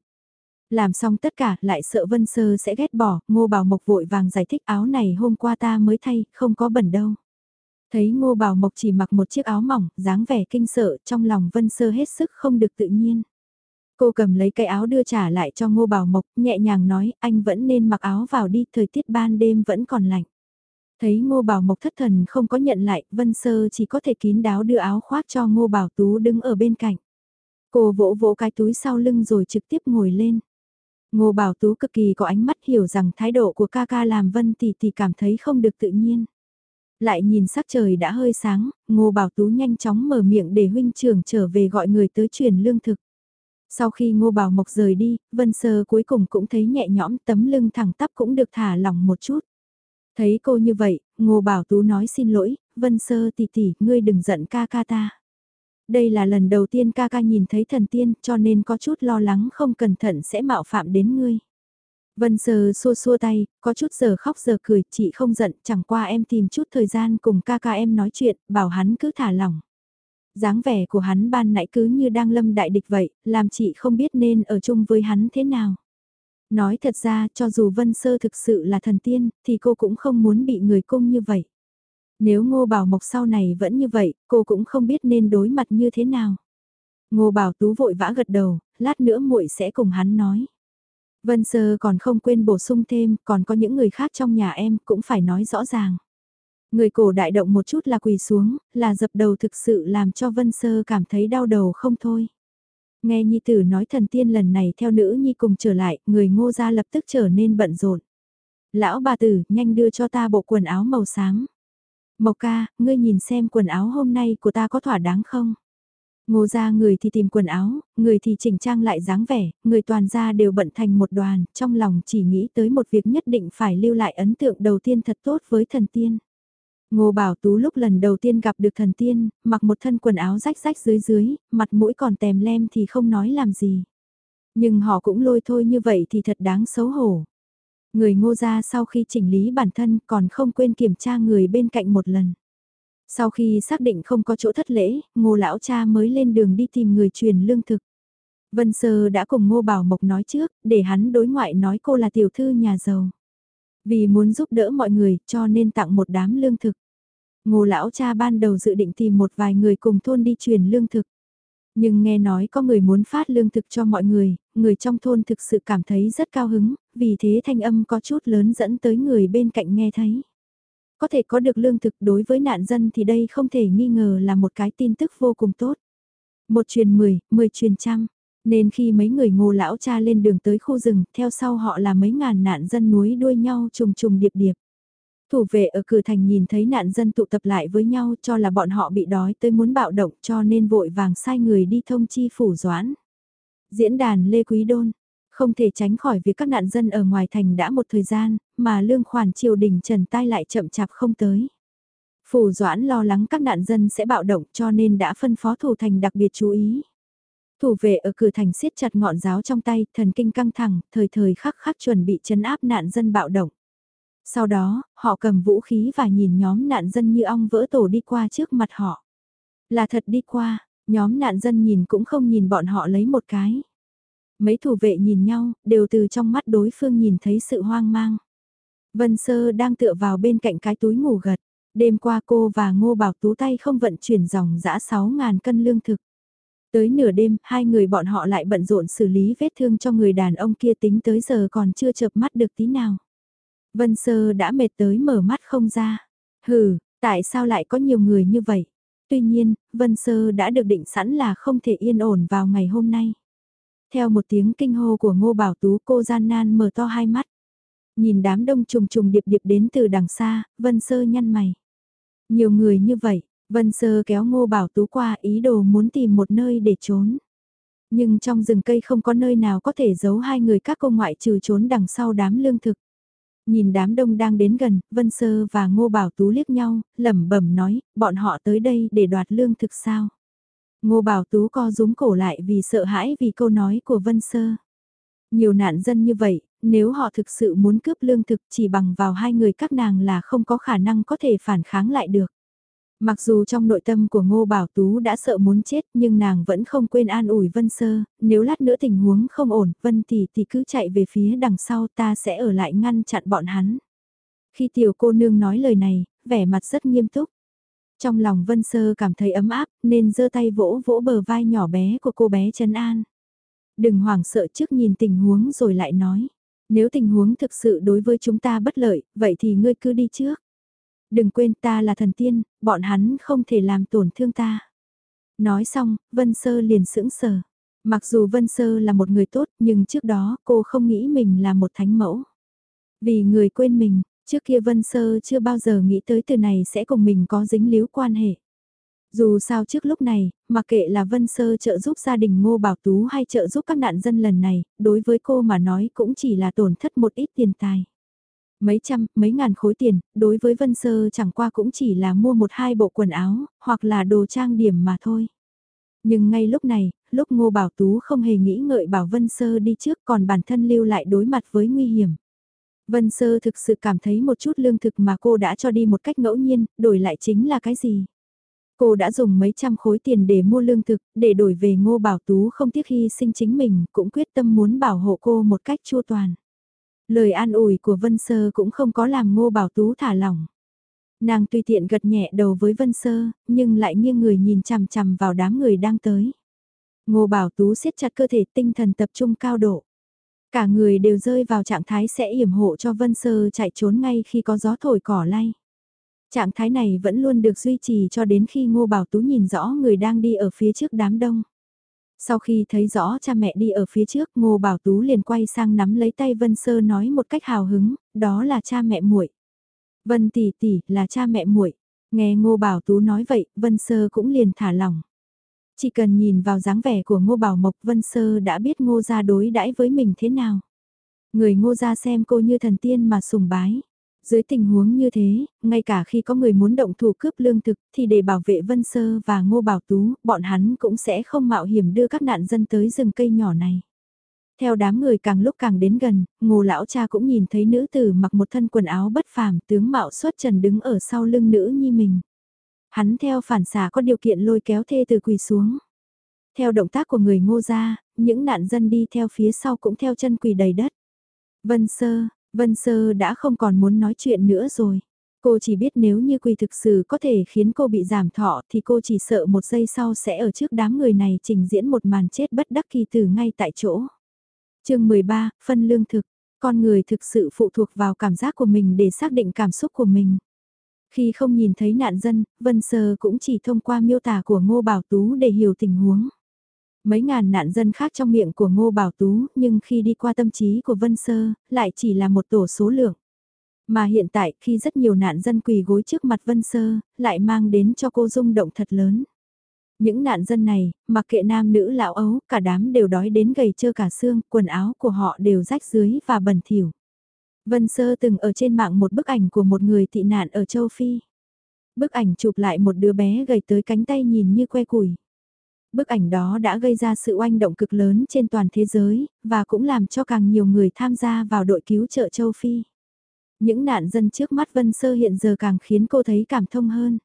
Làm xong tất cả lại sợ Vân Sơ sẽ ghét bỏ, Ngô Bảo Mộc vội vàng giải thích áo này hôm qua ta mới thay, không có bẩn đâu. Thấy Ngô Bảo Mộc chỉ mặc một chiếc áo mỏng, dáng vẻ kinh sợ, trong lòng Vân Sơ hết sức không được tự nhiên. Cô cầm lấy cái áo đưa trả lại cho Ngô Bảo Mộc, nhẹ nhàng nói, anh vẫn nên mặc áo vào đi, thời tiết ban đêm vẫn còn lạnh. Thấy Ngô Bảo Mộc thất thần không có nhận lại, Vân Sơ chỉ có thể kín đáo đưa áo khoác cho Ngô Bảo Tú đứng ở bên cạnh. Cô vỗ vỗ cái túi sau lưng rồi trực tiếp ngồi lên. Ngô Bảo Tú cực kỳ có ánh mắt hiểu rằng thái độ của ca ca làm Vân tỷ tỷ cảm thấy không được tự nhiên. Lại nhìn sắc trời đã hơi sáng, Ngô Bảo Tú nhanh chóng mở miệng để huynh trưởng trở về gọi người tới truyền lương thực. Sau khi Ngô Bảo Mộc rời đi, Vân Sơ cuối cùng cũng thấy nhẹ nhõm tấm lưng thẳng tắp cũng được thả lỏng một chút. Thấy cô như vậy, Ngô Bảo Tú nói xin lỗi, Vân Sơ tỷ tỷ, ngươi đừng giận ca ca ta. Đây là lần đầu tiên ca ca nhìn thấy thần tiên cho nên có chút lo lắng không cẩn thận sẽ mạo phạm đến ngươi. Vân Sơ xua xua tay, có chút giờ khóc giờ cười, chị không giận, chẳng qua em tìm chút thời gian cùng ca ca em nói chuyện, bảo hắn cứ thả lỏng. dáng vẻ của hắn ban nãy cứ như đang lâm đại địch vậy, làm chị không biết nên ở chung với hắn thế nào. Nói thật ra, cho dù Vân Sơ thực sự là thần tiên, thì cô cũng không muốn bị người cung như vậy. Nếu Ngô Bảo Mộc sau này vẫn như vậy, cô cũng không biết nên đối mặt như thế nào. Ngô Bảo Tú vội vã gật đầu, lát nữa muội sẽ cùng hắn nói. Vân Sơ còn không quên bổ sung thêm, còn có những người khác trong nhà em cũng phải nói rõ ràng. Người cổ đại động một chút là quỳ xuống, là dập đầu thực sự làm cho Vân Sơ cảm thấy đau đầu không thôi. Nghe Nhi Tử nói thần tiên lần này theo nữ Nhi cùng trở lại, người ngô gia lập tức trở nên bận rộn. Lão bà tử, nhanh đưa cho ta bộ quần áo màu sáng Mộc ca, ngươi nhìn xem quần áo hôm nay của ta có thỏa đáng không? Ngô ra người thì tìm quần áo, người thì chỉnh trang lại dáng vẻ, người toàn ra đều bận thành một đoàn, trong lòng chỉ nghĩ tới một việc nhất định phải lưu lại ấn tượng đầu tiên thật tốt với thần tiên. Ngô Bảo Tú lúc lần đầu tiên gặp được thần tiên, mặc một thân quần áo rách rách dưới dưới, mặt mũi còn tèm lem thì không nói làm gì. Nhưng họ cũng lôi thôi như vậy thì thật đáng xấu hổ. Người ngô ra sau khi chỉnh lý bản thân còn không quên kiểm tra người bên cạnh một lần. Sau khi xác định không có chỗ thất lễ, ngô lão cha mới lên đường đi tìm người truyền lương thực. Vân Sơ đã cùng ngô bảo mộc nói trước, để hắn đối ngoại nói cô là tiểu thư nhà giàu. Vì muốn giúp đỡ mọi người cho nên tặng một đám lương thực. Ngô lão cha ban đầu dự định tìm một vài người cùng thôn đi truyền lương thực. Nhưng nghe nói có người muốn phát lương thực cho mọi người, người trong thôn thực sự cảm thấy rất cao hứng, vì thế thanh âm có chút lớn dẫn tới người bên cạnh nghe thấy. Có thể có được lương thực đối với nạn dân thì đây không thể nghi ngờ là một cái tin tức vô cùng tốt. Một truyền mười, mười truyền trăm. Nên khi mấy người ngô lão cha lên đường tới khu rừng, theo sau họ là mấy ngàn nạn dân núi đuôi nhau trùng trùng điệp điệp. Thủ vệ ở cửa thành nhìn thấy nạn dân tụ tập lại với nhau cho là bọn họ bị đói tới muốn bạo động cho nên vội vàng sai người đi thông chi phủ doãn. Diễn đàn Lê Quý Đôn, không thể tránh khỏi việc các nạn dân ở ngoài thành đã một thời gian, mà lương khoản triều đình trần tai lại chậm chạp không tới. Phủ Doãn lo lắng các nạn dân sẽ bạo động cho nên đã phân phó thủ thành đặc biệt chú ý. Thủ vệ ở cửa thành siết chặt ngọn giáo trong tay, thần kinh căng thẳng, thời thời khắc khắc chuẩn bị chấn áp nạn dân bạo động. Sau đó, họ cầm vũ khí và nhìn nhóm nạn dân như ong vỡ tổ đi qua trước mặt họ. Là thật đi qua, nhóm nạn dân nhìn cũng không nhìn bọn họ lấy một cái. Mấy thủ vệ nhìn nhau, đều từ trong mắt đối phương nhìn thấy sự hoang mang. Vân Sơ đang tựa vào bên cạnh cái túi ngủ gật. Đêm qua cô và Ngô Bảo Tú tay không vận chuyển dòng dã 6.000 cân lương thực. Tới nửa đêm, hai người bọn họ lại bận rộn xử lý vết thương cho người đàn ông kia tính tới giờ còn chưa chợp mắt được tí nào. Vân Sơ đã mệt tới mở mắt không ra. Hừ, tại sao lại có nhiều người như vậy? Tuy nhiên, Vân Sơ đã được định sẵn là không thể yên ổn vào ngày hôm nay. Theo một tiếng kinh hô của Ngô Bảo Tú cô gian nan mở to hai mắt. Nhìn đám đông trùng trùng điệp điệp đến từ đằng xa, Vân Sơ nhăn mày. Nhiều người như vậy, Vân Sơ kéo Ngô Bảo Tú qua ý đồ muốn tìm một nơi để trốn. Nhưng trong rừng cây không có nơi nào có thể giấu hai người các cô ngoại trừ trốn đằng sau đám lương thực. Nhìn đám đông đang đến gần, Vân Sơ và Ngô Bảo Tú liếc nhau, lẩm bẩm nói, bọn họ tới đây để đoạt lương thực sao. Ngô Bảo Tú co rúm cổ lại vì sợ hãi vì câu nói của Vân Sơ. Nhiều nạn dân như vậy, nếu họ thực sự muốn cướp lương thực chỉ bằng vào hai người các nàng là không có khả năng có thể phản kháng lại được. Mặc dù trong nội tâm của Ngô Bảo Tú đã sợ muốn chết nhưng nàng vẫn không quên an ủi Vân Sơ, nếu lát nữa tình huống không ổn, Vân Tỷ thì cứ chạy về phía đằng sau ta sẽ ở lại ngăn chặn bọn hắn. Khi tiểu cô nương nói lời này, vẻ mặt rất nghiêm túc. Trong lòng Vân Sơ cảm thấy ấm áp nên giơ tay vỗ vỗ bờ vai nhỏ bé của cô bé Trấn An. Đừng hoảng sợ trước nhìn tình huống rồi lại nói. Nếu tình huống thực sự đối với chúng ta bất lợi, vậy thì ngươi cứ đi trước. Đừng quên ta là thần tiên, bọn hắn không thể làm tổn thương ta. Nói xong, Vân Sơ liền sững sờ. Mặc dù Vân Sơ là một người tốt nhưng trước đó cô không nghĩ mình là một thánh mẫu. Vì người quên mình, trước kia Vân Sơ chưa bao giờ nghĩ tới từ này sẽ cùng mình có dính líu quan hệ. Dù sao trước lúc này, mặc kệ là Vân Sơ trợ giúp gia đình Ngô Bảo Tú hay trợ giúp các nạn dân lần này, đối với cô mà nói cũng chỉ là tổn thất một ít tiền tài. Mấy trăm, mấy ngàn khối tiền, đối với Vân Sơ chẳng qua cũng chỉ là mua một hai bộ quần áo, hoặc là đồ trang điểm mà thôi. Nhưng ngay lúc này, lúc Ngô Bảo Tú không hề nghĩ ngợi bảo Vân Sơ đi trước còn bản thân lưu lại đối mặt với nguy hiểm. Vân Sơ thực sự cảm thấy một chút lương thực mà cô đã cho đi một cách ngẫu nhiên, đổi lại chính là cái gì? Cô đã dùng mấy trăm khối tiền để mua lương thực, để đổi về Ngô Bảo Tú không tiếc hy sinh chính mình, cũng quyết tâm muốn bảo hộ cô một cách chua toàn. Lời an ủi của Vân Sơ cũng không có làm Ngô Bảo Tú thả lỏng. Nàng tùy tiện gật nhẹ đầu với Vân Sơ, nhưng lại nghiêng người nhìn chằm chằm vào đám người đang tới. Ngô Bảo Tú siết chặt cơ thể tinh thần tập trung cao độ. Cả người đều rơi vào trạng thái sẽ yểm hộ cho Vân Sơ chạy trốn ngay khi có gió thổi cỏ lay. Trạng thái này vẫn luôn được duy trì cho đến khi Ngô Bảo Tú nhìn rõ người đang đi ở phía trước đám đông. Sau khi thấy rõ cha mẹ đi ở phía trước, Ngô Bảo Tú liền quay sang nắm lấy tay Vân Sơ nói một cách hào hứng, đó là cha mẹ muội. Vân tỷ tỷ là cha mẹ muội. Nghe Ngô Bảo Tú nói vậy, Vân Sơ cũng liền thả lỏng. Chỉ cần nhìn vào dáng vẻ của Ngô Bảo Mộc Vân Sơ đã biết Ngô gia đối đãi với mình thế nào. Người Ngô gia xem cô như thần tiên mà sùng bái. Dưới tình huống như thế, ngay cả khi có người muốn động thủ cướp lương thực thì để bảo vệ Vân Sơ và Ngô Bảo Tú, bọn hắn cũng sẽ không mạo hiểm đưa các nạn dân tới rừng cây nhỏ này. Theo đám người càng lúc càng đến gần, ngô lão cha cũng nhìn thấy nữ tử mặc một thân quần áo bất phàm tướng mạo xuất trần đứng ở sau lưng nữ nhi mình. Hắn theo phản xả có điều kiện lôi kéo thê từ quỳ xuống. Theo động tác của người ngô gia, những nạn dân đi theo phía sau cũng theo chân quỳ đầy đất. Vân sơ, Vân sơ đã không còn muốn nói chuyện nữa rồi. Cô chỉ biết nếu như quỳ thực sự có thể khiến cô bị giảm thọ thì cô chỉ sợ một giây sau sẽ ở trước đám người này trình diễn một màn chết bất đắc kỳ từ ngay tại chỗ chương 13, phân lương thực, con người thực sự phụ thuộc vào cảm giác của mình để xác định cảm xúc của mình. Khi không nhìn thấy nạn dân, Vân Sơ cũng chỉ thông qua miêu tả của Ngô Bảo Tú để hiểu tình huống. Mấy ngàn nạn dân khác trong miệng của Ngô Bảo Tú, nhưng khi đi qua tâm trí của Vân Sơ, lại chỉ là một tổ số lượng. Mà hiện tại khi rất nhiều nạn dân quỳ gối trước mặt Vân Sơ, lại mang đến cho cô rung động thật lớn. Những nạn dân này, mặc kệ nam nữ lão ấu, cả đám đều đói đến gầy trơ cả xương, quần áo của họ đều rách dưới và bẩn thỉu. Vân Sơ từng ở trên mạng một bức ảnh của một người tị nạn ở châu Phi. Bức ảnh chụp lại một đứa bé gầy tới cánh tay nhìn như que củi. Bức ảnh đó đã gây ra sự oanh động cực lớn trên toàn thế giới, và cũng làm cho càng nhiều người tham gia vào đội cứu trợ châu Phi. Những nạn dân trước mắt Vân Sơ hiện giờ càng khiến cô thấy cảm thông hơn.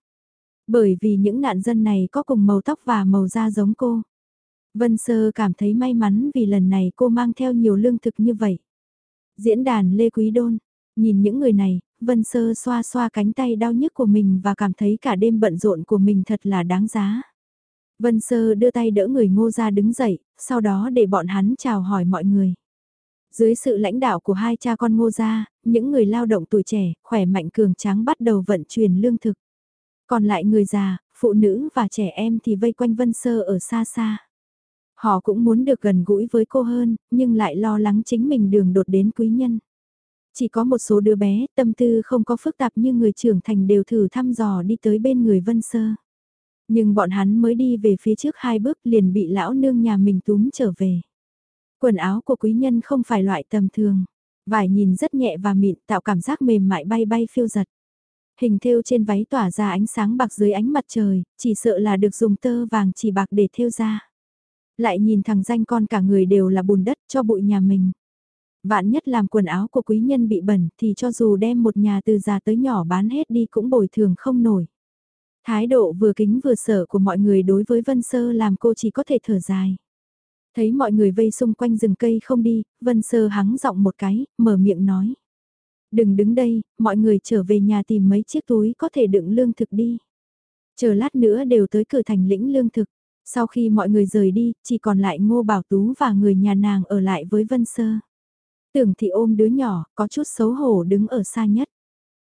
Bởi vì những nạn dân này có cùng màu tóc và màu da giống cô. Vân Sơ cảm thấy may mắn vì lần này cô mang theo nhiều lương thực như vậy. Diễn đàn Lê Quý Đôn, nhìn những người này, Vân Sơ xoa xoa cánh tay đau nhức của mình và cảm thấy cả đêm bận rộn của mình thật là đáng giá. Vân Sơ đưa tay đỡ người ngô ra đứng dậy, sau đó để bọn hắn chào hỏi mọi người. Dưới sự lãnh đạo của hai cha con ngô gia, những người lao động tuổi trẻ, khỏe mạnh cường tráng bắt đầu vận chuyển lương thực. Còn lại người già, phụ nữ và trẻ em thì vây quanh Vân Sơ ở xa xa. Họ cũng muốn được gần gũi với cô hơn, nhưng lại lo lắng chính mình đường đột đến quý nhân. Chỉ có một số đứa bé, tâm tư không có phức tạp như người trưởng thành đều thử thăm dò đi tới bên người Vân Sơ. Nhưng bọn hắn mới đi về phía trước hai bước liền bị lão nương nhà mình túm trở về. Quần áo của quý nhân không phải loại tầm thường. Vải nhìn rất nhẹ và mịn tạo cảm giác mềm mại bay bay phiêu giật. Hình thêu trên váy tỏa ra ánh sáng bạc dưới ánh mặt trời, chỉ sợ là được dùng tơ vàng chỉ bạc để thêu ra. Lại nhìn thằng danh con cả người đều là bùn đất cho bụi nhà mình. Vạn nhất làm quần áo của quý nhân bị bẩn thì cho dù đem một nhà từ già tới nhỏ bán hết đi cũng bồi thường không nổi. Thái độ vừa kính vừa sợ của mọi người đối với Vân Sơ làm cô chỉ có thể thở dài. Thấy mọi người vây xung quanh rừng cây không đi, Vân Sơ hắng giọng một cái, mở miệng nói. Đừng đứng đây, mọi người trở về nhà tìm mấy chiếc túi có thể đựng lương thực đi. Chờ lát nữa đều tới cửa thành lĩnh lương thực. Sau khi mọi người rời đi, chỉ còn lại Ngô Bảo Tú và người nhà nàng ở lại với Vân Sơ. Tưởng thì ôm đứa nhỏ, có chút xấu hổ đứng ở xa nhất.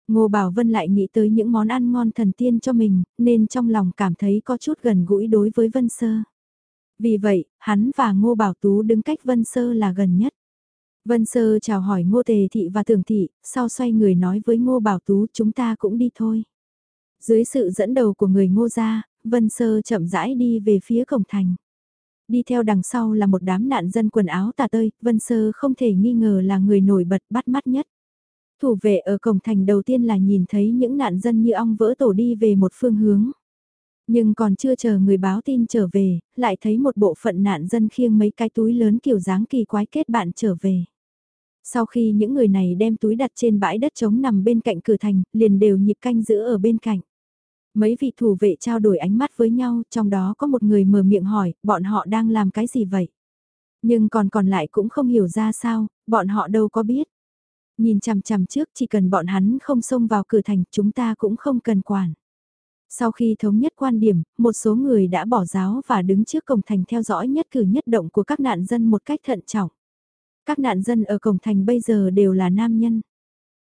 Ngô Bảo Vân lại nghĩ tới những món ăn ngon thần tiên cho mình, nên trong lòng cảm thấy có chút gần gũi đối với Vân Sơ. Vì vậy, hắn và Ngô Bảo Tú đứng cách Vân Sơ là gần nhất. Vân Sơ chào hỏi Ngô Tề Thị và Tưởng Thị, sau xoay người nói với Ngô Bảo Tú chúng ta cũng đi thôi. Dưới sự dẫn đầu của người Ngô gia, Vân Sơ chậm rãi đi về phía cổng thành. Đi theo đằng sau là một đám nạn dân quần áo tà tơi, Vân Sơ không thể nghi ngờ là người nổi bật bắt mắt nhất. Thủ vệ ở cổng thành đầu tiên là nhìn thấy những nạn dân như ong vỡ tổ đi về một phương hướng. Nhưng còn chưa chờ người báo tin trở về, lại thấy một bộ phận nạn dân khiêng mấy cái túi lớn kiểu dáng kỳ quái kết bạn trở về. Sau khi những người này đem túi đặt trên bãi đất trống nằm bên cạnh cửa thành, liền đều nhịp canh giữ ở bên cạnh. Mấy vị thủ vệ trao đổi ánh mắt với nhau, trong đó có một người mở miệng hỏi, bọn họ đang làm cái gì vậy? Nhưng còn còn lại cũng không hiểu ra sao, bọn họ đâu có biết. Nhìn chằm chằm trước chỉ cần bọn hắn không xông vào cửa thành chúng ta cũng không cần quản. Sau khi thống nhất quan điểm, một số người đã bỏ giáo và đứng trước cổng thành theo dõi nhất cử nhất động của các nạn dân một cách thận trọng. Các nạn dân ở cổng thành bây giờ đều là nam nhân.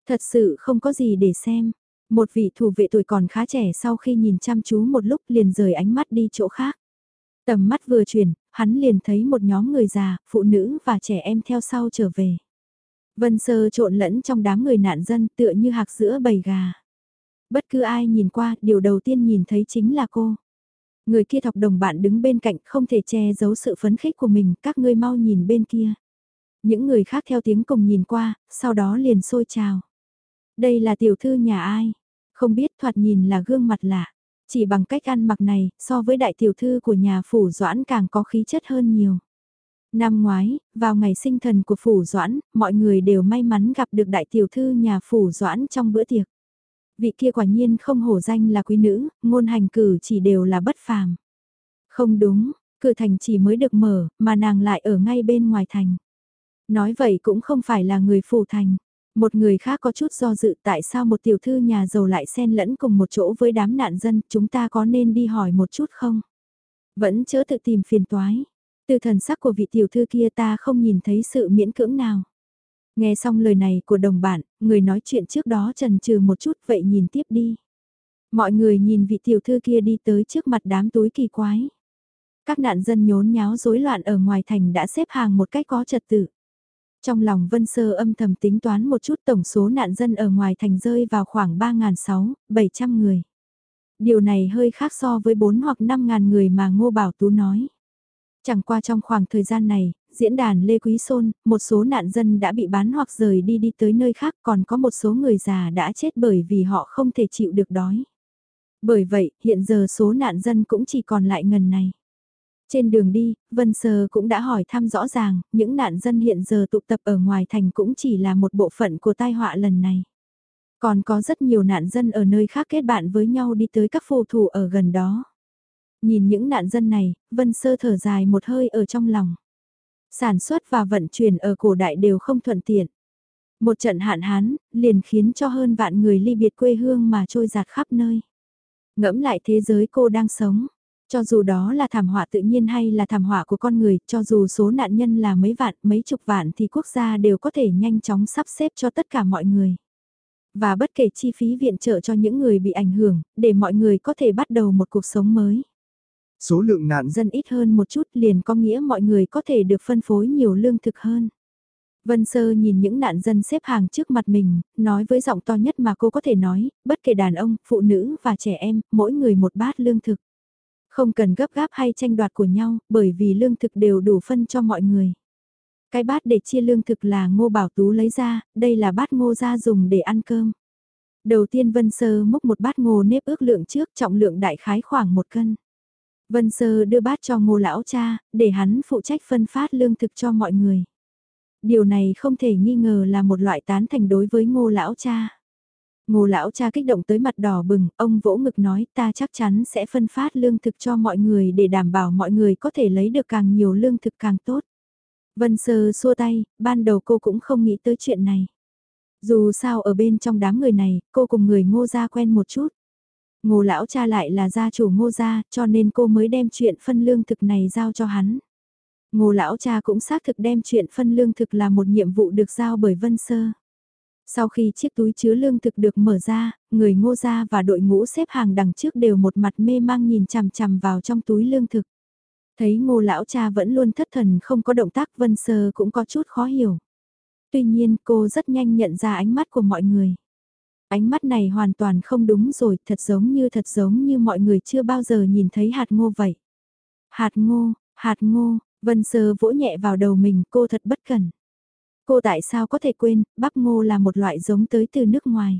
Thật sự không có gì để xem. Một vị thủ vệ tuổi còn khá trẻ sau khi nhìn chăm chú một lúc liền rời ánh mắt đi chỗ khác. Tầm mắt vừa chuyển, hắn liền thấy một nhóm người già, phụ nữ và trẻ em theo sau trở về. Vân sơ trộn lẫn trong đám người nạn dân tựa như hạc giữa bầy gà. Bất cứ ai nhìn qua, điều đầu tiên nhìn thấy chính là cô. Người kia thọc đồng bạn đứng bên cạnh không thể che giấu sự phấn khích của mình, các ngươi mau nhìn bên kia. Những người khác theo tiếng cùng nhìn qua, sau đó liền xôi chào. Đây là tiểu thư nhà ai? Không biết thoạt nhìn là gương mặt lạ. Chỉ bằng cách ăn mặc này, so với đại tiểu thư của nhà phủ doãn càng có khí chất hơn nhiều. Năm ngoái, vào ngày sinh thần của phủ doãn, mọi người đều may mắn gặp được đại tiểu thư nhà phủ doãn trong bữa tiệc. Vị kia quả nhiên không hổ danh là quý nữ, ngôn hành cử chỉ đều là bất phàm. Không đúng, cửa thành chỉ mới được mở, mà nàng lại ở ngay bên ngoài thành. Nói vậy cũng không phải là người phủ thành. Một người khác có chút do dự tại sao một tiểu thư nhà giàu lại xen lẫn cùng một chỗ với đám nạn dân, chúng ta có nên đi hỏi một chút không? Vẫn chớ tự tìm phiền toái. Từ thần sắc của vị tiểu thư kia ta không nhìn thấy sự miễn cưỡng nào. Nghe xong lời này của đồng bạn, người nói chuyện trước đó trần trừ một chút vậy nhìn tiếp đi. Mọi người nhìn vị tiểu thư kia đi tới trước mặt đám túi kỳ quái. Các nạn dân nhốn nháo rối loạn ở ngoài thành đã xếp hàng một cách có trật tự. Trong lòng Vân Sơ âm thầm tính toán một chút tổng số nạn dân ở ngoài thành rơi vào khoảng 3.600-700 người. Điều này hơi khác so với 4 hoặc 5.000 người mà Ngô Bảo Tú nói. Chẳng qua trong khoảng thời gian này, diễn đàn Lê Quý Sôn, một số nạn dân đã bị bán hoặc rời đi đi tới nơi khác còn có một số người già đã chết bởi vì họ không thể chịu được đói. Bởi vậy, hiện giờ số nạn dân cũng chỉ còn lại ngần này. Trên đường đi, Vân Sơ cũng đã hỏi thăm rõ ràng, những nạn dân hiện giờ tụ tập ở ngoài thành cũng chỉ là một bộ phận của tai họa lần này. Còn có rất nhiều nạn dân ở nơi khác kết bạn với nhau đi tới các phù thủ ở gần đó. Nhìn những nạn dân này, Vân Sơ thở dài một hơi ở trong lòng. Sản xuất và vận chuyển ở cổ đại đều không thuận tiện. Một trận hạn hán, liền khiến cho hơn vạn người ly biệt quê hương mà trôi giạt khắp nơi. Ngẫm lại thế giới cô đang sống, cho dù đó là thảm họa tự nhiên hay là thảm họa của con người, cho dù số nạn nhân là mấy vạn, mấy chục vạn thì quốc gia đều có thể nhanh chóng sắp xếp cho tất cả mọi người. Và bất kể chi phí viện trợ cho những người bị ảnh hưởng, để mọi người có thể bắt đầu một cuộc sống mới. Số lượng nạn dân ít hơn một chút liền có nghĩa mọi người có thể được phân phối nhiều lương thực hơn. Vân Sơ nhìn những nạn dân xếp hàng trước mặt mình, nói với giọng to nhất mà cô có thể nói, bất kể đàn ông, phụ nữ và trẻ em, mỗi người một bát lương thực. Không cần gấp gáp hay tranh đoạt của nhau, bởi vì lương thực đều đủ phân cho mọi người. Cái bát để chia lương thực là ngô bảo tú lấy ra, đây là bát ngô ra dùng để ăn cơm. Đầu tiên Vân Sơ múc một bát ngô nếp ước lượng trước trọng lượng đại khái khoảng một cân. Vân Sơ đưa bát cho ngô lão cha, để hắn phụ trách phân phát lương thực cho mọi người. Điều này không thể nghi ngờ là một loại tán thành đối với ngô lão cha. Ngô lão cha kích động tới mặt đỏ bừng, ông vỗ ngực nói ta chắc chắn sẽ phân phát lương thực cho mọi người để đảm bảo mọi người có thể lấy được càng nhiều lương thực càng tốt. Vân Sơ xua tay, ban đầu cô cũng không nghĩ tới chuyện này. Dù sao ở bên trong đám người này, cô cùng người ngô gia quen một chút. Ngô lão cha lại là gia chủ ngô gia, cho nên cô mới đem chuyện phân lương thực này giao cho hắn. Ngô lão cha cũng xác thực đem chuyện phân lương thực là một nhiệm vụ được giao bởi Vân Sơ. Sau khi chiếc túi chứa lương thực được mở ra, người ngô gia và đội ngũ xếp hàng đằng trước đều một mặt mê mang nhìn chằm chằm vào trong túi lương thực. Thấy ngô lão cha vẫn luôn thất thần không có động tác Vân Sơ cũng có chút khó hiểu. Tuy nhiên cô rất nhanh nhận ra ánh mắt của mọi người. Ánh mắt này hoàn toàn không đúng rồi, thật giống như thật giống như mọi người chưa bao giờ nhìn thấy hạt ngô vậy. Hạt ngô, hạt ngô, Vân Sơ vỗ nhẹ vào đầu mình cô thật bất cẩn. Cô tại sao có thể quên, bắp ngô là một loại giống tới từ nước ngoài.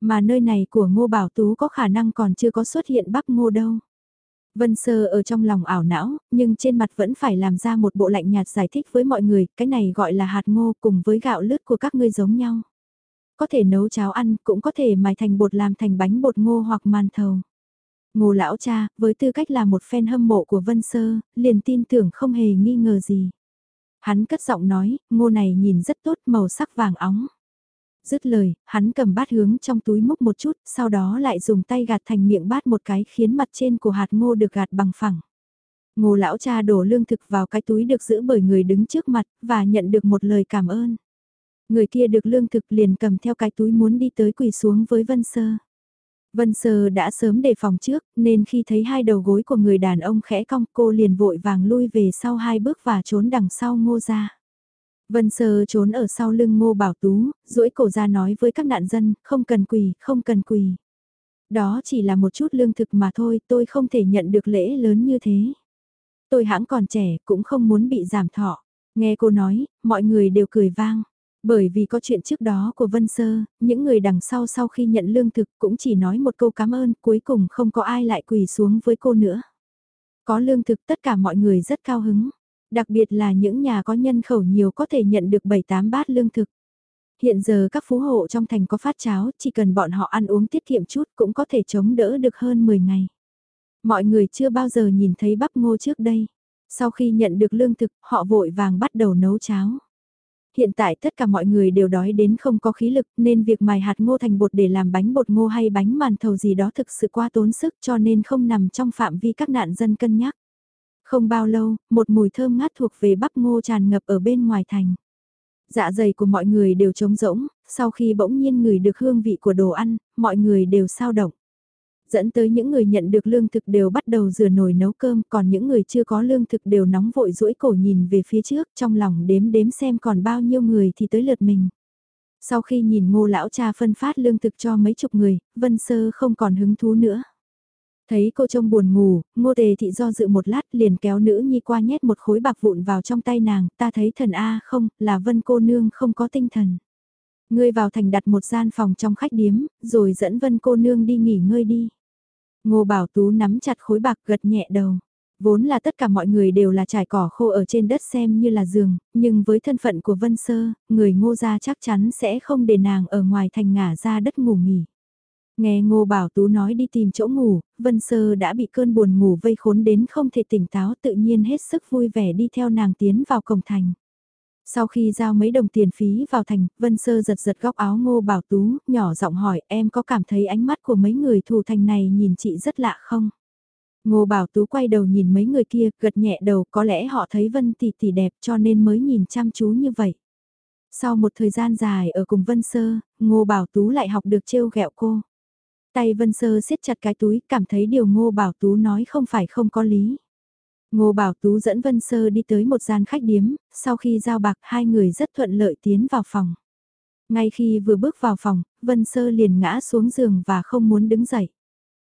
Mà nơi này của ngô bảo tú có khả năng còn chưa có xuất hiện bắp ngô đâu. Vân Sơ ở trong lòng ảo não, nhưng trên mặt vẫn phải làm ra một bộ lạnh nhạt giải thích với mọi người, cái này gọi là hạt ngô cùng với gạo lứt của các ngươi giống nhau. Có thể nấu cháo ăn, cũng có thể mài thành bột làm thành bánh bột ngô hoặc màn thầu. Ngô lão cha, với tư cách là một fan hâm mộ của Vân Sơ, liền tin tưởng không hề nghi ngờ gì. Hắn cất giọng nói, ngô này nhìn rất tốt màu sắc vàng óng. Dứt lời, hắn cầm bát hướng trong túi múc một chút, sau đó lại dùng tay gạt thành miệng bát một cái khiến mặt trên của hạt ngô được gạt bằng phẳng. Ngô lão cha đổ lương thực vào cái túi được giữ bởi người đứng trước mặt, và nhận được một lời cảm ơn. Người kia được lương thực liền cầm theo cái túi muốn đi tới quỳ xuống với Vân Sơ. Vân Sơ đã sớm đề phòng trước, nên khi thấy hai đầu gối của người đàn ông khẽ cong cô liền vội vàng lui về sau hai bước và trốn đằng sau ngô ra. Vân Sơ trốn ở sau lưng ngô bảo tú, duỗi cổ ra nói với các nạn dân, không cần quỳ, không cần quỳ. Đó chỉ là một chút lương thực mà thôi, tôi không thể nhận được lễ lớn như thế. Tôi hãng còn trẻ, cũng không muốn bị giảm thọ. Nghe cô nói, mọi người đều cười vang. Bởi vì có chuyện trước đó của Vân Sơ, những người đằng sau sau khi nhận lương thực cũng chỉ nói một câu cảm ơn, cuối cùng không có ai lại quỳ xuống với cô nữa. Có lương thực tất cả mọi người rất cao hứng, đặc biệt là những nhà có nhân khẩu nhiều có thể nhận được 7-8 bát lương thực. Hiện giờ các phú hộ trong thành có phát cháo, chỉ cần bọn họ ăn uống tiết kiệm chút cũng có thể chống đỡ được hơn 10 ngày. Mọi người chưa bao giờ nhìn thấy bắp ngô trước đây. Sau khi nhận được lương thực, họ vội vàng bắt đầu nấu cháo. Hiện tại tất cả mọi người đều đói đến không có khí lực nên việc mài hạt ngô thành bột để làm bánh bột ngô hay bánh màn thầu gì đó thực sự quá tốn sức cho nên không nằm trong phạm vi các nạn dân cân nhắc. Không bao lâu, một mùi thơm ngát thuộc về bắp ngô tràn ngập ở bên ngoài thành. Dạ dày của mọi người đều trống rỗng, sau khi bỗng nhiên ngửi được hương vị của đồ ăn, mọi người đều sao động dẫn tới những người nhận được lương thực đều bắt đầu rửa nồi nấu cơm, còn những người chưa có lương thực đều nóng vội rũi cổ nhìn về phía trước, trong lòng đếm đếm xem còn bao nhiêu người thì tới lượt mình. Sau khi nhìn ngô lão cha phân phát lương thực cho mấy chục người, Vân Sơ không còn hứng thú nữa. Thấy cô trông buồn ngủ, ngô tề thị do dự một lát liền kéo nữ nhi qua nhét một khối bạc vụn vào trong tay nàng, ta thấy thần A không, là vân cô nương không có tinh thần. Ngươi vào thành đặt một gian phòng trong khách điếm, rồi dẫn vân cô nương đi nghỉ ngơi đi. Ngô Bảo Tú nắm chặt khối bạc gật nhẹ đầu. Vốn là tất cả mọi người đều là trải cỏ khô ở trên đất xem như là giường, nhưng với thân phận của Vân Sơ, người ngô gia chắc chắn sẽ không để nàng ở ngoài thành ngả ra đất ngủ nghỉ. Nghe Ngô Bảo Tú nói đi tìm chỗ ngủ, Vân Sơ đã bị cơn buồn ngủ vây khốn đến không thể tỉnh táo tự nhiên hết sức vui vẻ đi theo nàng tiến vào cổng thành. Sau khi giao mấy đồng tiền phí vào thành, Vân Sơ giật giật góc áo Ngô Bảo Tú, nhỏ giọng hỏi em có cảm thấy ánh mắt của mấy người thủ thành này nhìn chị rất lạ không? Ngô Bảo Tú quay đầu nhìn mấy người kia, gật nhẹ đầu, có lẽ họ thấy Vân tỷ tỷ đẹp cho nên mới nhìn chăm chú như vậy. Sau một thời gian dài ở cùng Vân Sơ, Ngô Bảo Tú lại học được trêu ghẹo cô. Tay Vân Sơ siết chặt cái túi, cảm thấy điều Ngô Bảo Tú nói không phải không có lý. Ngô Bảo Tú dẫn Vân Sơ đi tới một gian khách điếm, sau khi giao bạc hai người rất thuận lợi tiến vào phòng. Ngay khi vừa bước vào phòng, Vân Sơ liền ngã xuống giường và không muốn đứng dậy.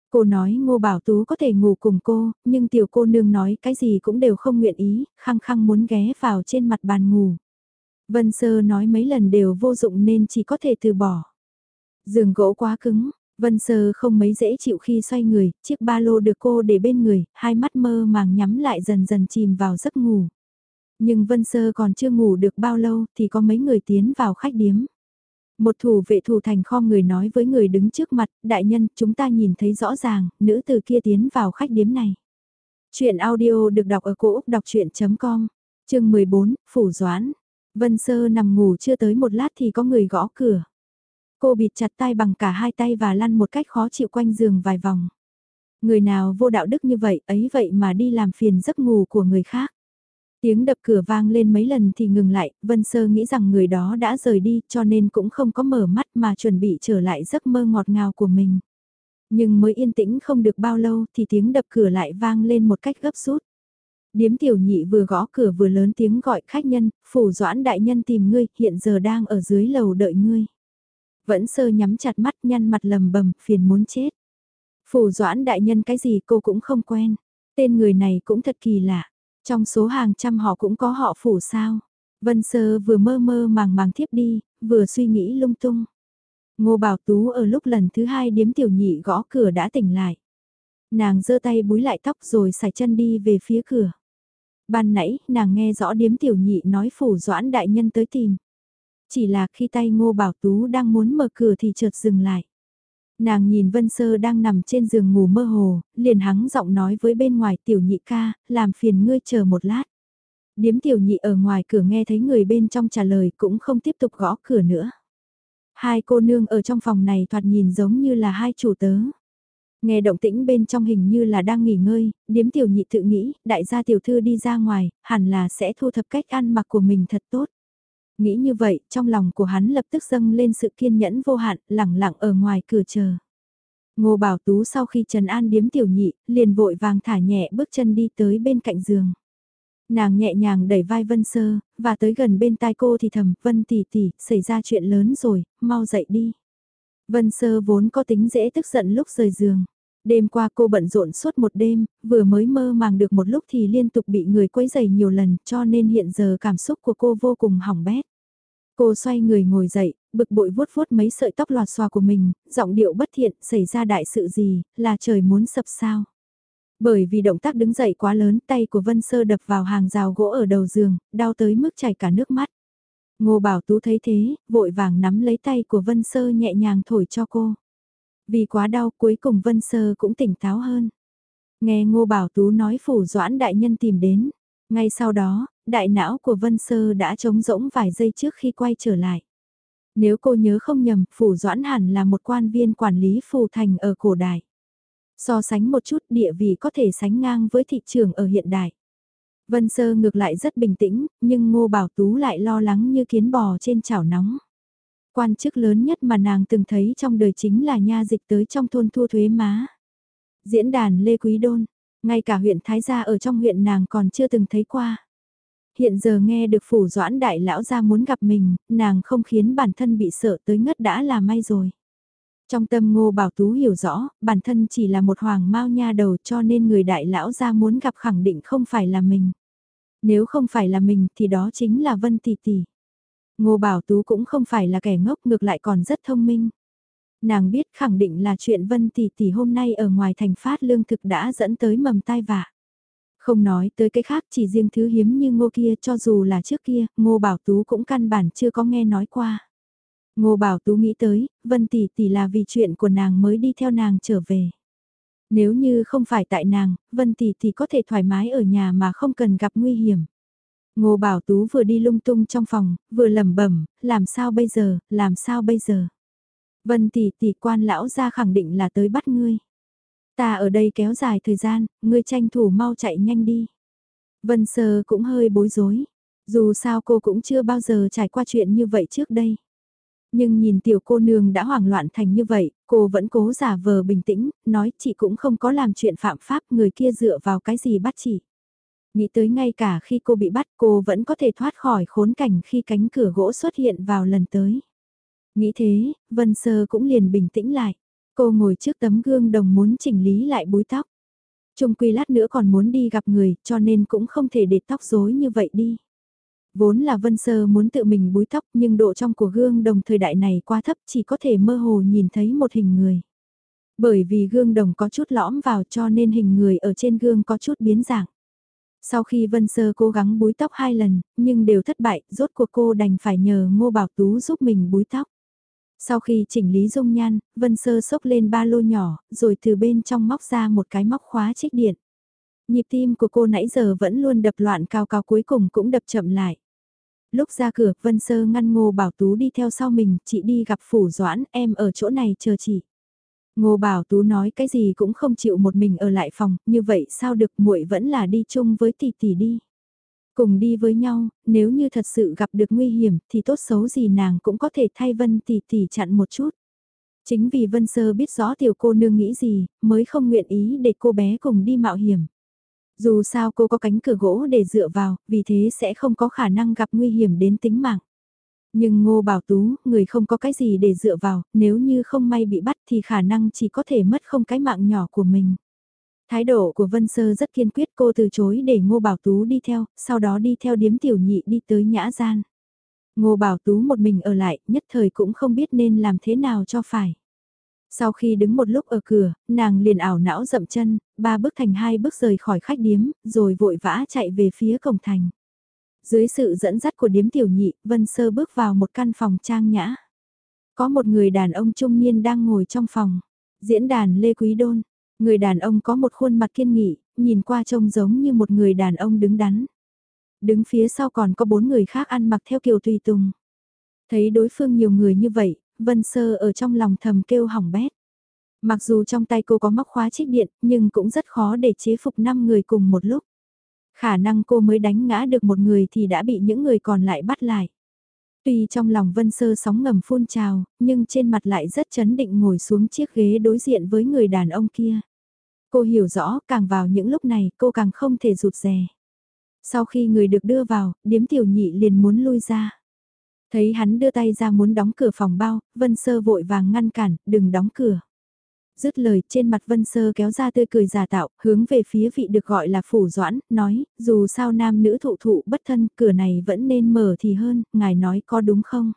Cô nói Ngô Bảo Tú có thể ngủ cùng cô, nhưng tiểu cô nương nói cái gì cũng đều không nguyện ý, khăng khăng muốn ghé vào trên mặt bàn ngủ. Vân Sơ nói mấy lần đều vô dụng nên chỉ có thể từ bỏ. Giường gỗ quá cứng, Vân Sơ không mấy dễ chịu khi xoay người, chiếc ba lô được cô để bên người, hai mắt mơ màng nhắm lại dần dần chìm vào giấc ngủ. Nhưng Vân Sơ còn chưa ngủ được bao lâu thì có mấy người tiến vào khách điếm. Một thủ vệ thủ thành kho người nói với người đứng trước mặt, đại nhân, chúng ta nhìn thấy rõ ràng, nữ từ kia tiến vào khách điếm này. Chuyện audio được đọc ở cổ Úc đọc chuyện.com, chương 14, Phủ Doãn. Vân Sơ nằm ngủ chưa tới một lát thì có người gõ cửa. Cô bịt chặt tay bằng cả hai tay và lăn một cách khó chịu quanh giường vài vòng. Người nào vô đạo đức như vậy ấy vậy mà đi làm phiền giấc ngủ của người khác. Tiếng đập cửa vang lên mấy lần thì ngừng lại, Vân Sơ nghĩ rằng người đó đã rời đi cho nên cũng không có mở mắt mà chuẩn bị trở lại giấc mơ ngọt ngào của mình. Nhưng mới yên tĩnh không được bao lâu thì tiếng đập cửa lại vang lên một cách gấp rút. Điếm tiểu nhị vừa gõ cửa vừa lớn tiếng gọi khách nhân, phủ doãn đại nhân tìm ngươi, hiện giờ đang ở dưới lầu đợi ngươi. Vẫn sơ nhắm chặt mắt nhăn mặt lầm bầm, phiền muốn chết. Phủ doãn đại nhân cái gì cô cũng không quen. Tên người này cũng thật kỳ lạ. Trong số hàng trăm họ cũng có họ phủ sao. Vân sơ vừa mơ mơ màng màng thiếp đi, vừa suy nghĩ lung tung. Ngô Bảo Tú ở lúc lần thứ hai điếm tiểu nhị gõ cửa đã tỉnh lại. Nàng giơ tay búi lại tóc rồi xài chân đi về phía cửa. Ban nãy, nàng nghe rõ điếm tiểu nhị nói phủ doãn đại nhân tới tìm. Chỉ là khi tay Ngô Bảo Tú đang muốn mở cửa thì chợt dừng lại. Nàng nhìn Vân Sơ đang nằm trên giường ngủ mơ hồ, liền hắng giọng nói với bên ngoài tiểu nhị ca, làm phiền ngươi chờ một lát. Điếm tiểu nhị ở ngoài cửa nghe thấy người bên trong trả lời cũng không tiếp tục gõ cửa nữa. Hai cô nương ở trong phòng này thoạt nhìn giống như là hai chủ tớ. Nghe động tĩnh bên trong hình như là đang nghỉ ngơi, điếm tiểu nhị tự nghĩ, đại gia tiểu thư đi ra ngoài, hẳn là sẽ thu thập cách ăn mặc của mình thật tốt. Nghĩ như vậy, trong lòng của hắn lập tức dâng lên sự kiên nhẫn vô hạn, lẳng lặng ở ngoài cửa chờ. Ngô Bảo Tú sau khi Trần An điếm tiểu nhị, liền vội vàng thả nhẹ bước chân đi tới bên cạnh giường. Nàng nhẹ nhàng đẩy vai Vân Sơ, và tới gần bên tai cô thì thầm, Vân tỷ tỷ, xảy ra chuyện lớn rồi, mau dậy đi. Vân Sơ vốn có tính dễ tức giận lúc rời giường. Đêm qua cô bận rộn suốt một đêm, vừa mới mơ màng được một lúc thì liên tục bị người quấy rầy nhiều lần cho nên hiện giờ cảm xúc của cô vô cùng hỏng bét. Cô xoay người ngồi dậy, bực bội vuốt vuốt mấy sợi tóc lòa xòa của mình, giọng điệu bất thiện, xảy ra đại sự gì, là trời muốn sập sao. Bởi vì động tác đứng dậy quá lớn, tay của Vân Sơ đập vào hàng rào gỗ ở đầu giường, đau tới mức chảy cả nước mắt. Ngô Bảo Tú thấy thế, vội vàng nắm lấy tay của Vân Sơ nhẹ nhàng thổi cho cô. Vì quá đau cuối cùng Vân Sơ cũng tỉnh táo hơn. Nghe Ngô Bảo Tú nói phủ doãn đại nhân tìm đến. Ngay sau đó, đại não của Vân Sơ đã trống rỗng vài giây trước khi quay trở lại. Nếu cô nhớ không nhầm, phủ doãn hẳn là một quan viên quản lý phù thành ở cổ đại. So sánh một chút địa vị có thể sánh ngang với thị trường ở hiện đại. Vân Sơ ngược lại rất bình tĩnh, nhưng Ngô Bảo Tú lại lo lắng như kiến bò trên chảo nóng. Quan chức lớn nhất mà nàng từng thấy trong đời chính là nha dịch tới trong thôn thu thuế má. Diễn đàn Lê Quý Đôn, ngay cả huyện Thái Gia ở trong huyện nàng còn chưa từng thấy qua. Hiện giờ nghe được phủ doãn đại lão ra muốn gặp mình, nàng không khiến bản thân bị sợ tới ngất đã là may rồi. Trong tâm ngô bảo tú hiểu rõ, bản thân chỉ là một hoàng mao nha đầu cho nên người đại lão ra muốn gặp khẳng định không phải là mình. Nếu không phải là mình thì đó chính là Vân Tỷ Tỷ. Ngô Bảo Tú cũng không phải là kẻ ngốc ngược lại còn rất thông minh. Nàng biết khẳng định là chuyện Vân Tỷ Tỷ hôm nay ở ngoài thành phát lương thực đã dẫn tới mầm tai vạ. Không nói tới cái khác chỉ riêng thứ hiếm như ngô kia cho dù là trước kia, ngô Bảo Tú cũng căn bản chưa có nghe nói qua. Ngô Bảo Tú nghĩ tới, Vân Tỷ Tỷ là vì chuyện của nàng mới đi theo nàng trở về. Nếu như không phải tại nàng, Vân Tỷ Tỷ có thể thoải mái ở nhà mà không cần gặp nguy hiểm. Ngô Bảo Tú vừa đi lung tung trong phòng, vừa lẩm bẩm, làm sao bây giờ, làm sao bây giờ. Vân tỷ tỷ quan lão ra khẳng định là tới bắt ngươi. Ta ở đây kéo dài thời gian, ngươi tranh thủ mau chạy nhanh đi. Vân Sơ cũng hơi bối rối. Dù sao cô cũng chưa bao giờ trải qua chuyện như vậy trước đây. Nhưng nhìn tiểu cô nương đã hoảng loạn thành như vậy, cô vẫn cố giả vờ bình tĩnh, nói chị cũng không có làm chuyện phạm pháp người kia dựa vào cái gì bắt chị. Nghĩ tới ngay cả khi cô bị bắt cô vẫn có thể thoát khỏi khốn cảnh khi cánh cửa gỗ xuất hiện vào lần tới. Nghĩ thế, Vân Sơ cũng liền bình tĩnh lại. Cô ngồi trước tấm gương đồng muốn chỉnh lý lại búi tóc. Trung quy lát nữa còn muốn đi gặp người cho nên cũng không thể để tóc rối như vậy đi. Vốn là Vân Sơ muốn tự mình búi tóc nhưng độ trong của gương đồng thời đại này quá thấp chỉ có thể mơ hồ nhìn thấy một hình người. Bởi vì gương đồng có chút lõm vào cho nên hình người ở trên gương có chút biến dạng. Sau khi Vân Sơ cố gắng búi tóc hai lần, nhưng đều thất bại, rốt cuộc cô đành phải nhờ Ngô Bảo Tú giúp mình búi tóc. Sau khi chỉnh lý dung nhan, Vân Sơ xốc lên ba lô nhỏ, rồi từ bên trong móc ra một cái móc khóa trích điện. Nhịp tim của cô nãy giờ vẫn luôn đập loạn cao cao cuối cùng cũng đập chậm lại. Lúc ra cửa, Vân Sơ ngăn Ngô Bảo Tú đi theo sau mình, chị đi gặp Phủ Doãn, em ở chỗ này chờ chị. Ngô Bảo Tú nói cái gì cũng không chịu một mình ở lại phòng, như vậy sao được muội vẫn là đi chung với tỷ tỷ đi. Cùng đi với nhau, nếu như thật sự gặp được nguy hiểm thì tốt xấu gì nàng cũng có thể thay Vân tỷ tỷ chặn một chút. Chính vì Vân Sơ biết rõ tiểu cô nương nghĩ gì, mới không nguyện ý để cô bé cùng đi mạo hiểm. Dù sao cô có cánh cửa gỗ để dựa vào, vì thế sẽ không có khả năng gặp nguy hiểm đến tính mạng. Nhưng Ngô Bảo Tú, người không có cái gì để dựa vào, nếu như không may bị bắt thì khả năng chỉ có thể mất không cái mạng nhỏ của mình. Thái độ của Vân Sơ rất kiên quyết cô từ chối để Ngô Bảo Tú đi theo, sau đó đi theo điếm tiểu nhị đi tới nhã gian. Ngô Bảo Tú một mình ở lại, nhất thời cũng không biết nên làm thế nào cho phải. Sau khi đứng một lúc ở cửa, nàng liền ảo não dậm chân, ba bước thành hai bước rời khỏi khách điếm, rồi vội vã chạy về phía cổng thành. Dưới sự dẫn dắt của điếm tiểu nhị, Vân Sơ bước vào một căn phòng trang nhã. Có một người đàn ông trung niên đang ngồi trong phòng. Diễn đàn Lê Quý Đôn. Người đàn ông có một khuôn mặt kiên nghị, nhìn qua trông giống như một người đàn ông đứng đắn. Đứng phía sau còn có bốn người khác ăn mặc theo kiểu tùy tùng. Thấy đối phương nhiều người như vậy, Vân Sơ ở trong lòng thầm kêu hỏng bét. Mặc dù trong tay cô có móc khóa trích điện, nhưng cũng rất khó để chế phục 5 người cùng một lúc. Khả năng cô mới đánh ngã được một người thì đã bị những người còn lại bắt lại. Tuy trong lòng Vân Sơ sóng ngầm phun trào, nhưng trên mặt lại rất chấn định ngồi xuống chiếc ghế đối diện với người đàn ông kia. Cô hiểu rõ, càng vào những lúc này, cô càng không thể rụt rè. Sau khi người được đưa vào, điếm tiểu nhị liền muốn lui ra. Thấy hắn đưa tay ra muốn đóng cửa phòng bao, Vân Sơ vội vàng ngăn cản, đừng đóng cửa. Dứt lời trên mặt Vân Sơ kéo ra tươi cười giả tạo, hướng về phía vị được gọi là phủ doãn, nói, dù sao nam nữ thụ thụ bất thân, cửa này vẫn nên mở thì hơn, ngài nói có đúng không?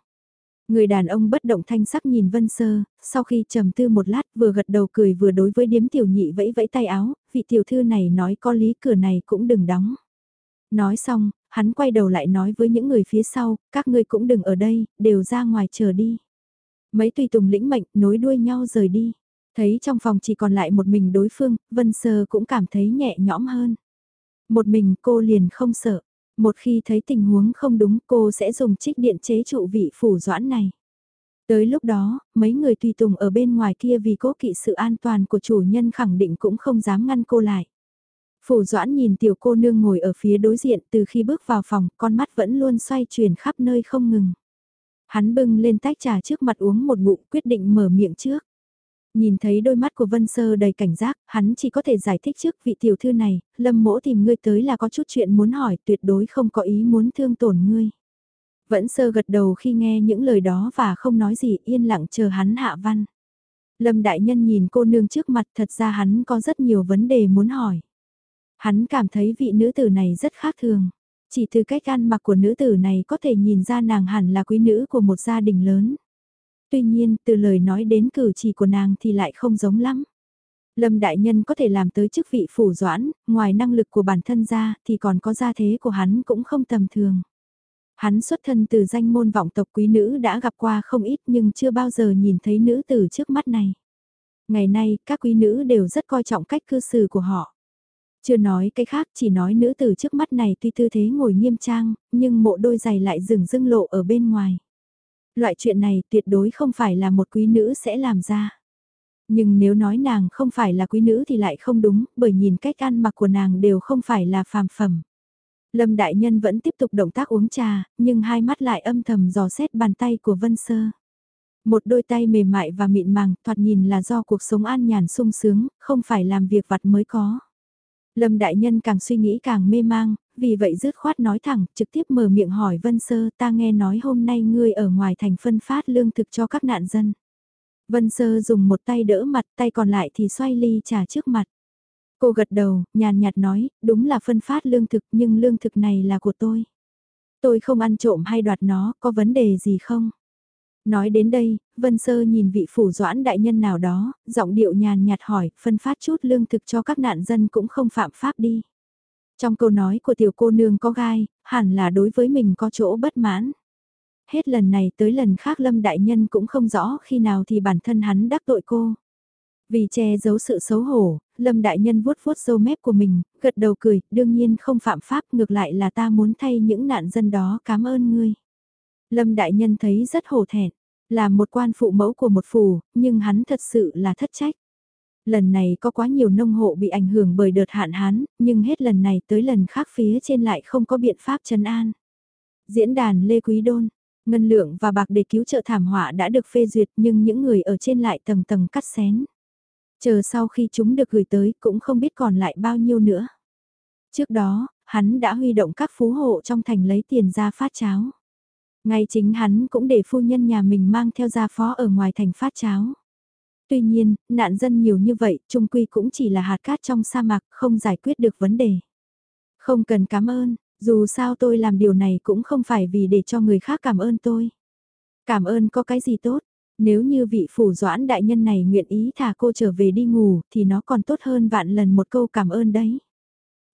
Người đàn ông bất động thanh sắc nhìn Vân Sơ, sau khi trầm tư một lát vừa gật đầu cười vừa đối với điếm tiểu nhị vẫy vẫy tay áo, vị tiểu thư này nói có lý cửa này cũng đừng đóng. Nói xong, hắn quay đầu lại nói với những người phía sau, các ngươi cũng đừng ở đây, đều ra ngoài chờ đi. Mấy tùy tùng lĩnh mệnh nối đuôi nhau rời đi. Thấy trong phòng chỉ còn lại một mình đối phương, Vân Sơ cũng cảm thấy nhẹ nhõm hơn. Một mình cô liền không sợ. Một khi thấy tình huống không đúng cô sẽ dùng trích điện chế trụ vị phủ doãn này. Tới lúc đó, mấy người tùy tùng ở bên ngoài kia vì cố kỵ sự an toàn của chủ nhân khẳng định cũng không dám ngăn cô lại. Phủ doãn nhìn tiểu cô nương ngồi ở phía đối diện từ khi bước vào phòng, con mắt vẫn luôn xoay chuyển khắp nơi không ngừng. Hắn bưng lên tách trà trước mặt uống một ngụm quyết định mở miệng trước. Nhìn thấy đôi mắt của Vân Sơ đầy cảnh giác, hắn chỉ có thể giải thích trước vị tiểu thư này, lâm mỗ tìm ngươi tới là có chút chuyện muốn hỏi tuyệt đối không có ý muốn thương tổn ngươi. Vẫn sơ gật đầu khi nghe những lời đó và không nói gì yên lặng chờ hắn hạ văn. Lâm đại nhân nhìn cô nương trước mặt thật ra hắn có rất nhiều vấn đề muốn hỏi. Hắn cảm thấy vị nữ tử này rất khác thường. Chỉ từ cách ăn mặc của nữ tử này có thể nhìn ra nàng hẳn là quý nữ của một gia đình lớn. Tuy nhiên, từ lời nói đến cử chỉ của nàng thì lại không giống lắm. Lâm Đại Nhân có thể làm tới chức vị phủ doãn, ngoài năng lực của bản thân ra thì còn có gia thế của hắn cũng không tầm thường. Hắn xuất thân từ danh môn vọng tộc quý nữ đã gặp qua không ít nhưng chưa bao giờ nhìn thấy nữ tử trước mắt này. Ngày nay, các quý nữ đều rất coi trọng cách cư xử của họ. Chưa nói cái khác, chỉ nói nữ tử trước mắt này tuy tư thế ngồi nghiêm trang, nhưng mộ đôi giày lại dừng dưng lộ ở bên ngoài. Loại chuyện này tuyệt đối không phải là một quý nữ sẽ làm ra. Nhưng nếu nói nàng không phải là quý nữ thì lại không đúng, bởi nhìn cách ăn mặc của nàng đều không phải là phàm phẩm. Lâm Đại Nhân vẫn tiếp tục động tác uống trà, nhưng hai mắt lại âm thầm dò xét bàn tay của Vân Sơ. Một đôi tay mềm mại và mịn màng, thoạt nhìn là do cuộc sống an nhàn sung sướng, không phải làm việc vặt mới có. Lâm Đại Nhân càng suy nghĩ càng mê mang, vì vậy dứt khoát nói thẳng, trực tiếp mở miệng hỏi Vân Sơ ta nghe nói hôm nay ngươi ở ngoài thành phân phát lương thực cho các nạn dân. Vân Sơ dùng một tay đỡ mặt tay còn lại thì xoay ly trà trước mặt. Cô gật đầu, nhàn nhạt nói, đúng là phân phát lương thực nhưng lương thực này là của tôi. Tôi không ăn trộm hay đoạt nó, có vấn đề gì không? Nói đến đây, Vân Sơ nhìn vị phủ doãn đại nhân nào đó, giọng điệu nhàn nhạt hỏi, phân phát chút lương thực cho các nạn dân cũng không phạm pháp đi. Trong câu nói của tiểu cô nương có gai, hẳn là đối với mình có chỗ bất mãn. Hết lần này tới lần khác Lâm Đại Nhân cũng không rõ khi nào thì bản thân hắn đắc tội cô. Vì che giấu sự xấu hổ, Lâm Đại Nhân vuốt vuốt râu mép của mình, gật đầu cười, đương nhiên không phạm pháp ngược lại là ta muốn thay những nạn dân đó cảm ơn ngươi. Lâm Đại Nhân thấy rất hổ thẹn, là một quan phụ mẫu của một phủ, nhưng hắn thật sự là thất trách. Lần này có quá nhiều nông hộ bị ảnh hưởng bởi đợt hạn hán, nhưng hết lần này tới lần khác phía trên lại không có biện pháp trấn an. Diễn đàn Lê Quý Đôn, ngân lượng và bạc để cứu trợ thảm họa đã được phê duyệt nhưng những người ở trên lại tầng tầng cắt xén. Chờ sau khi chúng được gửi tới cũng không biết còn lại bao nhiêu nữa. Trước đó, hắn đã huy động các phú hộ trong thành lấy tiền ra phát cháo. Ngay chính hắn cũng để phu nhân nhà mình mang theo gia phó ở ngoài thành phát cháo. Tuy nhiên, nạn dân nhiều như vậy, trung quy cũng chỉ là hạt cát trong sa mạc, không giải quyết được vấn đề. Không cần cảm ơn, dù sao tôi làm điều này cũng không phải vì để cho người khác cảm ơn tôi. Cảm ơn có cái gì tốt, nếu như vị phủ doãn đại nhân này nguyện ý thả cô trở về đi ngủ thì nó còn tốt hơn vạn lần một câu cảm ơn đấy.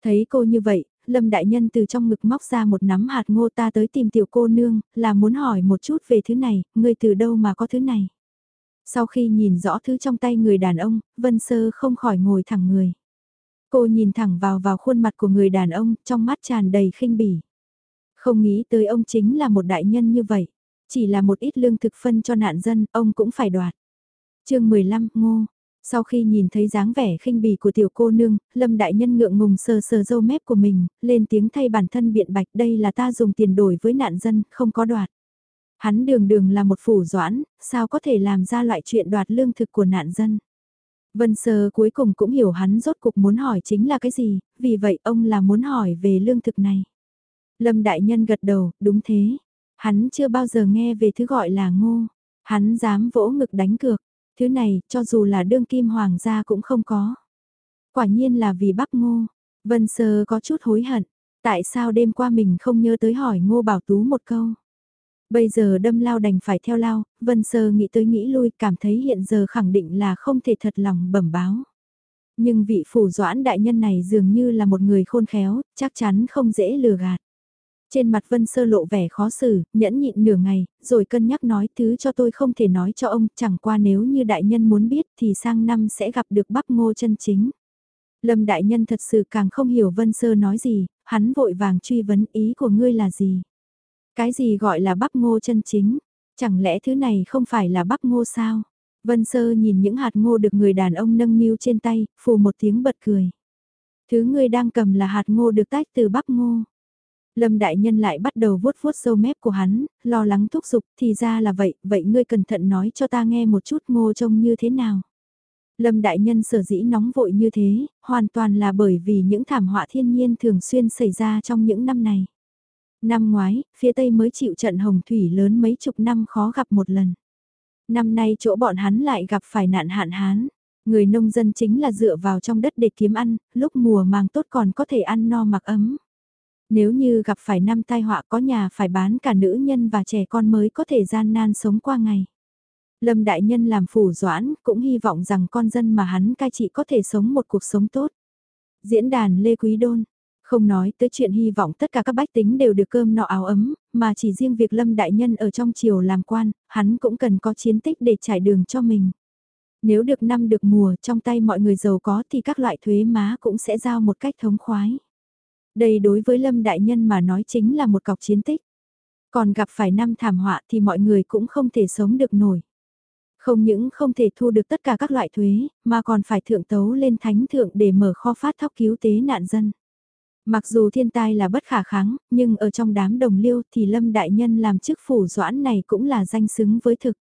Thấy cô như vậy, Lâm Đại Nhân từ trong ngực móc ra một nắm hạt ngô ta tới tìm tiểu cô nương, là muốn hỏi một chút về thứ này, ngươi từ đâu mà có thứ này. Sau khi nhìn rõ thứ trong tay người đàn ông, Vân Sơ không khỏi ngồi thẳng người. Cô nhìn thẳng vào vào khuôn mặt của người đàn ông, trong mắt tràn đầy khinh bỉ. Không nghĩ tới ông chính là một đại nhân như vậy. Chỉ là một ít lương thực phân cho nạn dân, ông cũng phải đoạt. chương 15, Ngô. Sau khi nhìn thấy dáng vẻ khinh bỉ của tiểu cô nương, Lâm Đại Nhân ngượng ngùng sờ sờ dâu mép của mình, lên tiếng thay bản thân biện bạch đây là ta dùng tiền đổi với nạn dân, không có đoạt. Hắn đường đường là một phủ doãn, sao có thể làm ra loại chuyện đoạt lương thực của nạn dân. Vân Sơ cuối cùng cũng hiểu hắn rốt cục muốn hỏi chính là cái gì, vì vậy ông là muốn hỏi về lương thực này. Lâm Đại Nhân gật đầu, đúng thế. Hắn chưa bao giờ nghe về thứ gọi là ngô. Hắn dám vỗ ngực đánh cược. Thứ này, cho dù là đương kim hoàng gia cũng không có. Quả nhiên là vì bắp ngô. Vân Sơ có chút hối hận. Tại sao đêm qua mình không nhớ tới hỏi ngô bảo tú một câu. Bây giờ đâm lao đành phải theo lao, Vân Sơ nghĩ tới nghĩ lui cảm thấy hiện giờ khẳng định là không thể thật lòng bẩm báo. Nhưng vị phủ doãn đại nhân này dường như là một người khôn khéo, chắc chắn không dễ lừa gạt. Trên mặt Vân Sơ lộ vẻ khó xử, nhẫn nhịn nửa ngày, rồi cân nhắc nói thứ cho tôi không thể nói cho ông, chẳng qua nếu như đại nhân muốn biết thì sang năm sẽ gặp được bắp ngô chân chính. Lâm đại nhân thật sự càng không hiểu Vân Sơ nói gì, hắn vội vàng truy vấn ý của ngươi là gì. Cái gì gọi là bắp ngô chân chính, chẳng lẽ thứ này không phải là bắp ngô sao? Vân Sơ nhìn những hạt ngô được người đàn ông nâng niu trên tay, phù một tiếng bật cười. Thứ ngươi đang cầm là hạt ngô được tách từ bắp ngô. Lâm đại nhân lại bắt đầu vuốt vuốt sâu mép của hắn, lo lắng thúc giục, thì ra là vậy, vậy ngươi cẩn thận nói cho ta nghe một chút ngô trông như thế nào. Lâm đại nhân sở dĩ nóng vội như thế, hoàn toàn là bởi vì những thảm họa thiên nhiên thường xuyên xảy ra trong những năm này. Năm ngoái, phía Tây mới chịu trận hồng thủy lớn mấy chục năm khó gặp một lần. Năm nay chỗ bọn hắn lại gặp phải nạn hạn hán. Người nông dân chính là dựa vào trong đất để kiếm ăn, lúc mùa màng tốt còn có thể ăn no mặc ấm. Nếu như gặp phải năm tai họa có nhà phải bán cả nữ nhân và trẻ con mới có thể gian nan sống qua ngày. Lâm Đại Nhân làm phủ doãn cũng hy vọng rằng con dân mà hắn cai trị có thể sống một cuộc sống tốt. Diễn đàn Lê Quý Đôn không nói tới chuyện hy vọng tất cả các bách tính đều được cơm nọ áo ấm, mà chỉ riêng việc Lâm Đại Nhân ở trong triều làm quan, hắn cũng cần có chiến tích để trải đường cho mình. Nếu được năm được mùa trong tay mọi người giàu có thì các loại thuế má cũng sẽ giao một cách thống khoái. Đây đối với Lâm Đại Nhân mà nói chính là một cọc chiến tích. Còn gặp phải năm thảm họa thì mọi người cũng không thể sống được nổi. Không những không thể thu được tất cả các loại thuế, mà còn phải thượng tấu lên thánh thượng để mở kho phát thóc cứu tế nạn dân. Mặc dù thiên tai là bất khả kháng, nhưng ở trong đám đồng liêu thì Lâm Đại Nhân làm chức phủ doãn này cũng là danh xứng với thực.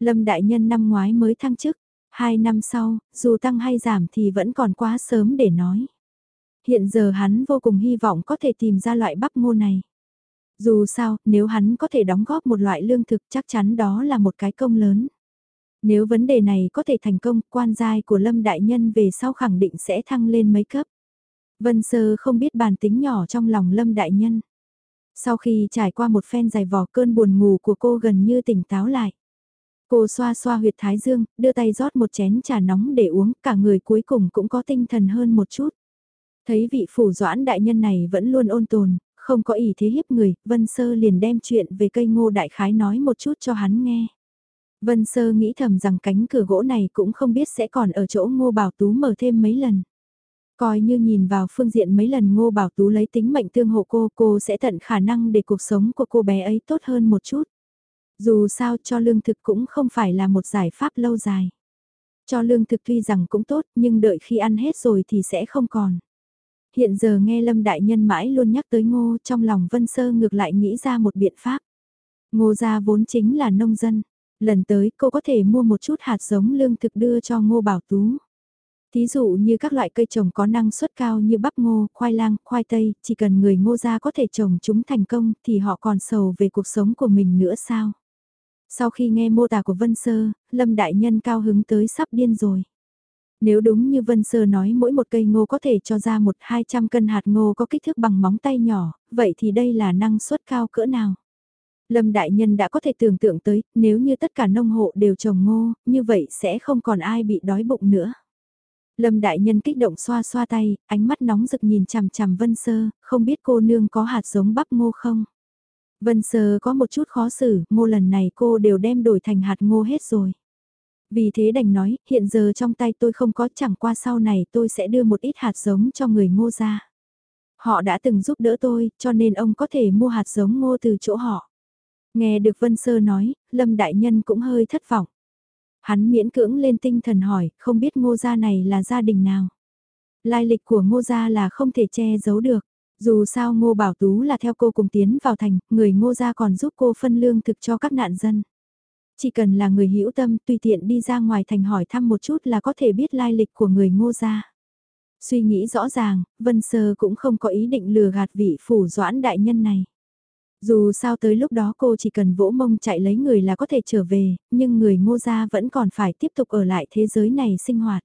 Lâm Đại Nhân năm ngoái mới thăng chức, hai năm sau, dù tăng hay giảm thì vẫn còn quá sớm để nói. Hiện giờ hắn vô cùng hy vọng có thể tìm ra loại bắp ngô này. Dù sao, nếu hắn có thể đóng góp một loại lương thực chắc chắn đó là một cái công lớn. Nếu vấn đề này có thể thành công, quan giai của Lâm Đại Nhân về sau khẳng định sẽ thăng lên mấy cấp. Vân Sơ không biết bản tính nhỏ trong lòng Lâm Đại Nhân. Sau khi trải qua một phen dài vò cơn buồn ngủ của cô gần như tỉnh táo lại. Cô xoa xoa huyệt thái dương, đưa tay rót một chén trà nóng để uống, cả người cuối cùng cũng có tinh thần hơn một chút. Thấy vị phủ doãn đại nhân này vẫn luôn ôn tồn, không có ý thế hiếp người, Vân Sơ liền đem chuyện về cây ngô đại khái nói một chút cho hắn nghe. Vân Sơ nghĩ thầm rằng cánh cửa gỗ này cũng không biết sẽ còn ở chỗ ngô bảo tú mở thêm mấy lần. Coi như nhìn vào phương diện mấy lần Ngô Bảo Tú lấy tính mệnh tương hộ cô, cô sẽ tận khả năng để cuộc sống của cô bé ấy tốt hơn một chút. Dù sao cho lương thực cũng không phải là một giải pháp lâu dài. Cho lương thực tuy rằng cũng tốt nhưng đợi khi ăn hết rồi thì sẽ không còn. Hiện giờ nghe Lâm Đại Nhân mãi luôn nhắc tới ngô trong lòng Vân Sơ ngược lại nghĩ ra một biện pháp. Ngô gia vốn chính là nông dân. Lần tới cô có thể mua một chút hạt giống lương thực đưa cho Ngô Bảo Tú. Thí dụ như các loại cây trồng có năng suất cao như bắp ngô, khoai lang, khoai tây, chỉ cần người ngô gia có thể trồng chúng thành công thì họ còn sầu về cuộc sống của mình nữa sao? Sau khi nghe mô tả của Vân Sơ, Lâm Đại Nhân cao hứng tới sắp điên rồi. Nếu đúng như Vân Sơ nói mỗi một cây ngô có thể cho ra một hai trăm cân hạt ngô có kích thước bằng móng tay nhỏ, vậy thì đây là năng suất cao cỡ nào? Lâm Đại Nhân đã có thể tưởng tượng tới, nếu như tất cả nông hộ đều trồng ngô, như vậy sẽ không còn ai bị đói bụng nữa. Lâm đại nhân kích động xoa xoa tay, ánh mắt nóng rực nhìn chằm chằm Vân Sơ, không biết cô nương có hạt giống bắp ngô không? Vân Sơ có một chút khó xử, ngô lần này cô đều đem đổi thành hạt ngô hết rồi. Vì thế đành nói, hiện giờ trong tay tôi không có chẳng qua sau này tôi sẽ đưa một ít hạt giống cho người ngô ra. Họ đã từng giúp đỡ tôi, cho nên ông có thể mua hạt giống ngô từ chỗ họ. Nghe được Vân Sơ nói, Lâm Đại Nhân cũng hơi thất vọng. Hắn miễn cưỡng lên tinh thần hỏi, không biết ngô gia này là gia đình nào. Lai lịch của ngô gia là không thể che giấu được. Dù sao ngô bảo tú là theo cô cùng tiến vào thành, người ngô gia còn giúp cô phân lương thực cho các nạn dân. Chỉ cần là người hữu tâm tùy tiện đi ra ngoài thành hỏi thăm một chút là có thể biết lai lịch của người ngô gia. Suy nghĩ rõ ràng, Vân Sơ cũng không có ý định lừa gạt vị phủ doãn đại nhân này. Dù sao tới lúc đó cô chỉ cần vỗ mông chạy lấy người là có thể trở về, nhưng người ngô gia vẫn còn phải tiếp tục ở lại thế giới này sinh hoạt.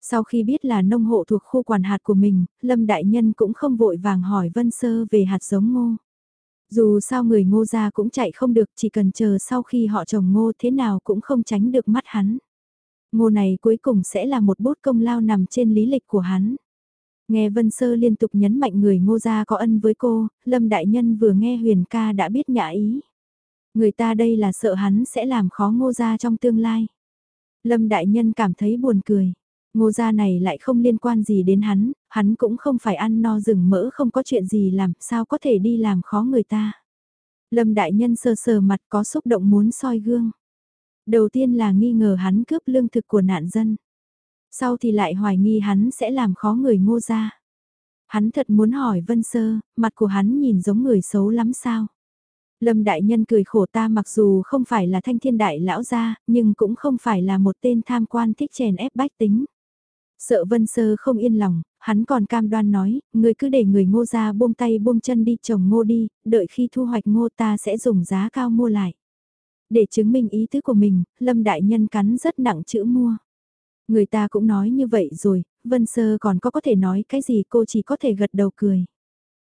Sau khi biết là nông hộ thuộc khu quản hạt của mình, Lâm Đại Nhân cũng không vội vàng hỏi Vân Sơ về hạt giống ngô. Dù sao người ngô gia cũng chạy không được chỉ cần chờ sau khi họ trồng ngô thế nào cũng không tránh được mắt hắn. Ngô này cuối cùng sẽ là một bút công lao nằm trên lý lịch của hắn. Nghe Vân Sơ liên tục nhấn mạnh người ngô gia có ân với cô, Lâm Đại Nhân vừa nghe huyền ca đã biết nhã ý. Người ta đây là sợ hắn sẽ làm khó ngô gia trong tương lai. Lâm Đại Nhân cảm thấy buồn cười. Ngô gia này lại không liên quan gì đến hắn, hắn cũng không phải ăn no rừng mỡ không có chuyện gì làm, sao có thể đi làm khó người ta. Lâm Đại Nhân sờ sờ mặt có xúc động muốn soi gương. Đầu tiên là nghi ngờ hắn cướp lương thực của nạn dân. Sau thì lại hoài nghi hắn sẽ làm khó người ngô gia. Hắn thật muốn hỏi Vân Sơ, mặt của hắn nhìn giống người xấu lắm sao. Lâm Đại Nhân cười khổ ta mặc dù không phải là thanh thiên đại lão gia, nhưng cũng không phải là một tên tham quan thích chèn ép bách tính. Sợ Vân Sơ không yên lòng, hắn còn cam đoan nói, người cứ để người ngô ra buông tay buông chân đi trồng ngô đi, đợi khi thu hoạch ngô ta sẽ dùng giá cao mua lại. Để chứng minh ý tứ của mình, Lâm Đại Nhân cắn rất nặng chữ mua. Người ta cũng nói như vậy rồi, Vân Sơ còn có có thể nói cái gì cô chỉ có thể gật đầu cười.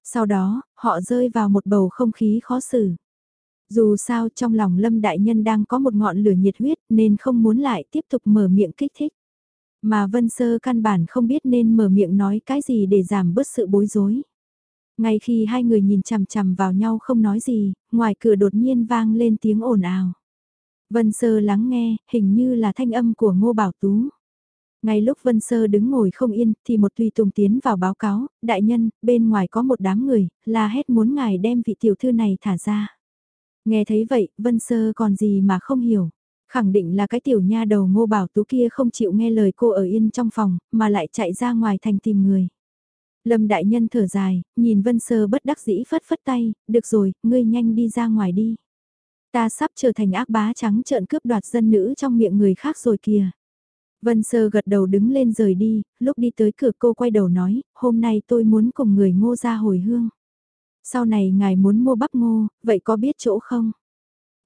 Sau đó, họ rơi vào một bầu không khí khó xử. Dù sao trong lòng Lâm Đại Nhân đang có một ngọn lửa nhiệt huyết nên không muốn lại tiếp tục mở miệng kích thích. Mà Vân Sơ căn bản không biết nên mở miệng nói cái gì để giảm bớt sự bối rối. Ngay khi hai người nhìn chằm chằm vào nhau không nói gì, ngoài cửa đột nhiên vang lên tiếng ồn ào. Vân Sơ lắng nghe, hình như là thanh âm của Ngô Bảo Tú. Ngay lúc Vân Sơ đứng ngồi không yên thì một tùy tùng tiến vào báo cáo, đại nhân, bên ngoài có một đám người, là hết muốn ngài đem vị tiểu thư này thả ra. Nghe thấy vậy, Vân Sơ còn gì mà không hiểu. Khẳng định là cái tiểu nha đầu ngô bảo tú kia không chịu nghe lời cô ở yên trong phòng, mà lại chạy ra ngoài thành tìm người. Lâm đại nhân thở dài, nhìn Vân Sơ bất đắc dĩ phất phất tay, được rồi, ngươi nhanh đi ra ngoài đi. Ta sắp trở thành ác bá trắng trợn cướp đoạt dân nữ trong miệng người khác rồi kìa. Vân Sơ gật đầu đứng lên rời đi, lúc đi tới cửa cô quay đầu nói, hôm nay tôi muốn cùng người ngô ra hồi hương. Sau này ngài muốn mua bắp ngô, vậy có biết chỗ không?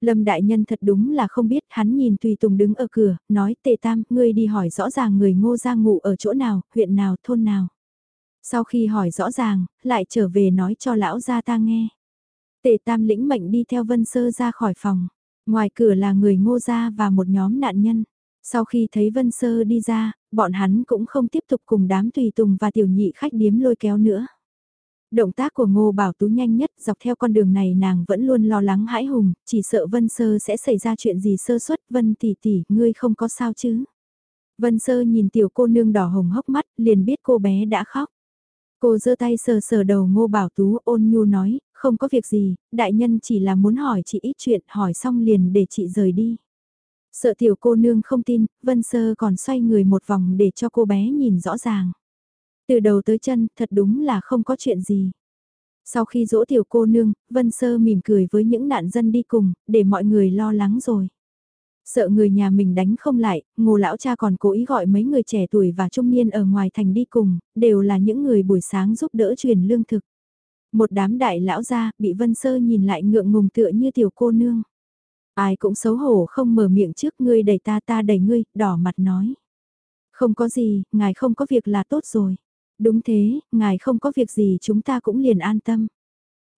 Lâm Đại Nhân thật đúng là không biết, hắn nhìn Tùy Tùng đứng ở cửa, nói tề tam, ngươi đi hỏi rõ ràng người ngô ra ngủ ở chỗ nào, huyện nào, thôn nào. Sau khi hỏi rõ ràng, lại trở về nói cho lão gia ta nghe. Tề tam lĩnh mệnh đi theo Vân Sơ ra khỏi phòng. Ngoài cửa là người ngô gia và một nhóm nạn nhân. Sau khi thấy Vân Sơ đi ra, bọn hắn cũng không tiếp tục cùng đám tùy tùng và tiểu nhị khách điếm lôi kéo nữa. Động tác của Ngô Bảo Tú nhanh nhất, dọc theo con đường này nàng vẫn luôn lo lắng hãi hùng, chỉ sợ Vân Sơ sẽ xảy ra chuyện gì sơ suất, Vân tỷ tỷ, ngươi không có sao chứ. Vân Sơ nhìn tiểu cô nương đỏ hồng hốc mắt, liền biết cô bé đã khóc. Cô giơ tay sờ sờ đầu Ngô Bảo Tú ôn nhu nói, không có việc gì, đại nhân chỉ là muốn hỏi chị ít chuyện, hỏi xong liền để chị rời đi. Sợ tiểu cô nương không tin, Vân Sơ còn xoay người một vòng để cho cô bé nhìn rõ ràng. Từ đầu tới chân, thật đúng là không có chuyện gì. Sau khi dỗ tiểu cô nương, Vân Sơ mỉm cười với những nạn dân đi cùng, để mọi người lo lắng rồi. Sợ người nhà mình đánh không lại, ngô lão cha còn cố ý gọi mấy người trẻ tuổi và trung niên ở ngoài thành đi cùng, đều là những người buổi sáng giúp đỡ truyền lương thực. Một đám đại lão gia bị Vân Sơ nhìn lại ngượng ngùng tựa như tiểu cô nương. Ai cũng xấu hổ không mở miệng trước ngươi đẩy ta ta đẩy ngươi, đỏ mặt nói. Không có gì, ngài không có việc là tốt rồi. Đúng thế, ngài không có việc gì chúng ta cũng liền an tâm.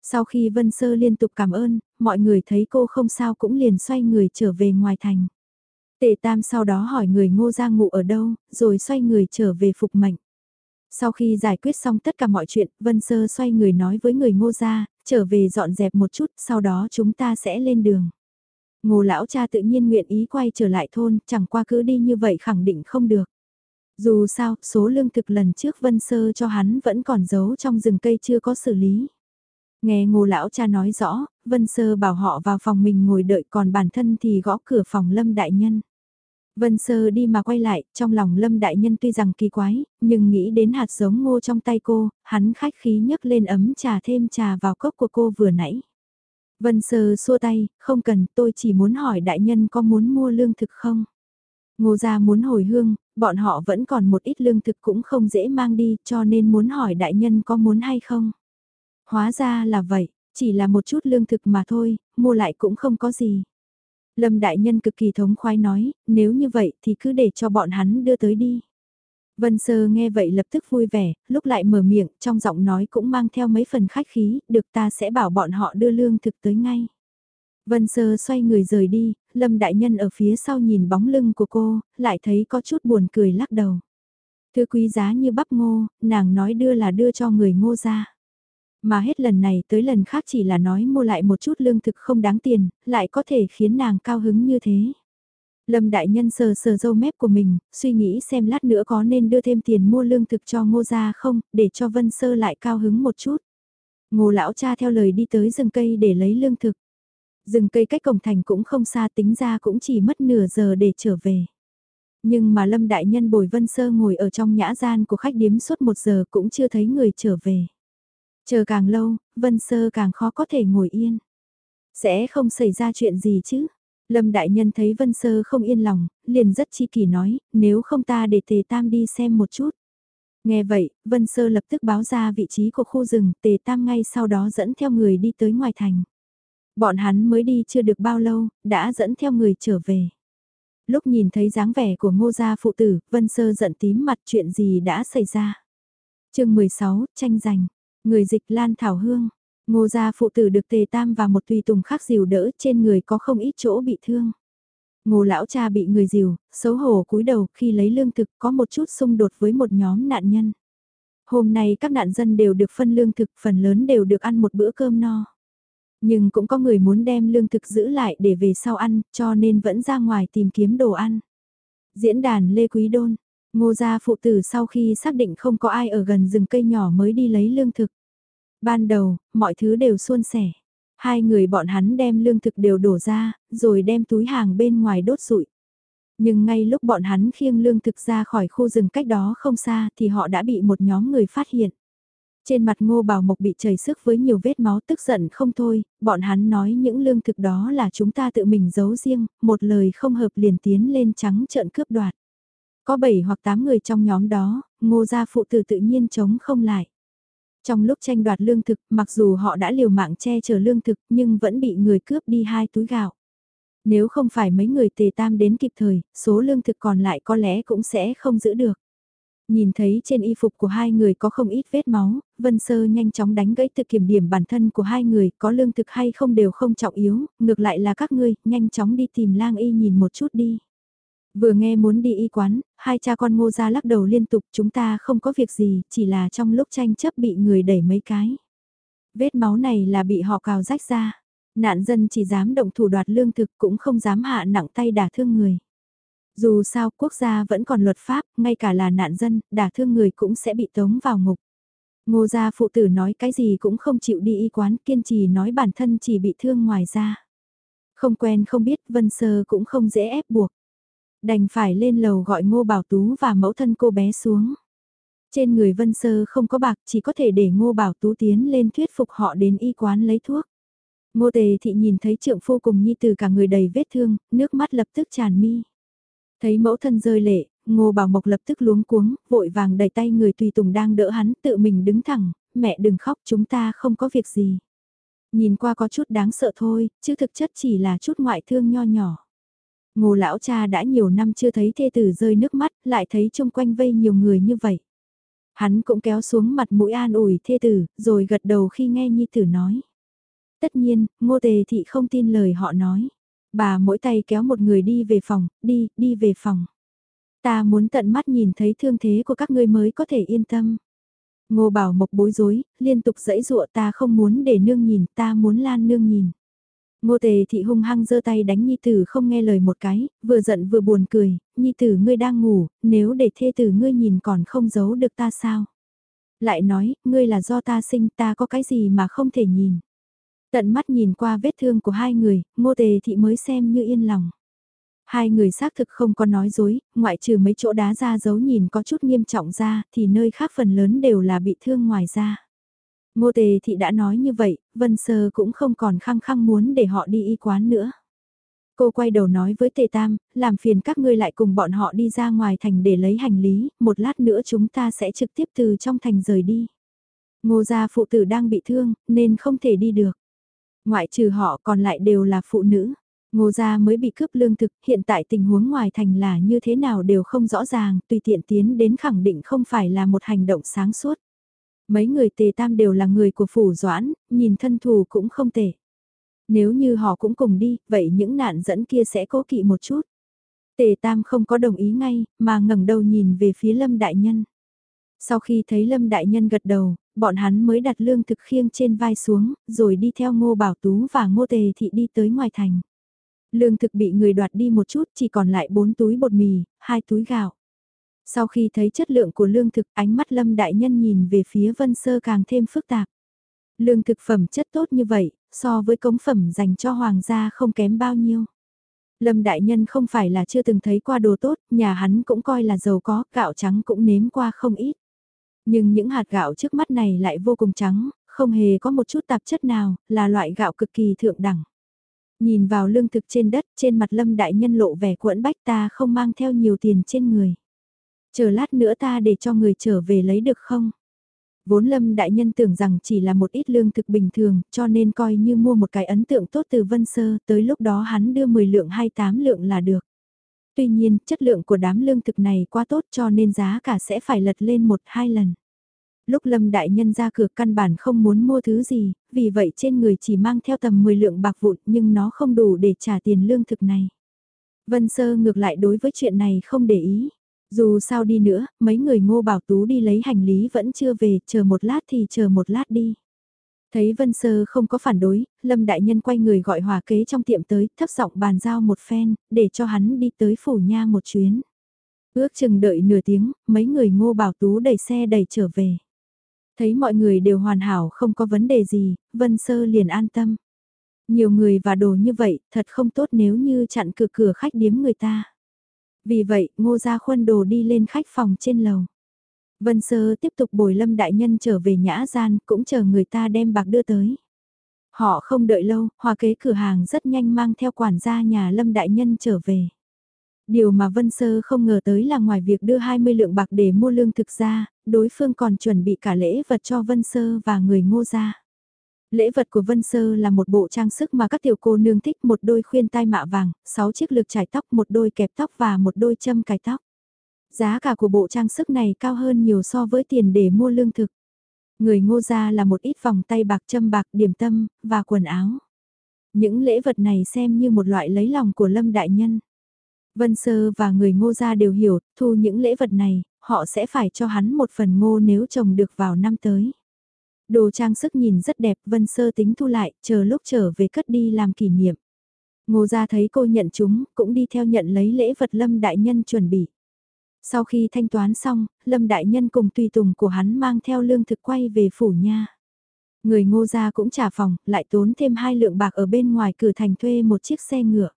Sau khi Vân Sơ liên tục cảm ơn, mọi người thấy cô không sao cũng liền xoay người trở về ngoài thành. Tề Tam sau đó hỏi người ngô gia ngụ ở đâu, rồi xoay người trở về phục mệnh. Sau khi giải quyết xong tất cả mọi chuyện, Vân Sơ xoay người nói với người ngô gia, trở về dọn dẹp một chút, sau đó chúng ta sẽ lên đường. Ngô lão cha tự nhiên nguyện ý quay trở lại thôn, chẳng qua cứ đi như vậy khẳng định không được. Dù sao, số lương thực lần trước Vân Sơ cho hắn vẫn còn giấu trong rừng cây chưa có xử lý. Nghe ngô lão cha nói rõ, Vân Sơ bảo họ vào phòng mình ngồi đợi còn bản thân thì gõ cửa phòng Lâm Đại Nhân. Vân Sơ đi mà quay lại, trong lòng Lâm Đại Nhân tuy rằng kỳ quái, nhưng nghĩ đến hạt giống ngô trong tay cô, hắn khách khí nhấc lên ấm trà thêm trà vào cốc của cô vừa nãy. Vân Sơ xua tay, không cần, tôi chỉ muốn hỏi Đại Nhân có muốn mua lương thực không? Ngô gia muốn hồi hương, bọn họ vẫn còn một ít lương thực cũng không dễ mang đi cho nên muốn hỏi đại nhân có muốn hay không. Hóa ra là vậy, Chỉ là một chút lương thực mà thôi, mua lại cũng không có gì. Lâm Đại Nhân cực kỳ thống khoái nói, nếu như vậy thì cứ để cho bọn hắn đưa tới đi. Vân Sơ nghe vậy lập tức vui vẻ, lúc lại mở miệng, trong giọng nói cũng mang theo mấy phần khách khí, được ta sẽ bảo bọn họ đưa lương thực tới ngay. Vân Sơ xoay người rời đi, Lâm Đại Nhân ở phía sau nhìn bóng lưng của cô, lại thấy có chút buồn cười lắc đầu. Thứ quý giá như bắp ngô, nàng nói đưa là đưa cho người ngô ra. Mà hết lần này tới lần khác chỉ là nói mua lại một chút lương thực không đáng tiền, lại có thể khiến nàng cao hứng như thế. Lâm đại nhân sờ sờ dâu mép của mình, suy nghĩ xem lát nữa có nên đưa thêm tiền mua lương thực cho ngô gia không, để cho Vân Sơ lại cao hứng một chút. Ngô lão cha theo lời đi tới rừng cây để lấy lương thực. Rừng cây cách cổng thành cũng không xa tính ra cũng chỉ mất nửa giờ để trở về. Nhưng mà Lâm Đại Nhân bồi Vân Sơ ngồi ở trong nhã gian của khách điếm suốt một giờ cũng chưa thấy người trở về. Chờ càng lâu, Vân Sơ càng khó có thể ngồi yên. Sẽ không xảy ra chuyện gì chứ? Lâm Đại Nhân thấy Vân Sơ không yên lòng, liền rất chi kỳ nói, nếu không ta để Tề Tam đi xem một chút. Nghe vậy, Vân Sơ lập tức báo ra vị trí của khu rừng, Tề Tam ngay sau đó dẫn theo người đi tới ngoài thành. Bọn hắn mới đi chưa được bao lâu, đã dẫn theo người trở về. Lúc nhìn thấy dáng vẻ của ngô gia phụ tử, Vân Sơ giận tím mặt chuyện gì đã xảy ra. chương 16, tranh giành. Người dịch Lan Thảo Hương. Ngô gia phụ tử được tề tam và một tùy tùng khác dìu đỡ trên người có không ít chỗ bị thương. Ngô lão cha bị người dìu, xấu hổ cúi đầu khi lấy lương thực có một chút xung đột với một nhóm nạn nhân. Hôm nay các nạn dân đều được phân lương thực phần lớn đều được ăn một bữa cơm no. Nhưng cũng có người muốn đem lương thực giữ lại để về sau ăn, cho nên vẫn ra ngoài tìm kiếm đồ ăn. Diễn đàn Lê Quý Đôn, ngô gia phụ tử sau khi xác định không có ai ở gần rừng cây nhỏ mới đi lấy lương thực. Ban đầu, mọi thứ đều suôn sẻ. Hai người bọn hắn đem lương thực đều đổ ra, rồi đem túi hàng bên ngoài đốt rụi. Nhưng ngay lúc bọn hắn khiêng lương thực ra khỏi khu rừng cách đó không xa thì họ đã bị một nhóm người phát hiện. Trên mặt ngô bảo mộc bị chảy sức với nhiều vết máu tức giận không thôi, bọn hắn nói những lương thực đó là chúng ta tự mình giấu riêng, một lời không hợp liền tiến lên trắng trợn cướp đoạt. Có 7 hoặc 8 người trong nhóm đó, ngô gia phụ tử tự nhiên chống không lại. Trong lúc tranh đoạt lương thực, mặc dù họ đã liều mạng che chở lương thực nhưng vẫn bị người cướp đi hai túi gạo. Nếu không phải mấy người tề tam đến kịp thời, số lương thực còn lại có lẽ cũng sẽ không giữ được. Nhìn thấy trên y phục của hai người có không ít vết máu, Vân Sơ nhanh chóng đánh gãy tự kiểm điểm bản thân của hai người có lương thực hay không đều không trọng yếu, ngược lại là các ngươi, nhanh chóng đi tìm lang y nhìn một chút đi. Vừa nghe muốn đi y quán, hai cha con ngô ra lắc đầu liên tục chúng ta không có việc gì, chỉ là trong lúc tranh chấp bị người đẩy mấy cái. Vết máu này là bị họ cào rách ra. Nạn dân chỉ dám động thủ đoạt lương thực cũng không dám hạ nặng tay đả thương người. Dù sao quốc gia vẫn còn luật pháp, ngay cả là nạn dân, đả thương người cũng sẽ bị tống vào ngục. Ngô gia phụ tử nói cái gì cũng không chịu đi y quán kiên trì nói bản thân chỉ bị thương ngoài ra. Không quen không biết Vân Sơ cũng không dễ ép buộc. Đành phải lên lầu gọi Ngô Bảo Tú và mẫu thân cô bé xuống. Trên người Vân Sơ không có bạc chỉ có thể để Ngô Bảo Tú tiến lên thuyết phục họ đến y quán lấy thuốc. Ngô Tề Thị nhìn thấy trượng phu cùng Nhi từ cả người đầy vết thương, nước mắt lập tức tràn mi. Thấy mẫu thân rơi lệ, Ngô Bảo Mộc lập tức luống cuống, vội vàng đẩy tay người tùy tùng đang đỡ hắn tự mình đứng thẳng, mẹ đừng khóc chúng ta không có việc gì. Nhìn qua có chút đáng sợ thôi, chứ thực chất chỉ là chút ngoại thương nho nhỏ. Ngô lão cha đã nhiều năm chưa thấy thê tử rơi nước mắt, lại thấy chung quanh vây nhiều người như vậy. Hắn cũng kéo xuống mặt mũi an ủi thê tử, rồi gật đầu khi nghe nhi tử nói. Tất nhiên, ngô tề thị không tin lời họ nói. Bà mỗi tay kéo một người đi về phòng, đi, đi về phòng. Ta muốn tận mắt nhìn thấy thương thế của các ngươi mới có thể yên tâm. Ngô bảo mộc bối rối, liên tục dẫy dụa ta không muốn để nương nhìn, ta muốn lan nương nhìn. Ngô tề thị hung hăng giơ tay đánh nhi tử không nghe lời một cái, vừa giận vừa buồn cười, nhi tử ngươi đang ngủ, nếu để thê tử ngươi nhìn còn không giấu được ta sao? Lại nói, ngươi là do ta sinh ta có cái gì mà không thể nhìn. Tận mắt nhìn qua vết thương của hai người, ngô tề thị mới xem như yên lòng. Hai người xác thực không có nói dối, ngoại trừ mấy chỗ đá ra giấu nhìn có chút nghiêm trọng ra, thì nơi khác phần lớn đều là bị thương ngoài ra. Ngô tề thị đã nói như vậy, Vân Sơ cũng không còn khăng khăng muốn để họ đi y quán nữa. Cô quay đầu nói với Tề Tam, làm phiền các ngươi lại cùng bọn họ đi ra ngoài thành để lấy hành lý, một lát nữa chúng ta sẽ trực tiếp từ trong thành rời đi. Ngô gia phụ tử đang bị thương, nên không thể đi được. Ngoại trừ họ còn lại đều là phụ nữ. Ngô gia mới bị cướp lương thực, hiện tại tình huống ngoài thành là như thế nào đều không rõ ràng, tùy tiện tiến đến khẳng định không phải là một hành động sáng suốt. Mấy người tề tam đều là người của phủ doãn, nhìn thân thù cũng không tệ. Nếu như họ cũng cùng đi, vậy những nạn dẫn kia sẽ cố kỵ một chút. Tề tam không có đồng ý ngay, mà ngẩng đầu nhìn về phía lâm đại nhân. Sau khi thấy lâm đại nhân gật đầu, bọn hắn mới đặt lương thực khiêng trên vai xuống, rồi đi theo ngô bảo tú và ngô tề thị đi tới ngoài thành. Lương thực bị người đoạt đi một chút chỉ còn lại 4 túi bột mì, 2 túi gạo. Sau khi thấy chất lượng của lương thực ánh mắt lâm đại nhân nhìn về phía vân sơ càng thêm phức tạp. Lương thực phẩm chất tốt như vậy, so với cống phẩm dành cho hoàng gia không kém bao nhiêu. Lâm đại nhân không phải là chưa từng thấy qua đồ tốt, nhà hắn cũng coi là giàu có, gạo trắng cũng nếm qua không ít. Nhưng những hạt gạo trước mắt này lại vô cùng trắng, không hề có một chút tạp chất nào, là loại gạo cực kỳ thượng đẳng. Nhìn vào lương thực trên đất, trên mặt lâm đại nhân lộ vẻ quẫn bách ta không mang theo nhiều tiền trên người. Chờ lát nữa ta để cho người trở về lấy được không? Vốn lâm đại nhân tưởng rằng chỉ là một ít lương thực bình thường, cho nên coi như mua một cái ấn tượng tốt từ Vân Sơ, tới lúc đó hắn đưa 10 lượng hay 8 lượng là được. Tuy nhiên, chất lượng của đám lương thực này quá tốt cho nên giá cả sẽ phải lật lên một hai lần lúc Lâm Đại Nhân ra cửa căn bản không muốn mua thứ gì, vì vậy trên người chỉ mang theo tầm 10 lượng bạc vụn nhưng nó không đủ để trả tiền lương thực này. Vân Sơ ngược lại đối với chuyện này không để ý. Dù sao đi nữa, mấy người ngô bảo tú đi lấy hành lý vẫn chưa về, chờ một lát thì chờ một lát đi. Thấy Vân Sơ không có phản đối, Lâm Đại Nhân quay người gọi hòa kế trong tiệm tới, thấp giọng bàn giao một phen, để cho hắn đi tới phủ nha một chuyến. Ước chừng đợi nửa tiếng, mấy người ngô bảo tú đẩy xe đẩy trở về. Thấy mọi người đều hoàn hảo không có vấn đề gì, Vân Sơ liền an tâm. Nhiều người và đồ như vậy, thật không tốt nếu như chặn cửa cửa khách điếm người ta. Vì vậy, ngô gia khuân đồ đi lên khách phòng trên lầu. Vân Sơ tiếp tục bồi lâm đại nhân trở về nhã gian, cũng chờ người ta đem bạc đưa tới. Họ không đợi lâu, hòa kế cửa hàng rất nhanh mang theo quản gia nhà lâm đại nhân trở về. Điều mà Vân Sơ không ngờ tới là ngoài việc đưa 20 lượng bạc để mua lương thực ra, đối phương còn chuẩn bị cả lễ vật cho Vân Sơ và người ngô gia. Lễ vật của Vân Sơ là một bộ trang sức mà các tiểu cô nương thích một đôi khuyên tai mạ vàng, 6 chiếc lược trải tóc, một đôi kẹp tóc và một đôi châm cài tóc. Giá cả của bộ trang sức này cao hơn nhiều so với tiền để mua lương thực. Người ngô gia là một ít vòng tay bạc châm bạc điểm tâm, và quần áo. Những lễ vật này xem như một loại lấy lòng của Lâm Đại Nhân. Vân Sơ và người ngô gia đều hiểu, thu những lễ vật này, họ sẽ phải cho hắn một phần ngô nếu trồng được vào năm tới. Đồ trang sức nhìn rất đẹp, Vân Sơ tính thu lại, chờ lúc trở về cất đi làm kỷ niệm. Ngô gia thấy cô nhận chúng, cũng đi theo nhận lấy lễ vật Lâm Đại Nhân chuẩn bị. Sau khi thanh toán xong, Lâm Đại Nhân cùng tùy tùng của hắn mang theo lương thực quay về phủ nha. Người ngô gia cũng trả phòng, lại tốn thêm hai lượng bạc ở bên ngoài cửa thành thuê một chiếc xe ngựa.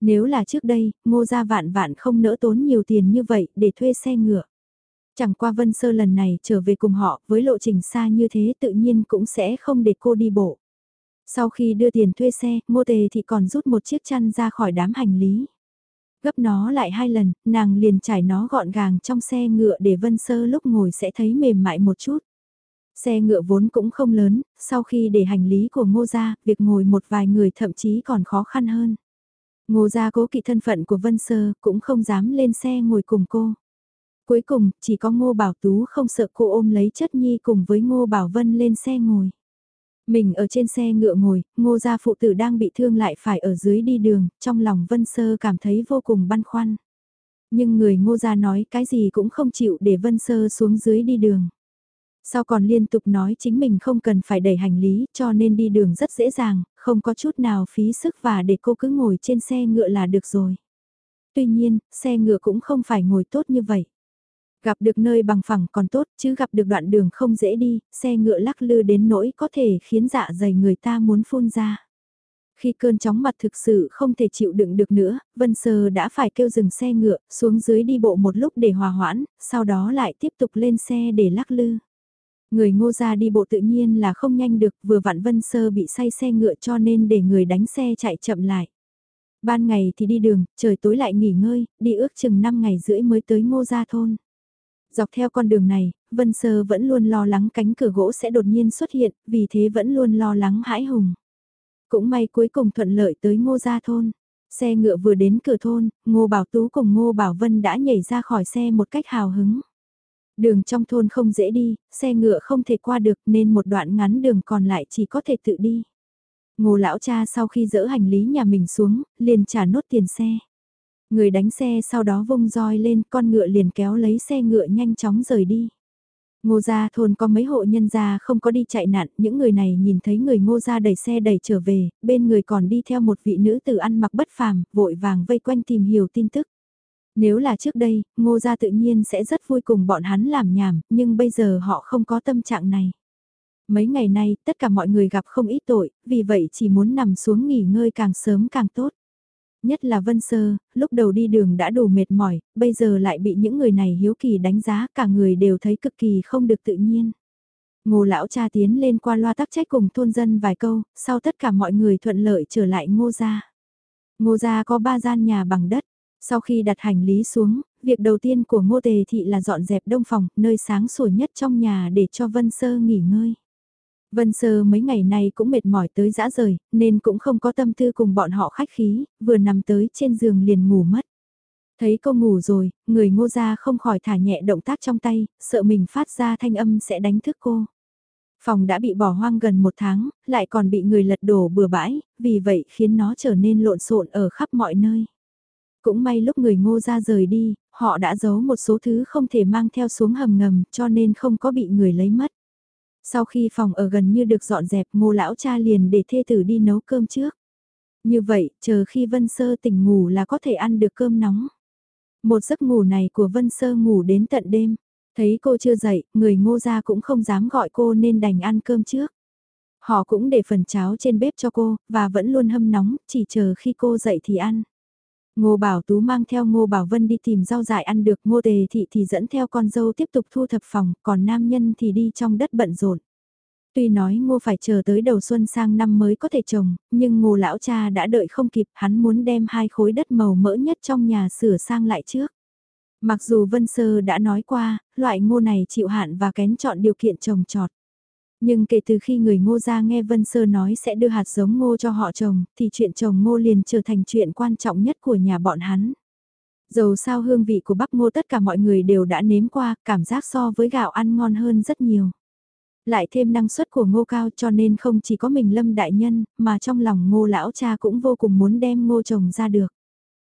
Nếu là trước đây, ngô gia vạn vạn không nỡ tốn nhiều tiền như vậy để thuê xe ngựa. Chẳng qua Vân Sơ lần này trở về cùng họ với lộ trình xa như thế tự nhiên cũng sẽ không để cô đi bộ. Sau khi đưa tiền thuê xe, ngô tề thì còn rút một chiếc chăn ra khỏi đám hành lý. Gấp nó lại hai lần, nàng liền trải nó gọn gàng trong xe ngựa để Vân Sơ lúc ngồi sẽ thấy mềm mại một chút. Xe ngựa vốn cũng không lớn, sau khi để hành lý của ngô ra, việc ngồi một vài người thậm chí còn khó khăn hơn. Ngô gia cố kỵ thân phận của Vân Sơ, cũng không dám lên xe ngồi cùng cô. Cuối cùng, chỉ có Ngô Bảo Tú không sợ cô ôm lấy chất nhi cùng với Ngô Bảo Vân lên xe ngồi. Mình ở trên xe ngựa ngồi, Ngô gia phụ tử đang bị thương lại phải ở dưới đi đường, trong lòng Vân Sơ cảm thấy vô cùng băn khoăn. Nhưng người Ngô gia nói cái gì cũng không chịu để Vân Sơ xuống dưới đi đường. Sau còn liên tục nói chính mình không cần phải đẩy hành lý cho nên đi đường rất dễ dàng, không có chút nào phí sức và để cô cứ ngồi trên xe ngựa là được rồi. Tuy nhiên, xe ngựa cũng không phải ngồi tốt như vậy. Gặp được nơi bằng phẳng còn tốt chứ gặp được đoạn đường không dễ đi, xe ngựa lắc lư đến nỗi có thể khiến dạ dày người ta muốn phun ra. Khi cơn chóng mặt thực sự không thể chịu đựng được nữa, Vân Sơ đã phải kêu dừng xe ngựa, xuống dưới đi bộ một lúc để hòa hoãn, sau đó lại tiếp tục lên xe để lắc lư. Người ngô ra đi bộ tự nhiên là không nhanh được, vừa vặn Vân Sơ bị say xe ngựa cho nên để người đánh xe chạy chậm lại. Ban ngày thì đi đường, trời tối lại nghỉ ngơi, đi ước chừng 5 ngày rưỡi mới tới ngô gia thôn. Dọc theo con đường này, Vân Sơ vẫn luôn lo lắng cánh cửa gỗ sẽ đột nhiên xuất hiện, vì thế vẫn luôn lo lắng hãi hùng. Cũng may cuối cùng thuận lợi tới ngô gia thôn. Xe ngựa vừa đến cửa thôn, ngô bảo tú cùng ngô bảo vân đã nhảy ra khỏi xe một cách hào hứng. Đường trong thôn không dễ đi, xe ngựa không thể qua được nên một đoạn ngắn đường còn lại chỉ có thể tự đi. Ngô lão cha sau khi dỡ hành lý nhà mình xuống, liền trả nốt tiền xe. Người đánh xe sau đó vung roi lên, con ngựa liền kéo lấy xe ngựa nhanh chóng rời đi. Ngô gia thôn có mấy hộ nhân gia không có đi chạy nạn, những người này nhìn thấy người ngô gia đẩy xe đẩy trở về, bên người còn đi theo một vị nữ tử ăn mặc bất phàm, vội vàng vây quanh tìm hiểu tin tức. Nếu là trước đây, ngô gia tự nhiên sẽ rất vui cùng bọn hắn làm nhảm, nhưng bây giờ họ không có tâm trạng này. Mấy ngày nay, tất cả mọi người gặp không ít tội, vì vậy chỉ muốn nằm xuống nghỉ ngơi càng sớm càng tốt. Nhất là Vân Sơ, lúc đầu đi đường đã đủ mệt mỏi, bây giờ lại bị những người này hiếu kỳ đánh giá, cả người đều thấy cực kỳ không được tự nhiên. Ngô lão cha tiến lên qua loa tắc trách cùng thôn dân vài câu, sau tất cả mọi người thuận lợi trở lại ngô gia. Ngô gia có ba gian nhà bằng đất, sau khi đặt hành lý xuống, việc đầu tiên của ngô tề thị là dọn dẹp đông phòng, nơi sáng sủa nhất trong nhà để cho Vân Sơ nghỉ ngơi. Vân Sơ mấy ngày nay cũng mệt mỏi tới dã rời, nên cũng không có tâm tư cùng bọn họ khách khí, vừa nằm tới trên giường liền ngủ mất. Thấy cô ngủ rồi, người ngô gia không khỏi thả nhẹ động tác trong tay, sợ mình phát ra thanh âm sẽ đánh thức cô. Phòng đã bị bỏ hoang gần một tháng, lại còn bị người lật đổ bừa bãi, vì vậy khiến nó trở nên lộn xộn ở khắp mọi nơi. Cũng may lúc người ngô ra rời đi, họ đã giấu một số thứ không thể mang theo xuống hầm ngầm cho nên không có bị người lấy mất. Sau khi phòng ở gần như được dọn dẹp ngô lão cha liền để thê tử đi nấu cơm trước. Như vậy, chờ khi Vân Sơ tỉnh ngủ là có thể ăn được cơm nóng. Một giấc ngủ này của Vân Sơ ngủ đến tận đêm. Thấy cô chưa dậy, người ngô gia cũng không dám gọi cô nên đành ăn cơm trước. Họ cũng để phần cháo trên bếp cho cô, và vẫn luôn hâm nóng, chỉ chờ khi cô dậy thì ăn. Ngô Bảo Tú mang theo Ngô Bảo Vân đi tìm rau dại ăn được, Ngô Tề Thị thì dẫn theo con dâu tiếp tục thu thập phòng, còn nam nhân thì đi trong đất bận rộn. Tuy nói Ngô phải chờ tới đầu xuân sang năm mới có thể trồng, nhưng Ngô lão cha đã đợi không kịp, hắn muốn đem hai khối đất màu mỡ nhất trong nhà sửa sang lại trước. Mặc dù Vân Sơ đã nói qua, loại ngô này chịu hạn và kén chọn điều kiện trồng trọt. Nhưng kể từ khi người ngô ra nghe Vân Sơ nói sẽ đưa hạt giống ngô cho họ trồng, thì chuyện trồng ngô liền trở thành chuyện quan trọng nhất của nhà bọn hắn. Dầu sao hương vị của bắp ngô tất cả mọi người đều đã nếm qua, cảm giác so với gạo ăn ngon hơn rất nhiều. Lại thêm năng suất của ngô cao cho nên không chỉ có mình lâm đại nhân, mà trong lòng ngô lão cha cũng vô cùng muốn đem ngô trồng ra được.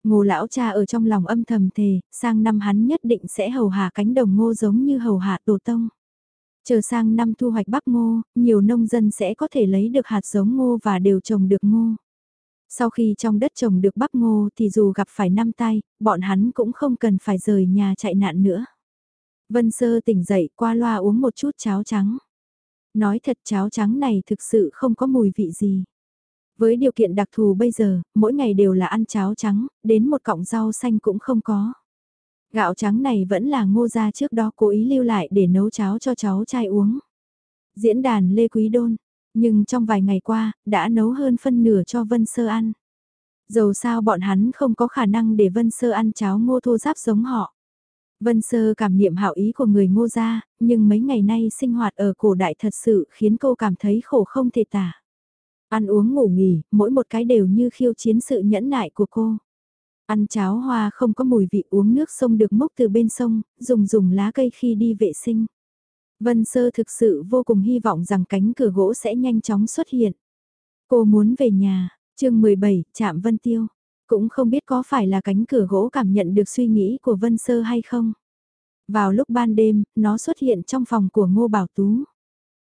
Ngô lão cha ở trong lòng âm thầm thề, sang năm hắn nhất định sẽ hầu hạ cánh đồng ngô giống như hầu hạ tổ tông. Chờ sang năm thu hoạch bắp ngô, nhiều nông dân sẽ có thể lấy được hạt giống ngô và đều trồng được ngô. Sau khi trong đất trồng được bắp ngô thì dù gặp phải năm tay, bọn hắn cũng không cần phải rời nhà chạy nạn nữa. Vân Sơ tỉnh dậy qua loa uống một chút cháo trắng. Nói thật cháo trắng này thực sự không có mùi vị gì. Với điều kiện đặc thù bây giờ, mỗi ngày đều là ăn cháo trắng, đến một cọng rau xanh cũng không có. Gạo trắng này vẫn là ngô gia trước đó cố ý lưu lại để nấu cháo cho cháu trai uống. Diễn đàn Lê Quý Đôn, nhưng trong vài ngày qua, đã nấu hơn phân nửa cho Vân Sơ ăn. Dầu sao bọn hắn không có khả năng để Vân Sơ ăn cháo ngô thô giáp giống họ. Vân Sơ cảm niệm hảo ý của người ngô gia, nhưng mấy ngày nay sinh hoạt ở cổ đại thật sự khiến cô cảm thấy khổ không thể tả. Ăn uống ngủ nghỉ, mỗi một cái đều như khiêu chiến sự nhẫn nại của cô. Ăn cháo hoa không có mùi vị uống nước sông được mốc từ bên sông, dùng dùng lá cây khi đi vệ sinh. Vân Sơ thực sự vô cùng hy vọng rằng cánh cửa gỗ sẽ nhanh chóng xuất hiện. Cô muốn về nhà, chương 17, chạm Vân Tiêu. Cũng không biết có phải là cánh cửa gỗ cảm nhận được suy nghĩ của Vân Sơ hay không. Vào lúc ban đêm, nó xuất hiện trong phòng của Ngô Bảo Tú.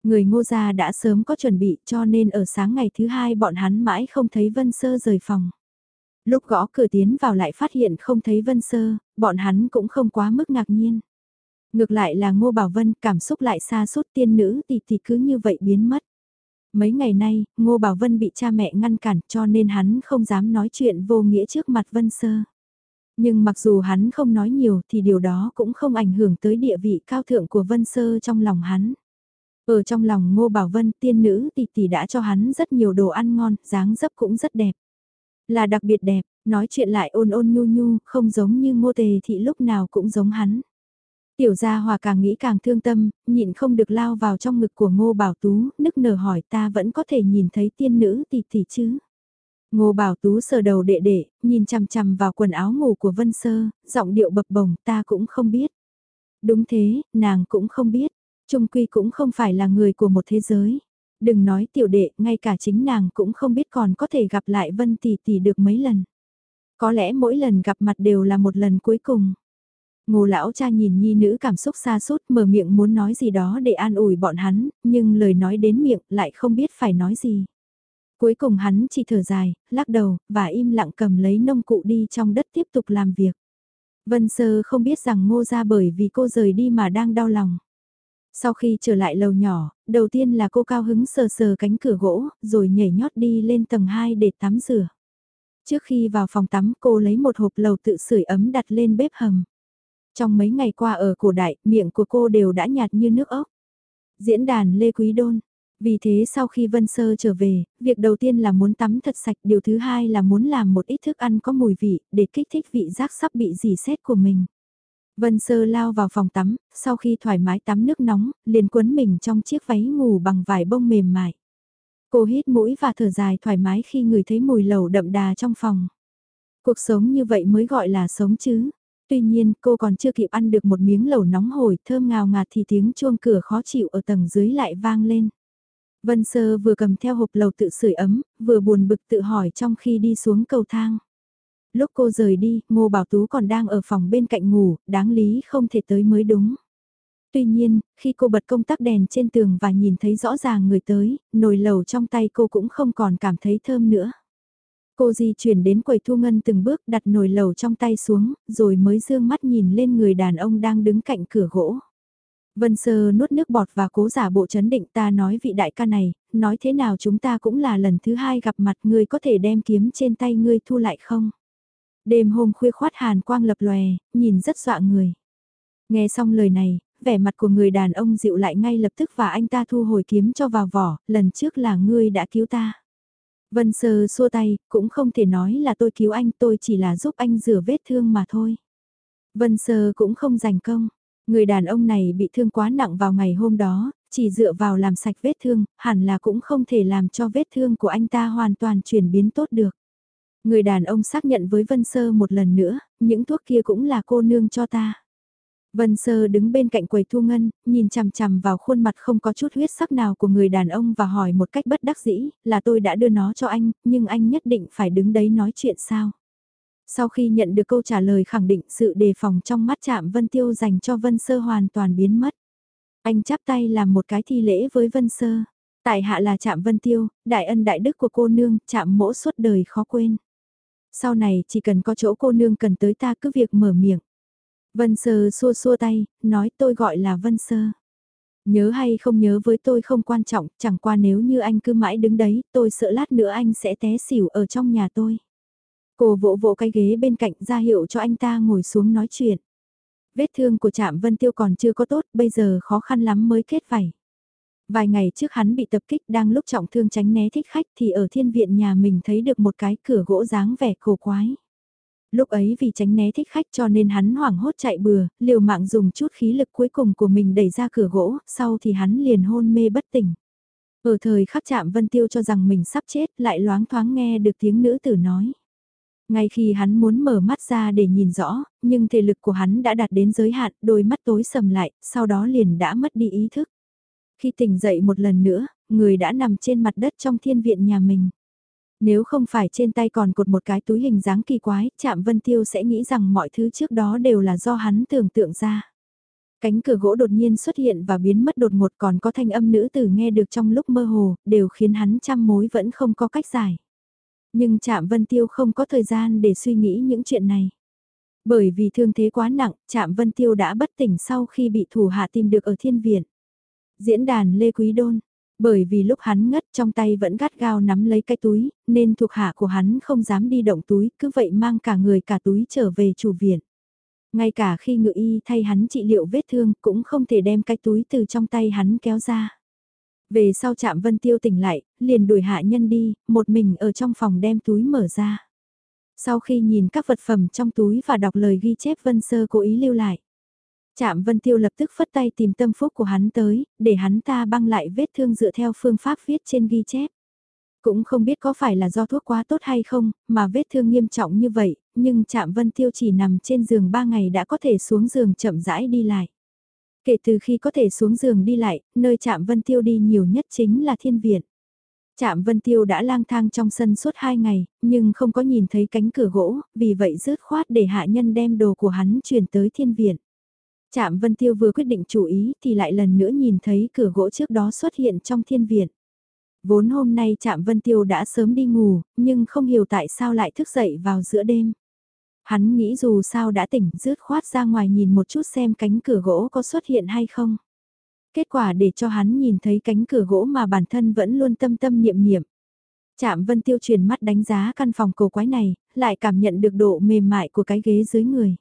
Người ngô gia đã sớm có chuẩn bị cho nên ở sáng ngày thứ hai bọn hắn mãi không thấy Vân Sơ rời phòng. Lúc gõ cửa tiến vào lại phát hiện không thấy Vân Sơ, bọn hắn cũng không quá mức ngạc nhiên. Ngược lại là Ngô Bảo Vân cảm xúc lại xa suốt tiên nữ thì thì cứ như vậy biến mất. Mấy ngày nay, Ngô Bảo Vân bị cha mẹ ngăn cản cho nên hắn không dám nói chuyện vô nghĩa trước mặt Vân Sơ. Nhưng mặc dù hắn không nói nhiều thì điều đó cũng không ảnh hưởng tới địa vị cao thượng của Vân Sơ trong lòng hắn. Ở trong lòng Ngô Bảo Vân tiên nữ tỷ tỷ đã cho hắn rất nhiều đồ ăn ngon, dáng dấp cũng rất đẹp. Là đặc biệt đẹp, nói chuyện lại ôn ôn nhu nhu, không giống như ngô tề thị lúc nào cũng giống hắn. Tiểu gia hòa càng nghĩ càng thương tâm, nhịn không được lao vào trong ngực của ngô bảo tú, nức nở hỏi ta vẫn có thể nhìn thấy tiên nữ tỷ tỷ chứ. Ngô Bảo Tú sờ đầu đệ đệ, nhìn chằm chằm vào quần áo ngủ của Vân Sơ, giọng điệu bập bồng ta cũng không biết. Đúng thế, nàng cũng không biết. Trung Quy cũng không phải là người của một thế giới. Đừng nói tiểu đệ, ngay cả chính nàng cũng không biết còn có thể gặp lại Vân Tỷ Tỷ được mấy lần. Có lẽ mỗi lần gặp mặt đều là một lần cuối cùng. Ngô lão cha nhìn nhi nữ cảm xúc xa sút mở miệng muốn nói gì đó để an ủi bọn hắn, nhưng lời nói đến miệng lại không biết phải nói gì. Cuối cùng hắn chỉ thở dài, lắc đầu, và im lặng cầm lấy nông cụ đi trong đất tiếp tục làm việc. Vân Sơ không biết rằng ngô ra bởi vì cô rời đi mà đang đau lòng. Sau khi trở lại lầu nhỏ, đầu tiên là cô cao hứng sờ sờ cánh cửa gỗ, rồi nhảy nhót đi lên tầng 2 để tắm rửa. Trước khi vào phòng tắm cô lấy một hộp lầu tự sưởi ấm đặt lên bếp hầm. Trong mấy ngày qua ở cổ đại, miệng của cô đều đã nhạt như nước ốc. Diễn đàn Lê Quý Đôn vì thế sau khi Vân Sơ trở về, việc đầu tiên là muốn tắm thật sạch, điều thứ hai là muốn làm một ít thức ăn có mùi vị, để kích thích vị giác sắp bị dì xét của mình. Vân Sơ lao vào phòng tắm, sau khi thoải mái tắm nước nóng, liền quấn mình trong chiếc váy ngủ bằng vải bông mềm mại. Cô hít mũi và thở dài thoải mái khi người thấy mùi lẩu đậm đà trong phòng. Cuộc sống như vậy mới gọi là sống chứ. Tuy nhiên, cô còn chưa kịp ăn được một miếng lẩu nóng hổi thơm ngào ngạt thì tiếng chuông cửa khó chịu ở tầng dưới lại vang lên. Vân Sơ vừa cầm theo hộp lầu tự sưởi ấm, vừa buồn bực tự hỏi trong khi đi xuống cầu thang. Lúc cô rời đi, Ngô Bảo Tú còn đang ở phòng bên cạnh ngủ, đáng lý không thể tới mới đúng. Tuy nhiên, khi cô bật công tắc đèn trên tường và nhìn thấy rõ ràng người tới, nồi lầu trong tay cô cũng không còn cảm thấy thơm nữa. Cô di chuyển đến quầy thu ngân từng bước đặt nồi lầu trong tay xuống, rồi mới dương mắt nhìn lên người đàn ông đang đứng cạnh cửa gỗ. Vân Sơ nuốt nước bọt và cố giả bộ chấn định ta nói vị đại ca này, nói thế nào chúng ta cũng là lần thứ hai gặp mặt ngươi có thể đem kiếm trên tay ngươi thu lại không? Đêm hôm khuya khoát hàn quang lập lòe, nhìn rất dọa người. Nghe xong lời này, vẻ mặt của người đàn ông dịu lại ngay lập tức và anh ta thu hồi kiếm cho vào vỏ, lần trước là ngươi đã cứu ta. Vân Sơ xua tay, cũng không thể nói là tôi cứu anh, tôi chỉ là giúp anh rửa vết thương mà thôi. Vân Sơ cũng không giành công, Người đàn ông này bị thương quá nặng vào ngày hôm đó, chỉ dựa vào làm sạch vết thương, hẳn là cũng không thể làm cho vết thương của anh ta hoàn toàn chuyển biến tốt được. Người đàn ông xác nhận với Vân Sơ một lần nữa, những thuốc kia cũng là cô nương cho ta. Vân Sơ đứng bên cạnh quầy thu ngân, nhìn chằm chằm vào khuôn mặt không có chút huyết sắc nào của người đàn ông và hỏi một cách bất đắc dĩ, là tôi đã đưa nó cho anh, nhưng anh nhất định phải đứng đấy nói chuyện sao. Sau khi nhận được câu trả lời khẳng định sự đề phòng trong mắt chạm Vân Tiêu dành cho Vân Sơ hoàn toàn biến mất. Anh chắp tay làm một cái thi lễ với Vân Sơ. Tại hạ là chạm Vân Tiêu, đại ân đại đức của cô nương, chạm mỗ suốt đời khó quên. Sau này chỉ cần có chỗ cô nương cần tới ta cứ việc mở miệng. Vân Sơ xua xua tay, nói tôi gọi là Vân Sơ. Nhớ hay không nhớ với tôi không quan trọng, chẳng qua nếu như anh cứ mãi đứng đấy, tôi sợ lát nữa anh sẽ té xỉu ở trong nhà tôi. Cô vỗ vỗ cái ghế bên cạnh ra hiệu cho anh ta ngồi xuống nói chuyện. Vết thương của Trạm Vân Tiêu còn chưa có tốt, bây giờ khó khăn lắm mới kết vảy. Vài ngày trước hắn bị tập kích đang lúc trọng thương tránh né thích khách thì ở thiên viện nhà mình thấy được một cái cửa gỗ dáng vẻ cổ quái. Lúc ấy vì tránh né thích khách cho nên hắn hoảng hốt chạy bừa, liều mạng dùng chút khí lực cuối cùng của mình đẩy ra cửa gỗ, sau thì hắn liền hôn mê bất tỉnh. Ở thời khắc chạm Vân Tiêu cho rằng mình sắp chết lại loáng thoáng nghe được tiếng nữ tử nói. Ngay khi hắn muốn mở mắt ra để nhìn rõ, nhưng thể lực của hắn đã đạt đến giới hạn, đôi mắt tối sầm lại, sau đó liền đã mất đi ý thức. Khi tỉnh dậy một lần nữa, người đã nằm trên mặt đất trong thiên viện nhà mình. Nếu không phải trên tay còn cột một cái túi hình dáng kỳ quái, chạm Vân Tiêu sẽ nghĩ rằng mọi thứ trước đó đều là do hắn tưởng tượng ra. Cánh cửa gỗ đột nhiên xuất hiện và biến mất đột ngột còn có thanh âm nữ tử nghe được trong lúc mơ hồ, đều khiến hắn trăm mối vẫn không có cách giải. Nhưng Trạm Vân Tiêu không có thời gian để suy nghĩ những chuyện này. Bởi vì thương thế quá nặng, Trạm Vân Tiêu đã bất tỉnh sau khi bị thủ hạ tìm được ở thiên viện. Diễn đàn Lê Quý Đôn, bởi vì lúc hắn ngất trong tay vẫn gắt gao nắm lấy cái túi, nên thuộc hạ của hắn không dám đi động túi, cứ vậy mang cả người cả túi trở về chủ viện. Ngay cả khi ngự y thay hắn trị liệu vết thương cũng không thể đem cái túi từ trong tay hắn kéo ra. Về sau chạm Vân Tiêu tỉnh lại, liền đuổi hạ nhân đi, một mình ở trong phòng đem túi mở ra. Sau khi nhìn các vật phẩm trong túi và đọc lời ghi chép Vân Sơ cố ý lưu lại. Trạm Vân Tiêu lập tức phất tay tìm tâm phúc của hắn tới, để hắn ta băng lại vết thương dựa theo phương pháp viết trên ghi chép. Cũng không biết có phải là do thuốc quá tốt hay không, mà vết thương nghiêm trọng như vậy, nhưng Trạm Vân Tiêu chỉ nằm trên giường 3 ngày đã có thể xuống giường chậm rãi đi lại. Kể từ khi có thể xuống giường đi lại, nơi Trạm Vân Tiêu đi nhiều nhất chính là thiên viện. Trạm Vân Tiêu đã lang thang trong sân suốt 2 ngày, nhưng không có nhìn thấy cánh cửa gỗ, vì vậy rớt khoát để hạ nhân đem đồ của hắn chuyển tới thiên viện. Trạm Vân Tiêu vừa quyết định chủ ý thì lại lần nữa nhìn thấy cửa gỗ trước đó xuất hiện trong thiên viện. Vốn hôm nay Trạm Vân Tiêu đã sớm đi ngủ, nhưng không hiểu tại sao lại thức dậy vào giữa đêm. Hắn nghĩ dù sao đã tỉnh rứt khoát ra ngoài nhìn một chút xem cánh cửa gỗ có xuất hiện hay không. Kết quả để cho hắn nhìn thấy cánh cửa gỗ mà bản thân vẫn luôn tâm tâm niệm niệm. Trạm Vân Tiêu truyền mắt đánh giá căn phòng cổ quái này, lại cảm nhận được độ mềm mại của cái ghế dưới người.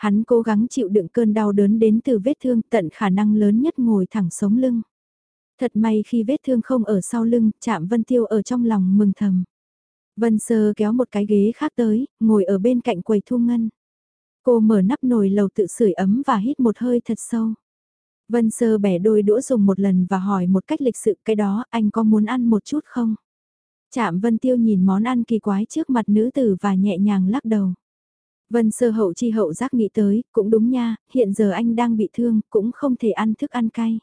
Hắn cố gắng chịu đựng cơn đau đớn đến từ vết thương tận khả năng lớn nhất ngồi thẳng sống lưng. Thật may khi vết thương không ở sau lưng, chạm Vân Tiêu ở trong lòng mừng thầm. Vân Sơ kéo một cái ghế khác tới, ngồi ở bên cạnh quầy thu ngân. Cô mở nắp nồi lầu tự sưởi ấm và hít một hơi thật sâu. Vân Sơ bẻ đôi đũa dùng một lần và hỏi một cách lịch sự cái đó anh có muốn ăn một chút không? Chạm Vân Tiêu nhìn món ăn kỳ quái trước mặt nữ tử và nhẹ nhàng lắc đầu. Vân sơ hậu chi hậu giác nghĩ tới, cũng đúng nha, hiện giờ anh đang bị thương, cũng không thể ăn thức ăn cay.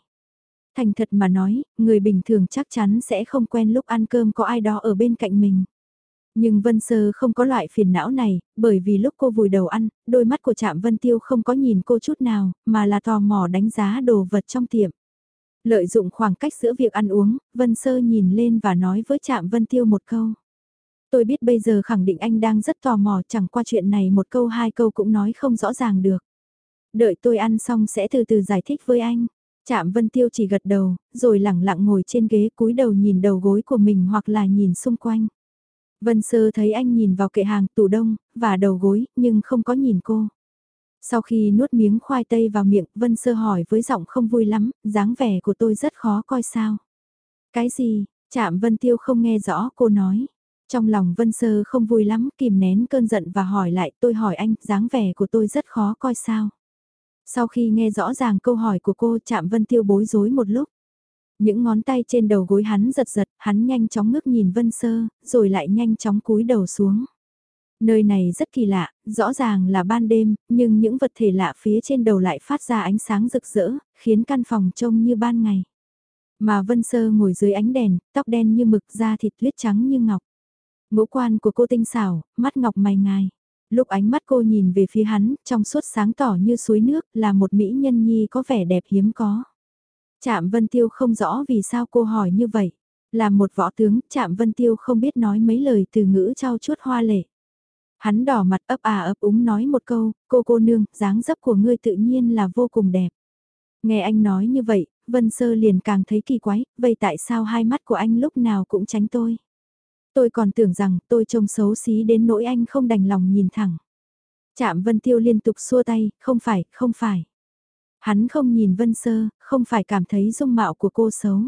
Thành thật mà nói, người bình thường chắc chắn sẽ không quen lúc ăn cơm có ai đó ở bên cạnh mình. Nhưng Vân Sơ không có loại phiền não này, bởi vì lúc cô vùi đầu ăn, đôi mắt của Trạm Vân Tiêu không có nhìn cô chút nào, mà là tò mò đánh giá đồ vật trong tiệm. Lợi dụng khoảng cách giữa việc ăn uống, Vân Sơ nhìn lên và nói với Trạm Vân Tiêu một câu. Tôi biết bây giờ khẳng định anh đang rất tò mò chẳng qua chuyện này một câu hai câu cũng nói không rõ ràng được. Đợi tôi ăn xong sẽ từ từ giải thích với anh. Chạm Vân Tiêu chỉ gật đầu, rồi lẳng lặng ngồi trên ghế cúi đầu nhìn đầu gối của mình hoặc là nhìn xung quanh. Vân Sơ thấy anh nhìn vào kệ hàng tủ đông, và đầu gối, nhưng không có nhìn cô. Sau khi nuốt miếng khoai tây vào miệng, Vân Sơ hỏi với giọng không vui lắm, dáng vẻ của tôi rất khó coi sao. Cái gì, chạm Vân Tiêu không nghe rõ cô nói. Trong lòng Vân Sơ không vui lắm, kìm nén cơn giận và hỏi lại tôi hỏi anh, dáng vẻ của tôi rất khó coi sao. Sau khi nghe rõ ràng câu hỏi của cô chạm Vân Tiêu bối rối một lúc. Những ngón tay trên đầu gối hắn giật giật, hắn nhanh chóng ngước nhìn Vân Sơ, rồi lại nhanh chóng cúi đầu xuống. Nơi này rất kỳ lạ, rõ ràng là ban đêm, nhưng những vật thể lạ phía trên đầu lại phát ra ánh sáng rực rỡ, khiến căn phòng trông như ban ngày. Mà Vân Sơ ngồi dưới ánh đèn, tóc đen như mực da thịt tuyết trắng như ngọc. Ngũ quan của cô tinh xảo, mắt ngọc mày ngài. Lúc ánh mắt cô nhìn về phía hắn, trong suốt sáng tỏ như suối nước, là một mỹ nhân nhi có vẻ đẹp hiếm có. Trạm Vân Tiêu không rõ vì sao cô hỏi như vậy. Là một võ tướng, Trạm Vân Tiêu không biết nói mấy lời từ ngữ trao chuốt hoa lệ. Hắn đỏ mặt ấp à ấp úng nói một câu, cô cô nương, dáng dấp của ngươi tự nhiên là vô cùng đẹp. Nghe anh nói như vậy, Vân Sơ liền càng thấy kỳ quái, vậy tại sao hai mắt của anh lúc nào cũng tránh tôi? Tôi còn tưởng rằng tôi trông xấu xí đến nỗi anh không đành lòng nhìn thẳng. Chạm Vân Tiêu liên tục xua tay, không phải, không phải. Hắn không nhìn Vân Sơ, không phải cảm thấy dung mạo của cô xấu.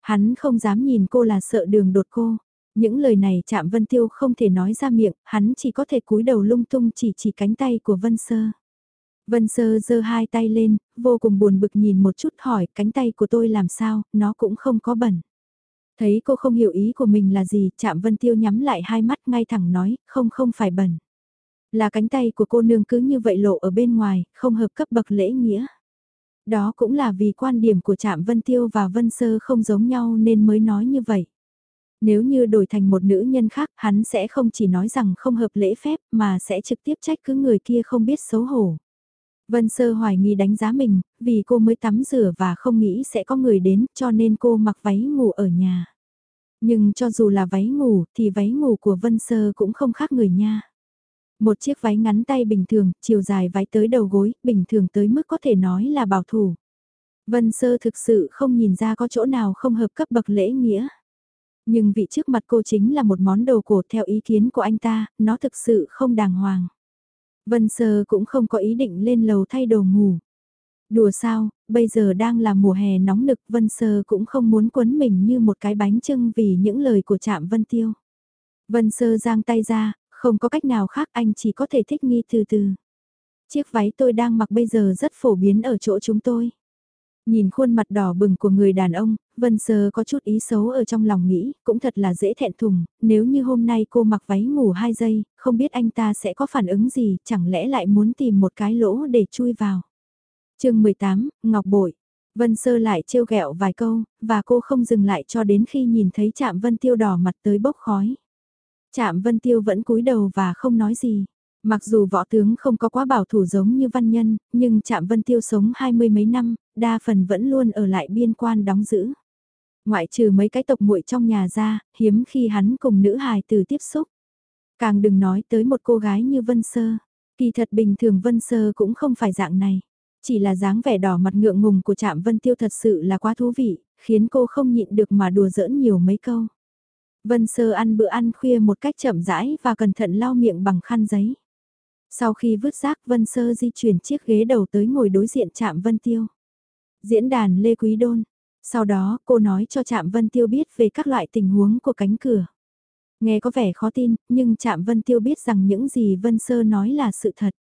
Hắn không dám nhìn cô là sợ đường đột cô. Những lời này chạm Vân Tiêu không thể nói ra miệng, hắn chỉ có thể cúi đầu lung tung chỉ chỉ cánh tay của Vân Sơ. Vân Sơ giơ hai tay lên, vô cùng buồn bực nhìn một chút hỏi cánh tay của tôi làm sao, nó cũng không có bẩn. Thấy cô không hiểu ý của mình là gì, chạm Vân Tiêu nhắm lại hai mắt ngay thẳng nói, không không phải bẩn. Là cánh tay của cô nương cứ như vậy lộ ở bên ngoài, không hợp cấp bậc lễ nghĩa. Đó cũng là vì quan điểm của Trạm Vân Tiêu và Vân Sơ không giống nhau nên mới nói như vậy. Nếu như đổi thành một nữ nhân khác, hắn sẽ không chỉ nói rằng không hợp lễ phép mà sẽ trực tiếp trách cứ người kia không biết xấu hổ. Vân Sơ hoài nghi đánh giá mình, vì cô mới tắm rửa và không nghĩ sẽ có người đến cho nên cô mặc váy ngủ ở nhà. Nhưng cho dù là váy ngủ thì váy ngủ của Vân Sơ cũng không khác người nha. Một chiếc váy ngắn tay bình thường, chiều dài váy tới đầu gối, bình thường tới mức có thể nói là bảo thủ. Vân Sơ thực sự không nhìn ra có chỗ nào không hợp cấp bậc lễ nghĩa. Nhưng vị trước mặt cô chính là một món đồ cổ theo ý kiến của anh ta, nó thực sự không đàng hoàng. Vân Sơ cũng không có ý định lên lầu thay đồ ngủ. Đùa sao, bây giờ đang là mùa hè nóng nực Vân Sơ cũng không muốn quấn mình như một cái bánh trưng vì những lời của Trạm Vân Tiêu. Vân Sơ giang tay ra, không có cách nào khác anh chỉ có thể thích nghi từ từ. Chiếc váy tôi đang mặc bây giờ rất phổ biến ở chỗ chúng tôi. Nhìn khuôn mặt đỏ bừng của người đàn ông, Vân Sơ có chút ý xấu ở trong lòng nghĩ, cũng thật là dễ thẹn thùng, nếu như hôm nay cô mặc váy ngủ 2 giây, không biết anh ta sẽ có phản ứng gì, chẳng lẽ lại muốn tìm một cái lỗ để chui vào. chương 18, Ngọc Bội. Vân Sơ lại trêu ghẹo vài câu, và cô không dừng lại cho đến khi nhìn thấy chạm Vân Tiêu đỏ mặt tới bốc khói. Chạm Vân Tiêu vẫn cúi đầu và không nói gì. Mặc dù võ tướng không có quá bảo thủ giống như văn nhân, nhưng Trạm Vân Tiêu sống hai mươi mấy năm, đa phần vẫn luôn ở lại biên quan đóng giữ. Ngoại trừ mấy cái tộc muội trong nhà ra, hiếm khi hắn cùng nữ hài từ tiếp xúc. Càng đừng nói tới một cô gái như Vân Sơ. Kỳ thật bình thường Vân Sơ cũng không phải dạng này. Chỉ là dáng vẻ đỏ mặt ngượng ngùng của Trạm Vân Tiêu thật sự là quá thú vị, khiến cô không nhịn được mà đùa giỡn nhiều mấy câu. Vân Sơ ăn bữa ăn khuya một cách chậm rãi và cẩn thận lau miệng bằng khăn giấy. Sau khi vứt rác Vân Sơ di chuyển chiếc ghế đầu tới ngồi đối diện Trạm Vân Tiêu. Diễn đàn Lê Quý Đôn. Sau đó cô nói cho Trạm Vân Tiêu biết về các loại tình huống của cánh cửa. Nghe có vẻ khó tin, nhưng Trạm Vân Tiêu biết rằng những gì Vân Sơ nói là sự thật.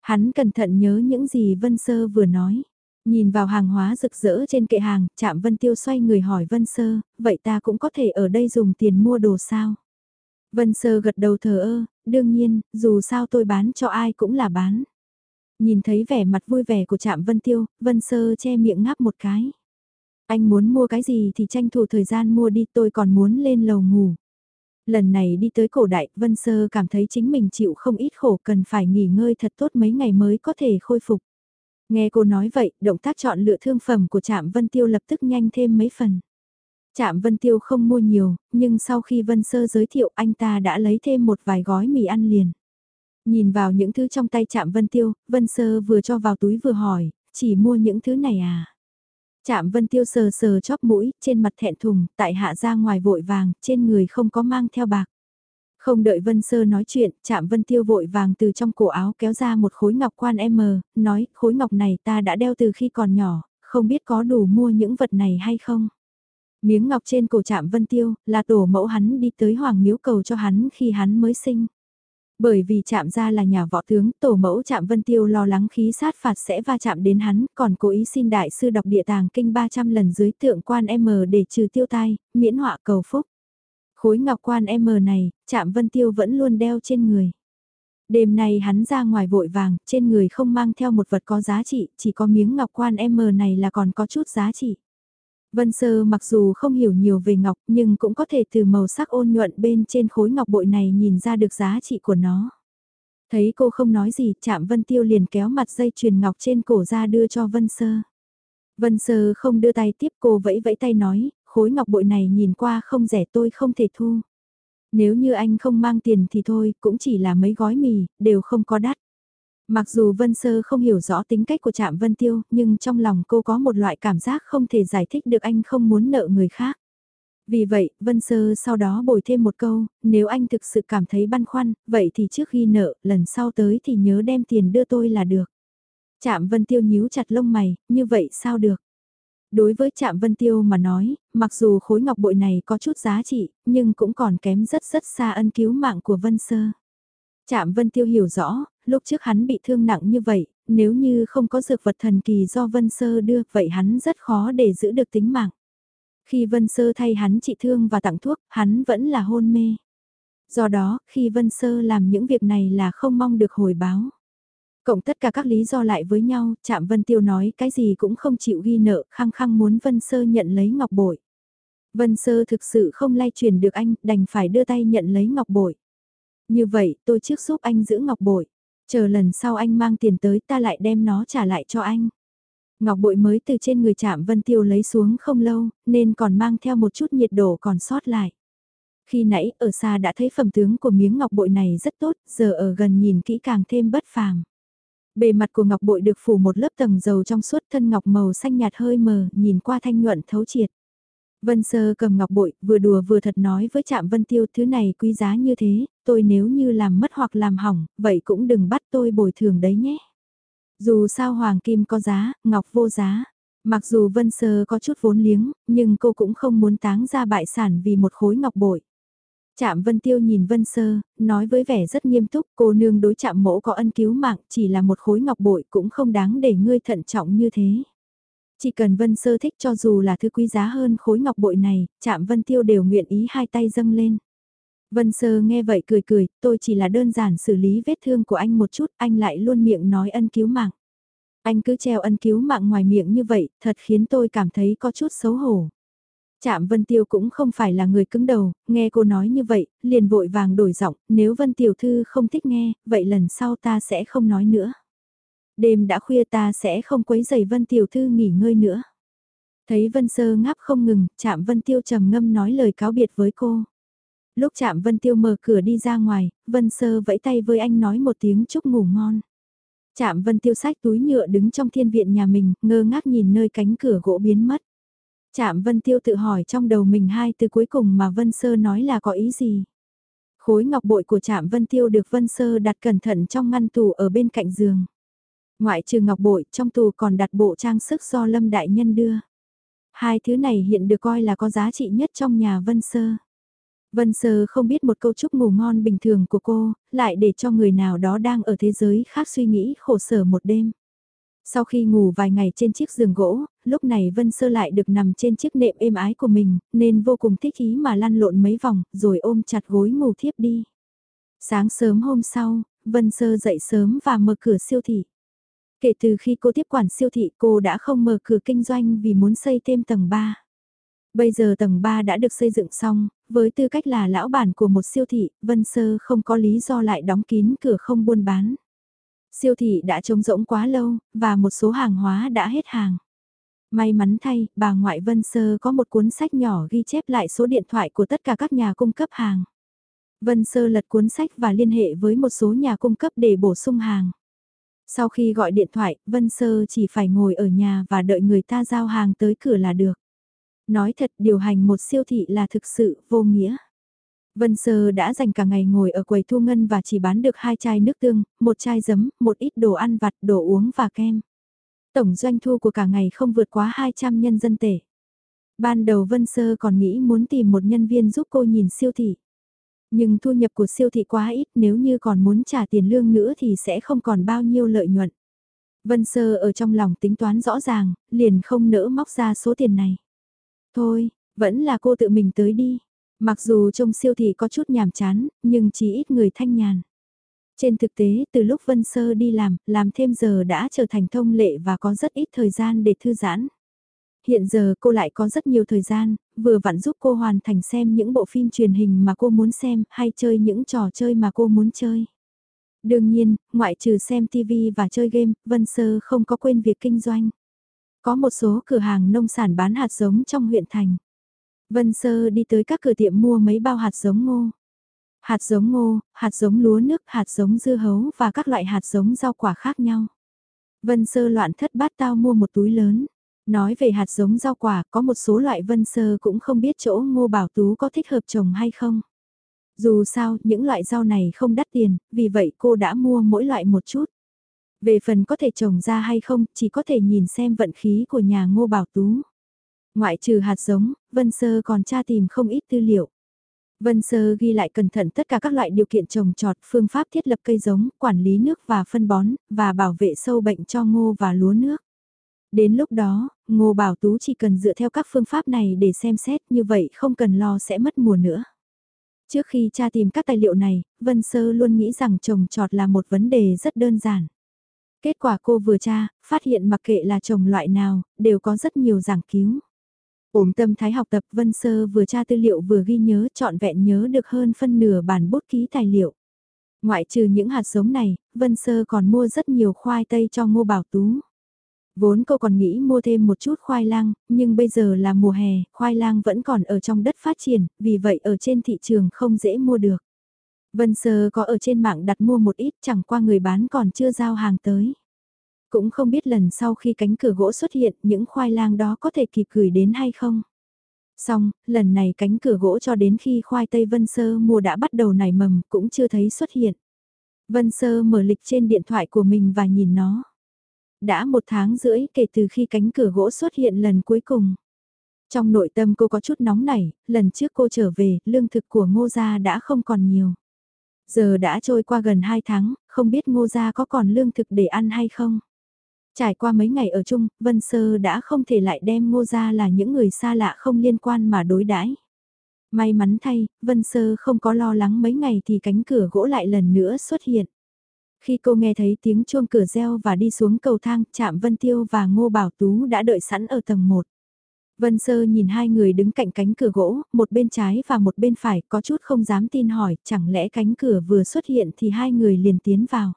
Hắn cẩn thận nhớ những gì Vân Sơ vừa nói. Nhìn vào hàng hóa rực rỡ trên kệ hàng, Trạm Vân Tiêu xoay người hỏi Vân Sơ, vậy ta cũng có thể ở đây dùng tiền mua đồ sao? Vân Sơ gật đầu thờ ơ, đương nhiên, dù sao tôi bán cho ai cũng là bán. Nhìn thấy vẻ mặt vui vẻ của Trạm Vân Tiêu, Vân Sơ che miệng ngáp một cái. Anh muốn mua cái gì thì tranh thủ thời gian mua đi tôi còn muốn lên lầu ngủ. Lần này đi tới cổ đại, Vân Sơ cảm thấy chính mình chịu không ít khổ cần phải nghỉ ngơi thật tốt mấy ngày mới có thể khôi phục. Nghe cô nói vậy, động tác chọn lựa thương phẩm của Trạm Vân Tiêu lập tức nhanh thêm mấy phần. Trạm Vân Tiêu không mua nhiều, nhưng sau khi Vân Sơ giới thiệu anh ta đã lấy thêm một vài gói mì ăn liền. Nhìn vào những thứ trong tay Trạm Vân Tiêu, Vân Sơ vừa cho vào túi vừa hỏi, chỉ mua những thứ này à? Trạm Vân Tiêu sờ sờ chóp mũi, trên mặt thẹn thùng, tại hạ ra ngoài vội vàng, trên người không có mang theo bạc. Không đợi Vân Sơ nói chuyện, Trạm Vân Tiêu vội vàng từ trong cổ áo kéo ra một khối ngọc quan M, nói, khối ngọc này ta đã đeo từ khi còn nhỏ, không biết có đủ mua những vật này hay không. Miếng ngọc trên cổ Trạm Vân Tiêu, là tổ mẫu hắn đi tới Hoàng Miếu cầu cho hắn khi hắn mới sinh. Bởi vì chạm ra là nhà võ tướng, tổ mẫu chạm Vân Tiêu lo lắng khí sát phạt sẽ va chạm đến hắn, còn cố ý xin đại sư đọc địa tàng kinh 300 lần dưới tượng quan M để trừ tiêu tai, miễn họa cầu phúc. Khối ngọc quan M này, chạm Vân Tiêu vẫn luôn đeo trên người. Đêm nay hắn ra ngoài vội vàng, trên người không mang theo một vật có giá trị, chỉ có miếng ngọc quan M này là còn có chút giá trị. Vân Sơ mặc dù không hiểu nhiều về ngọc nhưng cũng có thể từ màu sắc ôn nhuận bên trên khối ngọc bội này nhìn ra được giá trị của nó. Thấy cô không nói gì, chạm Vân Tiêu liền kéo mặt dây chuyền ngọc trên cổ ra đưa cho Vân Sơ. Vân Sơ không đưa tay tiếp cô vẫy vẫy tay nói, khối ngọc bội này nhìn qua không rẻ tôi không thể thu. Nếu như anh không mang tiền thì thôi, cũng chỉ là mấy gói mì, đều không có đắt. Mặc dù Vân Sơ không hiểu rõ tính cách của Trạm Vân Tiêu, nhưng trong lòng cô có một loại cảm giác không thể giải thích được anh không muốn nợ người khác. Vì vậy, Vân Sơ sau đó bồi thêm một câu, nếu anh thực sự cảm thấy băn khoăn, vậy thì trước khi nợ, lần sau tới thì nhớ đem tiền đưa tôi là được. Trạm Vân Tiêu nhíu chặt lông mày, như vậy sao được? Đối với Trạm Vân Tiêu mà nói, mặc dù khối ngọc bội này có chút giá trị, nhưng cũng còn kém rất rất xa ân cứu mạng của Vân Sơ. Trạm Vân Tiêu hiểu rõ, lúc trước hắn bị thương nặng như vậy, nếu như không có dược vật thần kỳ do Vân Sơ đưa, vậy hắn rất khó để giữ được tính mạng. Khi Vân Sơ thay hắn trị thương và tặng thuốc, hắn vẫn là hôn mê. Do đó, khi Vân Sơ làm những việc này là không mong được hồi báo. Cộng tất cả các lý do lại với nhau, Trạm Vân Tiêu nói cái gì cũng không chịu ghi nợ, khăng khăng muốn Vân Sơ nhận lấy ngọc bội. Vân Sơ thực sự không lay truyền được anh, đành phải đưa tay nhận lấy ngọc bội. Như vậy, tôi trước giúp anh giữ ngọc bội. Chờ lần sau anh mang tiền tới ta lại đem nó trả lại cho anh. Ngọc bội mới từ trên người chạm Vân Tiêu lấy xuống không lâu, nên còn mang theo một chút nhiệt độ còn sót lại. Khi nãy ở xa đã thấy phẩm tướng của miếng ngọc bội này rất tốt, giờ ở gần nhìn kỹ càng thêm bất phàm. Bề mặt của ngọc bội được phủ một lớp tầng dầu trong suốt thân ngọc màu xanh nhạt hơi mờ, nhìn qua thanh nhuận thấu triệt. Vân Sơ cầm ngọc bội, vừa đùa vừa thật nói với Trạm Vân Tiêu thứ này quý giá như thế, tôi nếu như làm mất hoặc làm hỏng, vậy cũng đừng bắt tôi bồi thường đấy nhé. Dù sao hoàng kim có giá, ngọc vô giá. Mặc dù Vân Sơ có chút vốn liếng, nhưng cô cũng không muốn táng ra bại sản vì một khối ngọc bội. Trạm Vân Tiêu nhìn Vân Sơ, nói với vẻ rất nghiêm túc, cô nương đối chạm Mỗ có ân cứu mạng, chỉ là một khối ngọc bội cũng không đáng để ngươi thận trọng như thế. Chỉ cần Vân Sơ thích cho dù là thứ quý giá hơn khối ngọc bội này, chạm Vân Tiêu đều nguyện ý hai tay dâng lên. Vân Sơ nghe vậy cười cười, tôi chỉ là đơn giản xử lý vết thương của anh một chút, anh lại luôn miệng nói ân cứu mạng. Anh cứ treo ân cứu mạng ngoài miệng như vậy, thật khiến tôi cảm thấy có chút xấu hổ. Trạm Vân Tiêu cũng không phải là người cứng đầu, nghe cô nói như vậy, liền vội vàng đổi giọng, nếu Vân Tiểu Thư không thích nghe, vậy lần sau ta sẽ không nói nữa. Đêm đã khuya ta sẽ không quấy giày Vân Tiểu Thư nghỉ ngơi nữa. Thấy Vân Sơ ngáp không ngừng, chạm Vân Tiêu trầm ngâm nói lời cáo biệt với cô. Lúc chạm Vân Tiêu mở cửa đi ra ngoài, Vân Sơ vẫy tay với anh nói một tiếng chúc ngủ ngon. chạm Vân Tiêu sách túi nhựa đứng trong thiên viện nhà mình, ngơ ngác nhìn nơi cánh cửa gỗ biến mất. chạm Vân Tiêu tự hỏi trong đầu mình hai từ cuối cùng mà Vân Sơ nói là có ý gì. Khối ngọc bội của Trạm Vân Tiêu được Vân Sơ đặt cẩn thận trong ngăn tủ ở bên cạnh giường. Ngoại trừ ngọc bội, trong tù còn đặt bộ trang sức do Lâm Đại Nhân đưa. Hai thứ này hiện được coi là có giá trị nhất trong nhà Vân Sơ. Vân Sơ không biết một câu chúc ngủ ngon bình thường của cô, lại để cho người nào đó đang ở thế giới khác suy nghĩ khổ sở một đêm. Sau khi ngủ vài ngày trên chiếc giường gỗ, lúc này Vân Sơ lại được nằm trên chiếc nệm êm ái của mình, nên vô cùng thích ý mà lăn lộn mấy vòng, rồi ôm chặt gối ngủ thiếp đi. Sáng sớm hôm sau, Vân Sơ dậy sớm và mở cửa siêu thị. Kể từ khi cô tiếp quản siêu thị cô đã không mở cửa kinh doanh vì muốn xây thêm tầng 3. Bây giờ tầng 3 đã được xây dựng xong, với tư cách là lão bản của một siêu thị, Vân Sơ không có lý do lại đóng kín cửa không buôn bán. Siêu thị đã trống rỗng quá lâu, và một số hàng hóa đã hết hàng. May mắn thay, bà ngoại Vân Sơ có một cuốn sách nhỏ ghi chép lại số điện thoại của tất cả các nhà cung cấp hàng. Vân Sơ lật cuốn sách và liên hệ với một số nhà cung cấp để bổ sung hàng. Sau khi gọi điện thoại, Vân Sơ chỉ phải ngồi ở nhà và đợi người ta giao hàng tới cửa là được. Nói thật điều hành một siêu thị là thực sự vô nghĩa. Vân Sơ đã dành cả ngày ngồi ở quầy thu ngân và chỉ bán được hai chai nước tương, một chai giấm, một ít đồ ăn vặt, đồ uống và kem. Tổng doanh thu của cả ngày không vượt quá 200 nhân dân tệ. Ban đầu Vân Sơ còn nghĩ muốn tìm một nhân viên giúp cô nhìn siêu thị. Nhưng thu nhập của siêu thị quá ít nếu như còn muốn trả tiền lương nữa thì sẽ không còn bao nhiêu lợi nhuận. Vân Sơ ở trong lòng tính toán rõ ràng, liền không nỡ móc ra số tiền này. Thôi, vẫn là cô tự mình tới đi. Mặc dù trong siêu thị có chút nhàm chán, nhưng chỉ ít người thanh nhàn. Trên thực tế, từ lúc Vân Sơ đi làm, làm thêm giờ đã trở thành thông lệ và có rất ít thời gian để thư giãn. Hiện giờ cô lại có rất nhiều thời gian, vừa vặn giúp cô hoàn thành xem những bộ phim truyền hình mà cô muốn xem hay chơi những trò chơi mà cô muốn chơi. Đương nhiên, ngoại trừ xem TV và chơi game, Vân Sơ không có quên việc kinh doanh. Có một số cửa hàng nông sản bán hạt giống trong huyện thành. Vân Sơ đi tới các cửa tiệm mua mấy bao hạt giống ngô. Hạt giống ngô, hạt giống lúa nước, hạt giống dưa hấu và các loại hạt giống rau quả khác nhau. Vân Sơ loạn thất bát tao mua một túi lớn. Nói về hạt giống rau quả, có một số loại Vân Sơ cũng không biết chỗ ngô bảo tú có thích hợp trồng hay không. Dù sao, những loại rau này không đắt tiền, vì vậy cô đã mua mỗi loại một chút. Về phần có thể trồng ra hay không, chỉ có thể nhìn xem vận khí của nhà ngô bảo tú. Ngoại trừ hạt giống, Vân Sơ còn tra tìm không ít tư liệu. Vân Sơ ghi lại cẩn thận tất cả các loại điều kiện trồng trọt, phương pháp thiết lập cây giống, quản lý nước và phân bón, và bảo vệ sâu bệnh cho ngô và lúa nước. Đến lúc đó, Ngô Bảo Tú chỉ cần dựa theo các phương pháp này để xem xét như vậy không cần lo sẽ mất mùa nữa. Trước khi tra tìm các tài liệu này, Vân Sơ luôn nghĩ rằng trồng trọt là một vấn đề rất đơn giản. Kết quả cô vừa tra, phát hiện mặc kệ là trồng loại nào, đều có rất nhiều giảng cứu. Ổn tâm thái học tập Vân Sơ vừa tra tư liệu vừa ghi nhớ trọn vẹn nhớ được hơn phân nửa bản bút ký tài liệu. Ngoại trừ những hạt giống này, Vân Sơ còn mua rất nhiều khoai tây cho Ngô Bảo Tú. Vốn cô còn nghĩ mua thêm một chút khoai lang, nhưng bây giờ là mùa hè, khoai lang vẫn còn ở trong đất phát triển, vì vậy ở trên thị trường không dễ mua được. Vân Sơ có ở trên mạng đặt mua một ít chẳng qua người bán còn chưa giao hàng tới. Cũng không biết lần sau khi cánh cửa gỗ xuất hiện những khoai lang đó có thể kịp gửi đến hay không. Xong, lần này cánh cửa gỗ cho đến khi khoai tây Vân Sơ mua đã bắt đầu nảy mầm cũng chưa thấy xuất hiện. Vân Sơ mở lịch trên điện thoại của mình và nhìn nó. Đã một tháng rưỡi kể từ khi cánh cửa gỗ xuất hiện lần cuối cùng. Trong nội tâm cô có chút nóng nảy, lần trước cô trở về, lương thực của ngô gia đã không còn nhiều. Giờ đã trôi qua gần 2 tháng, không biết ngô gia có còn lương thực để ăn hay không. Trải qua mấy ngày ở chung, Vân Sơ đã không thể lại đem ngô gia là những người xa lạ không liên quan mà đối đãi. May mắn thay, Vân Sơ không có lo lắng mấy ngày thì cánh cửa gỗ lại lần nữa xuất hiện. Khi cô nghe thấy tiếng chuông cửa reo và đi xuống cầu thang, chạm Vân Tiêu và Ngô Bảo Tú đã đợi sẵn ở tầng 1. Vân Sơ nhìn hai người đứng cạnh cánh cửa gỗ, một bên trái và một bên phải, có chút không dám tin hỏi, chẳng lẽ cánh cửa vừa xuất hiện thì hai người liền tiến vào.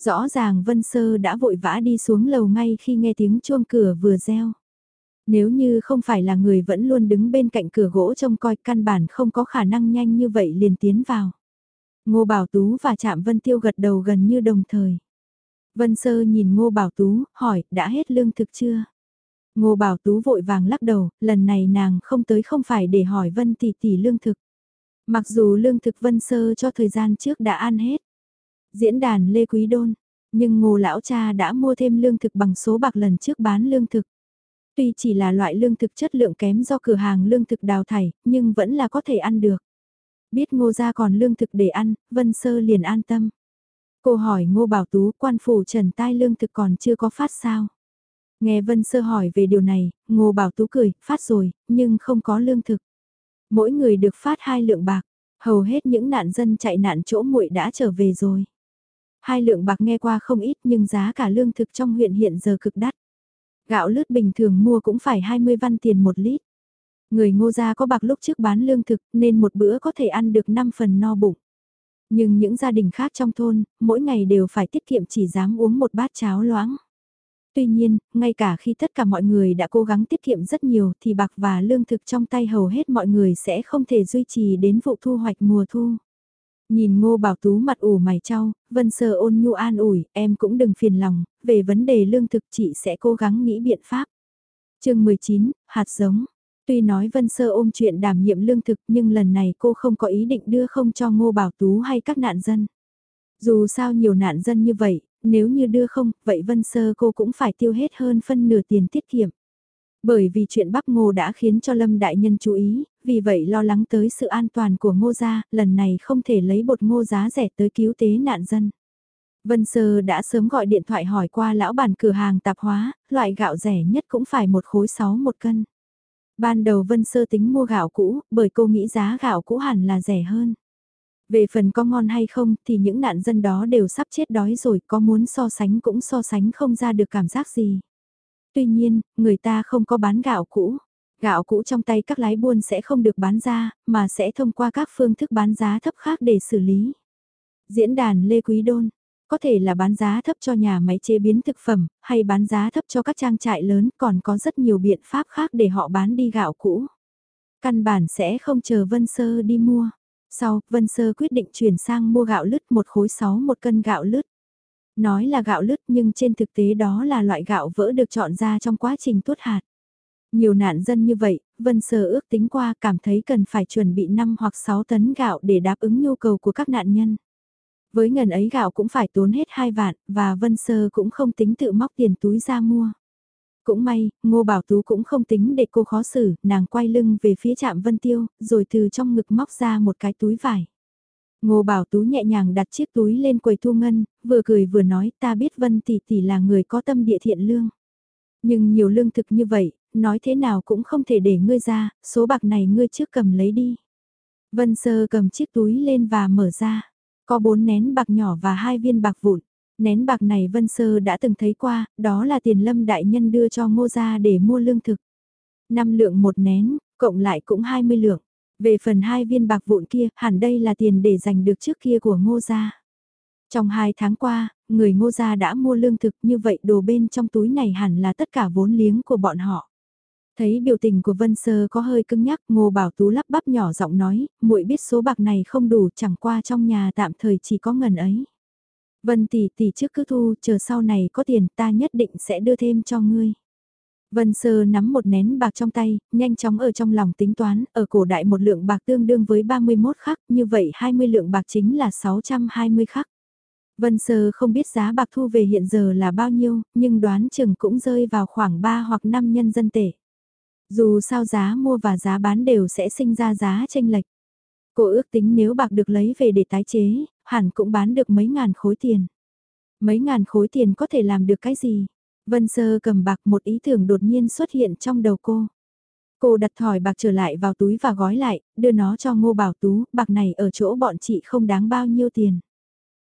Rõ ràng Vân Sơ đã vội vã đi xuống lầu ngay khi nghe tiếng chuông cửa vừa reo. Nếu như không phải là người vẫn luôn đứng bên cạnh cửa gỗ trông coi căn bản không có khả năng nhanh như vậy liền tiến vào. Ngô Bảo Tú và Trạm Vân Tiêu gật đầu gần như đồng thời. Vân Sơ nhìn Ngô Bảo Tú, hỏi, đã hết lương thực chưa? Ngô Bảo Tú vội vàng lắc đầu, lần này nàng không tới không phải để hỏi Vân tỷ tỷ lương thực. Mặc dù lương thực Vân Sơ cho thời gian trước đã ăn hết. Diễn đàn Lê Quý Đôn, nhưng Ngô Lão Cha đã mua thêm lương thực bằng số bạc lần trước bán lương thực. Tuy chỉ là loại lương thực chất lượng kém do cửa hàng lương thực đào thải, nhưng vẫn là có thể ăn được. Biết ngô gia còn lương thực để ăn, Vân Sơ liền an tâm. Cô hỏi ngô bảo tú quan phủ trần tai lương thực còn chưa có phát sao. Nghe Vân Sơ hỏi về điều này, ngô bảo tú cười, phát rồi, nhưng không có lương thực. Mỗi người được phát hai lượng bạc, hầu hết những nạn dân chạy nạn chỗ muội đã trở về rồi. Hai lượng bạc nghe qua không ít nhưng giá cả lương thực trong huyện hiện giờ cực đắt. Gạo lứt bình thường mua cũng phải 20 văn tiền một lít. Người ngô gia có bạc lúc trước bán lương thực nên một bữa có thể ăn được 5 phần no bụng. Nhưng những gia đình khác trong thôn, mỗi ngày đều phải tiết kiệm chỉ dám uống một bát cháo loãng. Tuy nhiên, ngay cả khi tất cả mọi người đã cố gắng tiết kiệm rất nhiều thì bạc và lương thực trong tay hầu hết mọi người sẽ không thể duy trì đến vụ thu hoạch mùa thu. Nhìn ngô bảo tú mặt ủ mày trao, vân sơ ôn nhu an ủi, em cũng đừng phiền lòng, về vấn đề lương thực chị sẽ cố gắng nghĩ biện pháp. chương 19, hạt giống. Tuy nói Vân Sơ ôm chuyện đảm nhiệm lương thực nhưng lần này cô không có ý định đưa không cho Ngô Bảo Tú hay các nạn dân. Dù sao nhiều nạn dân như vậy, nếu như đưa không, vậy Vân Sơ cô cũng phải tiêu hết hơn phân nửa tiền tiết kiệm. Bởi vì chuyện bắp ngô đã khiến cho Lâm Đại Nhân chú ý, vì vậy lo lắng tới sự an toàn của ngô gia, lần này không thể lấy bột ngô giá rẻ tới cứu tế nạn dân. Vân Sơ đã sớm gọi điện thoại hỏi qua lão bản cửa hàng tạp hóa, loại gạo rẻ nhất cũng phải một khối 6 một cân. Ban đầu Vân Sơ tính mua gạo cũ, bởi cô nghĩ giá gạo cũ hẳn là rẻ hơn. Về phần có ngon hay không thì những nạn dân đó đều sắp chết đói rồi, có muốn so sánh cũng so sánh không ra được cảm giác gì. Tuy nhiên, người ta không có bán gạo cũ. Gạo cũ trong tay các lái buôn sẽ không được bán ra, mà sẽ thông qua các phương thức bán giá thấp khác để xử lý. Diễn đàn Lê Quý Đôn có thể là bán giá thấp cho nhà máy chế biến thực phẩm, hay bán giá thấp cho các trang trại lớn, còn có rất nhiều biện pháp khác để họ bán đi gạo cũ. Căn bản sẽ không chờ Vân Sơ đi mua. Sau, Vân Sơ quyết định chuyển sang mua gạo lứt một khối 6 một cân gạo lứt. Nói là gạo lứt nhưng trên thực tế đó là loại gạo vỡ được chọn ra trong quá trình tuốt hạt. Nhiều nạn dân như vậy, Vân Sơ ước tính qua cảm thấy cần phải chuẩn bị 5 hoặc 6 tấn gạo để đáp ứng nhu cầu của các nạn nhân. Với ngần ấy gạo cũng phải tốn hết hai vạn, và Vân Sơ cũng không tính tự móc tiền túi ra mua. Cũng may, Ngô Bảo Tú cũng không tính để cô khó xử, nàng quay lưng về phía trạm Vân Tiêu, rồi từ trong ngực móc ra một cái túi vải. Ngô Bảo Tú nhẹ nhàng đặt chiếc túi lên quầy thu ngân, vừa cười vừa nói ta biết Vân Tỷ Tỷ là người có tâm địa thiện lương. Nhưng nhiều lương thực như vậy, nói thế nào cũng không thể để ngươi ra, số bạc này ngươi trước cầm lấy đi. Vân Sơ cầm chiếc túi lên và mở ra. Có bốn nén bạc nhỏ và hai viên bạc vụn. Nén bạc này Vân Sơ đã từng thấy qua, đó là tiền lâm đại nhân đưa cho ngô gia để mua lương thực. năm lượng một nén, cộng lại cũng 20 lượng. Về phần hai viên bạc vụn kia, hẳn đây là tiền để giành được trước kia của ngô gia. Trong hai tháng qua, người ngô gia đã mua lương thực như vậy đồ bên trong túi này hẳn là tất cả vốn liếng của bọn họ. Thấy biểu tình của Vân Sơ có hơi cứng nhắc, Ngô Bảo Tú lắp bắp nhỏ giọng nói, muội biết số bạc này không đủ, chẳng qua trong nhà tạm thời chỉ có ngần ấy. Vân tỷ tỷ trước cứ thu, chờ sau này có tiền ta nhất định sẽ đưa thêm cho ngươi. Vân Sơ nắm một nén bạc trong tay, nhanh chóng ở trong lòng tính toán, ở cổ đại một lượng bạc tương đương với 31 khắc, như vậy 20 lượng bạc chính là 620 khắc. Vân Sơ không biết giá bạc thu về hiện giờ là bao nhiêu, nhưng đoán chừng cũng rơi vào khoảng 3 hoặc 5 nhân dân tệ. Dù sao giá mua và giá bán đều sẽ sinh ra giá tranh lệch. Cô ước tính nếu bạc được lấy về để tái chế, hẳn cũng bán được mấy ngàn khối tiền. Mấy ngàn khối tiền có thể làm được cái gì? Vân Sơ cầm bạc một ý tưởng đột nhiên xuất hiện trong đầu cô. Cô đặt thỏi bạc trở lại vào túi và gói lại, đưa nó cho Ngô Bảo Tú, bạc này ở chỗ bọn chị không đáng bao nhiêu tiền.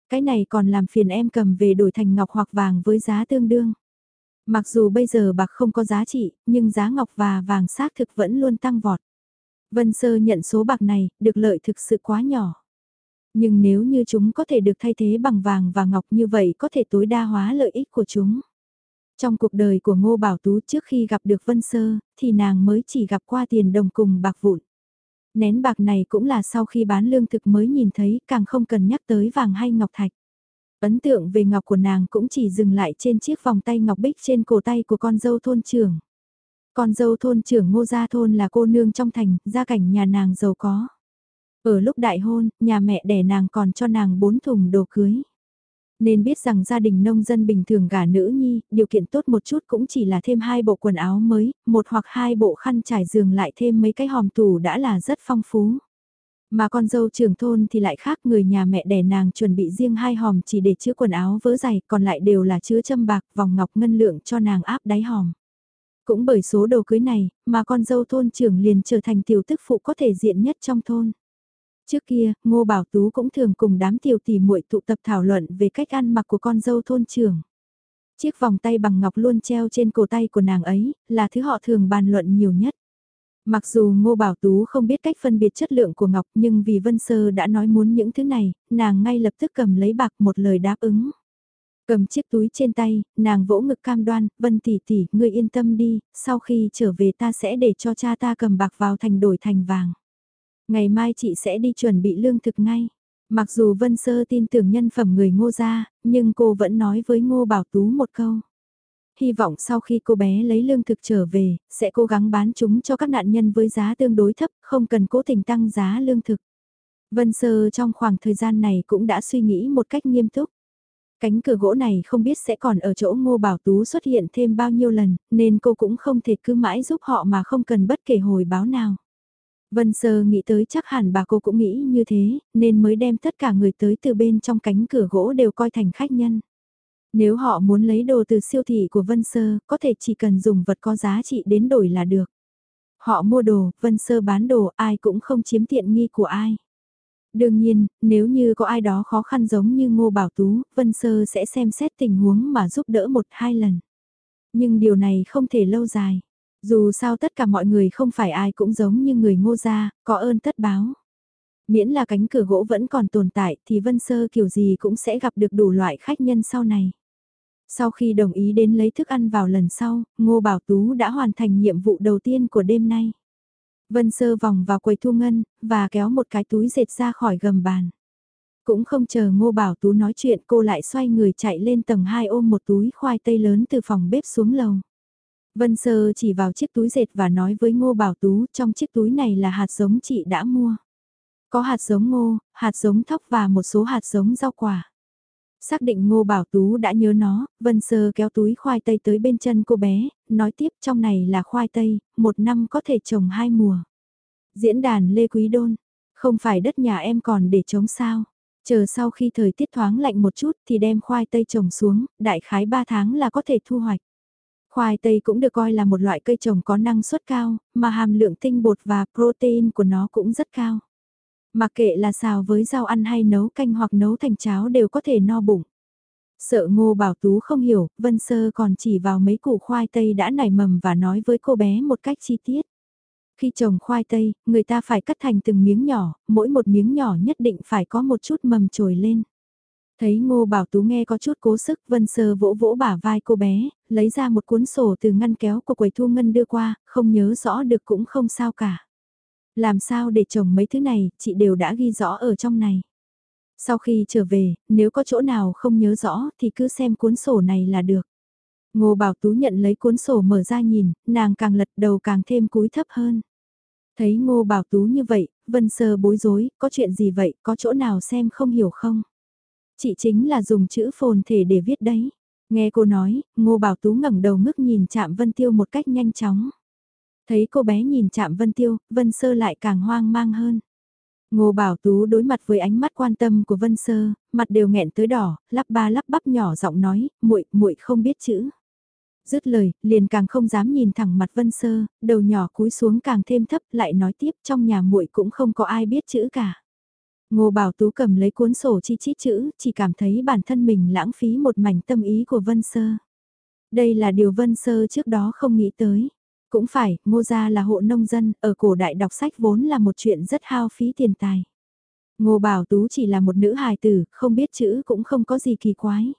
Cái này còn làm phiền em cầm về đổi thành ngọc hoặc vàng với giá tương đương. Mặc dù bây giờ bạc không có giá trị, nhưng giá ngọc và vàng xác thực vẫn luôn tăng vọt. Vân Sơ nhận số bạc này, được lợi thực sự quá nhỏ. Nhưng nếu như chúng có thể được thay thế bằng vàng và ngọc như vậy có thể tối đa hóa lợi ích của chúng. Trong cuộc đời của Ngô Bảo Tú trước khi gặp được Vân Sơ, thì nàng mới chỉ gặp qua tiền đồng cùng bạc vụn. Nén bạc này cũng là sau khi bán lương thực mới nhìn thấy, càng không cần nhắc tới vàng hay ngọc thạch. Ấn tượng về ngọc của nàng cũng chỉ dừng lại trên chiếc vòng tay ngọc bích trên cổ tay của con dâu thôn trưởng. Con dâu thôn trưởng ngô gia thôn là cô nương trong thành, gia cảnh nhà nàng giàu có. Ở lúc đại hôn, nhà mẹ đẻ nàng còn cho nàng bốn thùng đồ cưới. Nên biết rằng gia đình nông dân bình thường gả nữ nhi, điều kiện tốt một chút cũng chỉ là thêm hai bộ quần áo mới, một hoặc hai bộ khăn trải giường lại thêm mấy cái hòm tủ đã là rất phong phú. Mà con dâu trưởng thôn thì lại khác người nhà mẹ đẻ nàng chuẩn bị riêng hai hòm chỉ để chứa quần áo vớ giày, còn lại đều là chứa châm bạc, vòng ngọc ngân lượng cho nàng áp đáy hòm. Cũng bởi số đồ cưới này, mà con dâu thôn trưởng liền trở thành tiểu tức phụ có thể diện nhất trong thôn. Trước kia, Ngô Bảo Tú cũng thường cùng đám tiểu tỷ muội tụ tập thảo luận về cách ăn mặc của con dâu thôn trưởng. Chiếc vòng tay bằng ngọc luôn treo trên cổ tay của nàng ấy, là thứ họ thường bàn luận nhiều nhất. Mặc dù Ngô Bảo Tú không biết cách phân biệt chất lượng của ngọc nhưng vì Vân Sơ đã nói muốn những thứ này, nàng ngay lập tức cầm lấy bạc một lời đáp ứng. Cầm chiếc túi trên tay, nàng vỗ ngực cam đoan, Vân tỷ tỷ, ngươi yên tâm đi, sau khi trở về ta sẽ để cho cha ta cầm bạc vào thành đổi thành vàng. Ngày mai chị sẽ đi chuẩn bị lương thực ngay. Mặc dù Vân Sơ tin tưởng nhân phẩm người ngô gia, nhưng cô vẫn nói với ngô bảo tú một câu. Hy vọng sau khi cô bé lấy lương thực trở về, sẽ cố gắng bán chúng cho các nạn nhân với giá tương đối thấp, không cần cố tình tăng giá lương thực. Vân Sơ trong khoảng thời gian này cũng đã suy nghĩ một cách nghiêm túc. Cánh cửa gỗ này không biết sẽ còn ở chỗ Ngô Bảo Tú xuất hiện thêm bao nhiêu lần, nên cô cũng không thể cứ mãi giúp họ mà không cần bất kể hồi báo nào. Vân Sơ nghĩ tới chắc hẳn bà cô cũng nghĩ như thế, nên mới đem tất cả người tới từ bên trong cánh cửa gỗ đều coi thành khách nhân. Nếu họ muốn lấy đồ từ siêu thị của Vân Sơ, có thể chỉ cần dùng vật có giá trị đến đổi là được. Họ mua đồ, Vân Sơ bán đồ, ai cũng không chiếm tiện nghi của ai. Đương nhiên, nếu như có ai đó khó khăn giống như Ngô Bảo Tú, Vân Sơ sẽ xem xét tình huống mà giúp đỡ một hai lần. Nhưng điều này không thể lâu dài. Dù sao tất cả mọi người không phải ai cũng giống như người ngô gia, có ơn tất báo. Miễn là cánh cửa gỗ vẫn còn tồn tại thì Vân Sơ kiểu gì cũng sẽ gặp được đủ loại khách nhân sau này. Sau khi đồng ý đến lấy thức ăn vào lần sau, Ngô Bảo Tú đã hoàn thành nhiệm vụ đầu tiên của đêm nay. Vân Sơ vòng vào quầy thu ngân, và kéo một cái túi dệt ra khỏi gầm bàn. Cũng không chờ Ngô Bảo Tú nói chuyện cô lại xoay người chạy lên tầng 2 ôm một túi khoai tây lớn từ phòng bếp xuống lầu. Vân Sơ chỉ vào chiếc túi dệt và nói với Ngô Bảo Tú trong chiếc túi này là hạt giống chị đã mua. Có hạt giống ngô, hạt giống thóc và một số hạt giống rau quả. Xác định Ngô Bảo Tú đã nhớ nó, Vân Sơ kéo túi khoai tây tới bên chân cô bé, nói tiếp trong này là khoai tây, một năm có thể trồng hai mùa. Diễn đàn Lê Quý Đôn, không phải đất nhà em còn để trống sao. Chờ sau khi thời tiết thoáng lạnh một chút thì đem khoai tây trồng xuống, đại khái 3 tháng là có thể thu hoạch. Khoai tây cũng được coi là một loại cây trồng có năng suất cao, mà hàm lượng tinh bột và protein của nó cũng rất cao. Mặc kệ là xào với rau ăn hay nấu canh hoặc nấu thành cháo đều có thể no bụng. Sợ ngô bảo tú không hiểu, Vân Sơ còn chỉ vào mấy củ khoai tây đã nảy mầm và nói với cô bé một cách chi tiết. Khi trồng khoai tây, người ta phải cắt thành từng miếng nhỏ, mỗi một miếng nhỏ nhất định phải có một chút mầm trồi lên. Thấy Ngô Bảo Tú nghe có chút cố sức Vân Sơ vỗ vỗ bả vai cô bé, lấy ra một cuốn sổ từ ngăn kéo của quầy thu ngân đưa qua, không nhớ rõ được cũng không sao cả. Làm sao để trồng mấy thứ này, chị đều đã ghi rõ ở trong này. Sau khi trở về, nếu có chỗ nào không nhớ rõ thì cứ xem cuốn sổ này là được. Ngô Bảo Tú nhận lấy cuốn sổ mở ra nhìn, nàng càng lật đầu càng thêm cúi thấp hơn. Thấy Ngô Bảo Tú như vậy, Vân Sơ bối rối, có chuyện gì vậy, có chỗ nào xem không hiểu không? Chị chính là dùng chữ phồn thể để viết đấy. Nghe cô nói, Ngô Bảo Tú ngẩng đầu ngước nhìn chạm Vân Tiêu một cách nhanh chóng. Thấy cô bé nhìn chạm Vân Tiêu, Vân Sơ lại càng hoang mang hơn. Ngô Bảo Tú đối mặt với ánh mắt quan tâm của Vân Sơ, mặt đều nghẹn tới đỏ, lắp ba lắp bắp nhỏ giọng nói, muội muội không biết chữ. Dứt lời, liền càng không dám nhìn thẳng mặt Vân Sơ, đầu nhỏ cúi xuống càng thêm thấp, lại nói tiếp trong nhà muội cũng không có ai biết chữ cả. Ngô Bảo Tú cầm lấy cuốn sổ chi chít chữ, chỉ cảm thấy bản thân mình lãng phí một mảnh tâm ý của Vân Sơ. Đây là điều Vân Sơ trước đó không nghĩ tới. Cũng phải, Ngô Gia là hộ nông dân, ở cổ đại đọc sách vốn là một chuyện rất hao phí tiền tài. Ngô Bảo Tú chỉ là một nữ hài tử, không biết chữ cũng không có gì kỳ quái.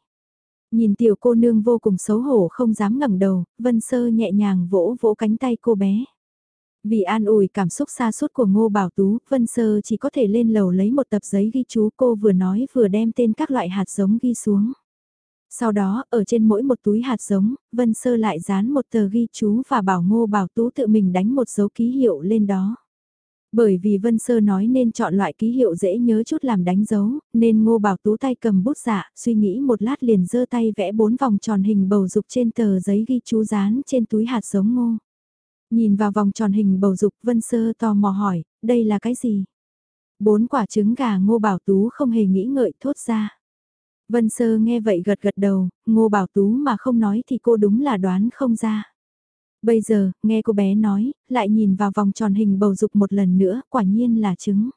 Nhìn tiểu cô nương vô cùng xấu hổ không dám ngẩng đầu, Vân Sơ nhẹ nhàng vỗ vỗ cánh tay cô bé. Vì an ủi cảm xúc xa suốt của Ngô Bảo Tú, Vân Sơ chỉ có thể lên lầu lấy một tập giấy ghi chú cô vừa nói vừa đem tên các loại hạt giống ghi xuống. Sau đó, ở trên mỗi một túi hạt giống, Vân Sơ lại dán một tờ ghi chú và bảo Ngô Bảo Tú tự mình đánh một dấu ký hiệu lên đó. Bởi vì Vân Sơ nói nên chọn loại ký hiệu dễ nhớ chút làm đánh dấu, nên Ngô Bảo Tú tay cầm bút dạ, suy nghĩ một lát liền giơ tay vẽ bốn vòng tròn hình bầu dục trên tờ giấy ghi chú dán trên túi hạt giống ngô. Nhìn vào vòng tròn hình bầu dục Vân Sơ tò mò hỏi, đây là cái gì? Bốn quả trứng gà Ngô Bảo Tú không hề nghĩ ngợi thốt ra. Vân Sơ nghe vậy gật gật đầu, Ngô Bảo Tú mà không nói thì cô đúng là đoán không ra. Bây giờ, nghe cô bé nói, lại nhìn vào vòng tròn hình bầu dục một lần nữa, quả nhiên là trứng.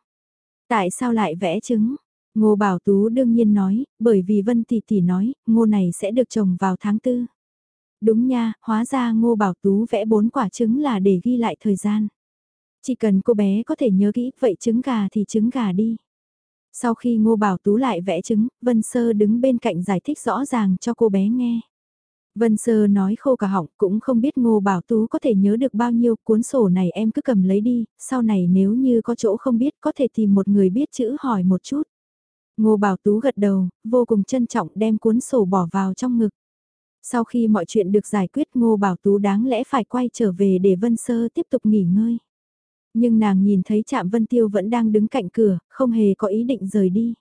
Tại sao lại vẽ trứng? Ngô Bảo Tú đương nhiên nói, bởi vì Vân Tỷ Tỷ nói, ngô này sẽ được trồng vào tháng tư. Đúng nha, hóa ra Ngô Bảo Tú vẽ bốn quả trứng là để ghi lại thời gian. Chỉ cần cô bé có thể nhớ kỹ, vậy trứng gà thì trứng gà đi. Sau khi Ngô Bảo Tú lại vẽ trứng, Vân Sơ đứng bên cạnh giải thích rõ ràng cho cô bé nghe. Vân Sơ nói khô cả họng cũng không biết Ngô Bảo Tú có thể nhớ được bao nhiêu cuốn sổ này em cứ cầm lấy đi, sau này nếu như có chỗ không biết có thể tìm một người biết chữ hỏi một chút. Ngô Bảo Tú gật đầu, vô cùng trân trọng đem cuốn sổ bỏ vào trong ngực. Sau khi mọi chuyện được giải quyết Ngô Bảo Tú đáng lẽ phải quay trở về để Vân Sơ tiếp tục nghỉ ngơi. Nhưng nàng nhìn thấy Trạm Vân Tiêu vẫn đang đứng cạnh cửa, không hề có ý định rời đi.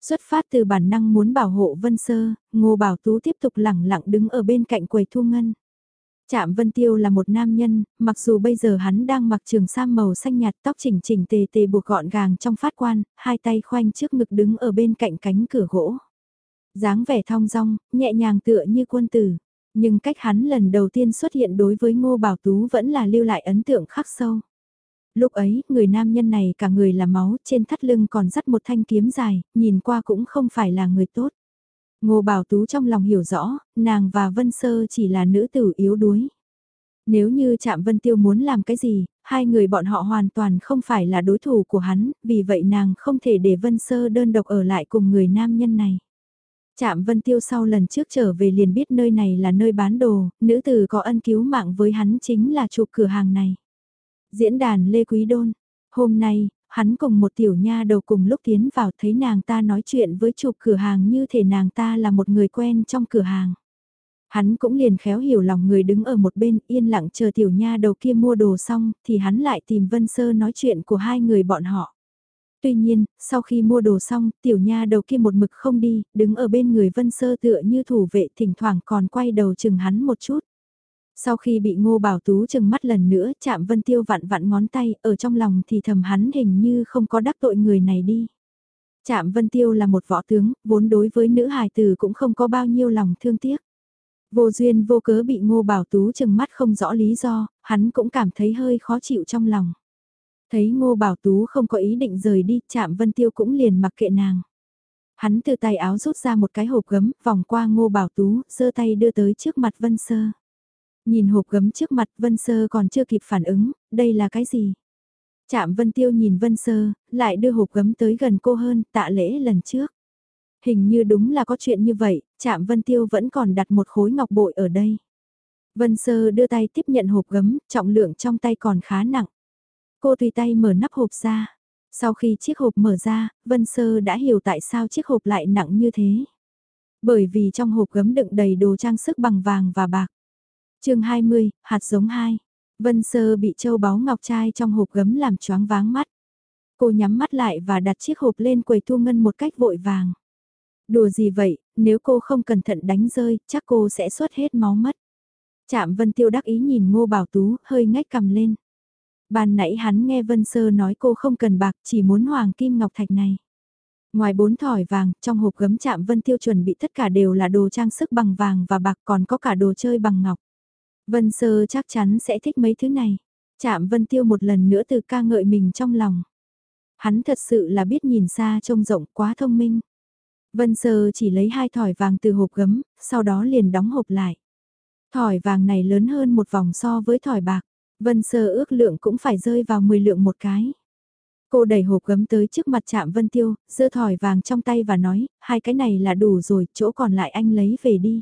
Xuất phát từ bản năng muốn bảo hộ Vân Sơ, Ngô Bảo Tú tiếp tục lẳng lặng đứng ở bên cạnh quầy thu ngân. Trạm Vân Tiêu là một nam nhân, mặc dù bây giờ hắn đang mặc trường sam màu xanh nhạt tóc chỉnh chỉnh tề tề buộc gọn gàng trong phát quan, hai tay khoanh trước ngực đứng ở bên cạnh cánh cửa gỗ. dáng vẻ thong dong, nhẹ nhàng tựa như quân tử, nhưng cách hắn lần đầu tiên xuất hiện đối với Ngô Bảo Tú vẫn là lưu lại ấn tượng khắc sâu. Lúc ấy, người nam nhân này cả người là máu, trên thắt lưng còn dắt một thanh kiếm dài, nhìn qua cũng không phải là người tốt. Ngô Bảo Tú trong lòng hiểu rõ, nàng và Vân Sơ chỉ là nữ tử yếu đuối. Nếu như Trạm Vân Tiêu muốn làm cái gì, hai người bọn họ hoàn toàn không phải là đối thủ của hắn, vì vậy nàng không thể để Vân Sơ đơn độc ở lại cùng người nam nhân này. Trạm Vân Tiêu sau lần trước trở về liền biết nơi này là nơi bán đồ, nữ tử có ân cứu mạng với hắn chính là chủ cửa hàng này. Diễn đàn Lê Quý Đôn. Hôm nay, hắn cùng một tiểu nha đầu cùng lúc tiến vào thấy nàng ta nói chuyện với chủ cửa hàng như thể nàng ta là một người quen trong cửa hàng. Hắn cũng liền khéo hiểu lòng người đứng ở một bên yên lặng chờ tiểu nha đầu kia mua đồ xong thì hắn lại tìm Vân Sơ nói chuyện của hai người bọn họ. Tuy nhiên, sau khi mua đồ xong, tiểu nha đầu kia một mực không đi, đứng ở bên người Vân Sơ tựa như thủ vệ thỉnh thoảng còn quay đầu chừng hắn một chút. Sau khi bị ngô bảo tú chừng mắt lần nữa chạm vân tiêu vặn vặn ngón tay ở trong lòng thì thầm hắn hình như không có đắc tội người này đi. Chạm Vân Tiêu là một võ tướng, vốn đối với nữ hài tử cũng không có bao nhiêu lòng thương tiếc. Vô duyên vô cớ bị ngô bảo tú chừng mắt không rõ lý do, hắn cũng cảm thấy hơi khó chịu trong lòng. Thấy ngô bảo tú không có ý định rời đi, chạm Vân Tiêu cũng liền mặc kệ nàng. Hắn từ tay áo rút ra một cái hộp gấm, vòng qua ngô bảo tú, giơ tay đưa tới trước mặt Vân Sơ. Nhìn hộp gấm trước mặt Vân Sơ còn chưa kịp phản ứng, đây là cái gì? Chạm Vân Tiêu nhìn Vân Sơ, lại đưa hộp gấm tới gần cô hơn, tạ lễ lần trước. Hình như đúng là có chuyện như vậy, chạm Vân Tiêu vẫn còn đặt một khối ngọc bội ở đây. Vân Sơ đưa tay tiếp nhận hộp gấm, trọng lượng trong tay còn khá nặng. Cô tùy tay mở nắp hộp ra. Sau khi chiếc hộp mở ra, Vân Sơ đã hiểu tại sao chiếc hộp lại nặng như thế. Bởi vì trong hộp gấm đựng đầy đồ trang sức bằng vàng và bạc chương 20, hạt giống 2. Vân Sơ bị châu báu ngọc trai trong hộp gấm làm choáng váng mắt. Cô nhắm mắt lại và đặt chiếc hộp lên quầy thu ngân một cách vội vàng. Đùa gì vậy, nếu cô không cẩn thận đánh rơi, chắc cô sẽ xuất hết máu mất. chạm Vân Tiêu đắc ý nhìn Ngô Bảo Tú, hơi ngách cầm lên. Ban nãy hắn nghe Vân Sơ nói cô không cần bạc, chỉ muốn hoàng kim ngọc thạch này. Ngoài bốn thỏi vàng, trong hộp gấm chạm Vân Tiêu chuẩn bị tất cả đều là đồ trang sức bằng vàng và bạc còn có cả đồ chơi bằng ngọc. Vân Sơ chắc chắn sẽ thích mấy thứ này. Trạm Vân Tiêu một lần nữa từ ca ngợi mình trong lòng. Hắn thật sự là biết nhìn xa trông rộng quá thông minh. Vân Sơ chỉ lấy hai thỏi vàng từ hộp gấm, sau đó liền đóng hộp lại. Thỏi vàng này lớn hơn một vòng so với thỏi bạc. Vân Sơ ước lượng cũng phải rơi vào 10 lượng một cái. Cô đẩy hộp gấm tới trước mặt chạm Vân Tiêu, giơ thỏi vàng trong tay và nói, hai cái này là đủ rồi, chỗ còn lại anh lấy về đi.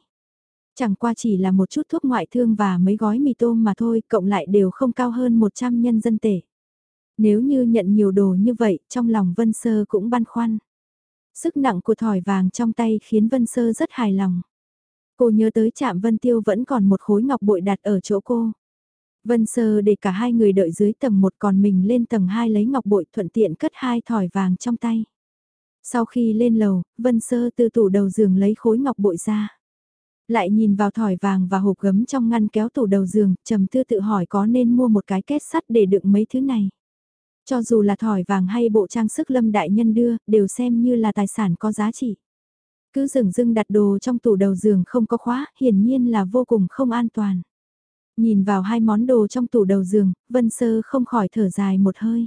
Chẳng qua chỉ là một chút thuốc ngoại thương và mấy gói mì tôm mà thôi, cộng lại đều không cao hơn 100 nhân dân tệ. Nếu như nhận nhiều đồ như vậy, trong lòng Vân Sơ cũng băn khoăn. Sức nặng của thỏi vàng trong tay khiến Vân Sơ rất hài lòng. Cô nhớ tới trạm Vân Tiêu vẫn còn một khối ngọc bội đặt ở chỗ cô. Vân Sơ để cả hai người đợi dưới tầng một còn mình lên tầng 2 lấy ngọc bội thuận tiện cất hai thỏi vàng trong tay. Sau khi lên lầu, Vân Sơ từ tủ đầu giường lấy khối ngọc bội ra. Lại nhìn vào thỏi vàng và hộp gấm trong ngăn kéo tủ đầu giường, trầm tư tự hỏi có nên mua một cái kết sắt để đựng mấy thứ này. Cho dù là thỏi vàng hay bộ trang sức lâm đại nhân đưa, đều xem như là tài sản có giá trị. Cứ rừng rưng đặt đồ trong tủ đầu giường không có khóa, hiển nhiên là vô cùng không an toàn. Nhìn vào hai món đồ trong tủ đầu giường, Vân Sơ không khỏi thở dài một hơi.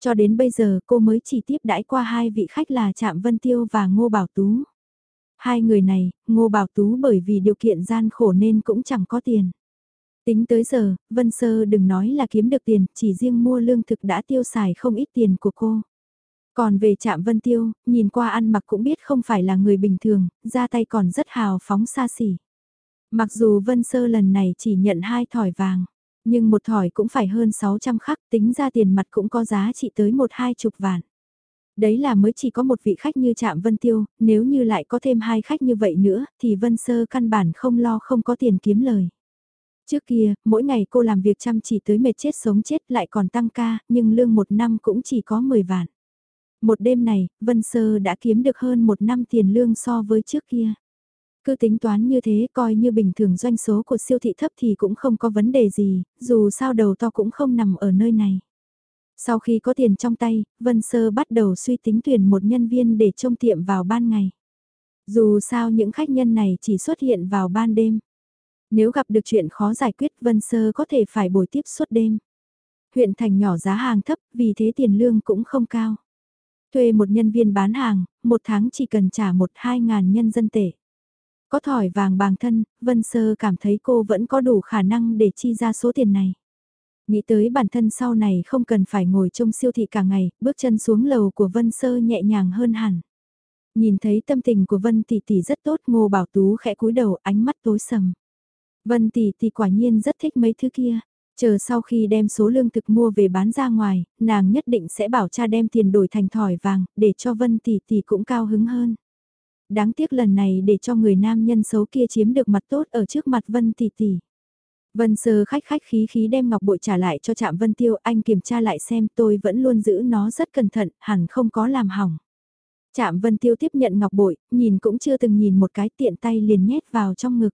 Cho đến bây giờ cô mới chỉ tiếp đãi qua hai vị khách là Trạm Vân Tiêu và Ngô Bảo Tú. Hai người này, Ngô Bảo Tú bởi vì điều kiện gian khổ nên cũng chẳng có tiền. Tính tới giờ, Vân Sơ đừng nói là kiếm được tiền, chỉ riêng mua lương thực đã tiêu xài không ít tiền của cô. Còn về Trạm Vân Tiêu, nhìn qua ăn mặc cũng biết không phải là người bình thường, ra tay còn rất hào phóng xa xỉ. Mặc dù Vân Sơ lần này chỉ nhận hai thỏi vàng, nhưng một thỏi cũng phải hơn 600 khắc tính ra tiền mặt cũng có giá trị tới một hai chục vạn. Đấy là mới chỉ có một vị khách như Trạm Vân Tiêu, nếu như lại có thêm hai khách như vậy nữa thì Vân Sơ căn bản không lo không có tiền kiếm lời. Trước kia, mỗi ngày cô làm việc chăm chỉ tới mệt chết sống chết lại còn tăng ca, nhưng lương một năm cũng chỉ có 10 vạn. Một đêm này, Vân Sơ đã kiếm được hơn một năm tiền lương so với trước kia. Cứ tính toán như thế coi như bình thường doanh số của siêu thị thấp thì cũng không có vấn đề gì, dù sao đầu to cũng không nằm ở nơi này. Sau khi có tiền trong tay, Vân Sơ bắt đầu suy tính tuyển một nhân viên để trông tiệm vào ban ngày. Dù sao những khách nhân này chỉ xuất hiện vào ban đêm. Nếu gặp được chuyện khó giải quyết Vân Sơ có thể phải bồi tiếp suốt đêm. Huyện thành nhỏ giá hàng thấp vì thế tiền lương cũng không cao. Thuê một nhân viên bán hàng, một tháng chỉ cần trả một hai ngàn nhân dân tệ. Có thỏi vàng bằng thân, Vân Sơ cảm thấy cô vẫn có đủ khả năng để chi ra số tiền này. Nghĩ tới bản thân sau này không cần phải ngồi trong siêu thị cả ngày, bước chân xuống lầu của Vân Sơ nhẹ nhàng hơn hẳn. Nhìn thấy tâm tình của Vân Tỷ Tỷ rất tốt Ngô Bảo Tú khẽ cúi đầu ánh mắt tối sầm. Vân Tỷ Tỷ quả nhiên rất thích mấy thứ kia. Chờ sau khi đem số lương thực mua về bán ra ngoài, nàng nhất định sẽ bảo cha đem tiền đổi thành thỏi vàng, để cho Vân Tỷ Tỷ cũng cao hứng hơn. Đáng tiếc lần này để cho người nam nhân xấu kia chiếm được mặt tốt ở trước mặt Vân Tỷ Tỷ. Vân Sơ khách khách khí khí đem ngọc bội trả lại cho Trạm Vân Tiêu, anh kiểm tra lại xem tôi vẫn luôn giữ nó rất cẩn thận, hẳn không có làm hỏng. Trạm Vân Tiêu tiếp nhận ngọc bội, nhìn cũng chưa từng nhìn một cái tiện tay liền nhét vào trong ngực.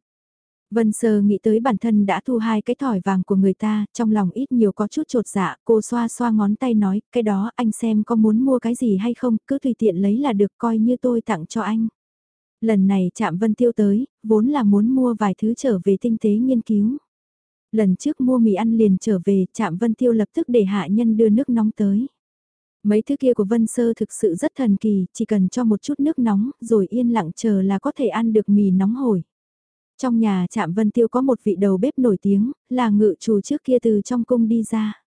Vân Sơ nghĩ tới bản thân đã thu hai cái thỏi vàng của người ta, trong lòng ít nhiều có chút trột dạ, cô xoa xoa ngón tay nói, cái đó anh xem có muốn mua cái gì hay không, cứ tùy tiện lấy là được coi như tôi tặng cho anh. Lần này Trạm Vân Tiêu tới, vốn là muốn mua vài thứ trở về tinh tế nghiên cứu. Lần trước mua mì ăn liền trở về, chạm Vân Tiêu lập tức để hạ nhân đưa nước nóng tới. Mấy thứ kia của Vân Sơ thực sự rất thần kỳ, chỉ cần cho một chút nước nóng rồi yên lặng chờ là có thể ăn được mì nóng hổi. Trong nhà chạm Vân Tiêu có một vị đầu bếp nổi tiếng, là ngự chủ trước kia từ trong cung đi ra.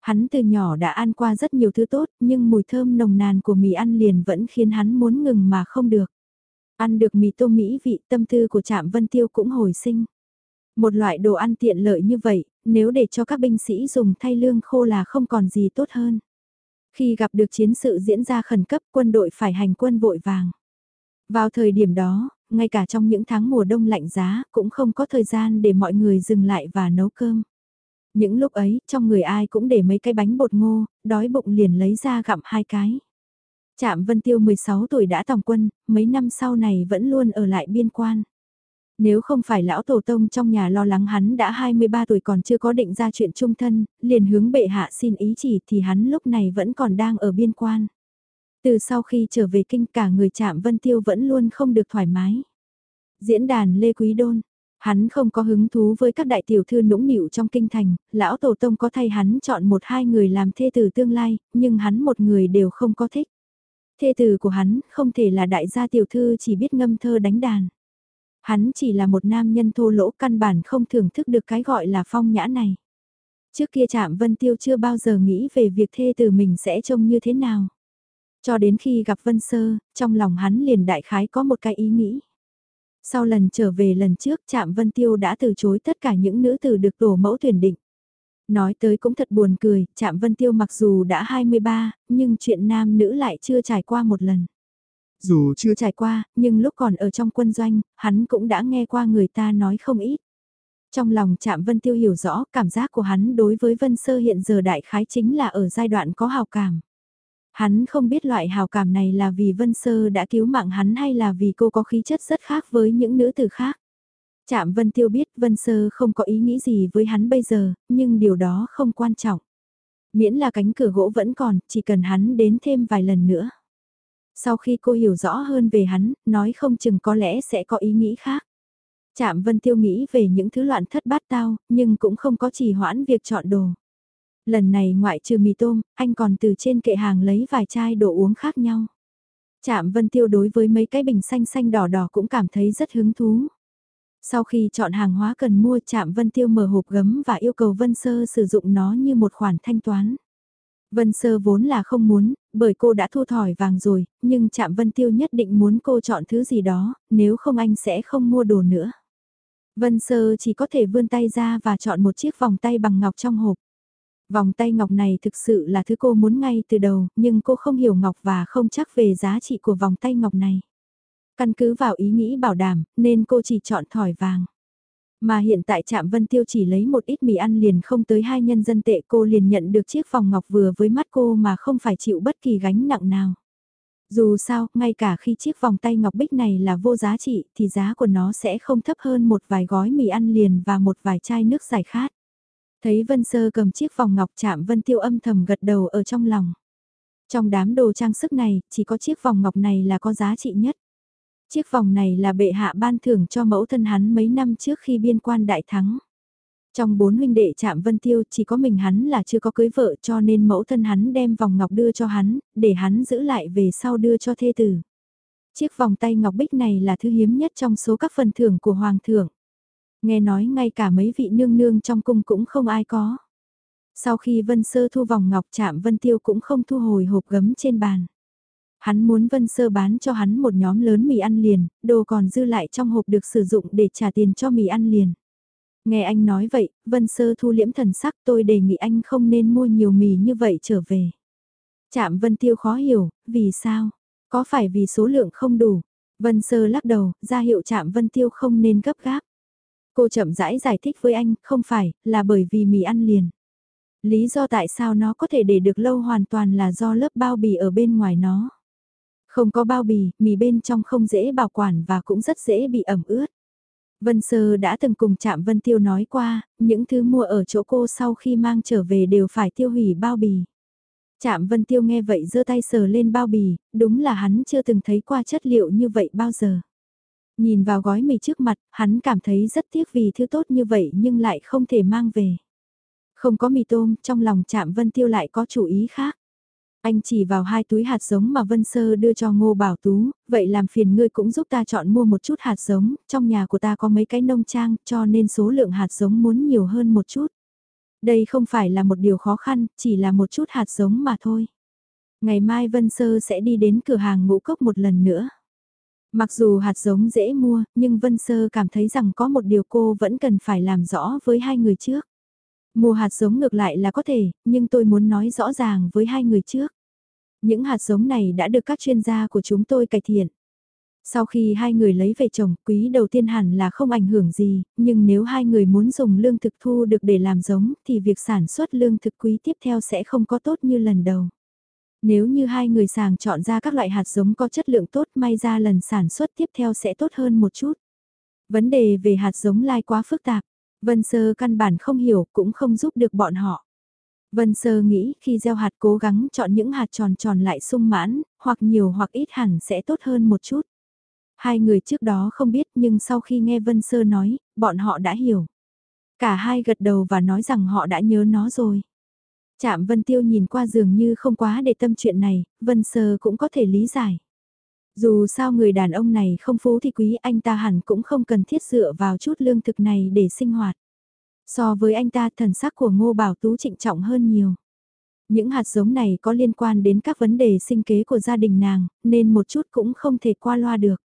Hắn từ nhỏ đã ăn qua rất nhiều thứ tốt, nhưng mùi thơm nồng nàn của mì ăn liền vẫn khiến hắn muốn ngừng mà không được. Ăn được mì tô mỹ vị tâm tư của Trạm Vân Tiêu cũng hồi sinh. Một loại đồ ăn tiện lợi như vậy, nếu để cho các binh sĩ dùng thay lương khô là không còn gì tốt hơn. Khi gặp được chiến sự diễn ra khẩn cấp quân đội phải hành quân vội vàng. Vào thời điểm đó, ngay cả trong những tháng mùa đông lạnh giá cũng không có thời gian để mọi người dừng lại và nấu cơm. Những lúc ấy, trong người ai cũng để mấy cái bánh bột ngô, đói bụng liền lấy ra gặm hai cái. Trạm Vân Tiêu 16 tuổi đã tòng quân, mấy năm sau này vẫn luôn ở lại biên quan. Nếu không phải lão tổ tông trong nhà lo lắng hắn đã 23 tuổi còn chưa có định ra chuyện trung thân, liền hướng bệ hạ xin ý chỉ thì hắn lúc này vẫn còn đang ở biên quan. Từ sau khi trở về kinh cả người chạm Vân Tiêu vẫn luôn không được thoải mái. Diễn đàn Lê Quý Đôn, hắn không có hứng thú với các đại tiểu thư nũng nịu trong kinh thành, lão tổ tông có thay hắn chọn một hai người làm thê tử tương lai, nhưng hắn một người đều không có thích. Thê tử của hắn không thể là đại gia tiểu thư chỉ biết ngâm thơ đánh đàn. Hắn chỉ là một nam nhân thô lỗ căn bản không thưởng thức được cái gọi là phong nhã này. Trước kia chạm Vân Tiêu chưa bao giờ nghĩ về việc thê từ mình sẽ trông như thế nào. Cho đến khi gặp Vân Sơ, trong lòng hắn liền đại khái có một cái ý nghĩ. Sau lần trở về lần trước Trạm Vân Tiêu đã từ chối tất cả những nữ tử được tổ mẫu tuyển định. Nói tới cũng thật buồn cười, Trạm Vân Tiêu mặc dù đã 23, nhưng chuyện nam nữ lại chưa trải qua một lần. Dù chưa trải qua, nhưng lúc còn ở trong quân doanh, hắn cũng đã nghe qua người ta nói không ít. Trong lòng Trạm Vân Tiêu hiểu rõ cảm giác của hắn đối với Vân Sơ hiện giờ đại khái chính là ở giai đoạn có hào cảm. Hắn không biết loại hào cảm này là vì Vân Sơ đã cứu mạng hắn hay là vì cô có khí chất rất khác với những nữ tử khác. Chạm Vân Tiêu biết Vân Sơ không có ý nghĩ gì với hắn bây giờ, nhưng điều đó không quan trọng. Miễn là cánh cửa gỗ vẫn còn, chỉ cần hắn đến thêm vài lần nữa. Sau khi cô hiểu rõ hơn về hắn, nói không chừng có lẽ sẽ có ý nghĩ khác. Chạm Vân Tiêu nghĩ về những thứ loạn thất bát tao, nhưng cũng không có trì hoãn việc chọn đồ. Lần này ngoại trừ mì tôm, anh còn từ trên kệ hàng lấy vài chai đồ uống khác nhau. Chạm Vân Tiêu đối với mấy cái bình xanh xanh đỏ đỏ cũng cảm thấy rất hứng thú. Sau khi chọn hàng hóa cần mua Trạm Vân Tiêu mở hộp gấm và yêu cầu Vân Sơ sử dụng nó như một khoản thanh toán. Vân Sơ vốn là không muốn, bởi cô đã thu thỏi vàng rồi, nhưng Trạm Vân Tiêu nhất định muốn cô chọn thứ gì đó, nếu không anh sẽ không mua đồ nữa. Vân Sơ chỉ có thể vươn tay ra và chọn một chiếc vòng tay bằng ngọc trong hộp. Vòng tay ngọc này thực sự là thứ cô muốn ngay từ đầu, nhưng cô không hiểu ngọc và không chắc về giá trị của vòng tay ngọc này. Căn cứ vào ý nghĩ bảo đảm, nên cô chỉ chọn thỏi vàng. Mà hiện tại Trạm Vân Tiêu chỉ lấy một ít mì ăn liền không tới hai nhân dân tệ cô liền nhận được chiếc vòng ngọc vừa với mắt cô mà không phải chịu bất kỳ gánh nặng nào. Dù sao, ngay cả khi chiếc vòng tay ngọc bích này là vô giá trị thì giá của nó sẽ không thấp hơn một vài gói mì ăn liền và một vài chai nước giải khát. Thấy Vân Sơ cầm chiếc vòng ngọc chạm Vân Tiêu âm thầm gật đầu ở trong lòng. Trong đám đồ trang sức này, chỉ có chiếc vòng ngọc này là có giá trị nhất. Chiếc vòng này là bệ hạ ban thưởng cho mẫu thân hắn mấy năm trước khi biên quan đại thắng. Trong bốn huynh đệ chạm Vân Tiêu chỉ có mình hắn là chưa có cưới vợ cho nên mẫu thân hắn đem vòng ngọc đưa cho hắn, để hắn giữ lại về sau đưa cho thê tử. Chiếc vòng tay ngọc bích này là thứ hiếm nhất trong số các phần thưởng của hoàng thượng. Nghe nói ngay cả mấy vị nương nương trong cung cũng không ai có. Sau khi Vân Sơ thu vòng ngọc chạm Vân Tiêu cũng không thu hồi hộp gấm trên bàn. Hắn muốn Vân Sơ bán cho hắn một nhóm lớn mì ăn liền, đồ còn dư lại trong hộp được sử dụng để trả tiền cho mì ăn liền. Nghe anh nói vậy, Vân Sơ thu liễm thần sắc tôi đề nghị anh không nên mua nhiều mì như vậy trở về. Chạm Vân Tiêu khó hiểu, vì sao? Có phải vì số lượng không đủ? Vân Sơ lắc đầu, ra hiệu chạm Vân Tiêu không nên gấp gáp. Cô chậm rãi giải thích với anh, không phải, là bởi vì mì ăn liền. Lý do tại sao nó có thể để được lâu hoàn toàn là do lớp bao bì ở bên ngoài nó. Không có bao bì, mì bên trong không dễ bảo quản và cũng rất dễ bị ẩm ướt. Vân Sơ đã từng cùng chạm Vân Tiêu nói qua, những thứ mua ở chỗ cô sau khi mang trở về đều phải tiêu hủy bao bì. Chạm Vân Tiêu nghe vậy giơ tay sờ lên bao bì, đúng là hắn chưa từng thấy qua chất liệu như vậy bao giờ. Nhìn vào gói mì trước mặt, hắn cảm thấy rất tiếc vì thứ tốt như vậy nhưng lại không thể mang về. Không có mì tôm, trong lòng chạm Vân Tiêu lại có chủ ý khác. Anh chỉ vào hai túi hạt giống mà Vân Sơ đưa cho Ngô Bảo Tú, vậy làm phiền ngươi cũng giúp ta chọn mua một chút hạt giống, trong nhà của ta có mấy cái nông trang cho nên số lượng hạt giống muốn nhiều hơn một chút. Đây không phải là một điều khó khăn, chỉ là một chút hạt giống mà thôi. Ngày mai Vân Sơ sẽ đi đến cửa hàng ngũ cốc một lần nữa. Mặc dù hạt giống dễ mua, nhưng Vân Sơ cảm thấy rằng có một điều cô vẫn cần phải làm rõ với hai người trước. Mua hạt giống ngược lại là có thể, nhưng tôi muốn nói rõ ràng với hai người trước. Những hạt giống này đã được các chuyên gia của chúng tôi cải thiện. Sau khi hai người lấy về trồng, quý đầu tiên hẳn là không ảnh hưởng gì, nhưng nếu hai người muốn dùng lương thực thu được để làm giống thì việc sản xuất lương thực quý tiếp theo sẽ không có tốt như lần đầu. Nếu như hai người sàng chọn ra các loại hạt giống có chất lượng tốt may ra lần sản xuất tiếp theo sẽ tốt hơn một chút. Vấn đề về hạt giống lai quá phức tạp, Vân Sơ căn bản không hiểu cũng không giúp được bọn họ. Vân Sơ nghĩ khi gieo hạt cố gắng chọn những hạt tròn tròn lại sung mãn, hoặc nhiều hoặc ít hẳn sẽ tốt hơn một chút. Hai người trước đó không biết nhưng sau khi nghe Vân Sơ nói, bọn họ đã hiểu. Cả hai gật đầu và nói rằng họ đã nhớ nó rồi. Chạm Vân Tiêu nhìn qua dường như không quá để tâm chuyện này, Vân Sơ cũng có thể lý giải. Dù sao người đàn ông này không phú thì quý anh ta hẳn cũng không cần thiết dựa vào chút lương thực này để sinh hoạt. So với anh ta thần sắc của Ngô Bảo Tú trịnh trọng hơn nhiều. Những hạt giống này có liên quan đến các vấn đề sinh kế của gia đình nàng, nên một chút cũng không thể qua loa được.